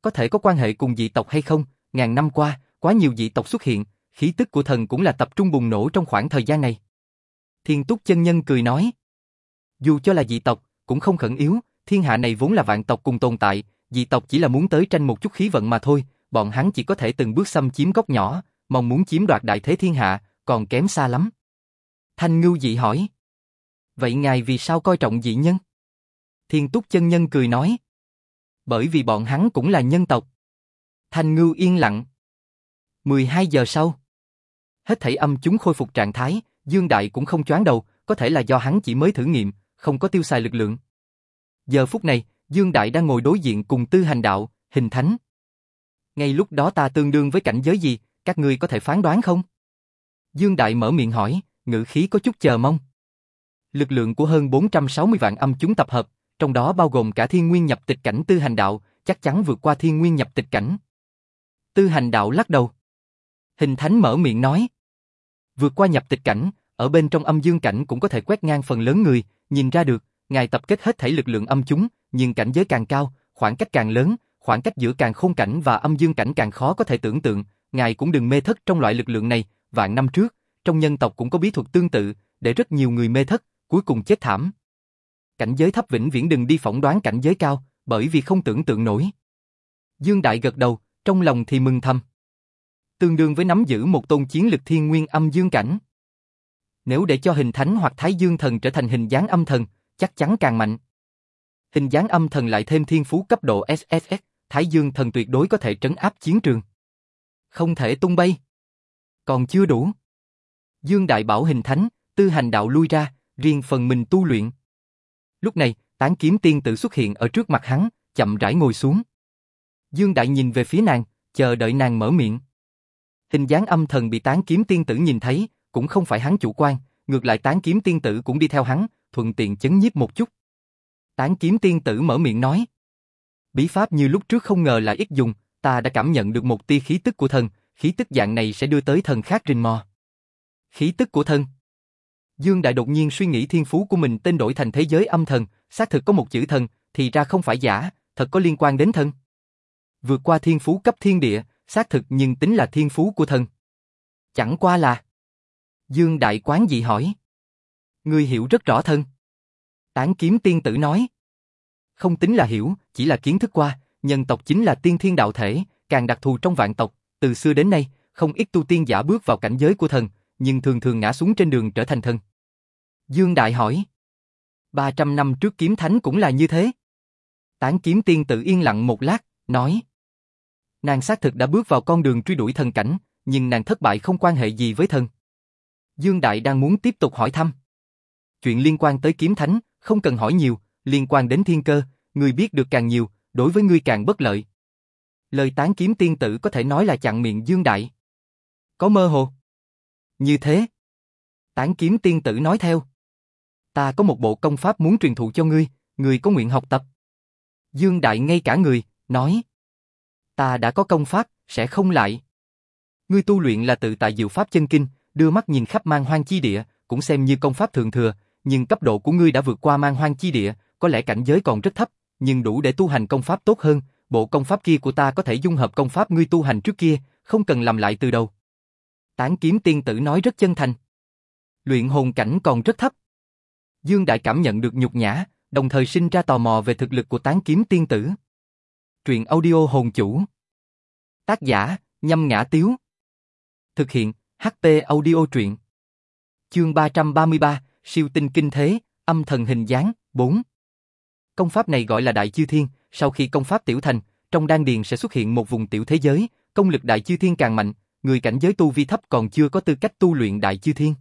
có thể có quan hệ cùng dị tộc hay không, ngàn năm qua, quá nhiều dị tộc xuất hiện, khí tức của thần cũng là tập trung bùng nổ trong khoảng thời gian này. Thiên Túc chân nhân cười nói, dù cho là dị tộc, cũng không khẩn yếu, thiên hạ này vốn là vạn tộc cùng tồn tại, dị tộc chỉ là muốn tới tranh một chút khí vận mà thôi, bọn hắn chỉ có thể từng bước xâm chiếm góc nhỏ, mong muốn chiếm đoạt đại thế thiên hạ, còn kém xa lắm. Thanh Ngưu dị hỏi, vậy ngài vì sao coi trọng dị nhân? Thiên Túc chân nhân cười nói, bởi vì bọn hắn cũng là nhân tộc. Thanh Ngưu yên lặng. 12 giờ sau, hết thảy âm chúng khôi phục trạng thái, Dương Đại cũng không choáng đầu, có thể là do hắn chỉ mới thử nghiệm, không có tiêu xài lực lượng. Giờ phút này, Dương Đại đang ngồi đối diện cùng Tư Hành Đạo, Hình Thánh. Ngay lúc đó ta tương đương với cảnh giới gì, các ngươi có thể phán đoán không? Dương Đại mở miệng hỏi, ngữ khí có chút chờ mong. Lực lượng của hơn 460 vạn âm chúng tập hợp, trong đó bao gồm cả thiên nguyên nhập tịch cảnh tư hành đạo, chắc chắn vượt qua thiên nguyên nhập tịch cảnh. Tư hành đạo lắc đầu. Hình thánh mở miệng nói. Vượt qua nhập tịch cảnh, ở bên trong âm dương cảnh cũng có thể quét ngang phần lớn người, nhìn ra được, ngài tập kết hết thảy lực lượng âm chúng, nhưng cảnh giới càng cao, khoảng cách càng lớn, khoảng cách giữa càng khôn cảnh và âm dương cảnh càng khó có thể tưởng tượng, ngài cũng đừng mê thất trong loại lực lượng này, vạn năm trước, trong nhân tộc cũng có bí thuật tương tự, để rất nhiều người mê thất, cuối cùng chết thảm cảnh giới thấp vĩnh viễn đừng đi phỏng đoán cảnh giới cao, bởi vì không tưởng tượng nổi. Dương Đại gật đầu, trong lòng thì mừng thầm. Tương đương với nắm giữ một tôn chiến lực thiên nguyên âm dương cảnh. Nếu để cho hình thánh hoặc thái dương thần trở thành hình dáng âm thần, chắc chắn càng mạnh. Hình dáng âm thần lại thêm thiên phú cấp độ SSS, thái dương thần tuyệt đối có thể trấn áp chiến trường. Không thể tung bay. Còn chưa đủ. Dương Đại bảo hình thánh, tư hành đạo lui ra, riêng phần mình tu luyện. Lúc này, tán kiếm tiên tử xuất hiện ở trước mặt hắn, chậm rãi ngồi xuống. Dương Đại nhìn về phía nàng, chờ đợi nàng mở miệng. Hình dáng âm thần bị tán kiếm tiên tử nhìn thấy, cũng không phải hắn chủ quan, ngược lại tán kiếm tiên tử cũng đi theo hắn, thuận tiện chấn nhiếp một chút. Tán kiếm tiên tử mở miệng nói. Bí pháp như lúc trước không ngờ là ít dùng, ta đã cảm nhận được một tia khí tức của thần, khí tức dạng này sẽ đưa tới thần khác rình mò. Khí tức của thần. Dương Đại đột nhiên suy nghĩ thiên phú của mình tên đổi thành thế giới âm thần, xác thực có một chữ thần, thì ra không phải giả, thật có liên quan đến thần. Vượt qua thiên phú cấp thiên địa, xác thực nhưng tính là thiên phú của thần. Chẳng qua là... Dương Đại quán dị hỏi. Ngươi hiểu rất rõ thân. Tán kiếm tiên tử nói. Không tính là hiểu, chỉ là kiến thức qua, nhân tộc chính là tiên thiên đạo thể, càng đặc thù trong vạn tộc, từ xưa đến nay, không ít tu tiên giả bước vào cảnh giới của thần, nhưng thường thường ngã xuống trên đường trở thành thần. Dương Đại hỏi. 300 năm trước kiếm thánh cũng là như thế. Tán kiếm tiên tự yên lặng một lát, nói. Nàng xác thực đã bước vào con đường truy đuổi thần cảnh, nhưng nàng thất bại không quan hệ gì với thần. Dương Đại đang muốn tiếp tục hỏi thăm. Chuyện liên quan tới kiếm thánh, không cần hỏi nhiều, liên quan đến thiên cơ, người biết được càng nhiều, đối với ngươi càng bất lợi. Lời tán kiếm tiên tử có thể nói là chặn miệng Dương Đại. Có mơ hồ. Như thế. Tán kiếm tiên tử nói theo. Ta có một bộ công pháp muốn truyền thụ cho ngươi, ngươi có nguyện học tập. Dương Đại ngay cả người, nói. Ta đã có công pháp, sẽ không lại. Ngươi tu luyện là tự tại diệu pháp chân kinh, đưa mắt nhìn khắp mang hoang chi địa, cũng xem như công pháp thường thừa, nhưng cấp độ của ngươi đã vượt qua mang hoang chi địa, có lẽ cảnh giới còn rất thấp, nhưng đủ để tu hành công pháp tốt hơn, bộ công pháp kia của ta có thể dung hợp công pháp ngươi tu hành trước kia, không cần làm lại từ đầu. Tán kiếm tiên tử nói rất chân thành. Luyện hồn cảnh còn rất thấp. Dương Đại cảm nhận được nhục nhã, đồng thời sinh ra tò mò về thực lực của tán kiếm tiên tử. Truyện audio hồn chủ. Tác giả, nhâm ngã tiếu. Thực hiện, HP audio truyện. Chương 333, siêu tinh kinh thế, âm thần hình dáng, 4. Công pháp này gọi là Đại Chư Thiên, sau khi công pháp tiểu thành, trong đan điền sẽ xuất hiện một vùng tiểu thế giới, công lực Đại Chư Thiên càng mạnh, người cảnh giới tu vi thấp còn chưa có tư cách tu luyện Đại Chư Thiên.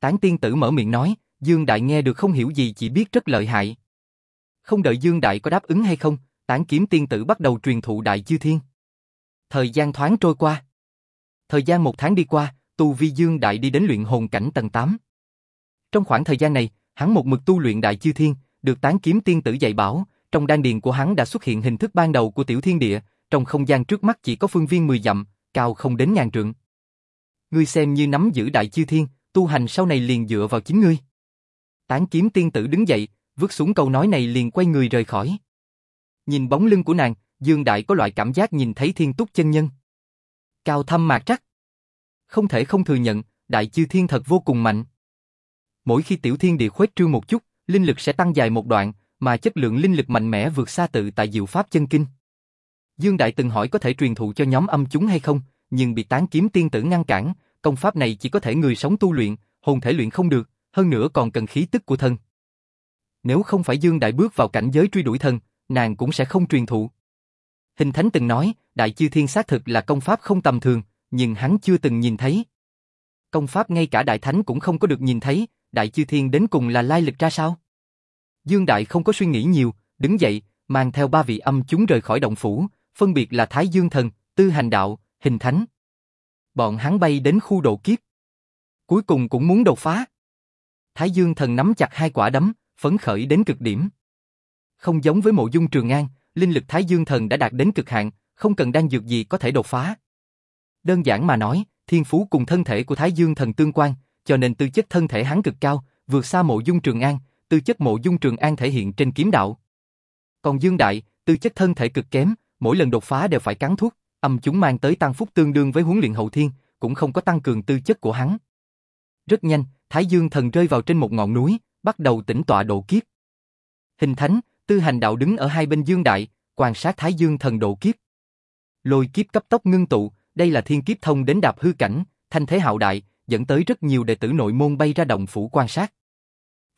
Tán tiên tử mở miệng nói, Dương Đại nghe được không hiểu gì chỉ biết rất lợi hại. Không đợi Dương Đại có đáp ứng hay không, tán kiếm tiên tử bắt đầu truyền thụ Đại Chư Thiên. Thời gian thoáng trôi qua. Thời gian một tháng đi qua, tu vi Dương Đại đi đến luyện hồn cảnh tầng 8. Trong khoảng thời gian này, hắn một mực tu luyện Đại Chư Thiên, được tán kiếm tiên tử dạy bảo, trong đan điền của hắn đã xuất hiện hình thức ban đầu của tiểu thiên địa, trong không gian trước mắt chỉ có phương viên 10 dặm, cao không đến ngàn trượng. Ngươi xem như nắm giữ đại chư thiên, tu hành sau này liền dựa vào chính ngươi. Tán kiếm tiên tử đứng dậy, vứt xuống câu nói này liền quay người rời khỏi. Nhìn bóng lưng của nàng, Dương Đại có loại cảm giác nhìn thấy thiên túc chân nhân. Cao thâm mạc trắc. Không thể không thừa nhận, đại chư thiên thật vô cùng mạnh. Mỗi khi tiểu thiên địa khuếch trương một chút, linh lực sẽ tăng dài một đoạn, mà chất lượng linh lực mạnh mẽ vượt xa tự tại diệu pháp chân kinh. Dương Đại từng hỏi có thể truyền thụ cho nhóm âm chúng hay không, nhưng bị tán kiếm tiên tử ngăn cản, công pháp này chỉ có thể người sống tu luyện, hồn thể luyện không được, hơn nữa còn cần khí tức của thân. Nếu không phải Dương Đại bước vào cảnh giới truy đuổi thân, nàng cũng sẽ không truyền thụ. Hình Thánh từng nói, Đại Chư Thiên xác thực là công pháp không tầm thường, nhưng hắn chưa từng nhìn thấy. Công pháp ngay cả Đại Thánh cũng không có được nhìn thấy, Đại Chư Thiên đến cùng là lai lịch ra sao? Dương Đại không có suy nghĩ nhiều, đứng dậy, mang theo ba vị âm chúng rời khỏi động phủ, phân biệt là Thái Dương Thần, Tư Hành Đạo, Hình Thánh. Bọn hắn bay đến khu độ kiếp. Cuối cùng cũng muốn đột phá. Thái Dương Thần nắm chặt hai quả đấm, phấn khởi đến cực điểm. Không giống với mộ dung Trường An, linh lực Thái Dương Thần đã đạt đến cực hạn, không cần đan dược gì có thể đột phá. Đơn giản mà nói, thiên phú cùng thân thể của Thái Dương Thần tương quan, cho nên tư chất thân thể hắn cực cao, vượt xa mộ dung Trường An, tư chất mộ dung Trường An thể hiện trên kiếm đạo. Còn Dương Đại, tư chất thân thể cực kém, mỗi lần đột phá đều phải cắn thuốc, âm chúng mang tới tăng phúc tương đương với huấn luyện hậu thiên, cũng không có tăng cường tư chất của hắn. Rất nhanh, Thái Dương thần rơi vào trên một ngọn núi, bắt đầu tĩnh tọa độ kiếp. Hình thánh, tư hành đạo đứng ở hai bên Dương Đại, quan sát Thái Dương thần độ kiếp. Lôi kiếp cấp tốc ngưng tụ, đây là thiên kiếp thông đến đạp hư cảnh, thanh thế hạo đại, dẫn tới rất nhiều đệ tử nội môn bay ra động phủ quan sát.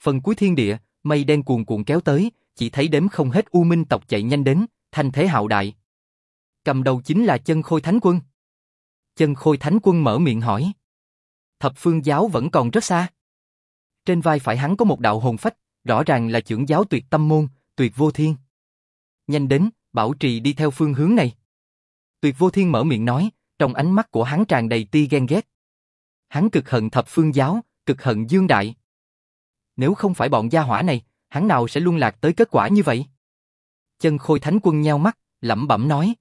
Phần cuối thiên địa, mây đen cuồn cuộn kéo tới, chỉ thấy đếm không hết u minh tộc chạy nhanh đến, thanh thế hạo đại. Cầm đầu chính là chân khôi thánh quân. Chân khôi thánh quân mở miệng hỏi. Thập phương giáo vẫn còn rất xa. Trên vai phải hắn có một đạo hồn phách, rõ ràng là trưởng giáo tuyệt tâm môn, tuyệt vô thiên. Nhanh đến, bảo trì đi theo phương hướng này. Tuyệt vô thiên mở miệng nói, trong ánh mắt của hắn tràn đầy ti ghen ghét. Hắn cực hận thập phương giáo, cực hận Dương Đại. Nếu không phải bọn gia hỏa này, hắn nào sẽ luân lạc tới kết quả như vậy? Chân khôi thánh quân nheo mắt, lẩm bẩm nói.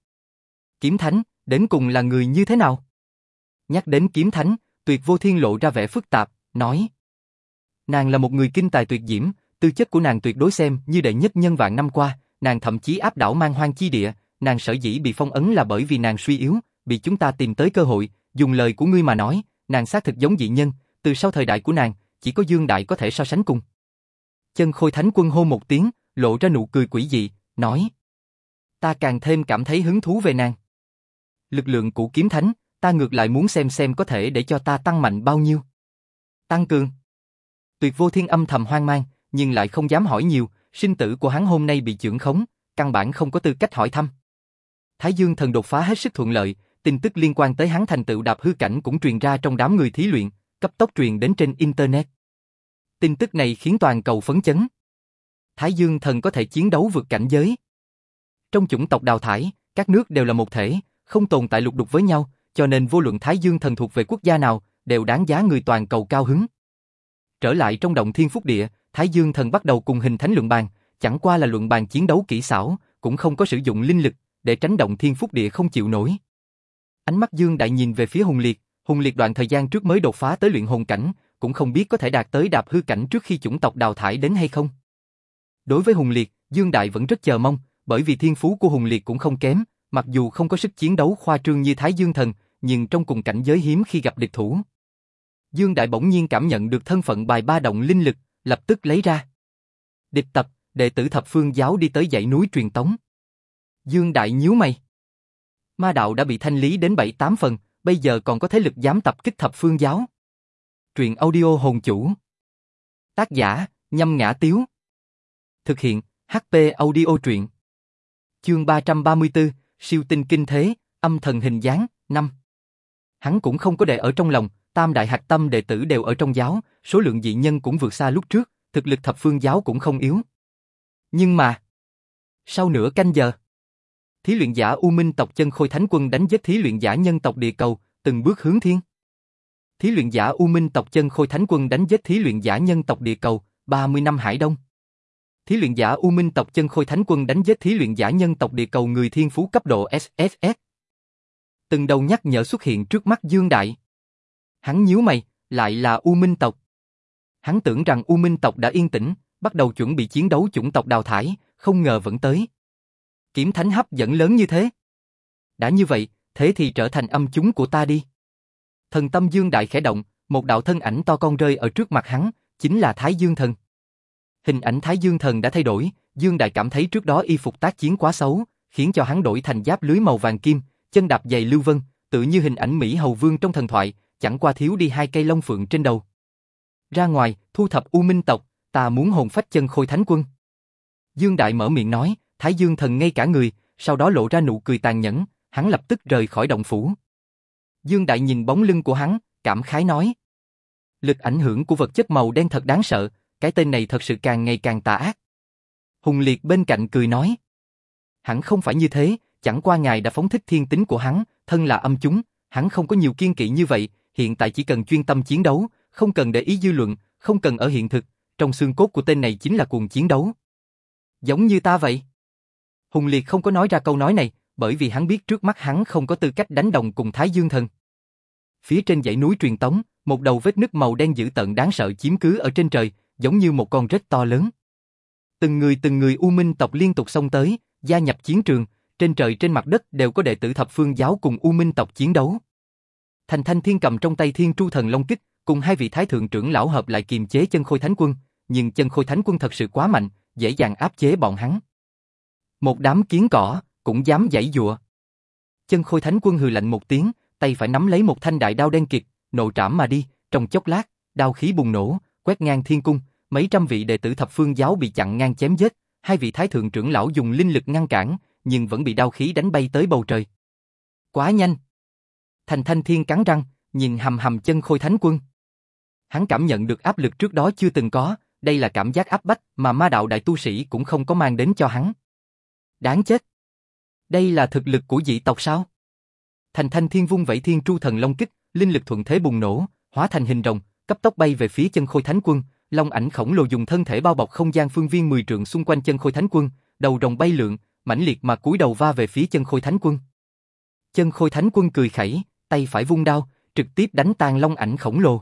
Kiếm thánh, đến cùng là người như thế nào? Nhắc đến kiếm thánh, tuyệt vô thiên lộ ra vẻ phức tạp, nói. Nàng là một người kinh tài tuyệt diễm, tư chất của nàng tuyệt đối xem như đệ nhất nhân vạn năm qua, nàng thậm chí áp đảo mang hoang chi địa, nàng sở dĩ bị phong ấn là bởi vì nàng suy yếu, bị chúng ta tìm tới cơ hội, dùng lời của ngươi mà nói, nàng xác thực giống dị nhân, từ sau thời đại của nàng, chỉ có Dương Đại có thể so sánh cùng. Chân khôi thánh quân hô một tiếng, lộ ra nụ cười quỷ dị, nói. Ta càng thêm cảm thấy hứng thú về nàng. Lực lượng của kiếm thánh, ta ngược lại muốn xem xem có thể để cho ta tăng mạnh bao nhiêu. Tăng cường. Tuyệt vô thiên âm thầm hoang mang, nhưng lại không dám hỏi nhiều, sinh tử của hắn hôm nay bị trưởng khống, căn bản không có tư cách hỏi thăm. Thái Dương thần đột phá hết sức thuận lợi, tin tức liên quan tới hắn thành tựu đạp hư cảnh cũng truyền ra trong đám người thí luyện, cấp tốc truyền đến trên internet. Tin tức này khiến toàn cầu phấn chấn. Thái Dương thần có thể chiến đấu vượt cảnh giới. Trong chủng tộc đào thải, các nước đều là một thể, không tồn tại lục đục với nhau, cho nên vô luận Thái Dương thần thuộc về quốc gia nào, đều đáng giá người toàn cầu cao hứng. Trở lại trong động thiên phúc địa, Thái Dương thần bắt đầu cùng hình thánh luận bàn, chẳng qua là luận bàn chiến đấu kỹ xảo, cũng không có sử dụng linh lực, để tránh động thiên phúc địa không chịu nổi. Ánh mắt Dương Đại nhìn về phía Hùng Liệt, Hùng Liệt đoạn thời gian trước mới đột phá tới luyện hồn cảnh, cũng không biết có thể đạt tới đạp hư cảnh trước khi chủng tộc đào thải đến hay không. Đối với Hùng Liệt, Dương Đại vẫn rất chờ mong, bởi vì thiên phú của Hùng Liệt cũng không kém, mặc dù không có sức chiến đấu khoa trương như Thái Dương Thần, nhưng trong cùng cảnh giới hiếm khi gặp địch thủ. Dương Đại bỗng nhiên cảm nhận được thân phận bài ba động linh lực, lập tức lấy ra. Địch tập, đệ tử thập phương giáo đi tới dãy núi truyền tống. Dương Đại nhíu mày. Ma đạo đã bị thanh lý đến 7-8 phần, bây giờ còn có thế lực dám tập kích thập phương giáo. Truyện audio hồn chủ. Tác giả, nhâm ngã tiếu. Thực hiện, HP audio truyện. Chương 334, siêu tinh kinh thế, âm thần hình dáng, 5. Hắn cũng không có để ở trong lòng, tam đại hạt tâm đệ tử đều ở trong giáo, số lượng dị nhân cũng vượt xa lúc trước, thực lực thập phương giáo cũng không yếu. Nhưng mà, sau nửa canh giờ, thí luyện giả U Minh tộc chân khôi thánh quân đánh giết thí luyện giả nhân tộc địa cầu, từng bước hướng thiên. Thí luyện giả U Minh tộc chân khôi thánh quân đánh giết thí luyện giả nhân tộc địa cầu, 30 năm Hải Đông. Thí luyện giả U Minh tộc chân khôi thánh quân đánh giết thí luyện giả nhân tộc địa cầu người thiên phú cấp độ SSS. Từng đầu nhắc nhở xuất hiện trước mắt Dương Đại. Hắn nhíu mày, lại là U Minh tộc. Hắn tưởng rằng U Minh tộc đã yên tĩnh, bắt đầu chuẩn bị chiến đấu chủng tộc đào thải, không ngờ vẫn tới. Kiếm thánh hấp dẫn lớn như thế. Đã như vậy, thế thì trở thành âm chúng của ta đi. Thần tâm Dương Đại khẽ động, một đạo thân ảnh to con rơi ở trước mặt hắn, chính là Thái Dương Thần. Hình ảnh Thái Dương Thần đã thay đổi, Dương Đại cảm thấy trước đó y phục tác chiến quá xấu, khiến cho hắn đổi thành giáp lưới màu vàng kim, chân đạp giày lưu vân, tự như hình ảnh Mỹ Hầu Vương trong thần thoại, chẳng qua thiếu đi hai cây lông phượng trên đầu. Ra ngoài, thu thập U Minh tộc, ta muốn hồn phách chân khôi thánh quân. Dương Đại mở miệng nói, Thái Dương Thần ngay cả người, sau đó lộ ra nụ cười tàn nhẫn, hắn lập tức rời khỏi động phủ. Dương Đại nhìn bóng lưng của hắn, cảm khái nói. Lực ảnh hưởng của vật chất màu đen thật đáng sợ, cái tên này thật sự càng ngày càng tà ác. Hùng Liệt bên cạnh cười nói. Hắn không phải như thế, chẳng qua ngài đã phóng thích thiên tính của hắn, thân là âm chúng, hắn không có nhiều kiên kỵ như vậy, hiện tại chỉ cần chuyên tâm chiến đấu, không cần để ý dư luận, không cần ở hiện thực, trong xương cốt của tên này chính là cuồng chiến đấu. Giống như ta vậy. Hùng Liệt không có nói ra câu nói này, bởi vì hắn biết trước mắt hắn không có tư cách đánh đồng cùng Thái Dương Thần. Phía trên dãy núi truyền tống, một đầu vết nứt màu đen dữ tợn đáng sợ chiếm cứ ở trên trời, giống như một con rết to lớn. Từng người từng người U Minh tộc liên tục xông tới, gia nhập chiến trường, trên trời trên mặt đất đều có đệ tử thập phương giáo cùng U Minh tộc chiến đấu. Thành Thanh Thiên cầm trong tay Thiên Tru Thần Long Kích, cùng hai vị thái thượng trưởng lão hợp lại kiềm chế chân khôi thánh quân, nhưng chân khôi thánh quân thật sự quá mạnh, dễ dàng áp chế bọn hắn. Một đám kiến cỏ, cũng dám giãy dụa. Chân khôi thánh quân hừ lạnh một tiếng, tay phải nắm lấy một thanh đại đao đen kịt, nộ trảm mà đi, trong chốc lát, đao khí bùng nổ, quét ngang thiên cung, mấy trăm vị đệ tử thập phương giáo bị chặn ngang chém giết, hai vị thái thượng trưởng lão dùng linh lực ngăn cản, nhưng vẫn bị đau khí đánh bay tới bầu trời. Quá nhanh. Thành Thanh Thiên cắn răng, nhìn hầm hầm chân khôi thánh quân. Hắn cảm nhận được áp lực trước đó chưa từng có, đây là cảm giác áp bách mà ma đạo đại tu sĩ cũng không có mang đến cho hắn. Đáng chết. Đây là thực lực của dị tộc sao? Thành Thanh Thiên vung vẩy Thiên Tru Thần Long kích, linh lực thuận thế bùng nổ, hóa thành hình rồng, cấp tốc bay về phía chân Khôi Thánh Quân, long ảnh khổng lồ dùng thân thể bao bọc không gian phương viên 10 trượng xung quanh chân Khôi Thánh Quân, đầu rồng bay lượn, mãnh liệt mà cúi đầu va về phía chân Khôi Thánh Quân. Chân Khôi Thánh Quân cười khẩy, tay phải vung đao, trực tiếp đánh tan long ảnh khổng lồ.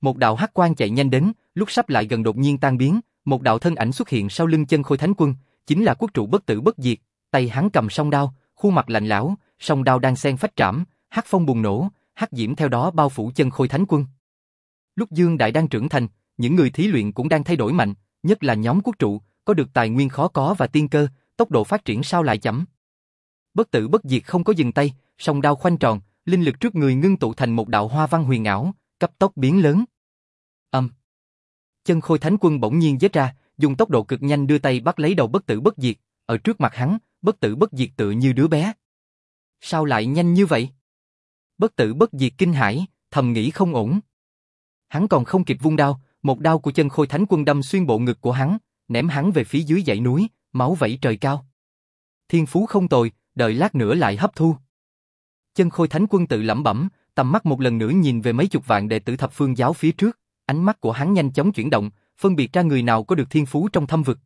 Một đạo hắc quang chạy nhanh đến, lúc sắp lại gần đột nhiên tan biến, một đạo thân ảnh xuất hiện sau lưng chân Khôi Thánh Quân, chính là quốc trụ bất tử bất diệt, tay hắn cầm song đao, khuôn mặt lạnh lão, song đao đang xen phách trảm, hắc phong bùng nổ, hắc diễm theo đó bao phủ chân Khôi Thánh Quân. Lúc Dương Đại đang trưởng thành, những người thí luyện cũng đang thay đổi mạnh, nhất là nhóm quốc trụ, có được tài nguyên khó có và tiên cơ, tốc độ phát triển sao lại chậm. Bất tử bất diệt không có dừng tay, song đao khoanh tròn, linh lực trước người ngưng tụ thành một đạo hoa văn huyền ảo, cấp tốc biến lớn. Âm. Chân Khôi Thánh Quân bỗng nhiên giết ra, dùng tốc độ cực nhanh đưa tay bắt lấy đầu bất tử bất diệt, ở trước mặt hắn, bất tử bất diệt tựa như đứa bé. Sao lại nhanh như vậy? Bất tử bất diệt kinh hãi, thầm nghĩ không ổn. Hắn còn không kịp vung đao, một đao của chân khôi thánh quân đâm xuyên bộ ngực của hắn, ném hắn về phía dưới dãy núi, máu vẩy trời cao. Thiên phú không tồi, đợi lát nữa lại hấp thu. Chân khôi thánh quân tự lẩm bẩm, tầm mắt một lần nữa nhìn về mấy chục vạn đệ tử thập phương giáo phía trước, ánh mắt của hắn nhanh chóng chuyển động, phân biệt ra người nào có được thiên phú trong thâm vực.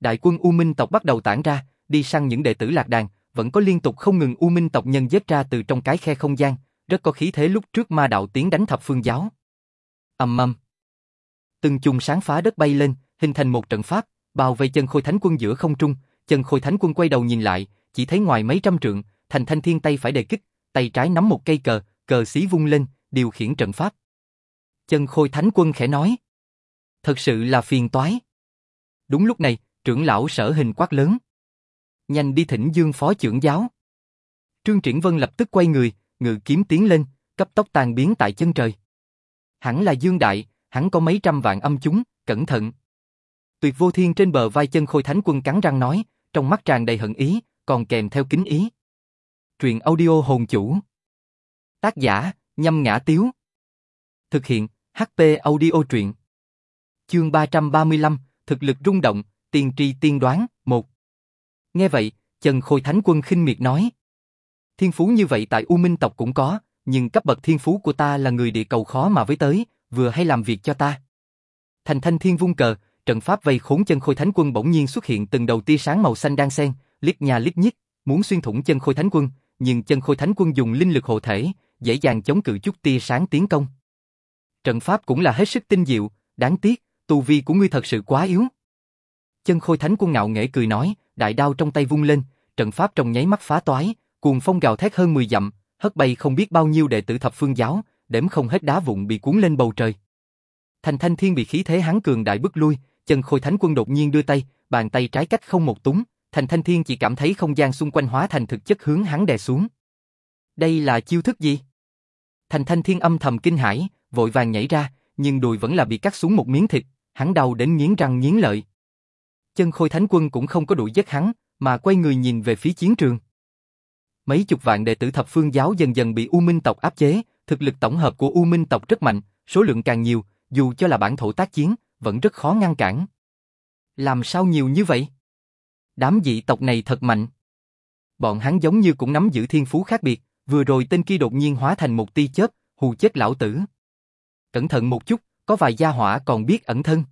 Đại quân U Minh tộc bắt đầu tản ra, đi săn những đệ tử lạc đàn, vẫn có liên tục không ngừng U Minh tộc nhân dết ra từ trong cái khe không gian, rất có khí thế lúc trước ma đạo tiến đánh thập phương giáo. Ầm ầm. Từng chùm sáng phá đất bay lên, hình thành một trận pháp, bao vây chân khôi thánh quân giữa không trung, chân khôi thánh quân quay đầu nhìn lại, chỉ thấy ngoài mấy trăm trượng, thành thanh thiên tay phải đề kích, tay trái nắm một cây cờ, cờ xí vung lên, điều khiển trận pháp. Chân khôi thánh quân khẽ nói. Thật sự là phiền toái. Đúng lúc này, trưởng lão sở hình quát lớn. Nhanh đi thỉnh dương phó trưởng giáo. Trương Triển Vân lập tức quay người, ngự kiếm tiến lên, cấp tốc tàn biến tại chân trời. Hẳn là Dương Đại, hắn có mấy trăm vạn âm chúng, cẩn thận. Tuyệt vô thiên trên bờ vai chân khôi thánh quân cắn răng nói, trong mắt tràn đầy hận ý, còn kèm theo kính ý. Truyện audio hồn chủ. Tác giả, nhâm ngã tiếu. Thực hiện, HP audio truyện. Chương 335, thực lực rung động, tiên tri tiên đoán, một. Nghe vậy, Trần Khôi Thánh Quân khinh miệt nói. Thiên phú như vậy tại U Minh tộc cũng có, nhưng cấp bậc thiên phú của ta là người địa cầu khó mà với tới, vừa hay làm việc cho ta. Thành thanh thiên vung cờ, trận pháp vây khốn chân khôi thánh quân bỗng nhiên xuất hiện từng đầu tia sáng màu xanh đang xen, liếc nhà liếc nhít muốn xuyên thủng chân khôi thánh quân, nhưng chân khôi thánh quân dùng linh lực hộ thể, dễ dàng chống cự chút tia sáng tiến công. Trận pháp cũng là hết sức tinh diệu, đáng tiếc, tu vi của ngươi thật sự quá yếu. Chân khôi thánh quân ngạo nghễ cười nói, đại đao trong tay vung lên, trận pháp trong nháy mắt phá toái, cuồng phong gào thét hơn 10 dặm, hất bay không biết bao nhiêu đệ tử thập phương giáo, đếm không hết đá vụn bị cuốn lên bầu trời. Thành Thanh Thiên bị khí thế hắn cường đại bức lui, chân khôi thánh quân đột nhiên đưa tay, bàn tay trái cách không một túng, Thành Thanh Thiên chỉ cảm thấy không gian xung quanh hóa thành thực chất hướng hắn đè xuống. Đây là chiêu thức gì? Thành Thanh Thiên âm thầm kinh hãi, vội vàng nhảy ra, nhưng đùi vẫn là bị cắt xuống một miếng thịt, hắn đau đến nghiến răng nghiến lợi. Chân khôi thánh quân cũng không có đuổi giết hắn, mà quay người nhìn về phía chiến trường. Mấy chục vạn đệ tử thập phương giáo dần dần bị U Minh tộc áp chế, thực lực tổng hợp của U Minh tộc rất mạnh, số lượng càng nhiều, dù cho là bản thổ tác chiến, vẫn rất khó ngăn cản. Làm sao nhiều như vậy? Đám dị tộc này thật mạnh. Bọn hắn giống như cũng nắm giữ thiên phú khác biệt, vừa rồi tên kia đột nhiên hóa thành một tia chớp, hù chết lão tử. Cẩn thận một chút, có vài gia hỏa còn biết ẩn thân.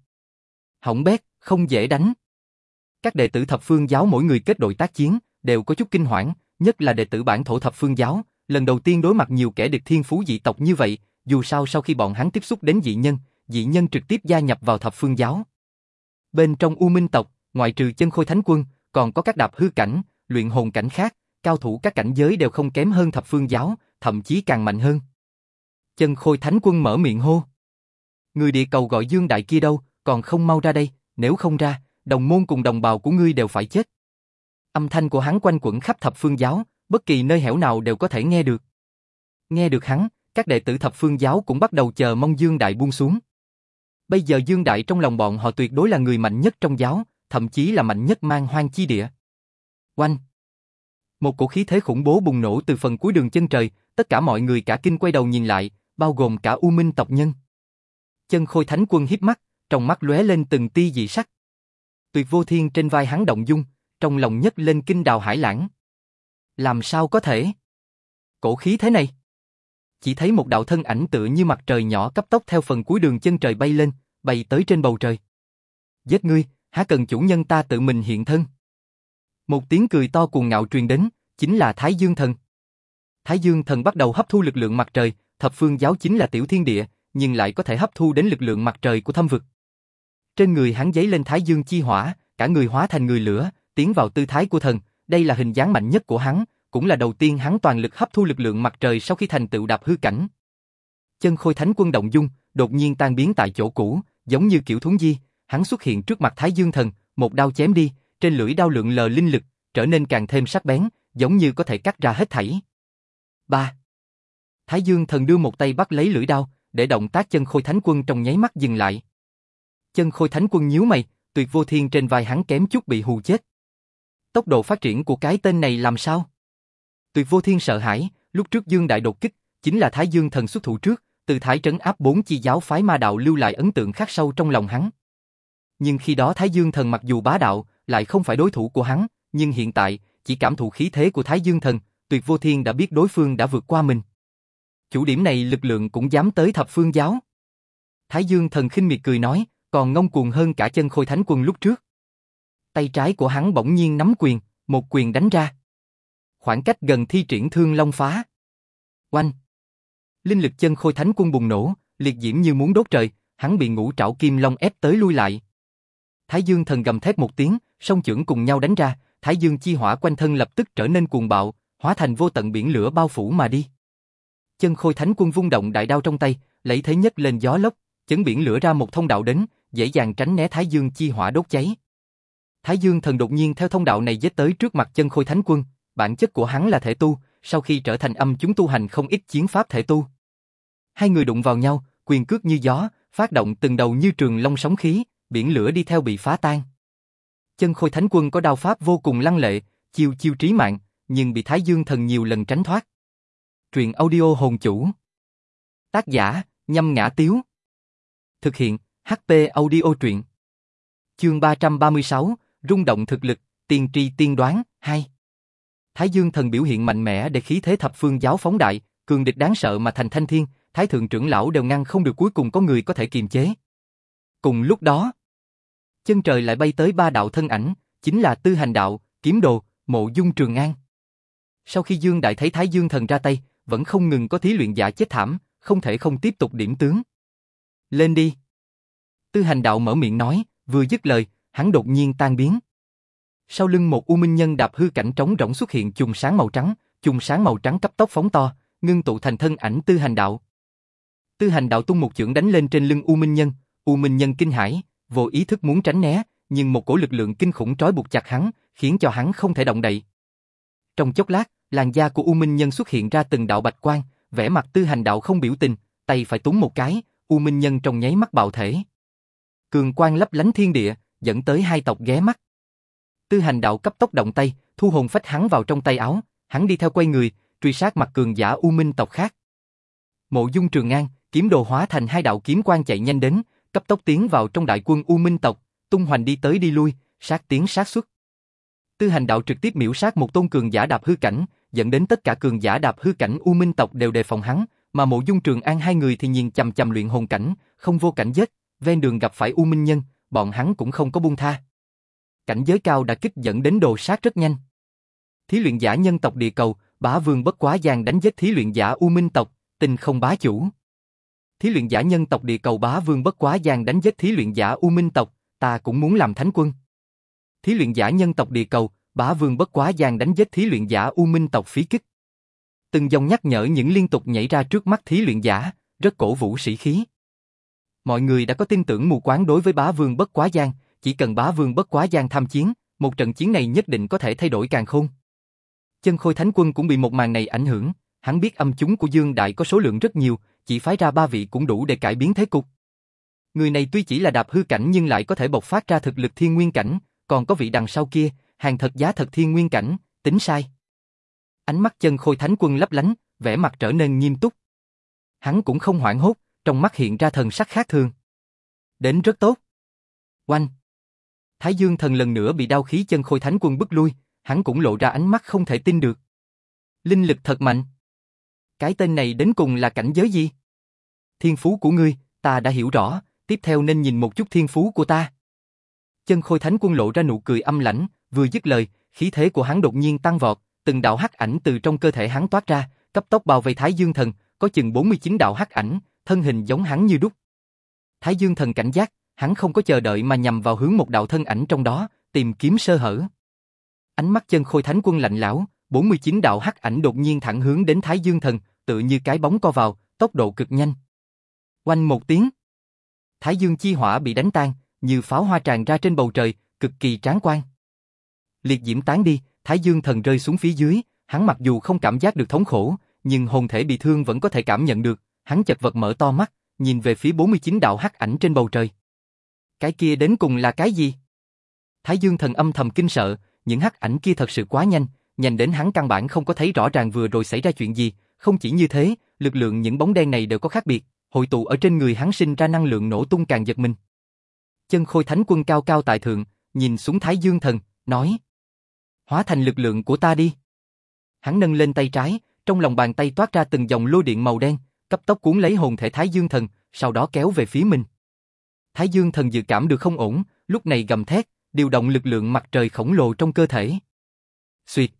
Hỏng bét, không dễ đánh. Các đệ tử thập phương giáo mỗi người kết đội tác chiến, đều có chút kinh hoảng, nhất là đệ tử bản thổ thập phương giáo, lần đầu tiên đối mặt nhiều kẻ địch thiên phú dị tộc như vậy, dù sao sau khi bọn hắn tiếp xúc đến dị nhân, dị nhân trực tiếp gia nhập vào thập phương giáo. Bên trong U Minh tộc, ngoại trừ chân khôi thánh quân, còn có các đạp hư cảnh, luyện hồn cảnh khác, cao thủ các cảnh giới đều không kém hơn thập phương giáo, thậm chí càng mạnh hơn. Chân khôi thánh quân mở miệng hô. Người địa cầu gọi Dương Đại kia đâu, còn không mau ra đây, nếu không ra, đồng môn cùng đồng bào của ngươi đều phải chết. Âm thanh của hắn quanh quẩn khắp thập phương giáo, bất kỳ nơi hẻo nào đều có thể nghe được. Nghe được hắn, các đệ tử thập phương giáo cũng bắt đầu chờ mong Dương Đại buông xuống. Bây giờ Dương Đại trong lòng bọn họ tuyệt đối là người mạnh nhất trong giáo, thậm chí là mạnh nhất mang hoang chi địa. Oanh! Một cổ khí thế khủng bố bùng nổ từ phần cuối đường chân trời, tất cả mọi người cả kinh quay đầu nhìn lại, bao gồm cả U Minh tộc nhân. Chân khôi thánh quân híp mắt, trong mắt lóe lên từng tia dị sắc. Tuyệt vô thiên trên vai hắn động dung, trong lòng nhất lên kinh đào hải lãng. Làm sao có thể? cổ khí thế này? Chỉ thấy một đạo thân ảnh tựa như mặt trời nhỏ cấp tốc theo phần cuối đường chân trời bay lên, bay tới trên bầu trời. Giết ngươi, há cần chủ nhân ta tự mình hiện thân? Một tiếng cười to cuồng ngạo truyền đến, chính là Thái Dương Thần. Thái Dương Thần bắt đầu hấp thu lực lượng mặt trời, thập phương giáo chính là tiểu thiên địa, nhưng lại có thể hấp thu đến lực lượng mặt trời của thâm vực. Trên người hắn giấy lên Thái Dương chi hỏa, cả người hóa thành người lửa, tiến vào tư thái của thần, đây là hình dáng mạnh nhất của hắn, cũng là đầu tiên hắn toàn lực hấp thu lực lượng mặt trời sau khi thành tựu đạp hư cảnh. Chân khôi thánh quân động dung, đột nhiên tan biến tại chỗ cũ, giống như kiểu thúng di, hắn xuất hiện trước mặt Thái Dương thần, một đao chém đi, trên lưỡi đao lượng lờ linh lực, trở nên càng thêm sắc bén, giống như có thể cắt ra hết thảy. 3. Thái Dương thần đưa một tay bắt lấy lưỡi đao, để động tác chân khôi thánh quân trong nháy mắt dừng lại. Chân khôi thánh quân nhíu mày, tuyệt vô thiên trên vai hắn kém chút bị hù chết. Tốc độ phát triển của cái tên này làm sao? Tuyệt vô thiên sợ hãi, lúc trước Dương Đại đột kích, chính là Thái Dương thần xuất thủ trước, từ thái trấn áp bốn chi giáo phái ma đạo lưu lại ấn tượng khắc sâu trong lòng hắn. Nhưng khi đó Thái Dương thần mặc dù bá đạo, lại không phải đối thủ của hắn, nhưng hiện tại, chỉ cảm thụ khí thế của Thái Dương thần, tuyệt vô thiên đã biết đối phương đã vượt qua mình. Chủ điểm này lực lượng cũng dám tới thập phương giáo. Thái Dương thần khinh miệt cười nói, còn ngông cuồng hơn cả chân khôi thánh quân lúc trước. Tay trái của hắn bỗng nhiên nắm quyền, một quyền đánh ra. Khoảng cách gần thi triển thương long phá. Oanh! Linh lực chân khôi thánh quân bùng nổ, liệt diễm như muốn đốt trời, hắn bị ngũ trảo kim long ép tới lui lại. Thái Dương thần gầm thét một tiếng, song chưởng cùng nhau đánh ra, Thái Dương chi hỏa quanh thân lập tức trở nên cuồng bạo, hóa thành vô tận biển lửa bao phủ mà đi. Chân khôi thánh quân vung động đại đao trong tay, lấy thế nhất lên gió lốc, chấn biển lửa ra một thông đạo đến, dễ dàng tránh né Thái Dương chi hỏa đốt cháy. Thái Dương thần đột nhiên theo thông đạo này giết tới trước mặt chân khôi thánh quân, bản chất của hắn là thể tu, sau khi trở thành âm chúng tu hành không ít chiến pháp thể tu. Hai người đụng vào nhau, quyền cước như gió, phát động từng đầu như trường long sóng khí, biển lửa đi theo bị phá tan. Chân khôi thánh quân có đao pháp vô cùng lăng lệ, chiêu chiêu trí mạng, nhưng bị Thái Dương thần nhiều lần tránh thoát. Truyện audio hồn chủ. Tác giả, nhâm ngã tiếu. Thực hiện, HP audio truyện. Chương 336, rung động thực lực, tiên tri tiên đoán, 2. Thái Dương thần biểu hiện mạnh mẽ để khí thế thập phương giáo phóng đại, cường địch đáng sợ mà thành thanh thiên, thái thượng trưởng lão đều ngăn không được cuối cùng có người có thể kiềm chế. Cùng lúc đó, chân trời lại bay tới ba đạo thân ảnh, chính là Tư Hành Đạo, Kiếm Đồ, Mộ Dung Trường An. Sau khi Dương Đại thấy Thái Dương thần ra tay, vẫn không ngừng có thí luyện giả chết thảm, không thể không tiếp tục điểm tướng. Lên đi. Tư Hành Đạo mở miệng nói, vừa dứt lời, hắn đột nhiên tan biến. Sau lưng một u minh nhân đạp hư cảnh trống rỗng xuất hiện chùm sáng màu trắng, chùm sáng màu trắng cấp tốc phóng to, ngưng tụ thành thân ảnh Tư Hành Đạo. Tư Hành Đạo tung một chưởng đánh lên trên lưng u minh nhân, u minh nhân kinh hãi, vô ý thức muốn tránh né, nhưng một cổ lực lượng kinh khủng trói buộc chặt hắn, khiến cho hắn không thể động đậy. Trong chốc lát, làn da của u minh nhân xuất hiện ra từng đạo bạch quang, vẻ mặt Tư Hành Đạo không biểu tình, tay phải túm một cái, u minh nhân trong nháy mắt bạo thể. Cường quang lấp lánh thiên địa, dẫn tới hai tộc ghé mắt. Tư hành đạo cấp tốc động tay, thu hồn phách hắn vào trong tay áo, hắn đi theo quay người, truy sát mặt cường giả U Minh tộc khác. Mộ Dung Trường An, kiếm đồ hóa thành hai đạo kiếm quang chạy nhanh đến, cấp tốc tiến vào trong đại quân U Minh tộc, tung hoành đi tới đi lui, sát tiến sát xuất. Tư hành đạo trực tiếp miểu sát một tôn cường giả đạp hư cảnh, dẫn đến tất cả cường giả đạp hư cảnh U Minh tộc đều đề phòng hắn, mà Mộ Dung Trường An hai người thì nhìn chằm chằm luyện hồn cảnh, không vô cảnh giết, ven đường gặp phải U Minh nhân, bọn hắn cũng không có buông tha. Cảnh giới cao đã kích dẫn đến đồ sát rất nhanh. Thí luyện giả nhân tộc địa cầu, bá vương bất quá giang đánh giết thí luyện giả U Minh tộc, tình không bá chủ. Thí luyện giả nhân tộc địa cầu bá vương bất quá giang đánh giết thí luyện giả U Minh tộc, ta cũng muốn làm thánh quân. Thí luyện giả nhân tộc địa cầu, bá vương bất quá giang đánh giết thí luyện giả U Minh tộc phí kích. Từng dòng nhắc nhở những liên tục nhảy ra trước mắt thí luyện giả, rất cổ vũ sĩ khí. Mọi người đã có tin tưởng mù quáng đối với bá vương bất quá giang, chỉ cần bá vương bất quá giang tham chiến, một trận chiến này nhất định có thể thay đổi càng khôn. Chân khôi thánh quân cũng bị một màn này ảnh hưởng, hắn biết âm chúng của Dương Đại có số lượng rất nhiều, chỉ phái ra ba vị cũng đủ để cải biến thế cục. Người này tuy chỉ là đạp hư cảnh nhưng lại có thể bộc phát ra thực lực thiên nguyên cảnh, còn có vị đằng sau kia, hàng thật giá thật thiên nguyên cảnh, tính sai. Ánh mắt chân khôi thánh quân lấp lánh, vẻ mặt trở nên nghiêm túc. Hắn cũng không hoảng hốt, trong mắt hiện ra thần sắc khác thường. Đến rất tốt. Oanh. Thái Dương thần lần nữa bị đau khí chân khôi thánh quân bức lui, hắn cũng lộ ra ánh mắt không thể tin được. Linh lực thật mạnh. Cái tên này đến cùng là cảnh giới gì? Thiên phú của ngươi, ta đã hiểu rõ, tiếp theo nên nhìn một chút thiên phú của ta. Chân khôi thánh quân lộ ra nụ cười âm lãnh, vừa dứt lời, khí thế của hắn đột nhiên tăng vọt, từng đạo hắc ảnh từ trong cơ thể hắn toát ra, cấp tốc bao vây Thái Dương Thần, có chừng 49 đạo hắc ảnh, thân hình giống hắn như đúc. Thái Dương Thần cảnh giác, hắn không có chờ đợi mà nhằm vào hướng một đạo thân ảnh trong đó, tìm kiếm sơ hở. Ánh mắt chân khôi thánh quân lạnh lão, 49 đạo hắc ảnh đột nhiên thẳng hướng đến Thái Dương Thần, tự như cái bóng co vào, tốc độ cực nhanh. Quanh một tiếng, Thái Dương chi hỏa bị đánh tan, như pháo hoa tràn ra trên bầu trời, cực kỳ tráng quan. Liệt diễm tán đi, Thái Dương Thần rơi xuống phía dưới, hắn mặc dù không cảm giác được thống khổ, nhưng hồn thể bị thương vẫn có thể cảm nhận được, hắn chật vật mở to mắt, nhìn về phía 49 đạo hắc ảnh trên bầu trời. Cái kia đến cùng là cái gì? Thái Dương Thần âm thầm kinh sợ, những hắc ảnh kia thật sự quá nhanh, nhanh đến hắn căn bản không có thấy rõ ràng vừa rồi xảy ra chuyện gì, không chỉ như thế, lực lượng những bóng đen này đều có khác biệt, hội tụ ở trên người hắn sinh ra năng lượng nổ tung càng giật mình. Chân khôi thánh quân cao cao tại thượng, nhìn xuống Thái Dương Thần, nói Hóa thành lực lượng của ta đi. Hắn nâng lên tay trái, trong lòng bàn tay toát ra từng dòng lôi điện màu đen, cấp tốc cuốn lấy hồn thể Thái Dương Thần, sau đó kéo về phía mình. Thái Dương Thần dự cảm được không ổn, lúc này gầm thét, điều động lực lượng mặt trời khổng lồ trong cơ thể. Xuyệt.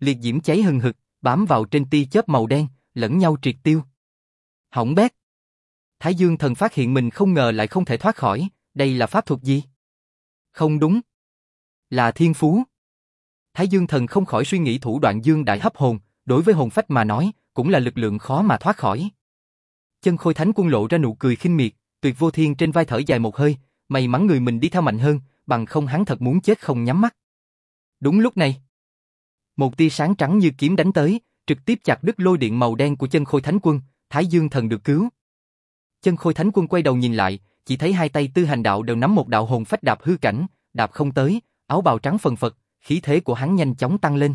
Liệt diễm cháy hừng hực, bám vào trên tia chớp màu đen, lẫn nhau triệt tiêu. Hỏng bét. Thái Dương Thần phát hiện mình không ngờ lại không thể thoát khỏi, đây là pháp thuật gì? Không đúng. Là thiên phú. Thái Dương Thần không khỏi suy nghĩ thủ đoạn dương đại hấp hồn, đối với hồn phách mà nói, cũng là lực lượng khó mà thoát khỏi. Chân khôi thánh quân lộ ra nụ cười khinh miệt, tuyệt vô thiên trên vai thở dài một hơi, may mắn người mình đi theo mạnh hơn, bằng không hắn thật muốn chết không nhắm mắt. Đúng lúc này, một tia sáng trắng như kiếm đánh tới, trực tiếp chặt đứt lôi điện màu đen của chân khôi thánh quân, Thái Dương thần được cứu. Chân khôi thánh quân quay đầu nhìn lại, chỉ thấy hai tay tư hành đạo đều nắm một đạo hồn phách đạp hư cảnh, đạp không tới, áo bào trắng phần phật, khí thế của hắn nhanh chóng tăng lên.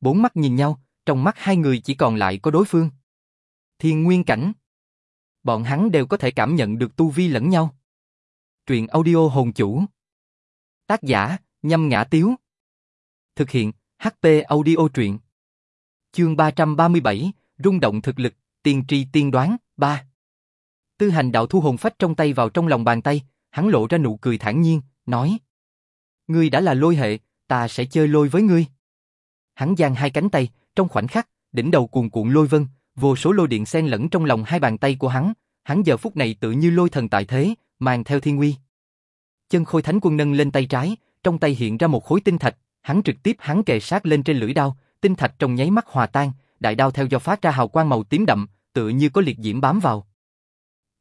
Bốn mắt nhìn nhau, trong mắt hai người chỉ còn lại có đối phương. Thiên nguyên cảnh. Bọn hắn đều có thể cảm nhận được tu vi lẫn nhau. Truyện audio hồn chủ. Tác giả, nhâm ngã tiếu. Thực hiện, HP audio truyện. Chương 337, rung động thực lực, tiên tri tiên đoán, 3. Tư hành đạo thu hồn phách trong tay vào trong lòng bàn tay, hắn lộ ra nụ cười thản nhiên, nói. Ngươi đã là lôi hệ, ta sẽ chơi lôi với ngươi. Hắn giang hai cánh tay, trong khoảnh khắc, đỉnh đầu cuồn cuộn lôi vân, vô số lôi điện xen lẫn trong lòng hai bàn tay của hắn, hắn giờ phút này tự như lôi thần tại thế, mang theo thiên uy. Chân khôi thánh quân nâng lên tay trái, trong tay hiện ra một khối tinh thạch, hắn trực tiếp hắn kề sát lên trên lưỡi đao, tinh thạch trong nháy mắt hòa tan, đại đao theo do phát ra hào quang màu tím đậm, tựa như có liệt diễm bám vào.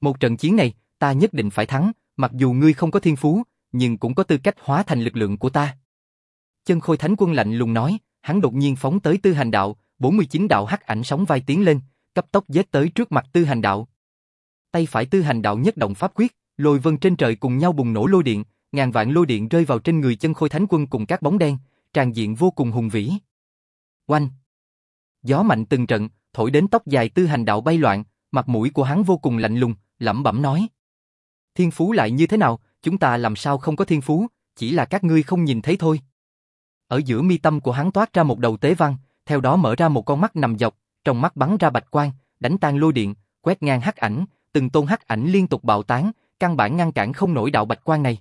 Một trận chiến này, ta nhất định phải thắng, mặc dù ngươi không có thiên phú, nhưng cũng có tư cách hóa thành lực lượng của ta. Chân khôi thánh quân lạnh lùng nói, hắn đột nhiên phóng tới tư hành đạo, 49 đạo hắc ảnh sóng vai tiến lên, cấp tốc giết tới trước mặt tư hành đạo. Tay phải tư hành đạo nhất động pháp quyết, lôi vân trên trời cùng nhau bùng nổ lôi điện, ngàn vạn lôi điện rơi vào trên người chân khôi thánh quân cùng các bóng đen, tràn diện vô cùng hùng vĩ. Oanh! Gió mạnh từng trận, thổi đến tóc dài tư hành đạo bay loạn, mặt mũi của hắn vô cùng lạnh lùng, lẩm bẩm nói. Thiên phú lại như thế nào, chúng ta làm sao không có thiên phú, chỉ là các ngươi không nhìn thấy thôi. Ở giữa mi tâm của hắn toát ra một đầu tế văn, theo đó mở ra một con mắt nằm dọc, trong mắt bắn ra bạch quang, đánh tan lôi điện, quét ngang hắc ảnh, từng tôn hắc ảnh liên tục bạo tán, căn bản ngăn cản không nổi đạo bạch quang này.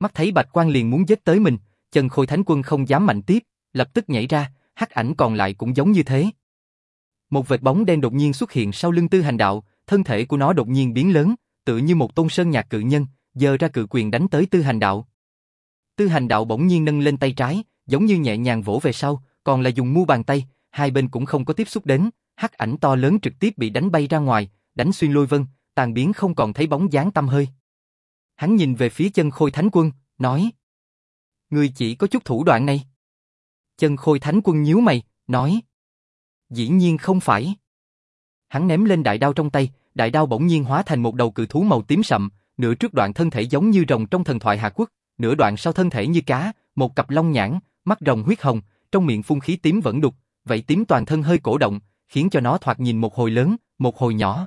Mắt thấy bạch quang liền muốn giết tới mình, chân khôi thánh quân không dám mạnh tiếp, lập tức nhảy ra, hắc ảnh còn lại cũng giống như thế. Một vệt bóng đen đột nhiên xuất hiện sau lưng tư hành đạo, thân thể của nó đột nhiên biến lớn, tự như một tôn sơn nhạc cự nhân, giơ ra cự quyền đánh tới tư hành đạo. Tư hành đạo bỗng nhiên nâng lên tay trái, giống như nhẹ nhàng vỗ về sau, còn là dùng mu bàn tay, hai bên cũng không có tiếp xúc đến, hắc ảnh to lớn trực tiếp bị đánh bay ra ngoài, đánh xuyên lôi vân, tàn biến không còn thấy bóng dáng tâm hơi. Hắn nhìn về phía chân khôi thánh quân, nói Ngươi chỉ có chút thủ đoạn này. Chân khôi thánh quân nhíu mày, nói Dĩ nhiên không phải. Hắn ném lên đại đao trong tay, đại đao bỗng nhiên hóa thành một đầu cự thú màu tím sậm, nửa trước đoạn thân thể giống như rồng trong thần thoại Hà Quốc, nửa đoạn sau thân thể như cá, một cặp long nhãn, mắt rồng huyết hồng, trong miệng phun khí tím vẫn đục, vậy tím toàn thân hơi cổ động, khiến cho nó thoạt nhìn một hồi lớn, một hồi nhỏ.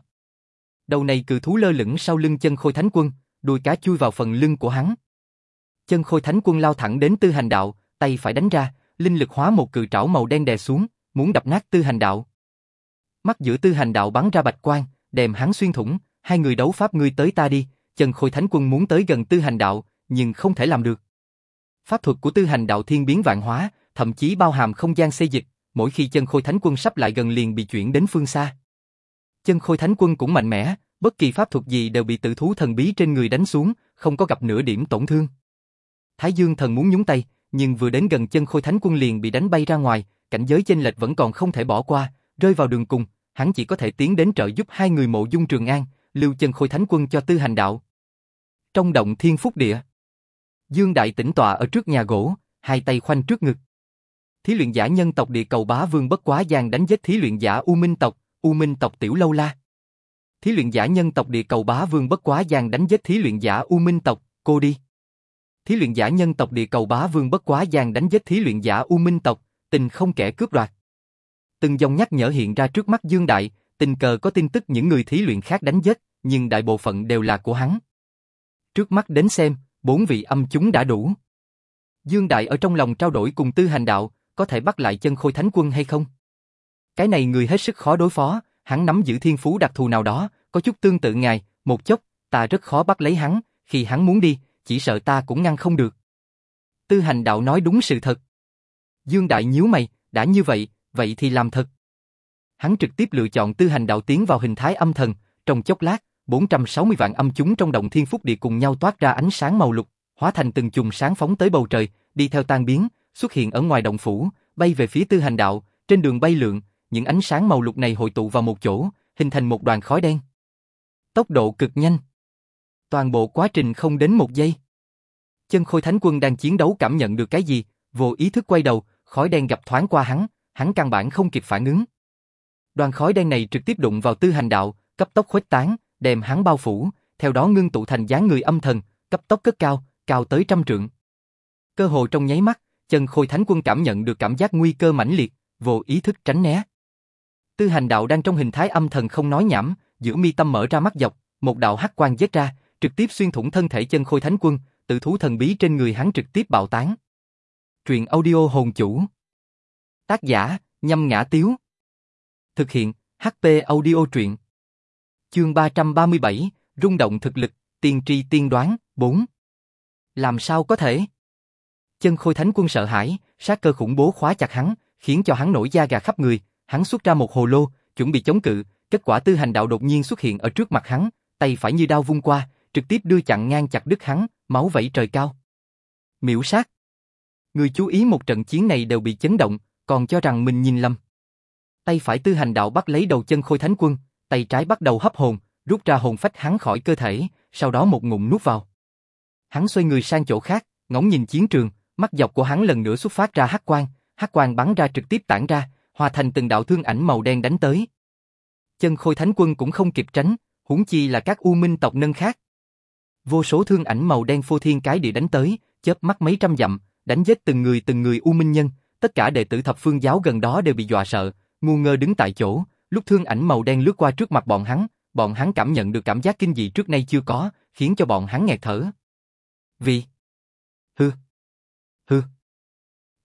Đầu này cự thú lơ lửng sau lưng chân khôi thánh quân, đuôi cá chui vào phần lưng của hắn. Chân khôi thánh quân lao thẳng đến tư hành đạo, tay phải đánh ra, linh lực hóa một cự trảo màu đen đè xuống, muốn đập nát tư hành đạo. Mắt giữa tư hành đạo bắn ra bạch quang, đèm hắn xuyên thủng, hai người đấu pháp ngươi tới ta đi, chân khôi thánh quân muốn tới gần tư hành đạo, nhưng không thể làm được. Pháp thuật của tư hành đạo thiên biến vạn hóa, thậm chí bao hàm không gian xây dịch, mỗi khi chân khôi thánh quân sắp lại gần liền bị chuyển đến phương xa. Chân khôi thánh quân cũng mạnh mẽ, bất kỳ pháp thuật gì đều bị tự thú thần bí trên người đánh xuống, không có gặp nửa điểm tổn thương. Thái Dương thần muốn nhúng tay, nhưng vừa đến gần chân khôi thánh quân liền bị đánh bay ra ngoài, cảnh giới chênh lệch vẫn còn không thể bỏ qua, rơi vào đường cùng, hắn chỉ có thể tiến đến trợ giúp hai người mộ dung trường an, lưu chân khôi thánh quân cho tư hành đạo. Trong động thiên phúc địa, Dương Đại tĩnh tọa ở trước nhà gỗ, hai tay khoanh trước ngực. Thí luyện giả nhân tộc địa cầu bá vương bất quá giang đánh giết thí luyện giả U Minh tộc, U Minh tộc tiểu lâu la. Thí luyện giả nhân tộc địa cầu bá vương bất quá giang đánh giết thí luyện giả U Minh tộc, cô đi. Thí luyện giả nhân tộc địa cầu bá vương bất quá giang đánh giết thí luyện giả U Minh tộc, tình không kẻ cướp đoạt. Từng dòng nhắc nhở hiện ra trước mắt Dương Đại, tình cờ có tin tức những người thí luyện khác đánh giết, nhưng đại bộ phận đều là của hắn. Trước mắt đến xem, bốn vị âm chúng đã đủ. Dương Đại ở trong lòng trao đổi cùng tư hành đạo, có thể bắt lại chân khôi thánh quân hay không? Cái này người hết sức khó đối phó, hắn nắm giữ thiên phú đặc thù nào đó, có chút tương tự ngài, một chốc, ta rất khó bắt lấy hắn, khi hắn muốn đi, chỉ sợ ta cũng ngăn không được. Tư hành đạo nói đúng sự thật. Dương Đại nhíu mày, đã như vậy, vậy thì làm thật. Hắn trực tiếp lựa chọn tư hành đạo tiến vào hình thái âm thần, trong chốc lát, 460 vạn âm chúng trong động thiên phúc địa cùng nhau toát ra ánh sáng màu lục, hóa thành từng chùm sáng phóng tới bầu trời, đi theo tan biến, xuất hiện ở ngoài động phủ, bay về phía tư hành đạo, trên đường bay lượn, những ánh sáng màu lục này hội tụ vào một chỗ, hình thành một đoàn khói đen. Tốc độ cực nhanh. Toàn bộ quá trình không đến một giây. Chân khôi thánh quân đang chiến đấu cảm nhận được cái gì, vô ý thức quay đầu, khói đen gặp thoáng qua hắn, hắn căn bản không kịp phản ứng. Đoàn khói đen này trực tiếp đụng vào tư hành đạo, cấp tốc khuếch tán, đem hắn bao phủ, theo đó ngưng tụ thành dáng người âm thần, cấp tốc cất cao, cao tới trăm trượng. Cơ hồ trong nháy mắt, chân khôi thánh quân cảm nhận được cảm giác nguy cơ mãnh liệt, vô ý thức tránh né. Tư hành đạo đang trong hình thái âm thần không nói nhảm, giữa mi tâm mở ra mắt dọc, một đạo hắc quang giết ra, trực tiếp xuyên thủng thân thể chân khôi thánh quân, tự thú thần bí trên người hắn trực tiếp bạo tán. Truyện audio hồn chủ. Tác giả, nhâm ngã tiếu. Thực hiện, HP audio truyện. Chương 337, rung động thực lực, tiên tri tiên đoán, 4. Làm sao có thể? Chân khôi thánh quân sợ hãi, sát cơ khủng bố khóa chặt hắn, khiến cho hắn nổi da gà khắp người, hắn xuất ra một hồ lô, chuẩn bị chống cự, kết quả tư hành đạo đột nhiên xuất hiện ở trước mặt hắn, tay phải như đao vung qua, trực tiếp đưa chặn ngang chặt đứt hắn, máu vẩy trời cao. Miểu sát. Người chú ý một trận chiến này đều bị chấn động, còn cho rằng mình nhìn lầm. Tay phải tư hành đạo bắt lấy đầu chân khôi thánh quân, tay trái bắt đầu hấp hồn, rút ra hồn phách hắn khỏi cơ thể, sau đó một ngụm nuốt vào. Hắn xoay người sang chỗ khác, ngóng nhìn chiến trường, mắt dọc của hắn lần nữa xuất phát ra hắc quang, hắc quang bắn ra trực tiếp tản ra, hòa thành từng đạo thương ảnh màu đen đánh tới. Chân khôi thánh quân cũng không kịp tránh, huống chi là các u minh tộc nâng khác. Vô số thương ảnh màu đen phô thiên cái địa đánh tới, chớp mắt mấy trăm dặm, đánh giết từng người từng người u minh nhân, tất cả đệ tử thập phương giáo gần đó đều bị dọa sợ, ngu ngơ đứng tại chỗ, lúc thương ảnh màu đen lướt qua trước mặt bọn hắn, bọn hắn cảm nhận được cảm giác kinh dị trước nay chưa có, khiến cho bọn hắn nghẹt thở. Vì Hư Hư.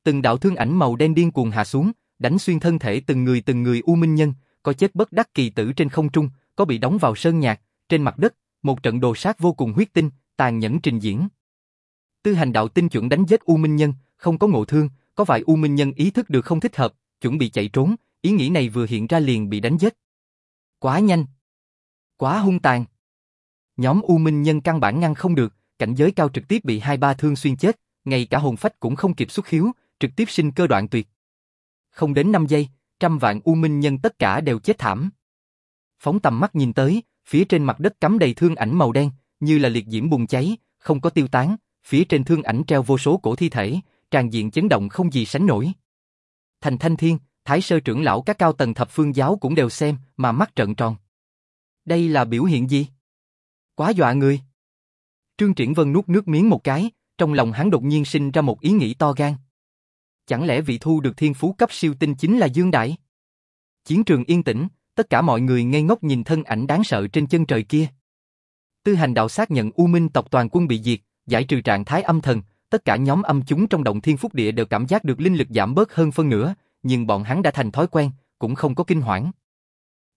Từng đạo thương ảnh màu đen điên cuồng hạ xuống, đánh xuyên thân thể từng người từng người u minh nhân, có chết bất đắc kỳ tử trên không trung, có bị đóng vào sơn nhạc, trên mặt đất, một trận đồ sát vô cùng huyết tinh, tàn nhẫn trình diễn. Tư hành đạo tinh chuẩn đánh giết u minh nhân, không có ngộ thương, có vài u minh nhân ý thức được không thích hợp, chuẩn bị chạy trốn, ý nghĩ này vừa hiện ra liền bị đánh giết. Quá nhanh. Quá hung tàn. Nhóm u minh nhân căn bản ngăn không được, cảnh giới cao trực tiếp bị hai ba thương xuyên chết, ngay cả hồn phách cũng không kịp xuất hiếu, trực tiếp sinh cơ đoạn tuyệt. Không đến 5 giây, trăm vạn u minh nhân tất cả đều chết thảm. Phóng tầm mắt nhìn tới, phía trên mặt đất cắm đầy thương ảnh màu đen, như là liệt diễm bùng cháy, không có tiêu tán, phía trên thương ảnh treo vô số cổ thi thể, tràn diện chấn động không gì sánh nổi. Thành Thanh Thiên, Thái Sơ trưởng lão các cao tầng thập phương giáo cũng đều xem, mà mắt trợn tròn. Đây là biểu hiện gì? Quá dọa người. Trương Triển Vân nuốt nước miếng một cái, trong lòng hắn đột nhiên sinh ra một ý nghĩ to gan. Chẳng lẽ vị thu được thiên phú cấp siêu tinh chính là Dương Đại? Chiến trường yên tĩnh, tất cả mọi người ngây ngốc nhìn thân ảnh đáng sợ trên chân trời kia. Tư hành đạo xác nhận U Minh tộc toàn quân bị diệt, giải trừ trạng thái âm thần, tất cả nhóm âm chúng trong động thiên phúc địa đều cảm giác được linh lực giảm bớt hơn phân nửa, nhưng bọn hắn đã thành thói quen, cũng không có kinh hoảng.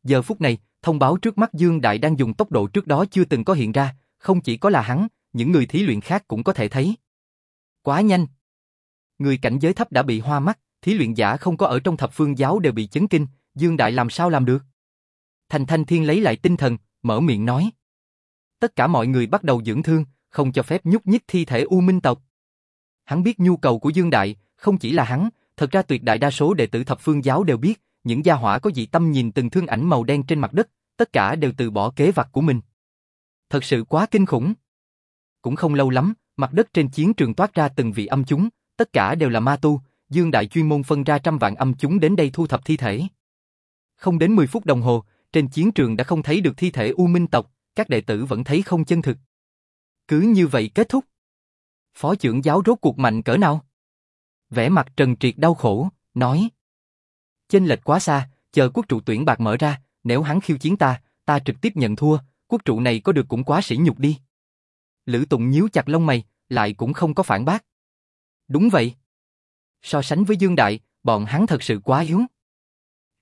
Giờ phút này, thông báo trước mắt Dương Đại đang dùng tốc độ trước đó chưa từng có hiện ra, không chỉ có là hắn, những người thí luyện khác cũng có thể thấy. Quá nhanh. Người cảnh giới thấp đã bị hoa mắt, thí luyện giả không có ở trong thập phương giáo đều bị chấn kinh, Dương Đại làm sao làm được? Thành Thanh Thiên lấy lại tinh thần, mở miệng nói. Tất cả mọi người bắt đầu dưỡng thương, không cho phép nhúc nhích thi thể U Minh tộc. Hắn biết nhu cầu của Dương Đại, không chỉ là hắn, thật ra tuyệt đại đa số đệ tử thập phương giáo đều biết, những gia hỏa có dị tâm nhìn từng thương ảnh màu đen trên mặt đất, tất cả đều từ bỏ kế vật của mình. Thật sự quá kinh khủng. Cũng không lâu lắm, mặt đất trên chiến trường toát ra từng vị âm chúng, tất cả đều là ma tu, Dương Đại chuyên môn phân ra trăm vạn âm chúng đến đây thu thập thi thể. Không đến 10 phút đồng hồ, trên chiến trường đã không thấy được thi thể U Minh tộc, các đệ tử vẫn thấy không chân thực. Cứ như vậy kết thúc. Phó trưởng giáo rốt cuộc mạnh cỡ nào? Vẻ mặt Trần Triệt đau khổ, nói. Chênh lệch quá xa, chờ quốc trụ tuyển bạc mở ra, nếu hắn khiêu chiến ta, ta trực tiếp nhận thua, quốc trụ này có được cũng quá sỉ nhục đi. Lữ tùng nhíu chặt lông mày, lại cũng không có phản bác. Đúng vậy. So sánh với Dương Đại, bọn hắn thật sự quá yếu.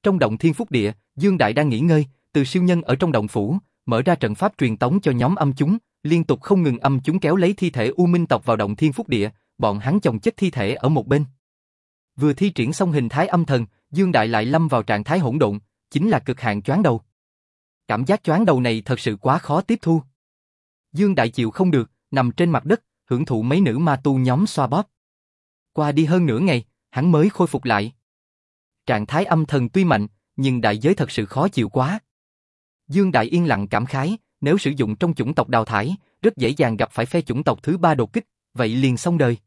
Trong động thiên phúc địa, Dương Đại đang nghỉ ngơi, từ siêu nhân ở trong động phủ, mở ra trận pháp truyền tống cho nhóm âm chúng, liên tục không ngừng âm chúng kéo lấy thi thể U Minh tộc vào động thiên phúc địa, bọn hắn chồng chất thi thể ở một bên. Vừa thi triển xong hình thái âm thần, Dương Đại lại lâm vào trạng thái hỗn độn, chính là cực hạn choáng đầu. Cảm giác choáng đầu này thật sự quá khó tiếp thu. Dương Đại chịu không được, nằm trên mặt đất, hưởng thụ mấy nữ ma tu nhóm xoa bóp. Qua đi hơn nửa ngày, hắn mới khôi phục lại. Trạng thái âm thần tuy mạnh, nhưng đại giới thật sự khó chịu quá. Dương Đại yên lặng cảm khái, nếu sử dụng trong chủng tộc đào thải, rất dễ dàng gặp phải phe chủng tộc thứ ba đột kích, vậy liền xong đời.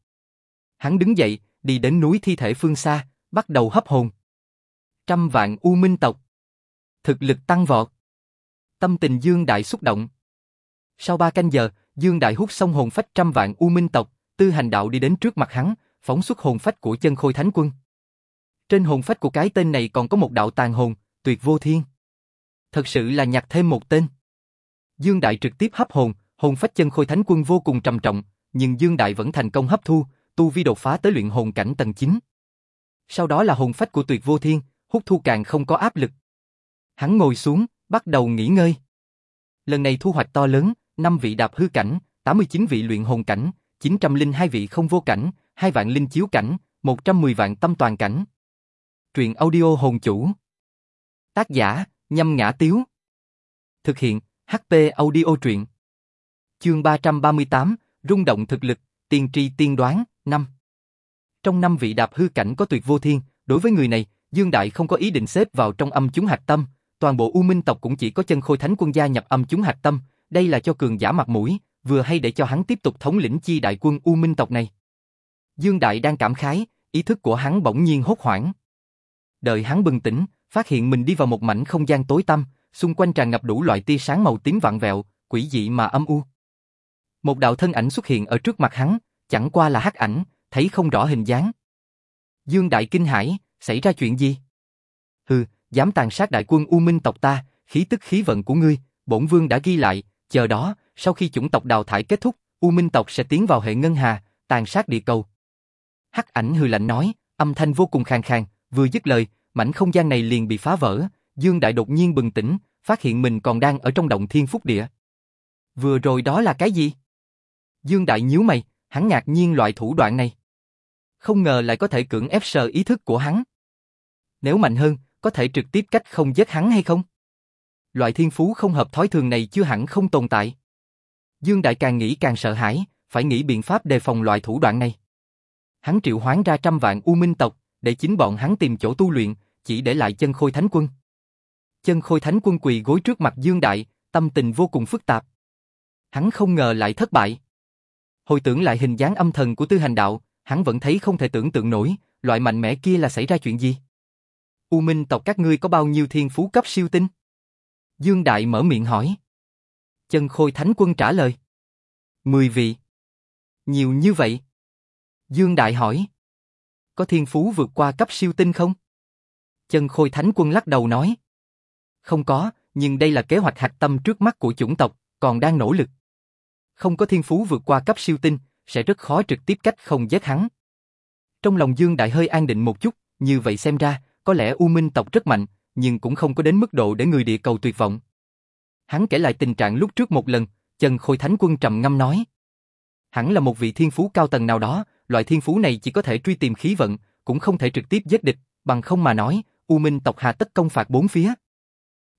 Hắn đứng dậy, đi đến núi thi thể phương xa, bắt đầu hấp hồn. Trăm vạn U Minh tộc. Thực lực tăng vọt. Tâm tình Dương Đại xúc động. Sau ba canh giờ, Dương Đại hút xong hồn phách trăm vạn U Minh tộc, tư hành đạo đi đến trước mặt hắn, phóng xuất hồn phách của chân khôi thánh quân. Trên hồn phách của cái tên này còn có một đạo tàn hồn, tuyệt vô thiên. Thật sự là nhặt thêm một tên. Dương Đại trực tiếp hấp hồn, hồn phách chân khôi thánh quân vô cùng trầm trọng, nhưng Dương Đại vẫn thành công hấp thu, tu vi đột phá tới luyện hồn cảnh tầng 9. Sau đó là hồn phách của tuyệt vô thiên, hút thu càng không có áp lực. Hắn ngồi xuống, bắt đầu nghỉ ngơi. Lần này thu hoạch to lớn, 5 vị đạp hư cảnh, 89 vị luyện hồn cảnh, 902 vị không vô cảnh, 2 vạn linh chiếu cảnh, 110 vạn tâm toàn cảnh. Truyện audio hồn chủ. Tác giả, nhâm ngã tiếu. Thực hiện, HP audio truyện. Chương 338, rung động thực lực, tiên tri tiên đoán, 5. Trong năm vị đạp hư cảnh có tuyệt vô thiên, đối với người này, Dương Đại không có ý định xếp vào trong âm chúng hạch tâm, toàn bộ U Minh tộc cũng chỉ có chân khôi thánh quân gia nhập âm chúng hạch tâm, đây là cho cường giả mặt mũi, vừa hay để cho hắn tiếp tục thống lĩnh chi đại quân U Minh tộc này. Dương Đại đang cảm khái, ý thức của hắn bỗng nhiên hốt hoảng. Đợi hắn bừng tỉnh, phát hiện mình đi vào một mảnh không gian tối tăm, xung quanh tràn ngập đủ loại tia sáng màu tím vặn vẹo, quỷ dị mà âm u. Một đạo thân ảnh xuất hiện ở trước mặt hắn, chẳng qua là hắc ảnh, thấy không rõ hình dáng. Dương Đại kinh hãi, xảy ra chuyện gì? Hừ, dám tàn sát đại quân U Minh tộc ta, khí tức khí vận của ngươi, bổn vương đã ghi lại, chờ đó, sau khi chủng tộc đào thải kết thúc, U Minh tộc sẽ tiến vào hệ ngân hà, tàn sát địa cầu. Hắc ảnh hừ lạnh nói, âm thanh vô cùng khàn khàn, vừa dứt lời, mảnh không gian này liền bị phá vỡ, Dương Đại đột nhiên bừng tỉnh, phát hiện mình còn đang ở trong động thiên phúc địa. Vừa rồi đó là cái gì? Dương Đại nhíu mày, hắn ngạc nhiên loại thủ đoạn này. Không ngờ lại có thể cưỡng ép sờ ý thức của hắn. Nếu mạnh hơn, có thể trực tiếp cách không giết hắn hay không? Loại thiên phú không hợp thói thường này chưa hẳn không tồn tại. Dương Đại càng nghĩ càng sợ hãi, phải nghĩ biện pháp đề phòng loại thủ đoạn này. Hắn triệu hoán ra trăm vạn U Minh tộc, để chính bọn hắn tìm chỗ tu luyện, chỉ để lại chân khôi thánh quân. Chân khôi thánh quân quỳ gối trước mặt Dương Đại, tâm tình vô cùng phức tạp. Hắn không ngờ lại thất bại. Hồi tưởng lại hình dáng âm thần của tư hành đạo, hắn vẫn thấy không thể tưởng tượng nổi, loại mạnh mẽ kia là xảy ra chuyện gì. U Minh tộc các ngươi có bao nhiêu thiên phú cấp siêu tinh? Dương Đại mở miệng hỏi. Chân khôi thánh quân trả lời. Mười vị. Nhiều như vậy. Dương Đại hỏi. Có thiên phú vượt qua cấp siêu tinh không? Chân khôi thánh quân lắc đầu nói. Không có, nhưng đây là kế hoạch hạch tâm trước mắt của chủng tộc, còn đang nỗ lực. Không có thiên phú vượt qua cấp siêu tinh, sẽ rất khó trực tiếp cách không giết hắn. Trong lòng Dương Đại hơi an định một chút, như vậy xem ra, có lẽ U Minh tộc rất mạnh, nhưng cũng không có đến mức độ để người địa cầu tuyệt vọng. Hắn kể lại tình trạng lúc trước một lần, Trần Khôi Thánh Quân trầm ngâm nói. Hẳn là một vị thiên phú cao tầng nào đó, loại thiên phú này chỉ có thể truy tìm khí vận, cũng không thể trực tiếp giết địch, bằng không mà nói, U Minh tộc hà tất công phạt bốn phía.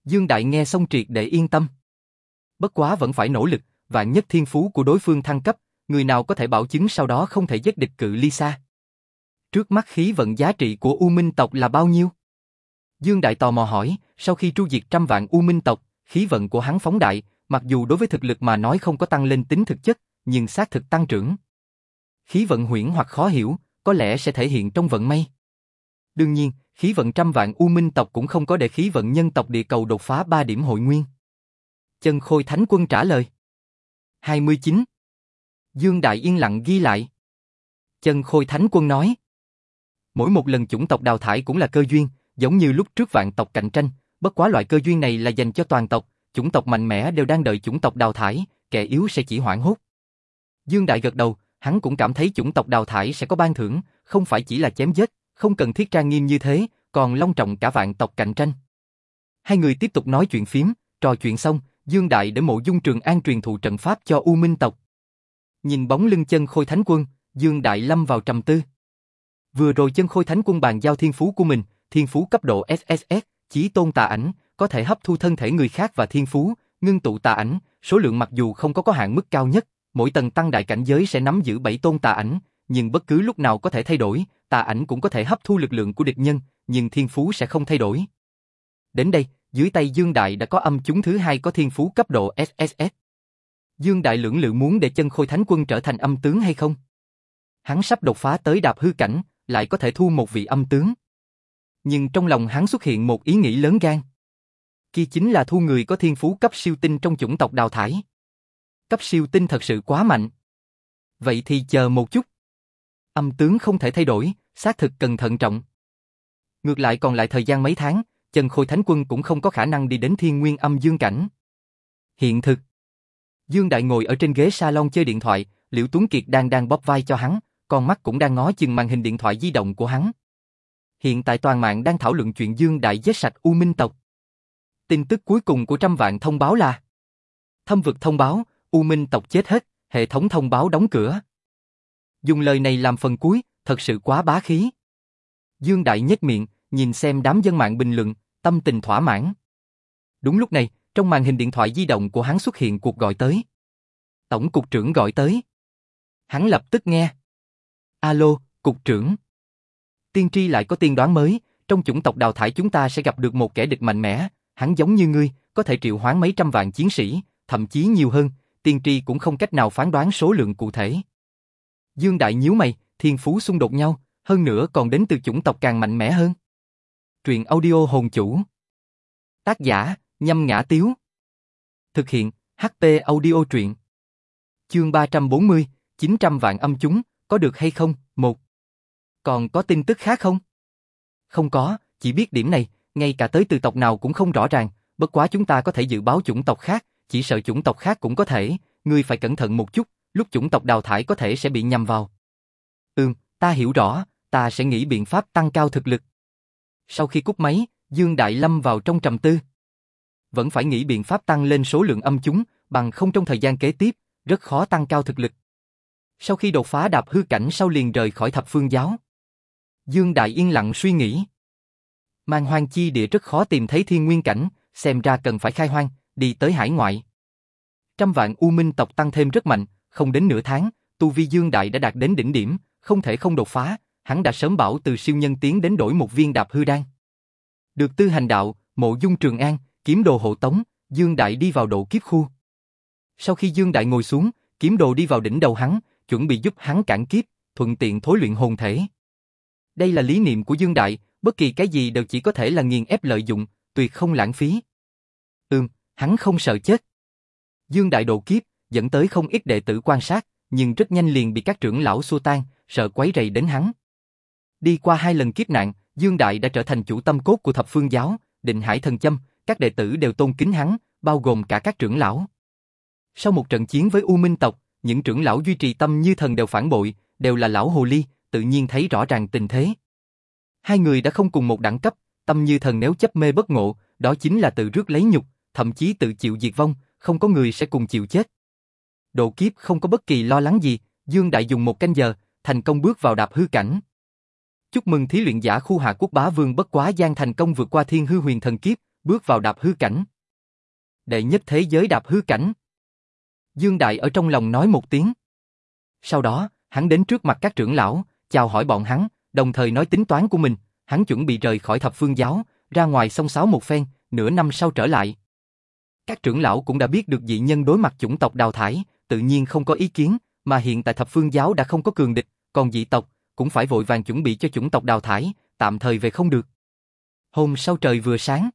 Dương Đại nghe xong triệt để yên tâm. Bất quá vẫn phải nỗ lực, và nhất thiên phú của đối phương thăng cấp, người nào có thể bảo chứng sau đó không thể giết địch cự ly xa. Trước mắt khí vận giá trị của U Minh tộc là bao nhiêu? Dương Đại tò mò hỏi, sau khi tru diệt trăm vạn U Minh tộc, khí vận của hắn phóng đại, mặc dù đối với thực lực mà nói không có tăng lên tính thực chất, nhưng xác thực tăng trưởng. Khí vận huyễn hoặc khó hiểu, có lẽ sẽ thể hiện trong vận may. Đương nhiên, khí vận trăm vạn U Minh tộc cũng không có để khí vận nhân tộc địa cầu đột phá 3 điểm hội nguyên. Chân Khôi Thánh Quân trả lời. 29. Dương Đại yên lặng ghi lại. Chân Khôi Thánh Quân nói. Mỗi một lần chủng tộc đào thải cũng là cơ duyên, giống như lúc trước vạn tộc cạnh tranh, bất quá loại cơ duyên này là dành cho toàn tộc, chủng tộc mạnh mẽ đều đang đợi chủng tộc đào thải, kẻ yếu sẽ chỉ hoảng hốt. Dương Đại gật đầu, hắn cũng cảm thấy chủng tộc đào thải sẽ có ban thưởng, không phải chỉ là chém giết, không cần thiết trang nghiêm như thế, còn long trọng cả vạn tộc cạnh tranh. Hai người tiếp tục nói chuyện phím, trò chuyện xong, Dương Đại để mộ dung trường an truyền thụ trận pháp cho U Minh tộc. Nhìn bóng lưng chân khôi thánh quân, Dương Đại lâm vào trầm tư. Vừa rồi chân khôi thánh quân bàn giao thiên phú của mình, thiên phú cấp độ SSS, chí tôn tà ảnh, có thể hấp thu thân thể người khác và thiên phú, ngưng tụ tà ảnh, số lượng mặc dù không có có hạn mức cao nhất, mỗi tầng tăng đại cảnh giới sẽ nắm giữ bảy tôn tà ảnh, nhưng bất cứ lúc nào có thể thay đổi, tà ảnh cũng có thể hấp thu lực lượng của địch nhân, nhưng thiên phú sẽ không thay đổi. Đến đây, dưới tay Dương Đại đã có âm chúng thứ hai có thiên phú cấp độ SSS. Dương Đại lưỡng lự muốn để chân khôi thánh quân trở thành âm tướng hay không? Hắn sắp đột phá tới đạp hư cảnh, lại có thể thu một vị âm tướng. Nhưng trong lòng hắn xuất hiện một ý nghĩ lớn gan. Kia chính là thu người có thiên phú cấp siêu tinh trong chủng tộc đào thải. Cấp siêu tinh thật sự quá mạnh. Vậy thì chờ một chút. Âm tướng không thể thay đổi, xác thực cần thận trọng. Ngược lại còn lại thời gian mấy tháng, Trần Khôi Thánh Quân cũng không có khả năng đi đến thiên nguyên âm dương cảnh. Hiện thực. Dương Đại ngồi ở trên ghế salon chơi điện thoại, Liễu Tuấn Kiệt đang đang bóp vai cho hắn, con mắt cũng đang ngó chừng màn hình điện thoại di động của hắn. Hiện tại toàn mạng đang thảo luận chuyện Dương Đại giết sạch U Minh tộc. Tin tức cuối cùng của trăm vạn thông báo là Thâm vực thông báo, U Minh tộc chết hết, hệ thống thông báo đóng cửa. Dùng lời này làm phần cuối, thật sự quá bá khí. Dương Đại nhếch miệng, nhìn xem đám dân mạng bình luận, tâm tình thỏa mãn. Đúng lúc này, trong màn hình điện thoại di động của hắn xuất hiện cuộc gọi tới. Tổng cục trưởng gọi tới. Hắn lập tức nghe. Alo, cục trưởng. Tiên tri lại có tiên đoán mới, trong chủng tộc đào thải chúng ta sẽ gặp được một kẻ địch mạnh mẽ, hắn giống như ngươi, có thể triệu hoán mấy trăm vạn chiến sĩ, thậm chí nhiều hơn, tiên tri cũng không cách nào phán đoán số lượng cụ thể. Dương Đại nhíu mày, thiên phú xung đột nhau, hơn nữa còn đến từ chủng tộc càng mạnh mẽ hơn. Truyện audio hồn chủ. Tác giả, nhâm ngã tiếu. Thực hiện, HP audio truyện. Chương 340, 900 vạn âm chúng, có được hay không? Một. Còn có tin tức khác không? Không có, chỉ biết điểm này, ngay cả tới từ tộc nào cũng không rõ ràng, bất quá chúng ta có thể dự báo chủng tộc khác, chỉ sợ chủng tộc khác cũng có thể, ngươi phải cẩn thận một chút, lúc chủng tộc đào thải có thể sẽ bị nhầm vào. Ừm, ta hiểu rõ, ta sẽ nghĩ biện pháp tăng cao thực lực. Sau khi cúp máy, Dương Đại Lâm vào trong trầm tư. Vẫn phải nghĩ biện pháp tăng lên số lượng âm chúng, bằng không trong thời gian kế tiếp, rất khó tăng cao thực lực. Sau khi đột phá đạp hư cảnh sau liền rời khỏi thập phương giáo. Dương Đại yên lặng suy nghĩ. Mang hoang chi địa rất khó tìm thấy thiên nguyên cảnh, xem ra cần phải khai hoang, đi tới hải ngoại. Trăm vạn U Minh tộc tăng thêm rất mạnh, không đến nửa tháng, tu vi Dương Đại đã đạt đến đỉnh điểm, không thể không đột phá, hắn đã sớm bảo từ siêu nhân tiến đến đổi một viên đạp hư đan. Được tư hành đạo, mộ dung trường an, kiếm đồ hộ tống, Dương Đại đi vào độ kiếp khu. Sau khi Dương Đại ngồi xuống, kiếm đồ đi vào đỉnh đầu hắn, chuẩn bị giúp hắn cản kiếp, thuận tiện thối luyện hồn thể. Đây là lý niệm của Dương Đại, bất kỳ cái gì đều chỉ có thể là nghiền ép lợi dụng, tuyệt không lãng phí. Ừm, hắn không sợ chết. Dương Đại độ kiếp, dẫn tới không ít đệ tử quan sát, nhưng rất nhanh liền bị các trưởng lão xua tan, sợ quấy rầy đến hắn. Đi qua hai lần kiếp nạn, Dương Đại đã trở thành chủ tâm cốt của thập phương giáo, định hải thần châm, các đệ tử đều tôn kính hắn, bao gồm cả các trưởng lão. Sau một trận chiến với U Minh tộc, những trưởng lão duy trì tâm như thần đều phản bội, đều là lão hồ ly, tự nhiên thấy rõ ràng tình thế. Hai người đã không cùng một đẳng cấp, tâm như thần nếu chấp mê bất ngộ, đó chính là tự rước lấy nhục, thậm chí tự chịu diệt vong, không có người sẽ cùng chịu chết. Độ kiếp không có bất kỳ lo lắng gì, Dương Đại dùng một canh giờ, thành công bước vào đạp hư cảnh. Chúc mừng thí luyện giả khu hạ quốc bá vương bất quá gian thành công vượt qua thiên hư huyền thần kiếp, bước vào đạp hư cảnh. Đệ nhất thế giới đạp hư cảnh. Dương Đại ở trong lòng nói một tiếng. Sau đó, hắn đến trước mặt các trưởng lão, chào hỏi bọn hắn, đồng thời nói tính toán của mình, hắn chuẩn bị rời khỏi thập phương giáo, ra ngoài sông sáo một phen, nửa năm sau trở lại. Các trưởng lão cũng đã biết được dị nhân đối mặt chủng tộc đào thải, tự nhiên không có ý kiến, mà hiện tại thập phương giáo đã không có cường địch, còn dị tộc cũng phải vội vàng chuẩn bị cho chủng tộc đào thải, tạm thời về không được. Hôm sau trời vừa sáng,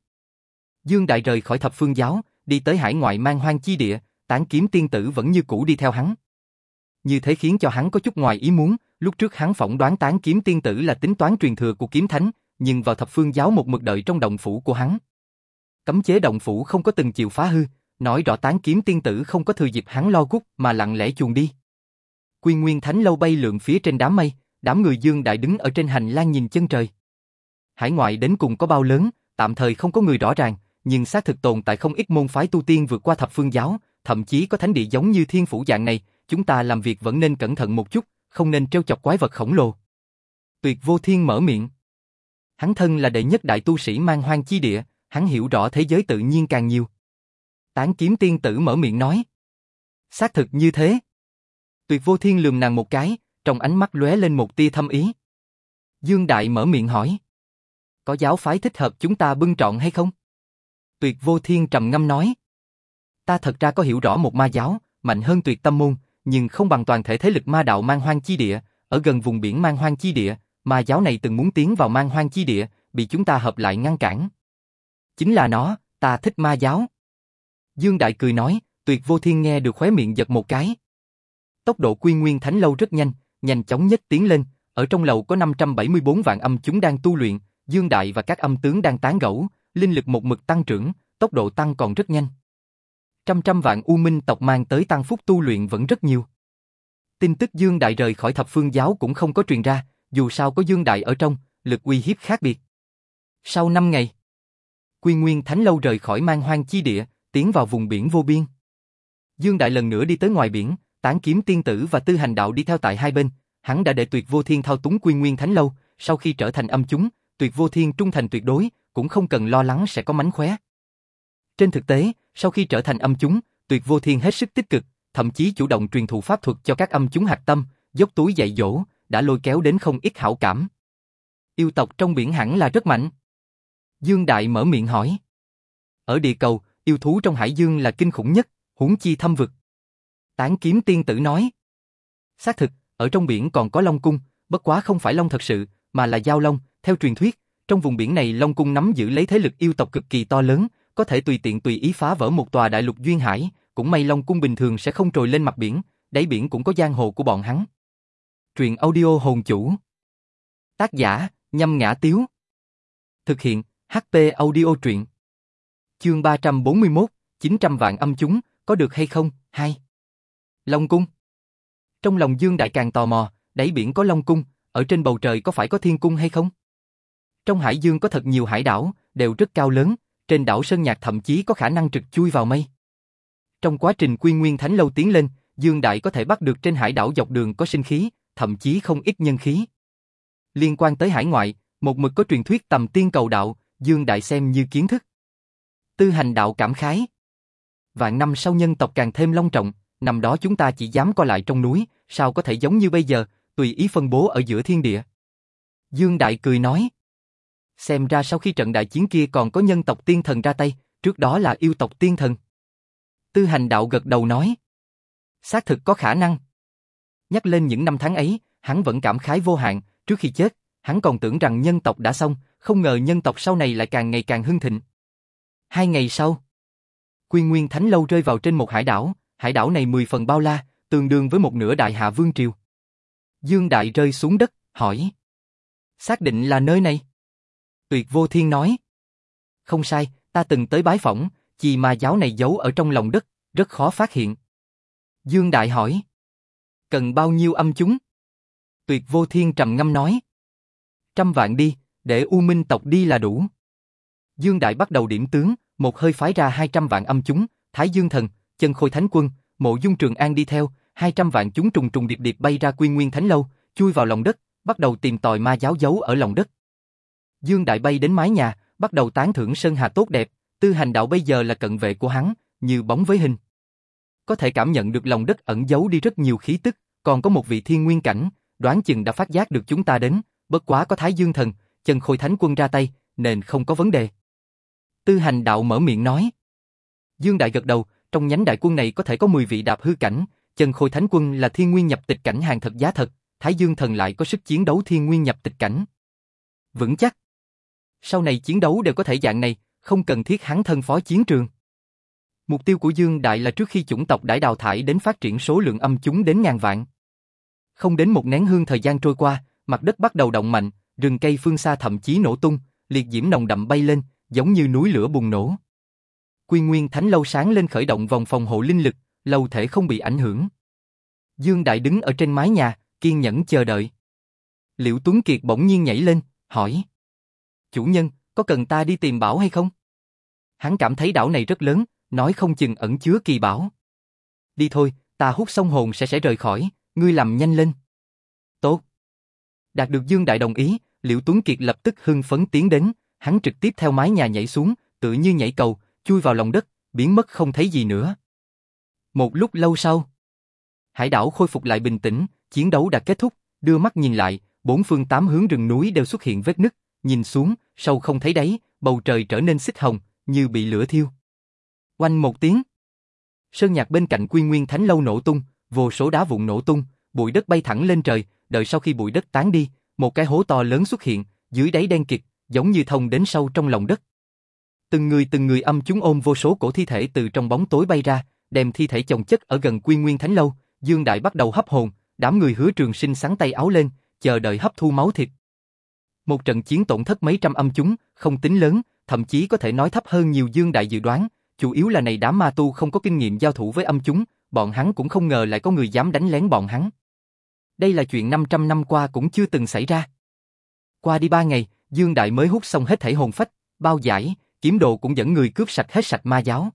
Dương Đại rời khỏi thập phương giáo, đi tới hải ngoại mang hoang chi địa, tán kiếm tiên tử vẫn như cũ đi theo hắn. Như thế khiến cho hắn có chút ngoài ý muốn, lúc trước hắn phỏng đoán tán kiếm tiên tử là tính toán truyền thừa của kiếm thánh, nhưng vào thập phương giáo một mực đợi trong động phủ của hắn. Cấm chế động phủ không có từng chịu phá hư, nói rõ tán kiếm tiên tử không có thừa dịp hắn lo gút mà lặng lẽ chuồn đi. Quy Nguyên Thánh lâu bay lượn phía trên đám mây, đám người Dương Đại đứng ở trên hành lang nhìn chân trời. Hải ngoại đến cùng có bao lớn, tạm thời không có người rõ ràng, nhưng xác thực tồn tại không ít môn phái tu tiên vượt qua thập phương giáo, thậm chí có thánh địa giống như thiên phủ dạng này, chúng ta làm việc vẫn nên cẩn thận một chút, không nên trêu chọc quái vật khổng lồ. Tuyệt vô thiên mở miệng. Hắn thân là đệ nhất đại tu sĩ mang hoang chi địa, hắn hiểu rõ thế giới tự nhiên càng nhiều. Tán kiếm tiên tử mở miệng nói. Xác thực như thế. Tuyệt vô thiên lườm nàng một cái, trong ánh mắt lóe lên một tia thâm ý. Dương Đại mở miệng hỏi. Có giáo phái thích hợp chúng ta bưng trọn hay không? Tuyệt vô thiên trầm ngâm nói. Ta thật ra có hiểu rõ một ma giáo, mạnh hơn tuyệt tâm môn, nhưng không bằng toàn thể thế lực ma đạo mang hoang chi địa, ở gần vùng biển mang hoang chi địa, ma giáo này từng muốn tiến vào mang hoang chi địa, bị chúng ta hợp lại ngăn cản. Chính là nó, ta thích ma giáo. Dương Đại cười nói, tuyệt vô thiên nghe được khóe miệng giật một cái. Tốc độ quy nguyên thánh lâu rất nhanh, nhanh chóng nhất tiến lên, ở trong lầu có 574 vạn âm chúng đang tu luyện, Dương Đại và các âm tướng đang tán gẫu, linh lực một mực tăng trưởng, tốc độ tăng còn rất nhanh. Trăm trăm vạn U Minh tộc mang tới tăng phúc tu luyện vẫn rất nhiều. Tin tức Dương Đại rời khỏi thập phương giáo cũng không có truyền ra, dù sao có Dương Đại ở trong, lực uy hiếp khác biệt. Sau 5 ngày, Quy Nguyên Thánh Lâu rời khỏi mang hoang chi địa, tiến vào vùng biển vô biên. Dương Đại lần nữa đi tới ngoài biển, tán kiếm tiên tử và tư hành đạo đi theo tại hai bên, hắn đã để tuyệt vô thiên thao túng Quy Nguyên Thánh Lâu, sau khi trở thành âm chúng, tuyệt vô thiên trung thành tuyệt đối, cũng không cần lo lắng sẽ có mánh khóe. Trên thực tế, sau khi trở thành âm chúng, tuyệt vô thiên hết sức tích cực, thậm chí chủ động truyền thụ pháp thuật cho các âm chúng hạt tâm, dốc túi dạy dỗ, đã lôi kéo đến không ít hảo cảm. Yêu tộc trong biển hẳn là rất mạnh. Dương Đại mở miệng hỏi. Ở địa cầu, yêu thú trong hải dương là kinh khủng nhất, huống chi thâm vực. Tán kiếm tiên tử nói. Xác thực, ở trong biển còn có Long Cung, bất quá không phải Long thật sự, mà là Giao Long, theo truyền thuyết, trong vùng biển này Long Cung nắm giữ lấy thế lực yêu tộc cực kỳ to lớn, có thể tùy tiện tùy ý phá vỡ một tòa đại lục duyên hải, cũng may Long Cung bình thường sẽ không trồi lên mặt biển, đáy biển cũng có giang hồ của bọn hắn. Truyện audio hồn chủ. Tác giả, nhâm ngã tiếu. Thực hiện, HP audio truyện. Chương 341, 900 vạn âm chúng, có được hay không? Hai. Long Cung. Trong lòng Dương Đại càng tò mò, đáy biển có Long Cung, ở trên bầu trời có phải có Thiên Cung hay không? Trong hải dương có thật nhiều hải đảo, đều rất cao lớn, trên đảo Sơn Nhạc thậm chí có khả năng trực chui vào mây. Trong quá trình quy nguyên thánh lâu tiến lên, Dương Đại có thể bắt được trên hải đảo dọc đường có sinh khí, thậm chí không ít nhân khí. Liên quan tới hải ngoại, một mực có truyền thuyết tầm tiên cầu đạo, Dương Đại xem như kiến thức. Tư hành đạo cảm khái. Vạn năm sau nhân tộc càng thêm long trọng, năm đó chúng ta chỉ dám co lại trong núi, sao có thể giống như bây giờ, tùy ý phân bố ở giữa thiên địa. Dương Đại cười nói. Xem ra sau khi trận đại chiến kia còn có nhân tộc tiên thần ra tay, trước đó là yêu tộc tiên thần. Tư hành đạo gật đầu nói. Xác thực có khả năng. Nhắc lên những năm tháng ấy, hắn vẫn cảm khái vô hạn, trước khi chết, hắn còn tưởng rằng nhân tộc đã xong, không ngờ nhân tộc sau này lại càng ngày càng hưng thịnh. Hai ngày sau, Quy Nguyên Thánh Lâu rơi vào trên một hải đảo, hải đảo này mười phần bao la, tương đương với một nửa đại hạ vương triều. Dương Đại rơi xuống đất, hỏi. Xác định là nơi này. Tuyệt vô thiên nói. Không sai, ta từng tới bái phỏng, chỉ mà giáo này giấu ở trong lòng đất, rất khó phát hiện. Dương Đại hỏi. Cần bao nhiêu âm chúng? Tuyệt vô thiên trầm ngâm nói. Trăm vạn đi, để U Minh tộc đi là đủ. Dương Đại bắt đầu điểm tướng, một hơi phái ra 200 vạn âm chúng, Thái Dương Thần, Chân Khôi Thánh Quân, Mộ Dung Trường An đi theo, 200 vạn chúng trùng trùng điệp điệp bay ra Quy Nguyên Thánh Lâu, chui vào lòng đất, bắt đầu tìm tòi ma giáo giấu ở lòng đất. Dương Đại bay đến mái nhà, bắt đầu tán thưởng Sơn Hà tốt đẹp, tư hành đạo bây giờ là cận vệ của hắn, như bóng với hình. Có thể cảm nhận được lòng đất ẩn giấu đi rất nhiều khí tức, còn có một vị thiên nguyên cảnh, đoán chừng đã phát giác được chúng ta đến, bất quá có Thái Dương Thần, chân khôi thánh quân ra tay, nên không có vấn đề. Tư hành đạo mở miệng nói. Dương Đại gật đầu, trong nhánh đại quân này có thể có 10 vị đạp hư cảnh, chân khôi thánh quân là thiên nguyên nhập tịch cảnh hàng thật giá thật, Thái Dương Thần lại có sức chiến đấu thiên nguyên nhập tịch cảnh. Vững chắc. Sau này chiến đấu đều có thể dạng này, không cần thiết hắn thân phó chiến trường. Mục tiêu của Dương Đại là trước khi chủng tộc đại đào thải đến phát triển số lượng âm chúng đến ngàn vạn. Không đến một nén hương thời gian trôi qua, mặt đất bắt đầu động mạnh, rừng cây phương xa thậm chí nổ tung, liệt diễm nồng đậm bay lên, giống như núi lửa bùng nổ. Quy Nguyên Thánh lâu sáng lên khởi động vòng phòng hộ linh lực, lâu thể không bị ảnh hưởng. Dương Đại đứng ở trên mái nhà, kiên nhẫn chờ đợi. Liễu Tuấn Kiệt bỗng nhiên nhảy lên, hỏi. Chủ nhân, có cần ta đi tìm bảo hay không? Hắn cảm thấy đảo này rất lớn, nói không chừng ẩn chứa kỳ bảo. Đi thôi, ta hút xong hồn sẽ sẽ rời khỏi, ngươi làm nhanh lên. Đạt được Dương Đại đồng ý, Liễu Tuấn Kiệt lập tức hưng phấn tiến đến, hắn trực tiếp theo mái nhà nhảy xuống, tự như nhảy cầu, chui vào lòng đất, biến mất không thấy gì nữa. Một lúc lâu sau, hải đảo khôi phục lại bình tĩnh, chiến đấu đã kết thúc, đưa mắt nhìn lại, bốn phương tám hướng rừng núi đều xuất hiện vết nứt, nhìn xuống, sâu không thấy đáy, bầu trời trở nên xích hồng, như bị lửa thiêu. Oanh một tiếng. Sơn nhạc bên cạnh Quy Nguyên Thánh lâu nổ tung, vô số đá vụn nổ tung, bụi đất bay thẳng lên trời, đợi sau khi bụi đất tán đi, một cái hố to lớn xuất hiện, dưới đáy đen kịt, giống như thông đến sâu trong lòng đất. Từng người từng người âm chúng ôm vô số cổ thi thể từ trong bóng tối bay ra, đem thi thể chồng chất ở gần Quy Nguyên Thánh lâu, Dương Đại bắt đầu hấp hồn, đám người hứa trường sinh sáng tay áo lên, chờ đợi hấp thu máu thịt. Một trận chiến tổn thất mấy trăm âm chúng, không tính lớn, thậm chí có thể nói thấp hơn nhiều Dương Đại dự đoán, chủ yếu là này đám ma tu không có kinh nghiệm giao thủ với âm chúng, bọn hắn cũng không ngờ lại có người dám đánh lén bọn hắn. Đây là chuyện 500 năm qua cũng chưa từng xảy ra. Qua đi ba ngày, Dương Đại mới hút xong hết thể hồn phách, bao giải, kiếm đồ cũng dẫn người cướp sạch hết sạch ma giáo.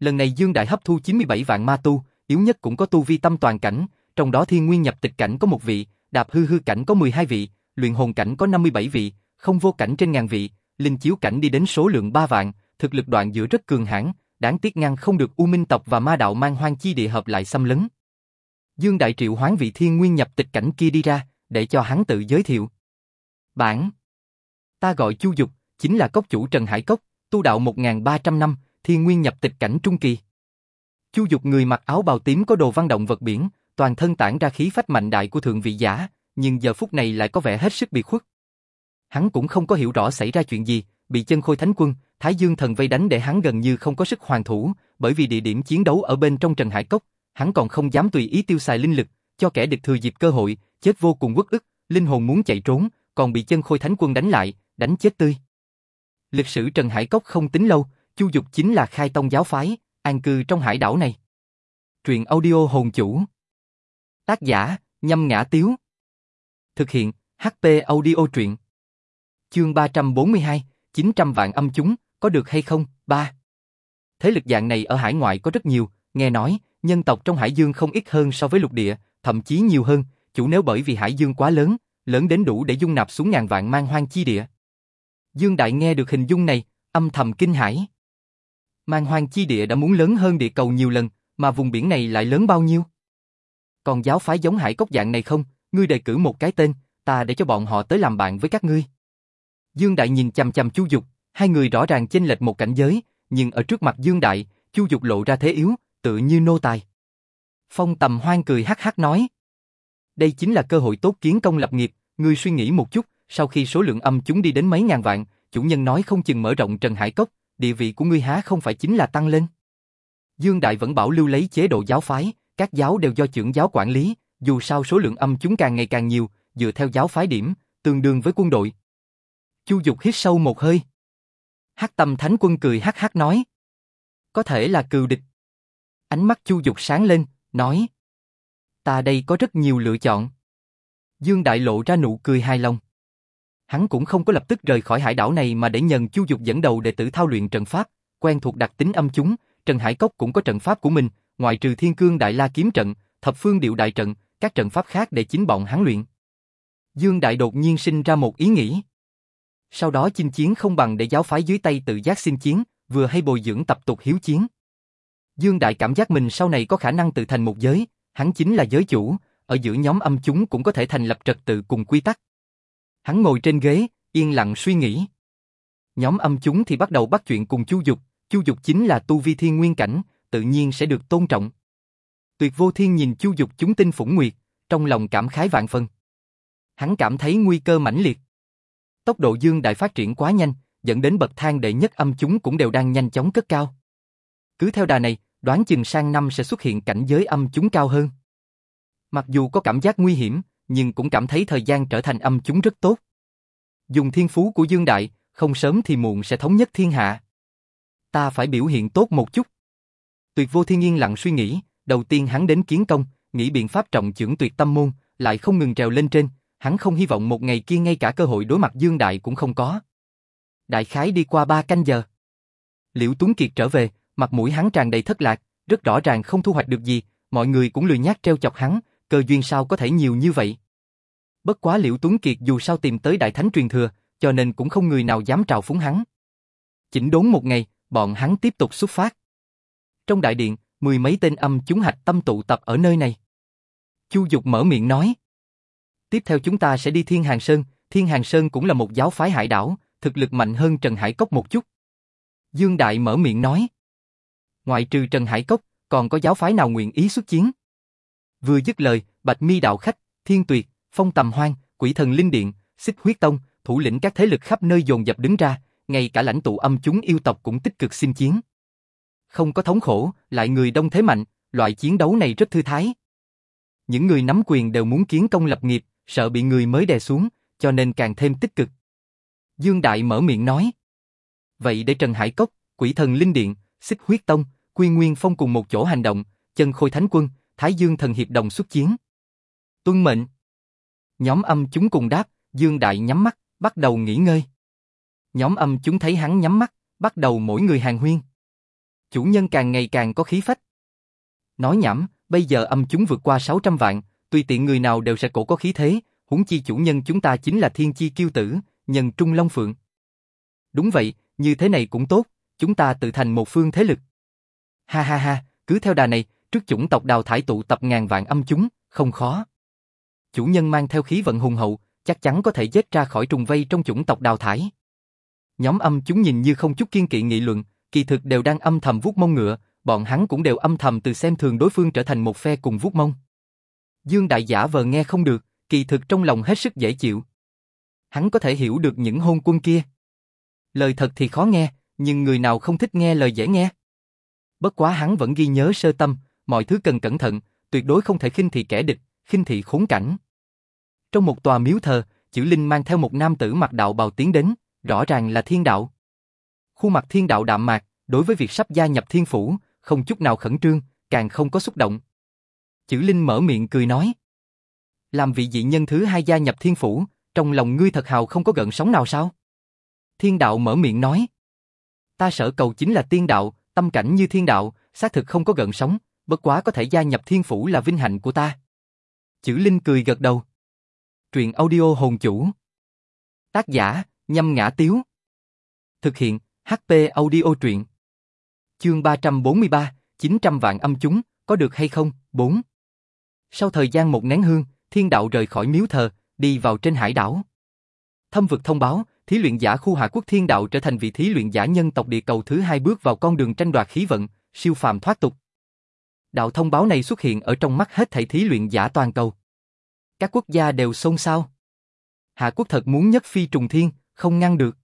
Lần này Dương Đại hấp thu 97 vạn ma tu, yếu nhất cũng có tu vi tâm toàn cảnh, trong đó thiên nguyên nhập tịch cảnh có một vị, đạp hư hư cảnh có 12 vị, luyện hồn cảnh có 57 vị, không vô cảnh trên ngàn vị, linh chiếu cảnh đi đến số lượng 3 vạn, thực lực đoạn giữa rất cường hãn, đáng tiếc ngăn không được U Minh tộc và ma đạo mang hoang chi địa hợp lại xâm lấn. Dương Đại Triệu hoán vị thiên nguyên nhập tịch cảnh kia đi ra, để cho hắn tự giới thiệu. Bản Ta gọi Chu Dục, chính là cốc chủ Trần Hải Cốc, tu đạo 1.300 năm, thiên nguyên nhập tịch cảnh trung kỳ. Chu Dục người mặc áo bào tím có đồ văn động vật biển, toàn thân tản ra khí phách mạnh đại của thượng vị giả, nhưng giờ phút này lại có vẻ hết sức bị khuất. Hắn cũng không có hiểu rõ xảy ra chuyện gì, bị chân khôi thánh quân, Thái Dương thần vây đánh để hắn gần như không có sức hoàn thủ, bởi vì địa điểm chiến đấu ở bên trong Trần Hải Cốc, hắn còn không dám tùy ý tiêu xài linh lực, cho kẻ địch thừa dịp cơ hội, chết vô cùng uất ức, linh hồn muốn chạy trốn, còn bị chân khôi thánh quân đánh lại, đánh chết tươi. Lịch sử Trần Hải Cốc không tính lâu, Chu Dục chính là khai tông giáo phái, an cư trong hải đảo này. Truyện audio hồn chủ. Tác giả, nhâm ngã tiếu. Thực hiện, HP audio truyện. Chương 342, 900 vạn âm chúng, có được hay không? 3. Thế lực dạng này ở hải ngoại có rất nhiều, nghe nói, nhân tộc trong hải dương không ít hơn so với lục địa, thậm chí nhiều hơn, chủ nếu bởi vì hải dương quá lớn, lớn đến đủ để dung nạp xuống ngàn vạn mang hoang chi địa. Dương Đại nghe được hình dung này, âm thầm kinh hãi. Mang hoang chi địa đã muốn lớn hơn địa cầu nhiều lần, mà vùng biển này lại lớn bao nhiêu? Còn giáo phái giống hải cốc dạng này không, ngươi đề cử một cái tên, ta để cho bọn họ tới làm bạn với các ngươi. Dương Đại nhìn chằm chằm Chu Dục, hai người rõ ràng chênh lệch một cảnh giới, nhưng ở trước mặt Dương Đại, Chu Dục lộ ra thế yếu, tự như nô tài. Phong Tầm Hoang cười hắc hắc nói: "Đây chính là cơ hội tốt kiến công lập nghiệp, ngươi suy nghĩ một chút, sau khi số lượng âm chúng đi đến mấy ngàn vạn, chủ nhân nói không chừng mở rộng Trần Hải Cốc, địa vị của ngươi há không phải chính là tăng lên?" Dương Đại vẫn bảo lưu lấy chế độ giáo phái, các giáo đều do trưởng giáo quản lý, dù sao số lượng âm chúng càng ngày càng nhiều, dựa theo giáo phái điểm, tương đương với quân đội. Chu Dục hít sâu một hơi. Hắc Tâm Thánh Quân cười hắc hắc nói: "Có thể là cừu địch." Ánh mắt Chu Dục sáng lên, nói: "Ta đây có rất nhiều lựa chọn." Dương Đại lộ ra nụ cười hài lòng. Hắn cũng không có lập tức rời khỏi hải đảo này mà để nhần Chu Dục dẫn đầu đệ tử thao luyện trận pháp, quen thuộc đặc tính âm chúng, Trần Hải Cốc cũng có trận pháp của mình, ngoại trừ Thiên Cương Đại La kiếm trận, Thập Phương Điệu Đại trận, các trận pháp khác để chính bọn hắn luyện. Dương Đại đột nhiên sinh ra một ý nghĩ. Sau đó chinh chiến không bằng để giáo phái dưới tay tự giác xin chiến, vừa hay bồi dưỡng tập tục hiếu chiến. Dương Đại cảm giác mình sau này có khả năng tự thành một giới, hắn chính là giới chủ, ở giữa nhóm âm chúng cũng có thể thành lập trật tự cùng quy tắc. Hắn ngồi trên ghế, yên lặng suy nghĩ. Nhóm âm chúng thì bắt đầu bắt chuyện cùng Chu Dục, Chu Dục chính là tu vi thiên nguyên cảnh, tự nhiên sẽ được tôn trọng. Tuyệt vô thiên nhìn Chu Dục chúng tinh phủng nguyệt, trong lòng cảm khái vạn phần. Hắn cảm thấy nguy cơ mãnh liệt. Tốc độ dương đại phát triển quá nhanh, dẫn đến bậc thang đệ nhất âm chúng cũng đều đang nhanh chóng cất cao. Cứ theo đà này, đoán chừng sang năm sẽ xuất hiện cảnh giới âm chúng cao hơn. Mặc dù có cảm giác nguy hiểm, nhưng cũng cảm thấy thời gian trở thành âm chúng rất tốt. Dùng thiên phú của Dương Đại, không sớm thì muộn sẽ thống nhất thiên hạ. Ta phải biểu hiện tốt một chút. Tuyệt vô thiên yên lặng suy nghĩ, đầu tiên hắn đến kiến công, nghĩ biện pháp trọng trưởng tuyệt tâm môn, lại không ngừng trèo lên trên, hắn không hy vọng một ngày kia ngay cả cơ hội đối mặt Dương Đại cũng không có. Đại khái đi qua ba canh giờ. Liễu Tuấn Kiệt trở về, mặt mũi hắn tràn đầy thất lạc, rất rõ ràng không thu hoạch được gì, mọi người cũng lười nhác treo chọc hắn, cơ duyên sao có thể nhiều như vậy. Bất quá Liễu Tuấn Kiệt dù sao tìm tới Đại Thánh truyền thừa, cho nên cũng không người nào dám trào phúng hắn. Chỉnh đốn một ngày, bọn hắn tiếp tục xuất phát. Trong đại điện, mười mấy tên âm chúng hạch tâm tụ tập ở nơi này. Chu Dục mở miệng nói. Tiếp theo chúng ta sẽ đi Thiên Hàng Sơn, Thiên Hàng Sơn cũng là một giáo phái hải đảo, thực lực mạnh hơn Trần Hải Cốc một chút. Dương Đại mở miệng nói. Ngoại trừ Trần Hải Cốc, còn có giáo phái nào nguyện ý xuất chiến? Vừa dứt lời, Bạch Mi đạo khách, Thiên Tuyệt, Phong Tầm Hoang, Quỷ Thần Linh Điện, Xích Huyết Tông, thủ lĩnh các thế lực khắp nơi dồn dập đứng ra, ngay cả lãnh tụ âm chúng yêu tộc cũng tích cực xin chiến. Không có thống khổ, lại người đông thế mạnh, loại chiến đấu này rất thư thái. Những người nắm quyền đều muốn kiến công lập nghiệp, sợ bị người mới đè xuống, cho nên càng thêm tích cực. Dương Đại mở miệng nói. Vậy để Trần Hải Cốc, Quỷ Thần Linh Điện, Xích Huyết Tông, Quy Nguyên Phong cùng một chỗ hành động, chân khôi thánh quân, Thái Dương Thần Hiệp đồng xuất chiến. Tuân mệnh. Nhóm âm chúng cùng đáp, Dương Đại nhắm mắt, bắt đầu nghỉ ngơi. Nhóm âm chúng thấy hắn nhắm mắt, bắt đầu mỗi người hàng huyên. Chủ nhân càng ngày càng có khí phách. Nói nhảm, bây giờ âm chúng vượt qua 600 vạn, tùy tiện người nào đều sẽ cổ có khí thế, huống chi chủ nhân chúng ta chính là thiên chi kiêu tử, nhân trung long phượng. Đúng vậy, như thế này cũng tốt, chúng ta tự thành một phương thế lực. Ha ha ha, cứ theo đà này, trước chủng tộc đào thải tụ tập ngàn vạn âm chúng, không khó. Chủ nhân mang theo khí vận hùng hậu, chắc chắn có thể giết ra khỏi trùng vây trong chủng tộc đào thải. Nhóm âm chúng nhìn như không chút kiên kỵ nghị luận, kỳ thực đều đang âm thầm vuốt mông ngựa, bọn hắn cũng đều âm thầm từ xem thường đối phương trở thành một phe cùng vuốt mông. Dương Đại Giả vờ nghe không được, kỳ thực trong lòng hết sức dễ chịu. Hắn có thể hiểu được những hôn quân kia. Lời thật thì khó nghe, nhưng người nào không thích nghe lời dễ nghe. Bất quá hắn vẫn ghi nhớ sơ tâm, mọi thứ cần cẩn thận, tuyệt đối không thể khinh thị kẻ địch, khinh thị khốn cảnh. Trong một tòa miếu thờ, chữ Linh mang theo một nam tử mặc đạo bào tiến đến, rõ ràng là thiên đạo. Khuôn mặt thiên đạo đạm mạc, đối với việc sắp gia nhập thiên phủ, không chút nào khẩn trương, càng không có xúc động. Chữ Linh mở miệng cười nói. Làm vị dị nhân thứ hai gia nhập thiên phủ, trong lòng ngươi thật hào không có gợn sóng nào sao? Thiên đạo mở miệng nói. Ta sợ cầu chính là tiên đạo, tâm cảnh như thiên đạo, xác thực không có gần sóng, bất quá có thể gia nhập thiên phủ là vinh hạnh của ta. Chữ Linh cười gật đầu. Truyện audio hồn chủ. Tác giả, nhâm ngã tiếu. Thực hiện, HP audio truyện. Chương 343, 900 vạn âm chúng, có được hay không? 4. Sau thời gian một nén hương, thiên đạo rời khỏi miếu thờ, đi vào trên hải đảo. Thâm vực thông báo, thí luyện giả khu hạ quốc thiên đạo trở thành vị thí luyện giả nhân tộc địa cầu thứ hai bước vào con đường tranh đoạt khí vận, siêu phàm thoát tục. Đạo thông báo này xuất hiện ở trong mắt hết thảy thí luyện giả toàn cầu. Các quốc gia đều xôn xao. Hạ quốc thật muốn nhất phi trùng thiên, không ngăn được.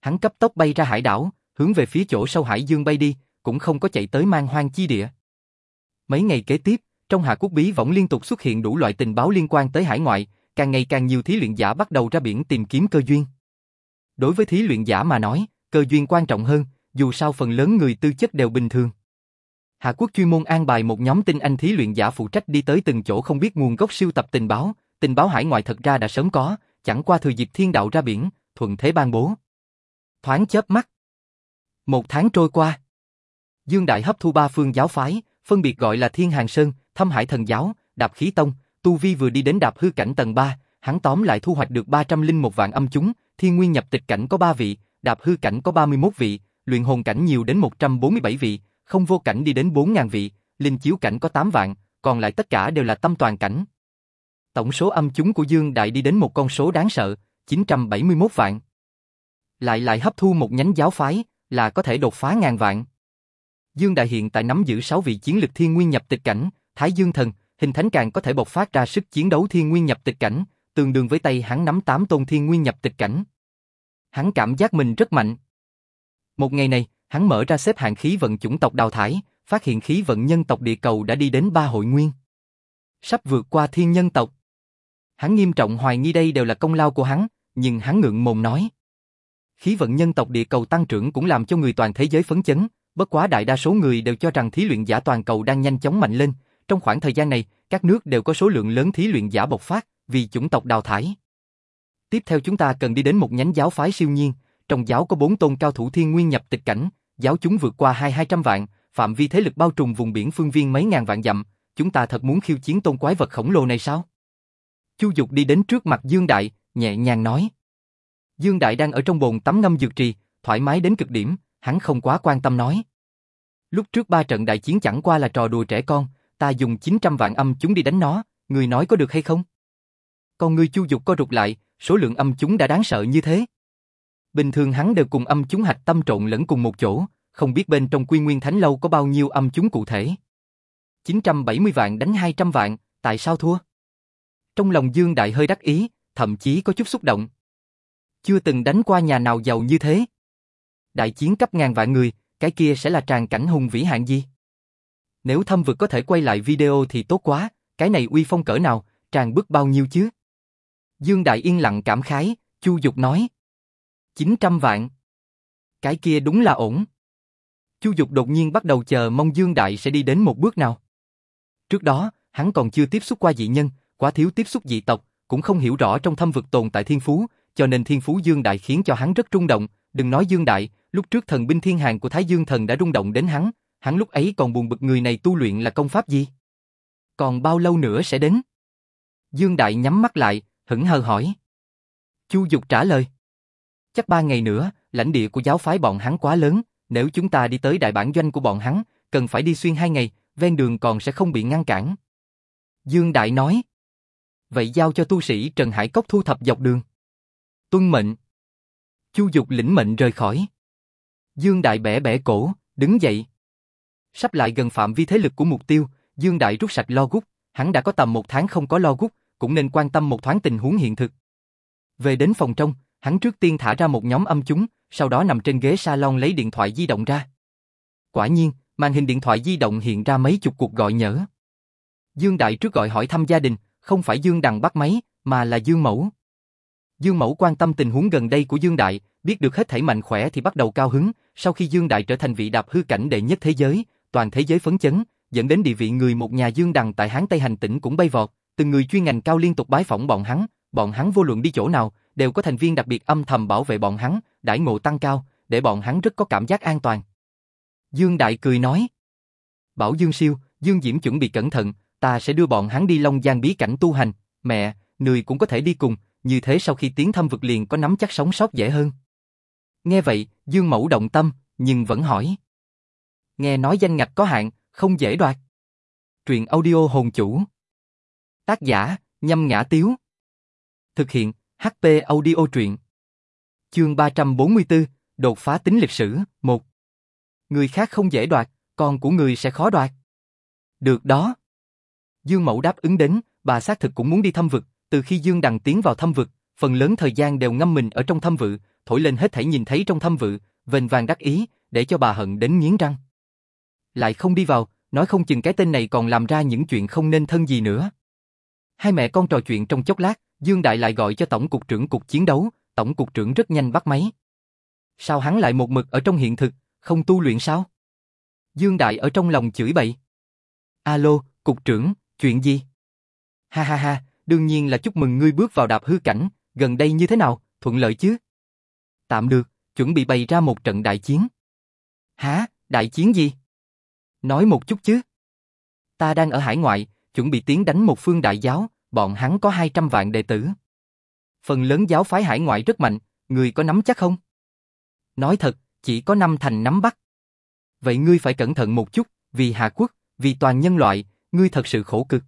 Hắn cấp tốc bay ra hải đảo, hướng về phía chỗ sâu hải dương bay đi, cũng không có chạy tới mang hoang chi địa. Mấy ngày kế tiếp, trong Hạ quốc bí võng liên tục xuất hiện đủ loại tình báo liên quan tới hải ngoại, càng ngày càng nhiều thí luyện giả bắt đầu ra biển tìm kiếm cơ duyên. Đối với thí luyện giả mà nói, cơ duyên quan trọng hơn, dù sao phần lớn người tư chất đều bình thường. Hạ quốc chuyên môn an bài một nhóm tinh anh thí luyện giả phụ trách đi tới từng chỗ không biết nguồn gốc siêu tập tình báo, tình báo hải ngoại thật ra đã sớm có, chẳng qua thừa dịp thiên đạo ra biển, thuận thế ban bố. Thoáng chớp mắt. Một tháng trôi qua. Dương Đại hấp thu ba phương giáo phái, phân biệt gọi là Thiên Hàng Sơn, Thâm Hải Thần Giáo, Đạp Khí Tông, Tu Vi vừa đi đến đạp hư cảnh tầng 3, hắn tóm lại thu hoạch được 301 vạn âm chúng, Thiên Nguyên nhập tịch cảnh có 3 vị, đạp hư cảnh có 31 vị, luyện hồn cảnh nhiều đến 147 vị, không vô cảnh đi đến 4.000 vị, linh chiếu cảnh có 8 vạn, còn lại tất cả đều là tâm toàn cảnh. Tổng số âm chúng của Dương Đại đi đến một con số đáng sợ, 971 vạn. Lại lại hấp thu một nhánh giáo phái, là có thể đột phá ngàn vạn. Dương Đại hiện tại nắm giữ 6 vị chiến lực thiên nguyên nhập tịch cảnh, Thái Dương Thần, hình thánh càng có thể bộc phát ra sức chiến đấu thiên nguyên nhập tịch cảnh, tương đương với tay hắn nắm 8 tôn thiên nguyên nhập tịch cảnh. Hắn cảm giác mình rất mạnh. Một ngày này, hắn mở ra xếp hạng khí vận chủng tộc đào thải, phát hiện khí vận nhân tộc địa cầu đã đi đến ba hội nguyên. Sắp vượt qua thiên nhân tộc. Hắn nghiêm trọng hoài nghi đây đều là công lao của hắn, nhưng hắn ngượng mồm nói. Khí vận nhân tộc địa cầu tăng trưởng cũng làm cho người toàn thế giới phấn chấn, bất quá đại đa số người đều cho rằng thí luyện giả toàn cầu đang nhanh chóng mạnh lên, trong khoảng thời gian này, các nước đều có số lượng lớn thí luyện giả bộc phát, vì chủng tộc đào thải. Tiếp theo chúng ta cần đi đến một nhánh giáo phái siêu nhiên, trong giáo có bốn tôn cao thủ thiên nguyên nhập tịch cảnh, giáo chúng vượt qua hai hai trăm vạn, phạm vi thế lực bao trùm vùng biển phương viên mấy ngàn vạn dặm, chúng ta thật muốn khiêu chiến tôn quái vật khổng lồ này sao? Chu Dục đi đến trước mặt Dương Đại, nhẹ nhàng nói. Dương Đại đang ở trong bồn tắm ngâm dược trì, thoải mái đến cực điểm, hắn không quá quan tâm nói. Lúc trước ba trận đại chiến chẳng qua là trò đùa trẻ con, ta dùng 900 vạn âm chúng đi đánh nó, người nói có được hay không? Còn người Chu Dục co rụt lại, số lượng âm chúng đã đáng sợ như thế. Bình thường hắn đều cùng âm chúng hạch tâm trộn lẫn cùng một chỗ, không biết bên trong quy nguyên thánh lâu có bao nhiêu âm chúng cụ thể. 970 vạn đánh 200 vạn, tại sao thua? Trong lòng Dương Đại hơi đắc ý, thậm chí có chút xúc động. Chưa từng đánh qua nhà nào giàu như thế. Đại chiến cấp ngàn vạn người, cái kia sẽ là tràn cảnh hùng vĩ hạng gì? Nếu thâm vực có thể quay lại video thì tốt quá, cái này uy phong cỡ nào, tràn bước bao nhiêu chứ? Dương Đại yên lặng cảm khái, Chu Dục nói. 900 vạn. Cái kia đúng là ổn. Chu Dục đột nhiên bắt đầu chờ mong Dương Đại sẽ đi đến một bước nào. Trước đó, hắn còn chưa tiếp xúc qua dị nhân, quá thiếu tiếp xúc dị tộc, cũng không hiểu rõ trong thâm vực tồn tại thiên phú, cho nên thiên phú Dương Đại khiến cho hắn rất rung động, đừng nói Dương Đại, lúc trước thần binh thiên hàng của Thái Dương Thần đã rung động đến hắn, hắn lúc ấy còn buồn bực người này tu luyện là công pháp gì? Còn bao lâu nữa sẽ đến? Dương Đại nhắm mắt lại, hững hờ hỏi. Chu Dục trả lời. Chắc ba ngày nữa, lãnh địa của giáo phái bọn hắn quá lớn, nếu chúng ta đi tới đại bản doanh của bọn hắn, cần phải đi xuyên hai ngày, ven đường còn sẽ không bị ngăn cản. Dương Đại nói. Vậy giao cho tu sĩ Trần Hải Cốc thu thập dọc đường. Tuân mệnh. Chu Dục lĩnh mệnh rời khỏi. Dương Đại bẻ bẻ cổ, đứng dậy. Sắp lại gần phạm vi thế lực của mục tiêu, Dương Đại rút sạch lo gút, hắn đã có tầm một tháng không có lo gút, cũng nên quan tâm một thoáng tình huống hiện thực. Về đến phòng trong, hắn trước tiên thả ra một nhóm âm chúng, sau đó nằm trên ghế salon lấy điện thoại di động ra. Quả nhiên, màn hình điện thoại di động hiện ra mấy chục cuộc gọi nhỡ. Dương Đại trước gọi hỏi thăm gia đình, không phải Dương Đằng bắt máy, mà là Dương Mẫu. Dương Mẫu quan tâm tình huống gần đây của Dương Đại, biết được hết thảy mạnh khỏe thì bắt đầu cao hứng, sau khi Dương Đại trở thành vị đạp hư cảnh đệ nhất thế giới, toàn thế giới phấn chấn, dẫn đến địa vị người một nhà Dương Đằng tại Hán Tây hành tỉnh cũng bay vọt, từng người chuyên ngành cao liên tục bái phỏng bọn hắn, bọn hắn vô luận đi chỗ nào, đều có thành viên đặc biệt âm thầm bảo vệ bọn hắn, đãi ngộ tăng cao, để bọn hắn rất có cảm giác an toàn. Dương Đại cười nói, Bảo Dương Siêu, Dương Diễm chuẩn bị cẩn thận, ta sẽ đưa bọn hắn đi Long Giang bí cảnh tu hành, mẹ, người cũng có thể đi cùng, như thế sau khi tiến thăm vực liền có nắm chắc sống sót dễ hơn. Nghe vậy, Dương Mẫu động tâm, nhưng vẫn hỏi. Nghe nói danh ngạch có hạn, không dễ đoạt. Truyện audio hồn chủ. Tác giả, nhâm ngã tiếu. Thực hiện, HP audio truyện. Chương 344, đột phá tính lịch sử, 1. Người khác không dễ đoạt, con của người sẽ khó đoạt. Được đó. Dương Mẫu đáp ứng đến, bà xác thực cũng muốn đi thăm vực, từ khi Dương Đằng tiến vào thăm vực, phần lớn thời gian đều ngâm mình ở trong thăm vự, thổi lên hết thảy nhìn thấy trong thăm vự, vền vàng đắc ý, để cho bà hận đến nghiến răng. Lại không đi vào, nói không chừng cái tên này còn làm ra những chuyện không nên thân gì nữa. Hai mẹ con trò chuyện trong chốc lát, Dương Đại lại gọi cho Tổng cục trưởng cục chiến đấu, Tổng cục trưởng rất nhanh bắt máy. Sao hắn lại một mực ở trong hiện thực, không tu luyện sao? Dương Đại ở trong lòng chửi bậy. Alo, cục trưởng, chuyện gì? Ha ha ha, đương nhiên là chúc mừng ngươi bước vào đạp hư cảnh, gần đây như thế nào, thuận lợi chứ? Tạm được, chuẩn bị bày ra một trận đại chiến. Hả, đại chiến gì? Nói một chút chứ. Ta đang ở hải ngoại, chuẩn bị tiến đánh một phương đại giáo, bọn hắn có 200 vạn đệ tử. Phần lớn giáo phái hải ngoại rất mạnh, người có nắm chắc không? Nói thật, chỉ có năm thành nắm bắt. Vậy ngươi phải cẩn thận một chút, vì Hà Quốc, vì toàn nhân loại, ngươi thật sự khổ cực.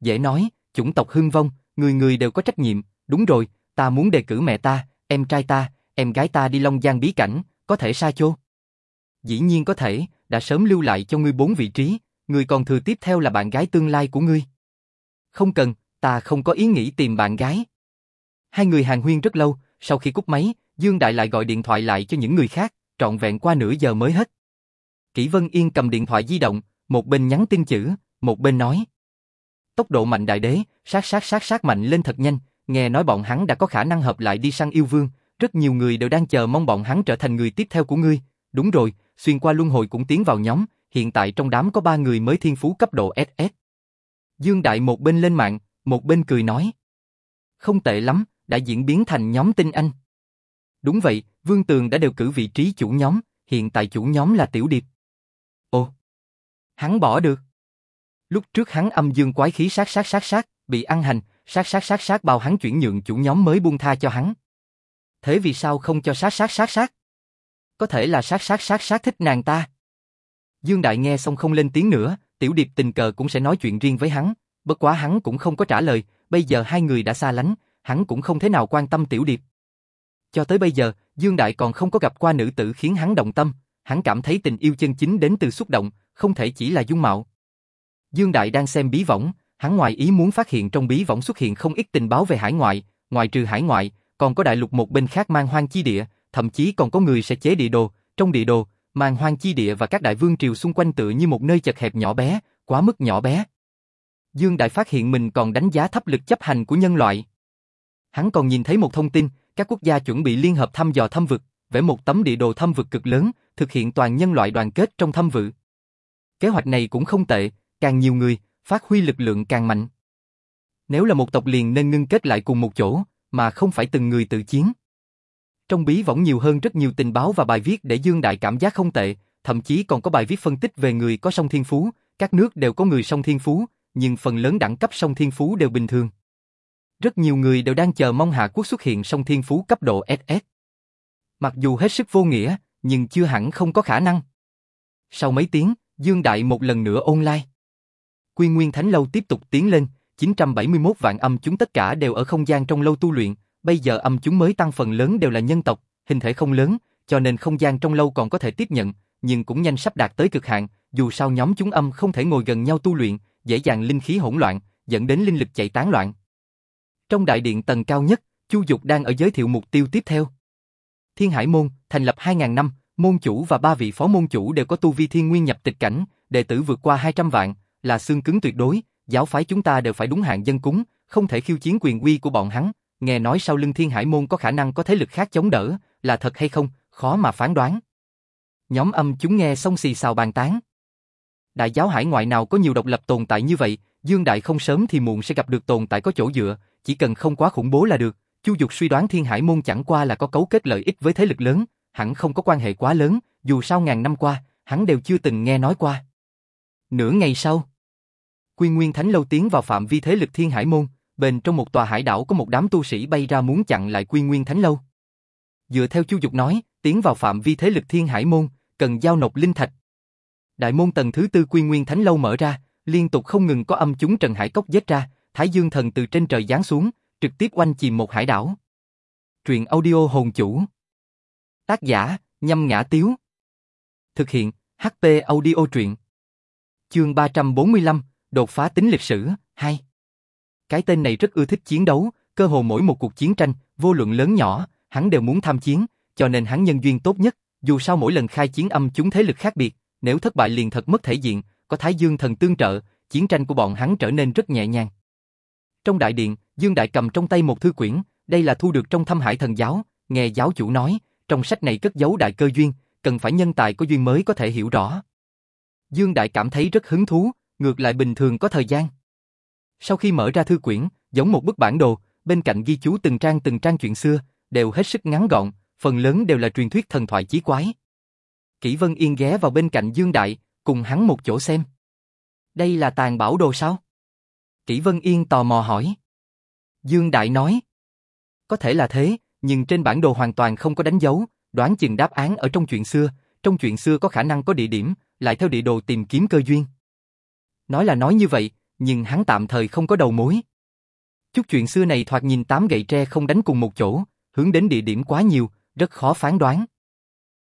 Dễ nói, chủng tộc hưng vong, người người đều có trách nhiệm, đúng rồi, ta muốn đề cử mẹ ta, em trai ta, em gái ta đi Long Giang bí cảnh, có thể sa chô? Dĩ nhiên có thể, đã sớm lưu lại cho ngươi bốn vị trí, người còn thừa tiếp theo là bạn gái tương lai của ngươi. Không cần, ta không có ý nghĩ tìm bạn gái. Hai người hàng huyên rất lâu, sau khi cúp máy, Dương Đại lại gọi điện thoại lại cho những người khác, trọn vẹn qua nửa giờ mới hết. Kỷ Vân Yên cầm điện thoại di động, một bên nhắn tin chữ, một bên nói. Tốc độ mạnh đại đế, sát sát sát sát mạnh lên thật nhanh, nghe nói bọn hắn đã có khả năng hợp lại đi săn yêu vương, rất nhiều người đều đang chờ mong bọn hắn trở thành người tiếp theo của ngươi. Đúng rồi, xuyên qua luân hồi cũng tiến vào nhóm, hiện tại trong đám có ba người mới thiên phú cấp độ SS. Dương Đại một bên lên mạng, một bên cười nói. Không tệ lắm, đã diễn biến thành nhóm tinh anh. Đúng vậy, Vương Tường đã đều cử vị trí chủ nhóm, hiện tại chủ nhóm là Tiểu Điệp. Ồ, hắn bỏ được. Lúc trước hắn âm dương quái khí sát sát sát sát, bị ăn hành, sát sát sát sát bao hắn chuyển nhượng chủ nhóm mới buông tha cho hắn. Thế vì sao không cho sát sát sát sát? Có thể là sát sát sát sát thích nàng ta. Dương Đại nghe xong không lên tiếng nữa, Tiểu Điệp tình cờ cũng sẽ nói chuyện riêng với hắn, bất quá hắn cũng không có trả lời, bây giờ hai người đã xa lánh, hắn cũng không thế nào quan tâm Tiểu Điệp. Cho tới bây giờ, Dương Đại còn không có gặp qua nữ tử khiến hắn động tâm, hắn cảm thấy tình yêu chân chính đến từ xúc động, không thể chỉ là dung mạo. Dương Đại đang xem bí võng, hắn ngoài ý muốn phát hiện trong bí võng xuất hiện không ít tình báo về hải ngoại, ngoài trừ hải ngoại, còn có đại lục một bên khác mang hoang chi địa, thậm chí còn có người sẽ chế địa đồ, trong địa đồ, màn hoang chi địa và các đại vương triều xung quanh tựa như một nơi chật hẹp nhỏ bé, quá mức nhỏ bé. Dương Đại phát hiện mình còn đánh giá thấp lực chấp hành của nhân loại. Hắn còn nhìn thấy một thông tin, các quốc gia chuẩn bị liên hợp thăm dò thâm vực, vẽ một tấm địa đồ thâm vực cực lớn, thực hiện toàn nhân loại đoàn kết trong thâm vực. Kế hoạch này cũng không tệ, càng nhiều người, phát huy lực lượng càng mạnh. Nếu là một tộc liền nên ngưng kết lại cùng một chỗ, mà không phải từng người tự chiến. Trong bí võng nhiều hơn rất nhiều tình báo và bài viết để Dương Đại cảm giác không tệ, thậm chí còn có bài viết phân tích về người có song thiên phú, các nước đều có người song thiên phú, nhưng phần lớn đẳng cấp song thiên phú đều bình thường. Rất nhiều người đều đang chờ mong Hạ Quốc xuất hiện song thiên phú cấp độ SS. Mặc dù hết sức vô nghĩa, nhưng chưa hẳn không có khả năng. Sau mấy tiếng, Dương Đại một lần nữa online. Quy Nguyên Thánh Lâu tiếp tục tiến lên, 971 vạn âm chúng tất cả đều ở không gian trong lâu tu luyện, bây giờ âm chúng mới tăng phần lớn đều là nhân tộc, hình thể không lớn, cho nên không gian trong lâu còn có thể tiếp nhận, nhưng cũng nhanh sắp đạt tới cực hạn, dù sao nhóm chúng âm không thể ngồi gần nhau tu luyện, dễ dàng linh khí hỗn loạn, dẫn đến linh lực chạy tán loạn. Trong đại điện tầng cao nhất, Chu Dục đang ở giới thiệu mục tiêu tiếp theo. Thiên Hải Môn, thành lập 2.000 năm, môn chủ và ba vị phó môn chủ đều có tu vi thiên nguyên nhập tịch cảnh, đệ tử vượt qua 200 vạn, là xương cứng tuyệt đối, giáo phái chúng ta đều phải đúng hạn dân cúng, không thể khiêu chiến quyền uy của bọn hắn. Nghe nói sau lưng Thiên Hải Môn có khả năng có thế lực khác chống đỡ, là thật hay không, khó mà phán đoán. Nhóm âm chúng nghe xong xì xào bàn tán. Đại giáo hải ngoại nào có nhiều độc lập tồn tại như vậy, Dương Đại không sớm thì muộn sẽ gặp được tồn tại có chỗ dựa, chỉ cần không quá khủng bố là được. Chu Dục suy đoán Thiên Hải Môn chẳng qua là có cấu kết lợi ích với thế lực lớn, hẳn không có quan hệ quá lớn, dù sao ngàn năm qua, hắn đều chưa từng nghe nói qua. Nửa ngày sau, Quy Nguyên Thánh Lâu tiến vào phạm vi thế lực Thiên Hải Môn, bên trong một tòa hải đảo có một đám tu sĩ bay ra muốn chặn lại Quy Nguyên Thánh Lâu. Dựa theo Chu Dục nói, tiến vào phạm vi thế lực Thiên Hải Môn, cần giao nộp linh thạch. Đại môn tầng thứ tư Quy Nguyên Thánh Lâu mở ra, liên tục không ngừng có âm chúng Trần Hải Cốc giết ra, Thái Dương Thần từ trên trời giáng xuống, trực tiếp oanh chìm một hải đảo. Truyện audio hồn chủ. Tác giả, nhâm ngã tiếu. Thực hiện, HP audio truyện. Chương 345, đột phá tính lịch sử, 2. Cái tên này rất ưa thích chiến đấu, cơ hồ mỗi một cuộc chiến tranh, vô luận lớn nhỏ, hắn đều muốn tham chiến, cho nên hắn nhân duyên tốt nhất, dù sao mỗi lần khai chiến âm chúng thế lực khác biệt, nếu thất bại liền thật mất thể diện, có Thái Dương thần tương trợ, chiến tranh của bọn hắn trở nên rất nhẹ nhàng. Trong đại điện, Dương Đại cầm trong tay một thư quyển, đây là thu được trong thâm hải thần giáo, nghe giáo chủ nói, trong sách này cất giấu đại cơ duyên, cần phải nhân tài có duyên mới có thể hiểu rõ. Dương Đại cảm thấy rất hứng thú, ngược lại bình thường có thời gian. Sau khi mở ra thư quyển, giống một bức bản đồ, bên cạnh ghi chú từng trang từng trang chuyện xưa, đều hết sức ngắn gọn, phần lớn đều là truyền thuyết thần thoại chí quái. Kỷ Vân Yên ghé vào bên cạnh Dương Đại, cùng hắn một chỗ xem. Đây là tàn bảo đồ sao? Kỷ Vân Yên tò mò hỏi. Dương Đại nói. Có thể là thế, nhưng trên bản đồ hoàn toàn không có đánh dấu, đoán chừng đáp án ở trong chuyện xưa, trong chuyện xưa có khả năng có địa điểm, lại theo địa đồ tìm kiếm cơ duyên. Nói là nói như vậy, nhưng hắn tạm thời không có đầu mối. Chút chuyện xưa này thoạt nhìn tám gậy tre không đánh cùng một chỗ, hướng đến địa điểm quá nhiều, rất khó phán đoán.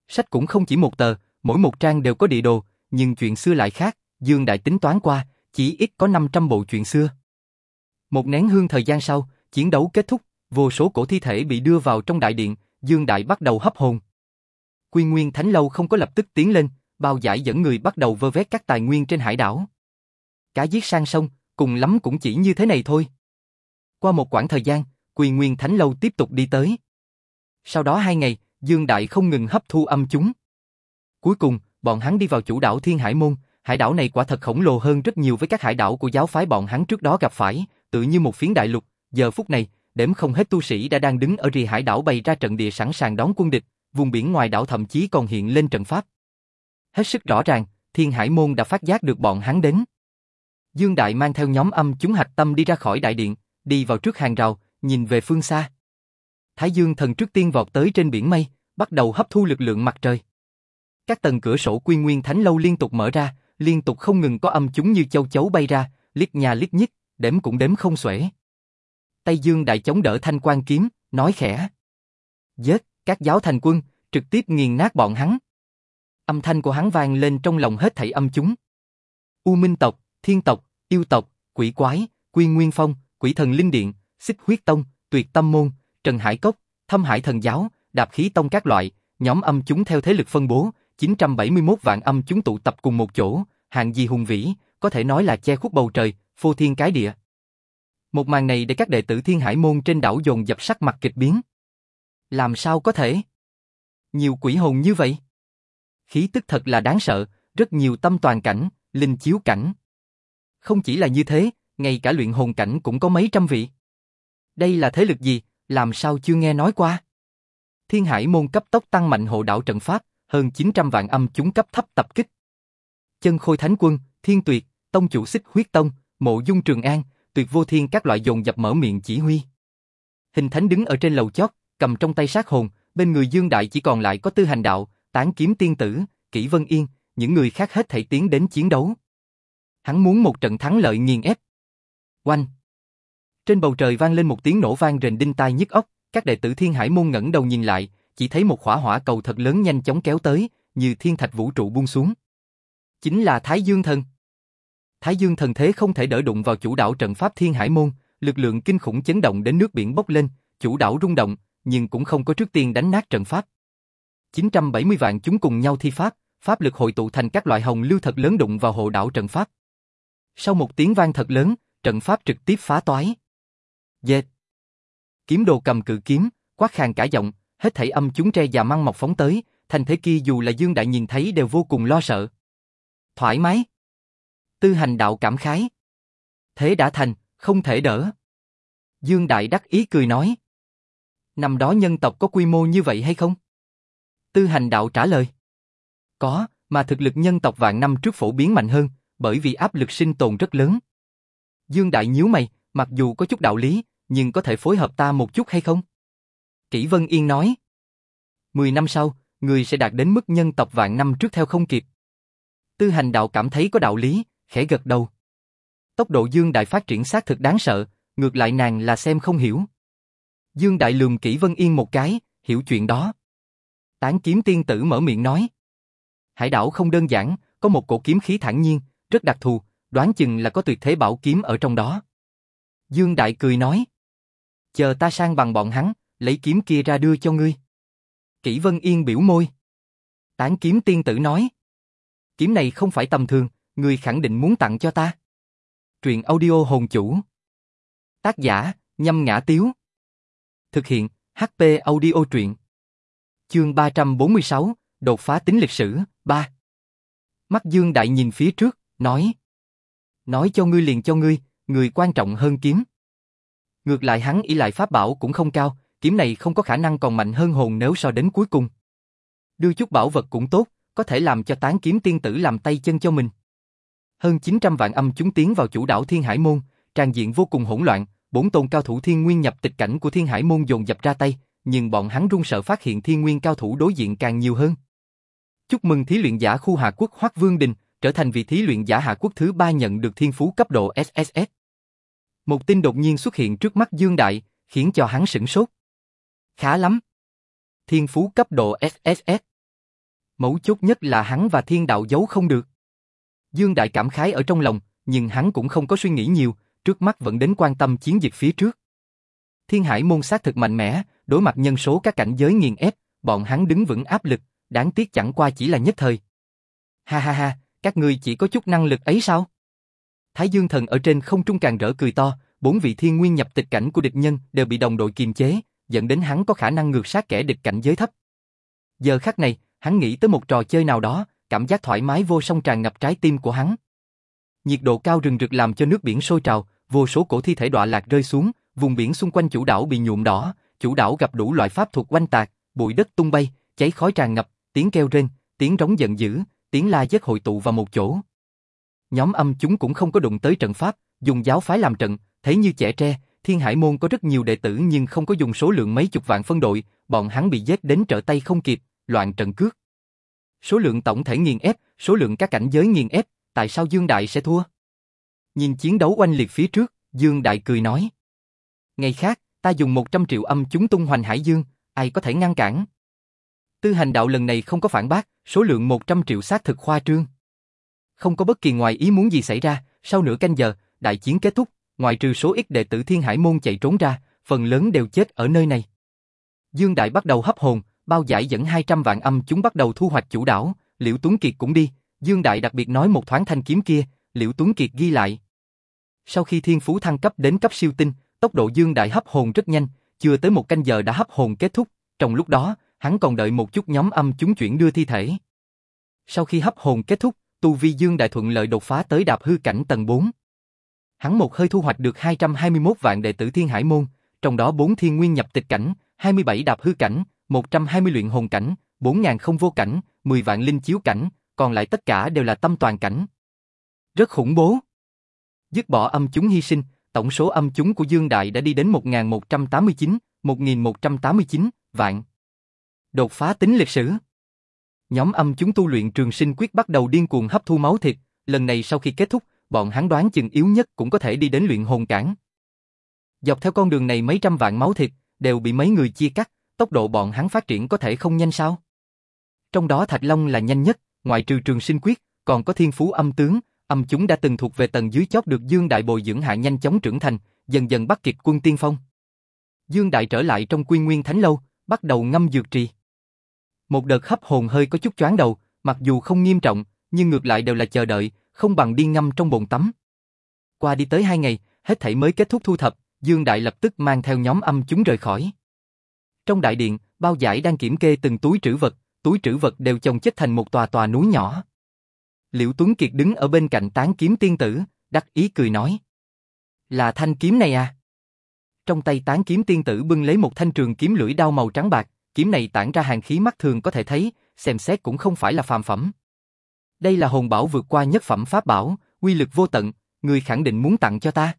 Sách cũng không chỉ một tờ, mỗi một trang đều có địa đồ, nhưng chuyện xưa lại khác, Dương Đại tính toán qua, chỉ ít có 500 bộ chuyện xưa. Một nén hương thời gian sau, chiến đấu kết thúc, vô số cổ thi thể bị đưa vào trong đại điện, Dương Đại bắt đầu hấp hồn. Quy Nguyên Thánh Lâu không có lập tức tiến lên, bao giải dẫn người bắt đầu vơ vét các tài nguyên trên hải đảo. Cá giết sang sông, cùng lắm cũng chỉ như thế này thôi. Qua một quãng thời gian, quỳ Nguyên Thánh Lâu tiếp tục đi tới. Sau đó hai ngày, Dương Đại không ngừng hấp thu âm chúng. Cuối cùng, bọn hắn đi vào chủ đảo Thiên Hải Môn, hải đảo này quả thật khổng lồ hơn rất nhiều với các hải đảo của giáo phái bọn hắn trước đó gặp phải, tự như một phiến đại lục, giờ phút này, đếm không hết tu sĩ đã đang đứng ở rì hải đảo bày ra trận địa sẵn sàng đón quân địch, vùng biển ngoài đảo thậm chí còn hiện lên trận pháp. Hết sức rõ ràng, Thiên Hải Môn đã phát giác được bọn hắn đến. Dương Đại mang theo nhóm âm chúng hạch tâm đi ra khỏi đại điện, đi vào trước hàng rào, nhìn về phương xa. Thái Dương thần trước tiên vọt tới trên biển mây, bắt đầu hấp thu lực lượng mặt trời. Các tầng cửa sổ quy nguyên thánh lâu liên tục mở ra, liên tục không ngừng có âm chúng như châu chấu bay ra, liếc nhà liếc nhích, đếm cũng đếm không xuể. Tây Dương đại chống đỡ thanh quan kiếm, nói khẽ. Giết, các giáo thành quân, trực tiếp nghiền nát bọn hắn. Âm thanh của hắn vang lên trong lòng hết thảy âm chúng. U Minh tộc, Thiên tộc, Yêu tộc, Quỷ quái, Quy Nguyên Phong, Quỷ thần Linh Điện, Xích Huyết Tông, Tuyệt Tâm Môn, Trần Hải Cốc, Thâm Hải Thần Giáo, Đạp Khí Tông các loại, nhóm âm chúng theo thế lực phân bố, 971 vạn âm chúng tụ tập cùng một chỗ, hàng gì hùng vĩ, có thể nói là che khuất bầu trời, phô thiên cái địa. Một màn này để các đệ tử Thiên Hải môn trên đảo dồn dập sắc mặt kịch biến. Làm sao có thể? Nhiều quỷ hồn như vậy. Khí tức thật là đáng sợ, rất nhiều tâm toàn cảnh, linh chiếu cảnh. Không chỉ là như thế, ngay cả luyện hồn cảnh cũng có mấy trăm vị. Đây là thế lực gì, làm sao chưa nghe nói qua? Thiên Hải môn cấp tốc tăng mạnh hộ đạo trận pháp, hơn 900 vạn âm chúng cấp thấp tập kích. Chân Khôi Thánh Quân, Thiên Tuyệt, Tông chủ Xích Huyết Tông, Mộ Dung Trường An, Tuyệt Vô Thiên các loại dồn dập mở miệng chỉ huy. Hình Thánh đứng ở trên lầu chót, cầm trong tay sát hồn, bên người Dương Đại chỉ còn lại có Tư Hành Đạo, Tán Kiếm Tiên Tử, Kỷ Vân Yên, những người khác hết thảy tiến đến chiến đấu. Hắn muốn một trận thắng lợi nghiền ép. Oanh! Trên bầu trời vang lên một tiếng nổ vang rền đinh tai nhức óc, các đệ tử Thiên Hải môn ngẩng đầu nhìn lại, chỉ thấy một khỏa hỏa cầu thật lớn nhanh chóng kéo tới, như thiên thạch vũ trụ buông xuống. Chính là Thái Dương Thần. Thái Dương Thần thế không thể đỡ đụng vào chủ đảo trận pháp Thiên Hải Môn, lực lượng kinh khủng chấn động đến nước biển bốc lên, chủ đảo rung động, nhưng cũng không có trước tiên đánh nát trận pháp. 970 vạn chúng cùng nhau thi pháp, pháp lực hội tụ thành các loại hồng lưu thật lớn đụng vào hộ đảo trận pháp. Sau một tiếng vang thật lớn, trận pháp trực tiếp phá toái. Dệt. Kiếm đồ cầm cự kiếm, quát khàn cả giọng, hết thảy âm chúng tre và măng mọc phóng tới, thành thế kia dù là Dương Đại nhìn thấy đều vô cùng lo sợ. Thoải mái. Tư hành đạo cảm khái. Thế đã thành, không thể đỡ. Dương Đại đắc ý cười nói. Năm đó nhân tộc có quy mô như vậy hay không? Tư hành đạo trả lời. Có, mà thực lực nhân tộc vạn năm trước phổ biến mạnh hơn, bởi vì áp lực sinh tồn rất lớn. Dương Đại nhíu mày, mặc dù có chút đạo lý, nhưng có thể phối hợp ta một chút hay không? Kỷ Vân Yên nói. Mười năm sau, người sẽ đạt đến mức nhân tộc vạn năm trước theo không kịp. Tư hành đạo cảm thấy có đạo lý, khẽ gật đầu. Tốc độ Dương Đại phát triển xác thực đáng sợ, ngược lại nàng là xem không hiểu. Dương Đại lườm Kỷ Vân Yên một cái, hiểu chuyện đó. Tán kiếm tiên tử mở miệng nói. Hải đảo không đơn giản, có một cổ kiếm khí thản nhiên, rất đặc thù, đoán chừng là có tuyệt thế bảo kiếm ở trong đó. Dương Đại cười nói. Chờ ta sang bằng bọn hắn, lấy kiếm kia ra đưa cho ngươi. Kỷ Vân Yên biểu môi. Tán kiếm tiên tử nói. Kiếm này không phải tầm thường, ngươi khẳng định muốn tặng cho ta. Truyện audio hồn chủ. Tác giả, nhâm ngã tiếu. Thực hiện, HP audio truyện. Chương 346, đột phá tính lịch sử, 3. Mắt Dương Đại nhìn phía trước, nói. Nói cho ngươi liền cho ngươi, người quan trọng hơn kiếm. Ngược lại hắn ý lại pháp bảo cũng không cao, kiếm này không có khả năng còn mạnh hơn hồn nếu so đến cuối cùng. Đưa chút bảo vật cũng tốt, có thể làm cho tán kiếm tiên tử làm tay chân cho mình. Hơn 900 vạn âm chúng tiến vào chủ đảo Thiên Hải Môn, trang diện vô cùng hỗn loạn, bốn tôn cao thủ thiên nguyên nhập tịch cảnh của Thiên Hải Môn dồn dập ra tay, nhưng bọn hắn run sợ phát hiện thiên nguyên cao thủ đối diện càng nhiều hơn. Chúc mừng thí luyện giả khu Hạ Quốc Hoắc Vương Đình, trở thành vị thí luyện giả Hạ Quốc thứ ba nhận được thiên phú cấp độ SSS. Một tin đột nhiên xuất hiện trước mắt Dương Đại, khiến cho hắn sửng sốt. Khá lắm. Thiên phú cấp độ SSS. Mấu chốt nhất là hắn và thiên đạo giấu không được. Dương Đại cảm khái ở trong lòng, nhưng hắn cũng không có suy nghĩ nhiều, trước mắt vẫn đến quan tâm chiến dịch phía trước. Thiên Hải môn sát thực mạnh mẽ, đối mặt nhân số các cảnh giới nghiền ép, bọn hắn đứng vững áp lực, đáng tiếc chẳng qua chỉ là nhất thời. Ha ha ha, các ngươi chỉ có chút năng lực ấy sao? Thái Dương thần ở trên không trung càng rỡ cười to, bốn vị thiên nguyên nhập tịch cảnh của địch nhân đều bị đồng đội kiềm chế, dẫn đến hắn có khả năng ngược sát kẻ địch cảnh giới thấp. Giờ khắc này, hắn nghĩ tới một trò chơi nào đó, cảm giác thoải mái vô song tràn ngập trái tim của hắn. Nhiệt độ cao rừng rực làm cho nước biển sôi trào, vô số cổ thi thể đọa lạc rơi xuống, vùng biển xung quanh chủ đảo bị nhuộm đỏ, chủ đảo gặp đủ loại pháp thuật quanh tạc, bụi đất tung bay, cháy khói tràn ngập, tiếng kêu rên, tiếng rống giận dữ, tiếng la giết hội tụ vào một chỗ. Nhóm âm chúng cũng không có đụng tới trận pháp, dùng giáo phái làm trận, thấy như trẻ tre, Thiên Hải môn có rất nhiều đệ tử nhưng không có dùng số lượng mấy chục vạn phân đội, bọn hắn bị giết đến trở tay không kịp, loạn trận cước. Số lượng tổng thể nghiền ép, số lượng các cảnh giới nghiền ép, tại sao Dương Đại sẽ thua? Nhìn chiến đấu oanh liệt phía trước, Dương Đại cười nói. Ngày khác, ta dùng 100 triệu âm chúng tung hoành hải dương, ai có thể ngăn cản? Tư hành đạo lần này không có phản bác, số lượng 100 triệu xác thực khoa trương. Không có bất kỳ ngoài ý muốn gì xảy ra, sau nửa canh giờ, đại chiến kết thúc, ngoài trừ số ít đệ tử Thiên Hải Môn chạy trốn ra, phần lớn đều chết ở nơi này. Dương Đại bắt đầu hấp hồn, bao giải dẫn 200 vạn âm chúng bắt đầu thu hoạch chủ đảo, Liễu Tuấn Kiệt cũng đi, Dương Đại đặc biệt nói một thoáng thanh kiếm kia, Liễu Tuấn Kiệt ghi lại. Sau khi thiên phú thăng cấp đến cấp siêu tinh, tốc độ Dương Đại hấp hồn rất nhanh, chưa tới một canh giờ đã hấp hồn kết thúc, trong lúc đó, hắn còn đợi một chút nhóm âm chúng chuyển đưa thi thể. Sau khi hấp hồn kết thúc, tu vi Dương Đại thuận lợi đột phá tới đạp hư cảnh tầng 4. Hắn một hơi thu hoạch được 221 vạn đệ tử Thiên Hải môn, trong đó 4 thiên nguyên nhập tịch cảnh, 27 đạp hư cảnh, 120 luyện hồn cảnh, 4000 không vô cảnh, 10 vạn linh chiếu cảnh, còn lại tất cả đều là tâm toàn cảnh. Rất khủng bố. Dứt bỏ âm chúng hy sinh, tổng số âm chúng của Dương Đại đã đi đến 1189, 1189 vạn. Đột phá tính lịch sử. Nhóm âm chúng tu luyện trường sinh quyết bắt đầu điên cuồng hấp thu máu thịt, lần này sau khi kết thúc, bọn hắn đoán chừng yếu nhất cũng có thể đi đến luyện hồn cảng. Dọc theo con đường này mấy trăm vạn máu thịt, đều bị mấy người chia cắt, tốc độ bọn hắn phát triển có thể không nhanh sao? Trong đó Thạch Long là nhanh nhất, ngoại trừ trường sinh quyết, còn có thiên phú âm tướng, âm chúng đã từng thuộc về tầng dưới chót được Dương Đại bồi dưỡng hạ nhanh chóng trưởng thành, dần dần bắt kịp quân tiên phong. Dương Đại trở lại trong quy nguyên thánh lâu, bắt đầu ngâm dược trì. Một đợt hấp hồn hơi có chút choáng đầu, mặc dù không nghiêm trọng, nhưng ngược lại đều là chờ đợi, không bằng đi ngâm trong bồn tắm. Qua đi tới hai ngày, hết thảy mới kết thúc thu thập, Dương Đại lập tức mang theo nhóm âm chúng rời khỏi. Trong đại điện, bao giải đang kiểm kê từng túi trữ vật, túi trữ vật đều chồng chất thành một tòa tòa núi nhỏ. Liễu Tuấn Kiệt đứng ở bên cạnh tán kiếm tiên tử, đắc ý cười nói. Là thanh kiếm này à? Trong tay tán kiếm tiên tử bưng lấy một thanh trường kiếm lưỡi đao màu trắng bạc, kiếm này tản ra hàng khí mắt thường có thể thấy, xem xét cũng không phải là phàm phẩm. Đây là hồn bảo vượt qua nhất phẩm pháp bảo, uy lực vô tận, người khẳng định muốn tặng cho ta.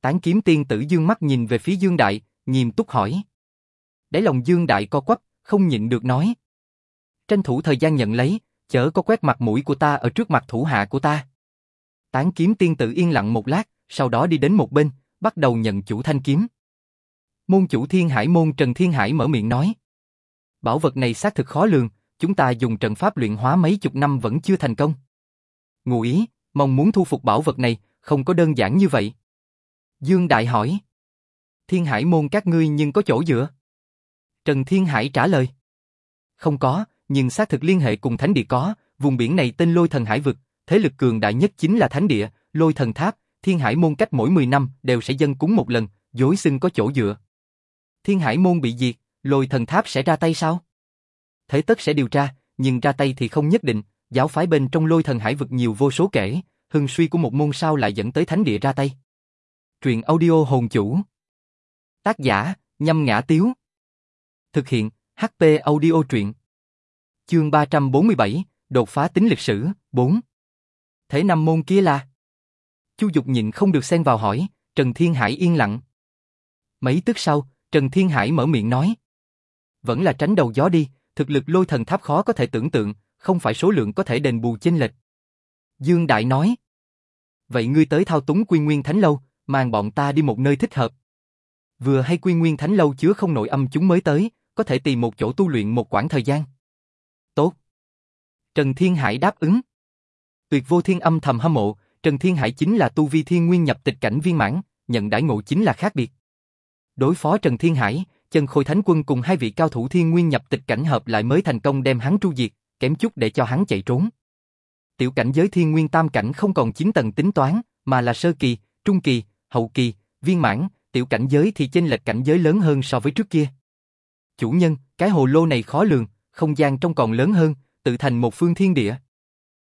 Tán kiếm tiên tử dương mắt nhìn về phía Dương Đại, nghiêm túc hỏi. Đáy lòng Dương Đại co quắp, không nhịn được nói. Tranh thủ thời gian nhận lấy, chớ có quét mặt mũi của ta ở trước mặt thủ hạ của ta. Tán kiếm tiên tử yên lặng một lát, sau đó đi đến một bên, bắt đầu nhận chủ thanh kiếm. Môn chủ thiên hải môn Trần Thiên Hải mở miệng nói. Bảo vật này xác thực khó lường, chúng ta dùng trận pháp luyện hóa mấy chục năm vẫn chưa thành công. Ngụ ý, mong muốn thu phục bảo vật này, không có đơn giản như vậy. Dương Đại hỏi. Thiên Hải môn các ngươi nhưng có chỗ dựa. Trần Thiên Hải trả lời. Không có, nhưng xác thực liên hệ cùng thánh địa có, vùng biển này tên lôi thần hải vực, thế lực cường đại nhất chính là thánh địa, lôi thần tháp, thiên hải môn cách mỗi 10 năm đều sẽ dân cúng một lần, dối xưng có chỗ dựa. Thiên hải môn bị diệt, lôi thần tháp sẽ ra tay sao? Thế tất sẽ điều tra, nhưng ra tay thì không nhất định, giáo phái bên trong lôi thần hải vực nhiều vô số kể, hưng suy của một môn sao lại dẫn tới thánh địa ra tay. Truyện audio hồn chủ Tác giả, nhâm ngã tiếu. Thực hiện, HP audio truyện. Chương 347, đột phá tính lịch sử, 4. Thế năm môn kia là? Chu Dục nhịn không được xen vào hỏi, Trần Thiên Hải yên lặng. Mấy tức sau, Trần Thiên Hải mở miệng nói. Vẫn là tránh đầu gió đi, thực lực lôi thần tháp khó có thể tưởng tượng, không phải số lượng có thể đền bù chênh lệch. Dương Đại nói. Vậy ngươi tới thao túng quy nguyên thánh lâu, mang bọn ta đi một nơi thích hợp. Vừa hay quy nguyên thánh lâu chứa không nội âm chúng mới tới, có thể tìm một chỗ tu luyện một quãng thời gian. Tốt. Trần Thiên Hải đáp ứng. Tuyệt vô thiên âm thầm hâm mộ, Trần Thiên Hải chính là tu vi thiên nguyên nhập tịch cảnh viên mãn, nhận đãi ngộ chính là khác biệt. Đối phó Trần Thiên Hải, chân khôi thánh quân cùng hai vị cao thủ thiên nguyên nhập tịch cảnh hợp lại mới thành công đem hắn tru diệt, kém chút để cho hắn chạy trốn. Tiểu cảnh giới thiên nguyên tam cảnh không còn 9 tầng tính toán, mà là sơ kỳ, trung kỳ, hậu kỳ, viên mãn, tiểu cảnh giới thì chênh lệch cảnh giới lớn hơn so với trước kia. Chủ nhân, cái hồ lô này khó lường, không gian trong còn lớn hơn, tự thành một phương thiên địa.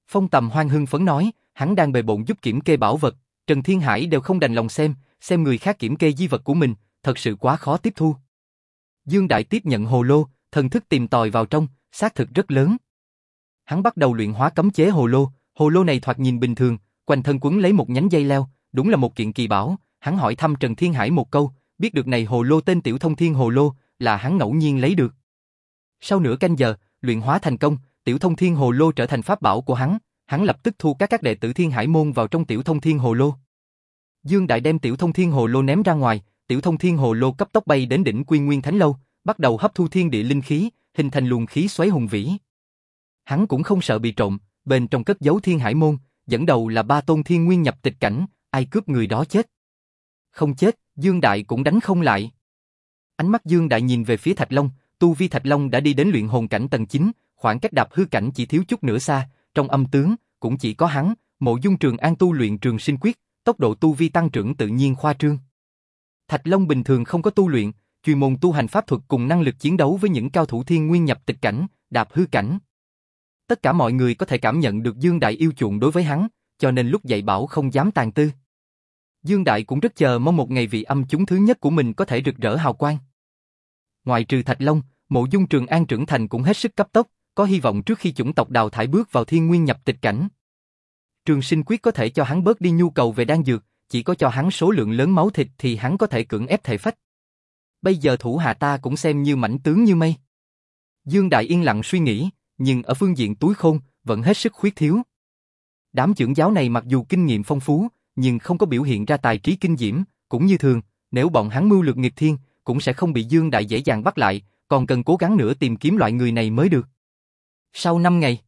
Phong tầm hoang hưng phấn nói, hắn đang bề bộn giúp kiểm kê bảo vật, Trần Thiên Hải đều không đành lòng xem, xem người khác kiểm kê di vật của mình, thật sự quá khó tiếp thu. Dương Đại tiếp nhận hồ lô, thần thức tìm tòi vào trong, xác thực rất lớn. Hắn bắt đầu luyện hóa cấm chế hồ lô, hồ lô này thoạt nhìn bình thường, quanh thân quấn lấy một nhánh dây leo, đúng là một kiện kỳ bảo. Hắn hỏi thăm Trần Thiên Hải một câu, biết được này hồ lô tên Tiểu Thông Thiên Hồ Lô, là hắn ngẫu nhiên lấy được. Sau nửa canh giờ, luyện hóa thành công, Tiểu Thông Thiên Hồ Lô trở thành pháp bảo của hắn, hắn lập tức thu các các đệ tử Thiên Hải môn vào trong Tiểu Thông Thiên Hồ Lô. Dương Đại đem Tiểu Thông Thiên Hồ Lô ném ra ngoài, Tiểu Thông Thiên Hồ Lô cấp tốc bay đến đỉnh Quy Nguyên Thánh Lâu, bắt đầu hấp thu thiên địa linh khí, hình thành luồng khí xoáy hùng vĩ. Hắn cũng không sợ bị trộm, bên trong cất giấu Thiên Hải môn, dẫn đầu là ba tôn thiên nguyên nhập tịch cảnh, ai cướp người đó chết. Không chết, Dương Đại cũng đánh không lại. Ánh mắt Dương Đại nhìn về phía Thạch Long, tu vi Thạch Long đã đi đến luyện hồn cảnh tầng 9, khoảng cách đạp hư cảnh chỉ thiếu chút nữa xa, trong âm tướng cũng chỉ có hắn, Mộ Dung Trường An tu luyện Trường Sinh Quyết, tốc độ tu vi tăng trưởng tự nhiên khoa trương. Thạch Long bình thường không có tu luyện, chuyên môn tu hành pháp thuật cùng năng lực chiến đấu với những cao thủ thiên nguyên nhập tịch cảnh, đạp hư cảnh. Tất cả mọi người có thể cảm nhận được Dương Đại yêu chuộng đối với hắn, cho nên lúc dạy bảo không dám tàn tư. Dương Đại cũng rất chờ mong một ngày vị âm chúng thứ nhất của mình có thể rực rỡ hào quang. Ngoài trừ Thạch Long, Mộ Dung Trường An trưởng thành cũng hết sức cấp tốc, có hy vọng trước khi chủng tộc đào thải bước vào thiên nguyên nhập tịch cảnh. Trường sinh quyết có thể cho hắn bớt đi nhu cầu về đan dược, chỉ có cho hắn số lượng lớn máu thịt thì hắn có thể cưỡng ép thể phách. Bây giờ thủ hạ ta cũng xem như mảnh tướng như mây. Dương Đại yên lặng suy nghĩ, nhưng ở phương diện túi khôn, vẫn hết sức khuyết thiếu. Đám trưởng giáo này mặc dù kinh nghiệm phong phú, nhưng không có biểu hiện ra tài trí kinh diễm, cũng như thường, nếu bọn hắn mưu lược nghịch thiên, cũng sẽ không bị Dương Đại dễ dàng bắt lại, còn cần cố gắng nữa tìm kiếm loại người này mới được. Sau 5 ngày,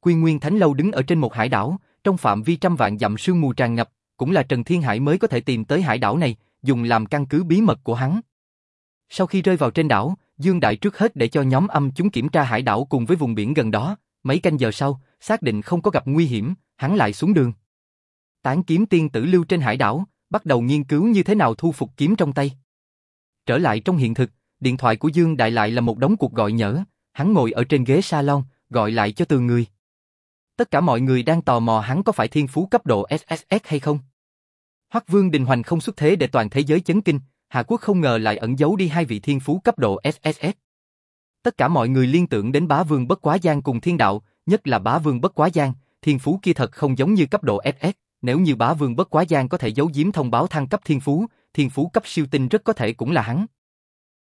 Quy Nguyên Thánh Lâu đứng ở trên một hải đảo, trong phạm vi trăm vạn dặm sương mù tràn ngập, cũng là Trần Thiên Hải mới có thể tìm tới hải đảo này, dùng làm căn cứ bí mật của hắn. Sau khi rơi vào trên đảo, Dương Đại trước hết để cho nhóm âm chúng kiểm tra hải đảo cùng với vùng biển gần đó, mấy canh giờ sau, xác định không có gặp nguy hiểm, hắn lại xuống đường. Tán kiếm tiên tử lưu trên hải đảo, bắt đầu nghiên cứu như thế nào thu phục kiếm trong tay. Trở lại trong hiện thực, điện thoại của Dương Đại lại là một đống cuộc gọi nhỡ, hắn ngồi ở trên ghế salon, gọi lại cho từ người. Tất cả mọi người đang tò mò hắn có phải thiên phú cấp độ SSS hay không. Hoắc Vương Đình Hoành không xuất thế để toàn thế giới chấn kinh, Hà Quốc không ngờ lại ẩn giấu đi hai vị thiên phú cấp độ SSS. Tất cả mọi người liên tưởng đến bá vương bất quá giang cùng thiên đạo, nhất là bá vương bất quá giang, thiên phú kia thật không giống như cấp độ SS, nếu như bá vương bất quá giang có thể giấu giếm thông báo thăng cấp thiên phú, thiên phú cấp siêu tinh rất có thể cũng là hắn.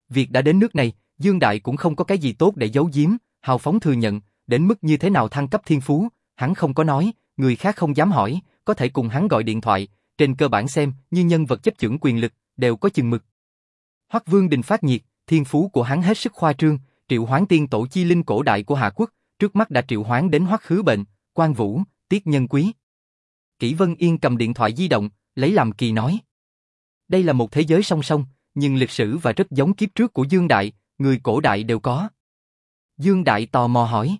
Việc đã đến nước này, Dương Đại cũng không có cái gì tốt để giấu giếm, hào phóng thừa nhận, đến mức như thế nào thăng cấp thiên phú, hắn không có nói, người khác không dám hỏi, có thể cùng hắn gọi điện thoại, trên cơ bản xem như nhân vật chấp chưởng quyền lực, đều có chừng mực. Hoắc Vương Đình phát nhiệt, thiên phú của hắn hết sức khoa trương, triệu hoán tiên tổ chi linh cổ đại của hạ Quốc, trước mắt đã triệu hoán đến Hoắc Khứ Bệnh, Quan Vũ, Tiết Nhân Quý. Kỷ Vân Yên cầm điện thoại di động, lấy làm kỳ nói. Đây là một thế giới song song, nhưng lịch sử và rất giống kiếp trước của Dương Đại, người cổ đại đều có. Dương Đại tò mò hỏi.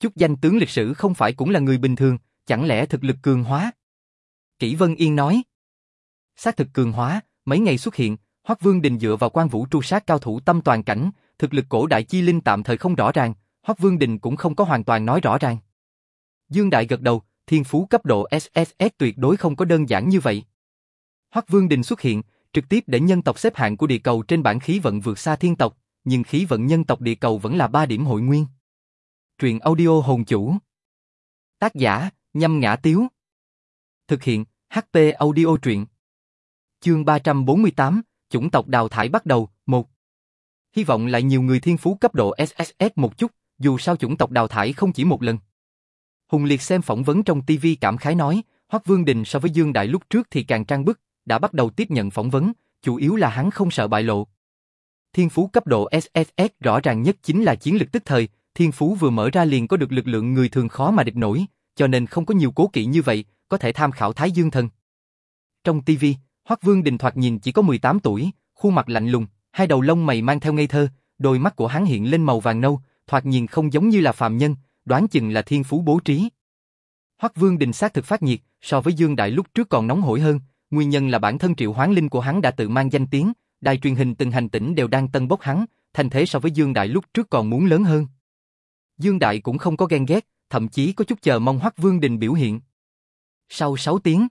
Chút danh tướng lịch sử không phải cũng là người bình thường, chẳng lẽ thực lực cường hóa? Kỷ Vân Yên nói. Xác thực cường hóa, mấy ngày xuất hiện, Hoắc Vương Đình dựa vào quan vũ tru sát cao thủ tâm toàn cảnh, thực lực cổ đại chi linh tạm thời không rõ ràng, Hoắc Vương Đình cũng không có hoàn toàn nói rõ ràng. Dương Đại gật đầu, thiên phú cấp độ SSS tuyệt đối không có đơn giản như vậy. Hoắc Vương Đình xuất hiện, trực tiếp để nhân tộc xếp hạng của địa cầu trên bảng khí vận vượt xa thiên tộc, nhưng khí vận nhân tộc địa cầu vẫn là 3 điểm hội nguyên. Truyện audio hồn chủ. Tác giả, nhâm ngã tiếu. Thực hiện, HP audio truyện. Chương 348, chủng tộc đào thải bắt đầu, 1. Hy vọng lại nhiều người thiên phú cấp độ SSS một chút, dù sao chủng tộc đào thải không chỉ một lần. Hùng Liệt xem phỏng vấn trong TV cảm khái nói, Hoắc Vương Đình so với Dương Đại lúc trước thì càng trang bức, đã bắt đầu tiếp nhận phỏng vấn, chủ yếu là hắn không sợ bại lộ. Thiên phú cấp độ SSS rõ ràng nhất chính là chiến lực tức thời, thiên phú vừa mở ra liền có được lực lượng người thường khó mà địch nổi, cho nên không có nhiều cố kỵ như vậy, có thể tham khảo Thái Dương Thần. Trong TV, Hoắc Vương Đình thoạt nhìn chỉ có 18 tuổi, khuôn mặt lạnh lùng, hai đầu lông mày mang theo ngây thơ, đôi mắt của hắn hiện lên màu vàng nâu, thoạt nhìn không giống như là phàm nhân, đoán chừng là thiên phú bố trí. Hoắc Vương Đình xác thực phát nhiệt, so với Dương Đại lúc trước còn nóng hổi hơn, nguyên nhân là bản thân triệu hoán linh của hắn đã tự mang danh tiếng, đài truyền hình từng hành tỉnh đều đang tân bốc hắn, thành thế so với Dương Đại lúc trước còn muốn lớn hơn. Dương Đại cũng không có ghen ghét, thậm chí có chút chờ mong Hoắc Vương Đình biểu hiện. Sau 6 tiếng,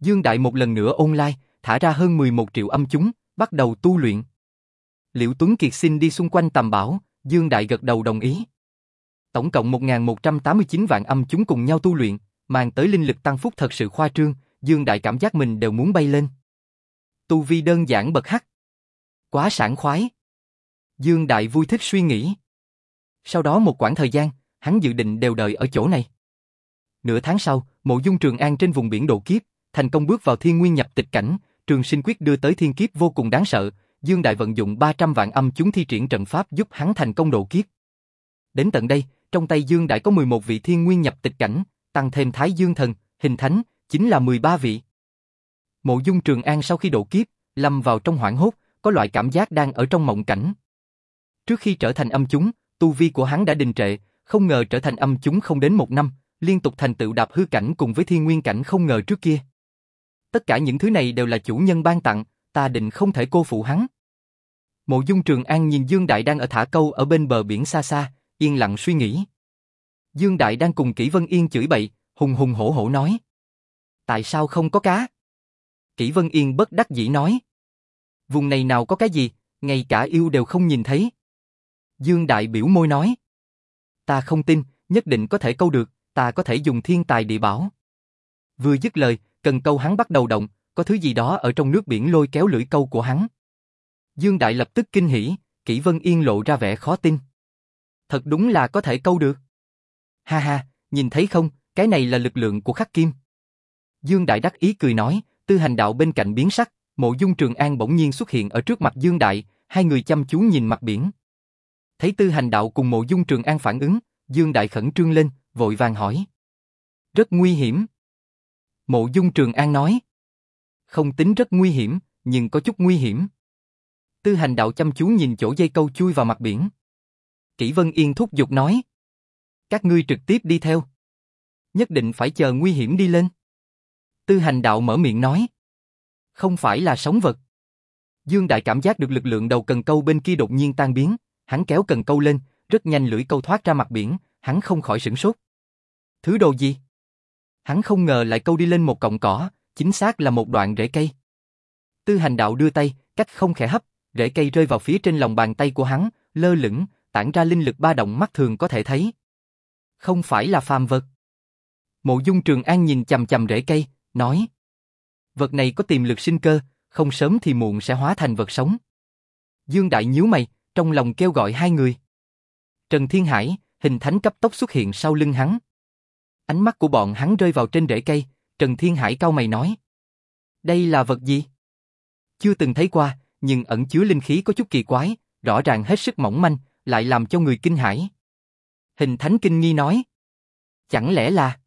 Dương Đại một lần nữa online, thả ra hơn 11 triệu âm chúng, bắt đầu tu luyện. Liễu Tuấn Kiệt xin đi xung quanh tầm bảo, Dương Đại gật đầu đồng ý. Tổng cộng 1.189 vạn âm chúng cùng nhau tu luyện, mang tới linh lực tăng phúc thật sự khoa trương, Dương Đại cảm giác mình đều muốn bay lên. Tu vi đơn giản bật hắc. Quá sảng khoái. Dương Đại vui thích suy nghĩ. Sau đó một quãng thời gian, hắn dự định đều đợi ở chỗ này. Nửa tháng sau, mộ dung Trường An trên vùng biển độ kiếp, thành công bước vào thiên nguyên nhập tịch cảnh, trường sinh quyết đưa tới thiên kiếp vô cùng đáng sợ, Dương Đại vận dụng 300 vạn âm chúng thi triển trận pháp giúp hắn thành công độ kiếp. Đến tận đây, trong tay Dương Đại có 11 vị thiên nguyên nhập tịch cảnh, tăng thêm Thái Dương Thần, Hình Thánh, chính là 13 vị. Mộ Dung Trường An sau khi độ kiếp, lâm vào trong hoảng hốt, có loại cảm giác đang ở trong mộng cảnh. Trước khi trở thành âm chúng, tu vi của hắn đã đình trệ, không ngờ trở thành âm chúng không đến một năm, liên tục thành tựu đạp hư cảnh cùng với thiên nguyên cảnh không ngờ trước kia. Tất cả những thứ này đều là chủ nhân ban tặng, ta định không thể cô phụ hắn. Mộ Dung Trường An nhìn Dương Đại đang ở thả câu ở bên bờ biển xa xa, yên lặng suy nghĩ. Dương Đại đang cùng Kỷ Vân Yên chửi bậy, hùng hùng hổ hổ nói. Tại sao không có cá? Kỷ Vân Yên bất đắc dĩ nói. Vùng này nào có cái gì, ngay cả yêu đều không nhìn thấy. Dương Đại biểu môi nói. Ta không tin, nhất định có thể câu được, ta có thể dùng thiên tài địa bảo. Vừa dứt lời, cần câu hắn bắt đầu động, có thứ gì đó ở trong nước biển lôi kéo lưỡi câu của hắn. Dương Đại lập tức kinh hỉ, Kỷ Vân Yên lộ ra vẻ khó tin. Thật đúng là có thể câu được. Ha ha, nhìn thấy không, cái này là lực lượng của khắc kim. Dương Đại đắc ý cười nói, tư hành đạo bên cạnh biến sắc, mộ dung trường an bỗng nhiên xuất hiện ở trước mặt Dương Đại, hai người chăm chú nhìn mặt biển. Thấy tư hành đạo cùng mộ dung trường an phản ứng, Dương Đại khẩn trương lên, vội vàng hỏi. Rất nguy hiểm. Mộ dung trường an nói. Không tính rất nguy hiểm, nhưng có chút nguy hiểm. Tư hành đạo chăm chú nhìn chỗ dây câu chui vào mặt biển. Kỷ Vân Yên thúc giục nói. Các ngươi trực tiếp đi theo. Nhất định phải chờ nguy hiểm đi lên. Tư hành đạo mở miệng nói. Không phải là sống vật. Dương Đại cảm giác được lực lượng đầu cần câu bên kia đột nhiên tan biến, hắn kéo cần câu lên, rất nhanh lưỡi câu thoát ra mặt biển, hắn không khỏi sửng sốt. Thứ đồ gì? Hắn không ngờ lại câu đi lên một cọng cỏ, chính xác là một đoạn rễ cây. Tư hành đạo đưa tay, cách không khẽ hấp, rễ cây rơi vào phía trên lòng bàn tay của hắn, lơ lửng, tản ra linh lực ba động mắt thường có thể thấy. Không phải là phàm vật. Mộ Dung Trường An nhìn chầm chầm rễ cây, nói. Vật này có tiềm lực sinh cơ, không sớm thì muộn sẽ hóa thành vật sống. Dương Đại nhíu mày, trong lòng kêu gọi hai người. Trần Thiên Hải, hình thánh cấp tốc xuất hiện sau lưng hắn. Ánh mắt của bọn hắn rơi vào trên rễ cây, Trần Thiên Hải cau mày nói. Đây là vật gì? Chưa từng thấy qua, nhưng ẩn chứa linh khí có chút kỳ quái, rõ ràng hết sức mỏng manh, lại làm cho người kinh hãi. Hình thánh kinh nghi nói. Chẳng lẽ là...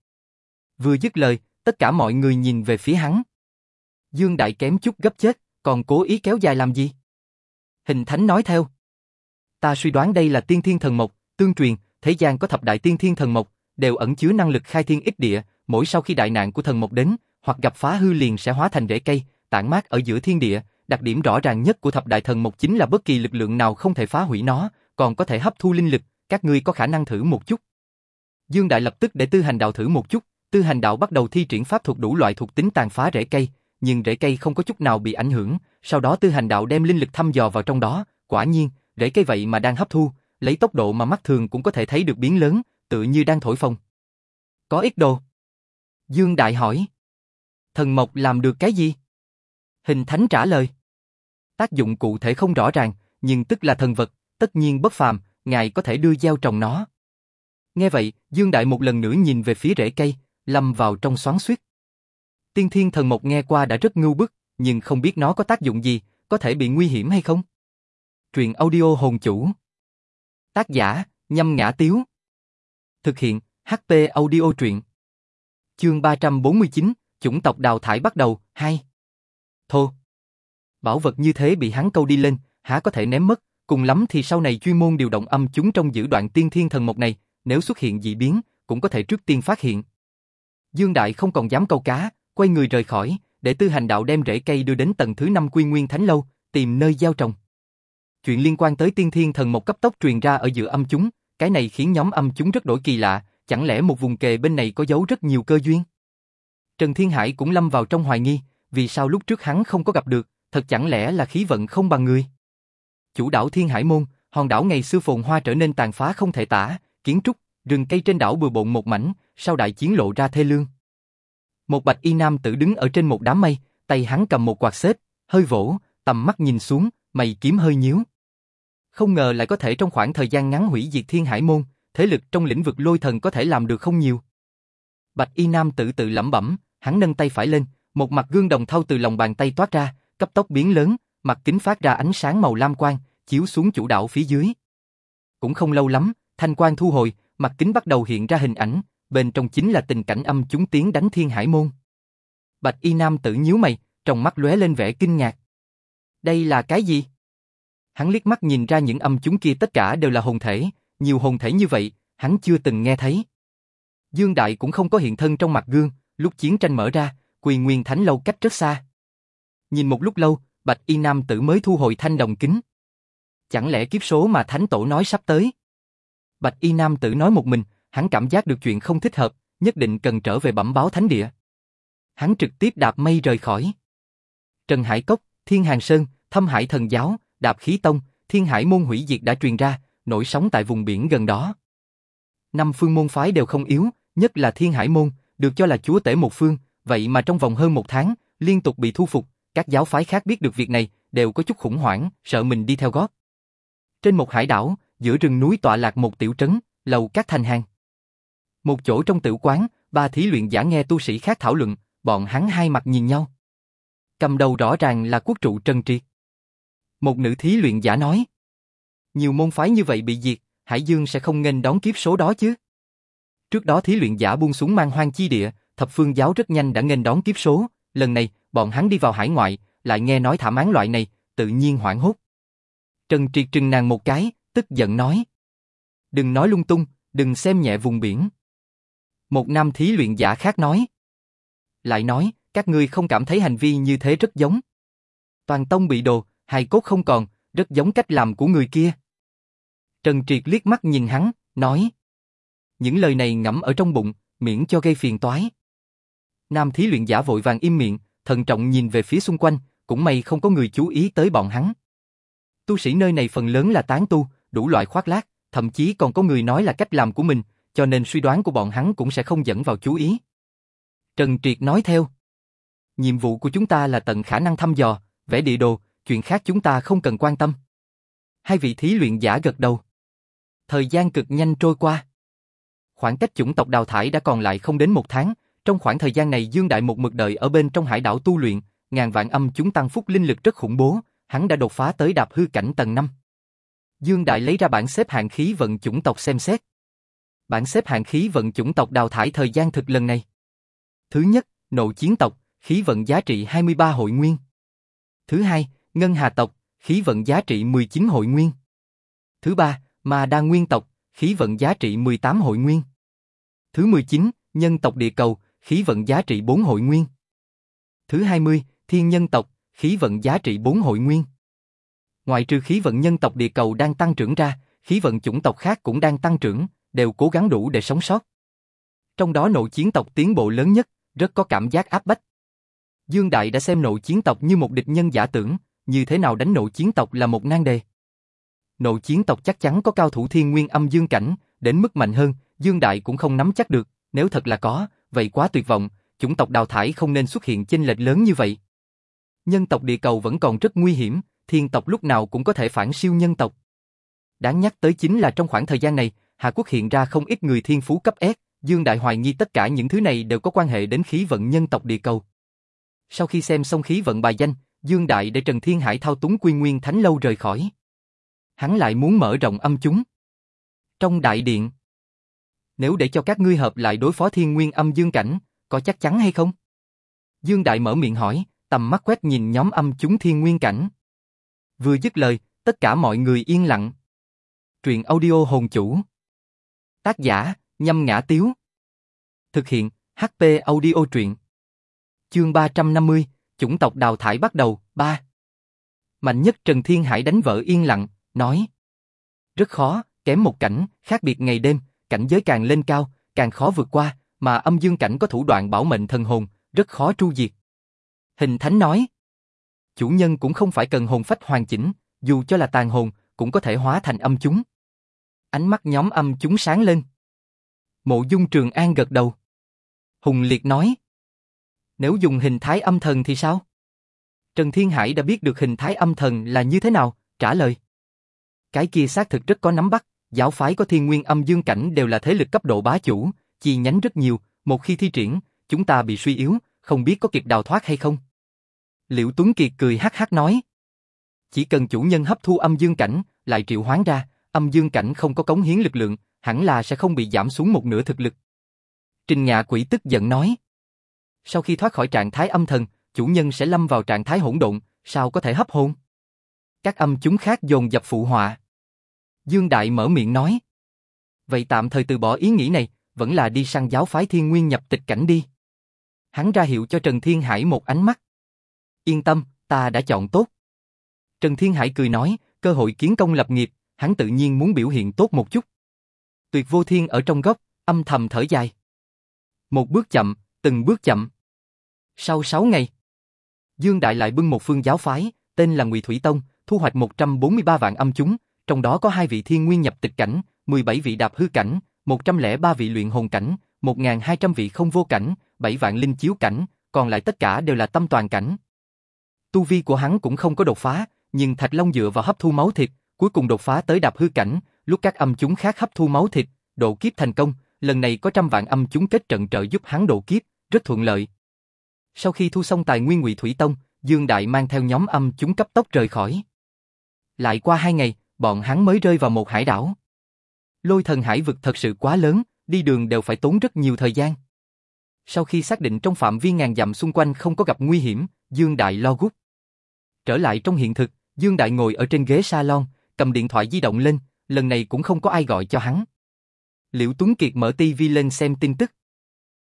Vừa dứt lời, tất cả mọi người nhìn về phía hắn. Dương Đại kém chút gấp chết, còn cố ý kéo dài làm gì? Hình thánh nói theo. Ta suy đoán đây là tiên thiên thần mộc, tương truyền, thế gian có thập đại tiên thiên thần mộc, đều ẩn chứa năng lực khai thiên ích địa, mỗi sau khi đại nạn của thần mộc đến, hoặc gặp phá hư liền sẽ hóa thành rễ cây, tản mát ở giữa thiên địa, đặc điểm rõ ràng nhất của thập đại thần mộc chính là bất kỳ lực lượng nào không thể phá hủy nó, còn có thể hấp thu linh lực, các ngươi có khả năng thử một chút. Dương Đại lập tức để tư hành đạo thử một chút, tư hành đạo bắt đầu thi triển pháp thuật đủ loại thuộc tính tàn phá rễ cây, nhưng rễ cây không có chút nào bị ảnh hưởng, sau đó tư hành đạo đem linh lực thăm dò vào trong đó, quả nhiên, rễ cây vậy mà đang hấp thu, lấy tốc độ mà mắt thường cũng có thể thấy được biến lớn, tự như đang thổi phồng. Có ít đồ. Dương Đại hỏi. Thần mộc làm được cái gì? Hình thánh trả lời. Tác dụng cụ thể không rõ ràng, nhưng tức là thần vật, tất nhiên bất phàm, ngài có thể đưa gieo trồng nó. Nghe vậy, Dương Đại một lần nữa nhìn về phía rễ cây, lâm vào trong xoắn xuýt. Tiên thiên thần mộc nghe qua đã rất ngưu bức, nhưng không biết nó có tác dụng gì, có thể bị nguy hiểm hay không? Truyện audio hồn chủ. Tác giả, nhâm ngã tiếu. Thực hiện, HP audio truyện. Chương 349, chủng tộc đào thải bắt đầu, 2. Thô. Bảo vật như thế bị hắn câu đi lên, há có thể ném mất, cùng lắm thì sau này chuyên môn điều động âm chúng trong giữ đoạn tiên thiên thần mộc này, nếu xuất hiện dị biến, cũng có thể trước tiên phát hiện. Dương Đại không còn dám câu cá, quay người rời khỏi, để tư hành đạo đem rễ cây đưa đến tầng thứ 5 quy nguyên thánh lâu, tìm nơi gieo trồng. Chuyện liên quan tới tiên thiên thần một cấp tốc truyền ra ở giữa âm chúng, cái này khiến nhóm âm chúng rất đổi kỳ lạ, chẳng lẽ một vùng kề bên này có giấu rất nhiều cơ duyên? Trần Thiên Hải cũng lâm vào trong hoài nghi, vì sao lúc trước hắn không có gặp được, thật chẳng lẽ là khí vận không bằng người? Chủ đảo Thiên Hải Môn, hòn đảo ngày xưa phồn hoa trở nên tàn phá không thể tả, kiến trúc, rừng cây trên đảo bừa bộn một mảnh, sau đại chiến lộ ra thê lương. Một bạch y nam tử đứng ở trên một đám mây, tay hắn cầm một quạt xếp, hơi vỗ, tầm mắt nhìn xuống, mày kiếm hơi nhíu. Không ngờ lại có thể trong khoảng thời gian ngắn hủy diệt thiên hải môn, thế lực trong lĩnh vực lôi thần có thể làm được không nhiều. Bạch y nam tự tự lẩm bẩm, hắn nâng tay phải lên, một mặt gương đồng thau từ lòng bàn tay toát ra, cấp tốc biến lớn, mặt kính phát ra ánh sáng màu lam quang, chiếu xuống chủ đạo phía dưới. Cũng không lâu lắm, thanh quang thu hồi, mặt kính bắt đầu hiện ra hình ảnh, bên trong chính là tình cảnh âm chúng tiến đánh thiên hải môn. Bạch y nam tự nhíu mày, trong mắt lóe lên vẻ kinh ngạc. Đây là cái gì? Hắn liếc mắt nhìn ra những âm chúng kia tất cả đều là hồn thể, nhiều hồn thể như vậy, hắn chưa từng nghe thấy. Dương Đại cũng không có hiện thân trong mặt gương, lúc chiến tranh mở ra, quỳ nguyên thánh lâu cách rất xa. Nhìn một lúc lâu, Bạch Y Nam tử mới thu hồi thanh đồng kính. Chẳng lẽ kiếp số mà thánh tổ nói sắp tới? Bạch Y Nam tử nói một mình, hắn cảm giác được chuyện không thích hợp, nhất định cần trở về bẩm báo thánh địa. Hắn trực tiếp đạp mây rời khỏi. Trần Hải Cốc, Thiên Hàng Sơn, Thâm Hải Thần Giáo, Đạp Khí Tông, Thiên Hải Môn hủy diệt đã truyền ra, nổi sóng tại vùng biển gần đó. Năm phương môn phái đều không yếu, nhất là Thiên Hải Môn, được cho là chúa tể một phương, vậy mà trong vòng hơn một tháng, liên tục bị thu phục, các giáo phái khác biết được việc này, đều có chút khủng hoảng, sợ mình đi theo gót. Trên một hải đảo, giữa rừng núi tọa lạc một tiểu trấn, lầu các thành hàng. Một chỗ trong tiểu quán, ba thí luyện giả nghe tu sĩ khác thảo luận, bọn hắn hai mặt nhìn nhau. Cầm đầu rõ ràng là quốc trụ Trần Triệt. Một nữ thí luyện giả nói. Nhiều môn phái như vậy bị diệt, Hải Dương sẽ không nghênh đón kiếp số đó chứ. Trước đó thí luyện giả buông xuống mang hoang chi địa, thập phương giáo rất nhanh đã nghênh đón kiếp số, lần này, bọn hắn đi vào hải ngoại, lại nghe nói thảm án loại này, tự nhiên hoảng hốt. Trần Triệt trừng nàng một cái, tức giận nói. Đừng nói lung tung, đừng xem nhẹ vùng biển. Một nam thí luyện giả khác nói. Lại nói, các ngươi không cảm thấy hành vi như thế rất giống. Toàn tông bị đồ, hài cốt không còn, rất giống cách làm của người kia. Trần Triệt liếc mắt nhìn hắn, nói. Những lời này ngẫm ở trong bụng, miễn cho gây phiền toái. Nam thí luyện giả vội vàng im miệng, thận trọng nhìn về phía xung quanh, cũng may không có người chú ý tới bọn hắn. Tu sĩ nơi này phần lớn là tán tu, đủ loại khoác lác, thậm chí còn có người nói là cách làm của mình, cho nên suy đoán của bọn hắn cũng sẽ không dẫn vào chú ý. Trần Triệt nói theo. Nhiệm vụ của chúng ta là tận khả năng thăm dò, vẽ địa đồ, chuyện khác chúng ta không cần quan tâm. Hai vị thí luyện giả gật đầu. Thời gian cực nhanh trôi qua. Khoảng cách chủng tộc đào thải đã còn lại không đến một tháng, trong khoảng thời gian này Dương Đại một mực đợi ở bên trong hải đảo tu luyện, ngàn vạn âm chúng tăng phúc linh lực rất khủng bố, hắn đã đột phá tới đạp hư cảnh tầng 5. Dương Đại lấy ra bản xếp hạng khí vận chủng tộc xem xét. Bản xếp hạng khí vận chủng tộc đào thải thời gian thực lần này. Thứ nhất, nộ chiến tộc, khí vận giá trị 23 hội nguyên. Thứ hai, ngân hà tộc, khí vận giá trị 19 hội nguyên. Thứ ba, ma đa nguyên tộc, khí vận giá trị 18 hội nguyên. Thứ 19, nhân tộc địa cầu, khí vận giá trị 4 hội nguyên. Thứ 20, thiên nhân tộc, khí vận giá trị 4 hội nguyên. Ngoại trừ khí vận nhân tộc địa cầu đang tăng trưởng ra, khí vận chủng tộc khác cũng đang tăng trưởng, đều cố gắng đủ để sống sót. Trong đó nội chiến tộc tiến bộ lớn nhất, rất có cảm giác áp bách. Dương Đại đã xem nội chiến tộc như một địch nhân giả tưởng, như thế nào đánh nội chiến tộc là một nan đề. Nội chiến tộc chắc chắn có cao thủ thiên nguyên âm dương cảnh, đến mức mạnh hơn, Dương Đại cũng không nắm chắc được, nếu thật là có, vậy quá tuyệt vọng, chủng tộc đào thải không nên xuất hiện chênh lệch lớn như vậy. Nhân tộc địa cầu vẫn còn rất nguy hiểm, thiên tộc lúc nào cũng có thể phản siêu nhân tộc. Đáng nhắc tới chính là trong khoảng thời gian này, hạ Quốc hiện ra không ít người thiên phú cấp S, Dương Đại hoài nghi tất cả những thứ này đều có quan hệ đến khí vận nhân tộc địa cầu. Sau khi xem xong khí vận bài danh, Dương Đại để Trần Thiên Hải thao túng quy nguyên thánh lâu rời khỏi. Hắn lại muốn mở rộng âm chúng. Trong đại điện, nếu để cho các ngươi hợp lại đối phó thiên nguyên âm dương cảnh, có chắc chắn hay không? Dương Đại mở miệng hỏi, tầm mắt quét nhìn nhóm âm chúng thiên nguyên cảnh. Vừa dứt lời, tất cả mọi người yên lặng. Truyện audio hồn chủ. Tác giả, nhâm ngã tiếu. Thực hiện, HP audio truyện. Chương 350, chủng tộc đào thải bắt đầu, ba Mạnh nhất Trần Thiên Hải đánh vỡ yên lặng, nói. Rất khó, kém một cảnh, khác biệt ngày đêm, cảnh giới càng lên cao, càng khó vượt qua, mà âm dương cảnh có thủ đoạn bảo mệnh thần hồn, rất khó tru diệt. Hình Thánh nói. Chủ nhân cũng không phải cần hồn phách hoàn chỉnh, dù cho là tàn hồn, cũng có thể hóa thành âm chúng. Ánh mắt nhóm âm chúng sáng lên. Mộ dung Trường An gật đầu. Hùng Liệt nói. Nếu dùng hình thái âm thần thì sao? Trần Thiên Hải đã biết được hình thái âm thần là như thế nào, trả lời. Cái kia xác thực rất có nắm bắt, giáo phái có thiên nguyên âm dương cảnh đều là thế lực cấp độ bá chủ, chi nhánh rất nhiều, một khi thi triển, chúng ta bị suy yếu, không biết có kịp đào thoát hay không. Liễu Tuấn Kiệt cười hắc hắc nói. Chỉ cần chủ nhân hấp thu âm dương cảnh, lại triệu hoán ra, âm dương cảnh không có cống hiến lực lượng, hẳn là sẽ không bị giảm xuống một nửa thực lực. Trình Ngạ Quỷ tức giận nói. Sau khi thoát khỏi trạng thái âm thần, chủ nhân sẽ lâm vào trạng thái hỗn độn, sao có thể hấp hôn? Các âm chúng khác dồn dập phụ họa. Dương Đại mở miệng nói. Vậy tạm thời từ bỏ ý nghĩ này, vẫn là đi sang giáo phái thiên nguyên nhập tịch cảnh đi. Hắn ra hiệu cho Trần Thiên Hải một ánh mắt. Yên tâm, ta đã chọn tốt. Trần Thiên Hải cười nói, cơ hội kiến công lập nghiệp, hắn tự nhiên muốn biểu hiện tốt một chút. Tuyệt vô thiên ở trong góc, âm thầm thở dài. Một bước chậm, từng bước chậm. Sau 6 ngày, Dương Đại lại bưng một phương giáo phái, tên là Ngụy Thủy Tông, thu hoạch 143 vạn âm chúng, trong đó có hai vị thiên nguyên nhập tịch cảnh, 17 vị đạp hư cảnh, 103 vị luyện hồn cảnh, 1.200 vị không vô cảnh, 7 vạn linh chiếu cảnh, còn lại tất cả đều là tâm toàn cảnh. Tu vi của hắn cũng không có đột phá, nhưng Thạch Long dựa vào hấp thu máu thịt, cuối cùng đột phá tới đạp hư cảnh, lúc các âm chúng khác hấp thu máu thịt, độ kiếp thành công, lần này có trăm vạn âm chúng kết trận trợ giúp hắn độ kiếp, rất thuận lợi. Sau khi thu xong tài nguyên Ngụy Thủy Tông, Dương Đại mang theo nhóm âm chúng cấp tốc rời khỏi. Lại qua hai ngày, bọn hắn mới rơi vào một hải đảo. Lôi thần hải vực thật sự quá lớn, đi đường đều phải tốn rất nhiều thời gian. Sau khi xác định trong phạm vi ngàn dặm xung quanh không có gặp nguy hiểm, Dương Đại lo gút. Trở lại trong hiện thực, Dương Đại ngồi ở trên ghế salon, cầm điện thoại di động lên, lần này cũng không có ai gọi cho hắn. Liễu Tuấn Kiệt mở TV lên xem tin tức.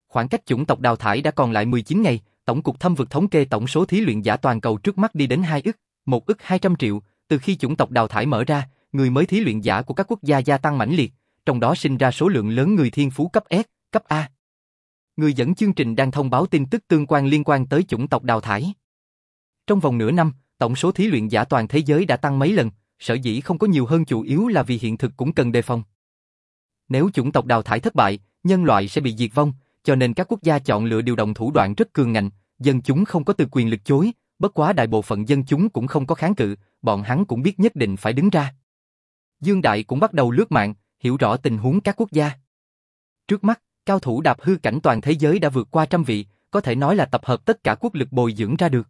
Khoảng cách chủng tộc đào thải đã còn lại 19 ngày, tổng cục thâm vực thống kê tổng số thí luyện giả toàn cầu trước mắt đi đến 2 ức, 1 ức 200 triệu, từ khi chủng tộc đào thải mở ra, người mới thí luyện giả của các quốc gia gia tăng mãnh liệt, trong đó sinh ra số lượng lớn người thiên phú cấp S, cấp A. Người dẫn chương trình đang thông báo tin tức tương quan liên quan tới chủng tộc đào thải. Trong vòng nửa năm, tổng số thí luyện giả toàn thế giới đã tăng mấy lần, sở dĩ không có nhiều hơn chủ yếu là vì hiện thực cũng cần đề phòng. Nếu chủng tộc đào thải thất bại, nhân loại sẽ bị diệt vong, cho nên các quốc gia chọn lựa điều động thủ đoạn rất cường ngạnh, dân chúng không có từ quyền lực chối, bất quá đại bộ phận dân chúng cũng không có kháng cự, bọn hắn cũng biết nhất định phải đứng ra. Dương Đại cũng bắt đầu lướt mạng, hiểu rõ tình huống các quốc gia. Trước mắt, cao thủ đạp hư cảnh toàn thế giới đã vượt qua trăm vị, có thể nói là tập hợp tất cả quốc lực bồi dưỡng ra được.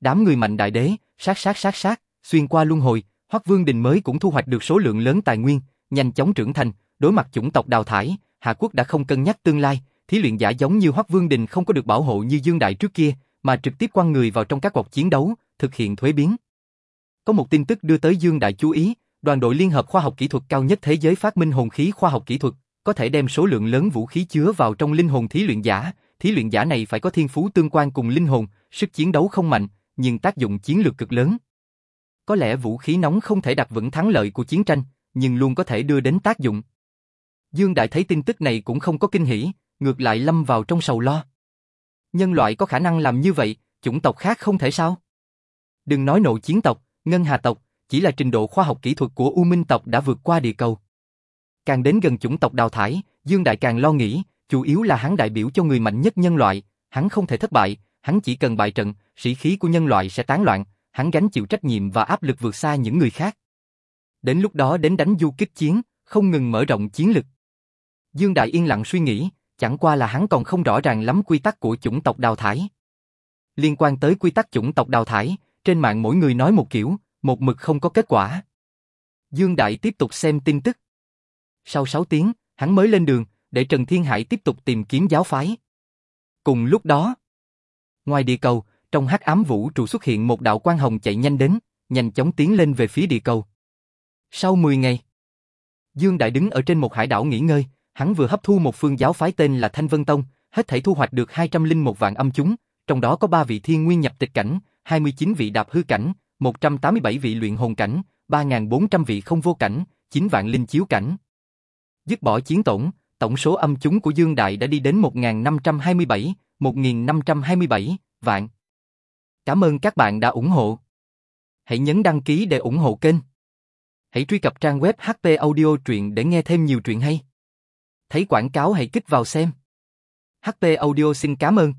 Đám người mạnh đại đế, sát sát sát sát, xuyên qua luân hồi, Hoắc Vương Đình mới cũng thu hoạch được số lượng lớn tài nguyên, nhanh chóng trưởng thành, đối mặt chủng tộc đào thải, Hạ Quốc đã không cân nhắc tương lai, thí luyện giả giống như Hoắc Vương Đình không có được bảo hộ như Dương Đại trước kia, mà trực tiếp quăng người vào trong các cuộc chiến đấu, thực hiện thuế biến. Có một tin tức đưa tới Dương Đại chú ý, đoàn đội liên hợp khoa học kỹ thuật cao nhất thế giới phát minh hồn khí khoa học kỹ thuật, có thể đem số lượng lớn vũ khí chứa vào trong linh hồn thí luyện giả, thí luyện giả này phải có thiên phú tương quan cùng linh hồn, sức chiến đấu không mạnh, nhưng tác dụng chiến lược cực lớn. Có lẽ vũ khí nóng không thể đặt vững thắng lợi của chiến tranh, nhưng luôn có thể đưa đến tác dụng. Dương Đại thấy tin tức này cũng không có kinh hỉ, ngược lại lâm vào trong sầu lo. Nhân loại có khả năng làm như vậy, chủng tộc khác không thể sao? Đừng nói nội chiến tộc, ngân hà tộc, chỉ là trình độ khoa học kỹ thuật của U Minh tộc đã vượt qua địa cầu. Càng đến gần chủng tộc đào thải, Dương Đại càng lo nghĩ, chủ yếu là hắn đại biểu cho người mạnh nhất nhân loại, hắn không thể thất bại, hắn chỉ cần bại trận, sĩ khí của nhân loại sẽ tán loạn, hắn gánh chịu trách nhiệm và áp lực vượt xa những người khác. Đến lúc đó đến đánh du kích chiến, không ngừng mở rộng chiến lực. Dương Đại yên lặng suy nghĩ, chẳng qua là hắn còn không rõ ràng lắm quy tắc của chủng tộc đào thải. Liên quan tới quy tắc chủng tộc đào thải, trên mạng mỗi người nói một kiểu, một mực không có kết quả. Dương Đại tiếp tục xem tin tức. Sau 6 tiếng, hắn mới lên đường, để Trần Thiên Hải tiếp tục tìm kiếm giáo phái. Cùng lúc đó, ngoài địa cầu, trong hắc ám vũ trụ xuất hiện một đạo quang hồng chạy nhanh đến, nhanh chóng tiến lên về phía địa cầu. Sau 10 ngày, Dương Đại đứng ở trên một hải đảo nghỉ ngơi, hắn vừa hấp thu một phương giáo phái tên là Thanh Vân Tông, hết thảy thu hoạch được 201 vạn âm chúng, trong đó có 3 vị thiên nguyên nhập tịch cảnh, 29 vị đạp hư cảnh, 187 vị luyện hồn cảnh, 3.400 vị không vô cảnh, 9 vạn linh chiếu cảnh. Dứt bỏ chiến tổn, tổng số âm chúng của Dương Đại đã đi đến 1.527, 1.527 vạn. Cảm ơn các bạn đã ủng hộ. Hãy nhấn đăng ký để ủng hộ kênh. Hãy truy cập trang web HP Audio Truyện để nghe thêm nhiều truyện hay. Thấy quảng cáo hãy kích vào xem. HP Audio xin cảm ơn.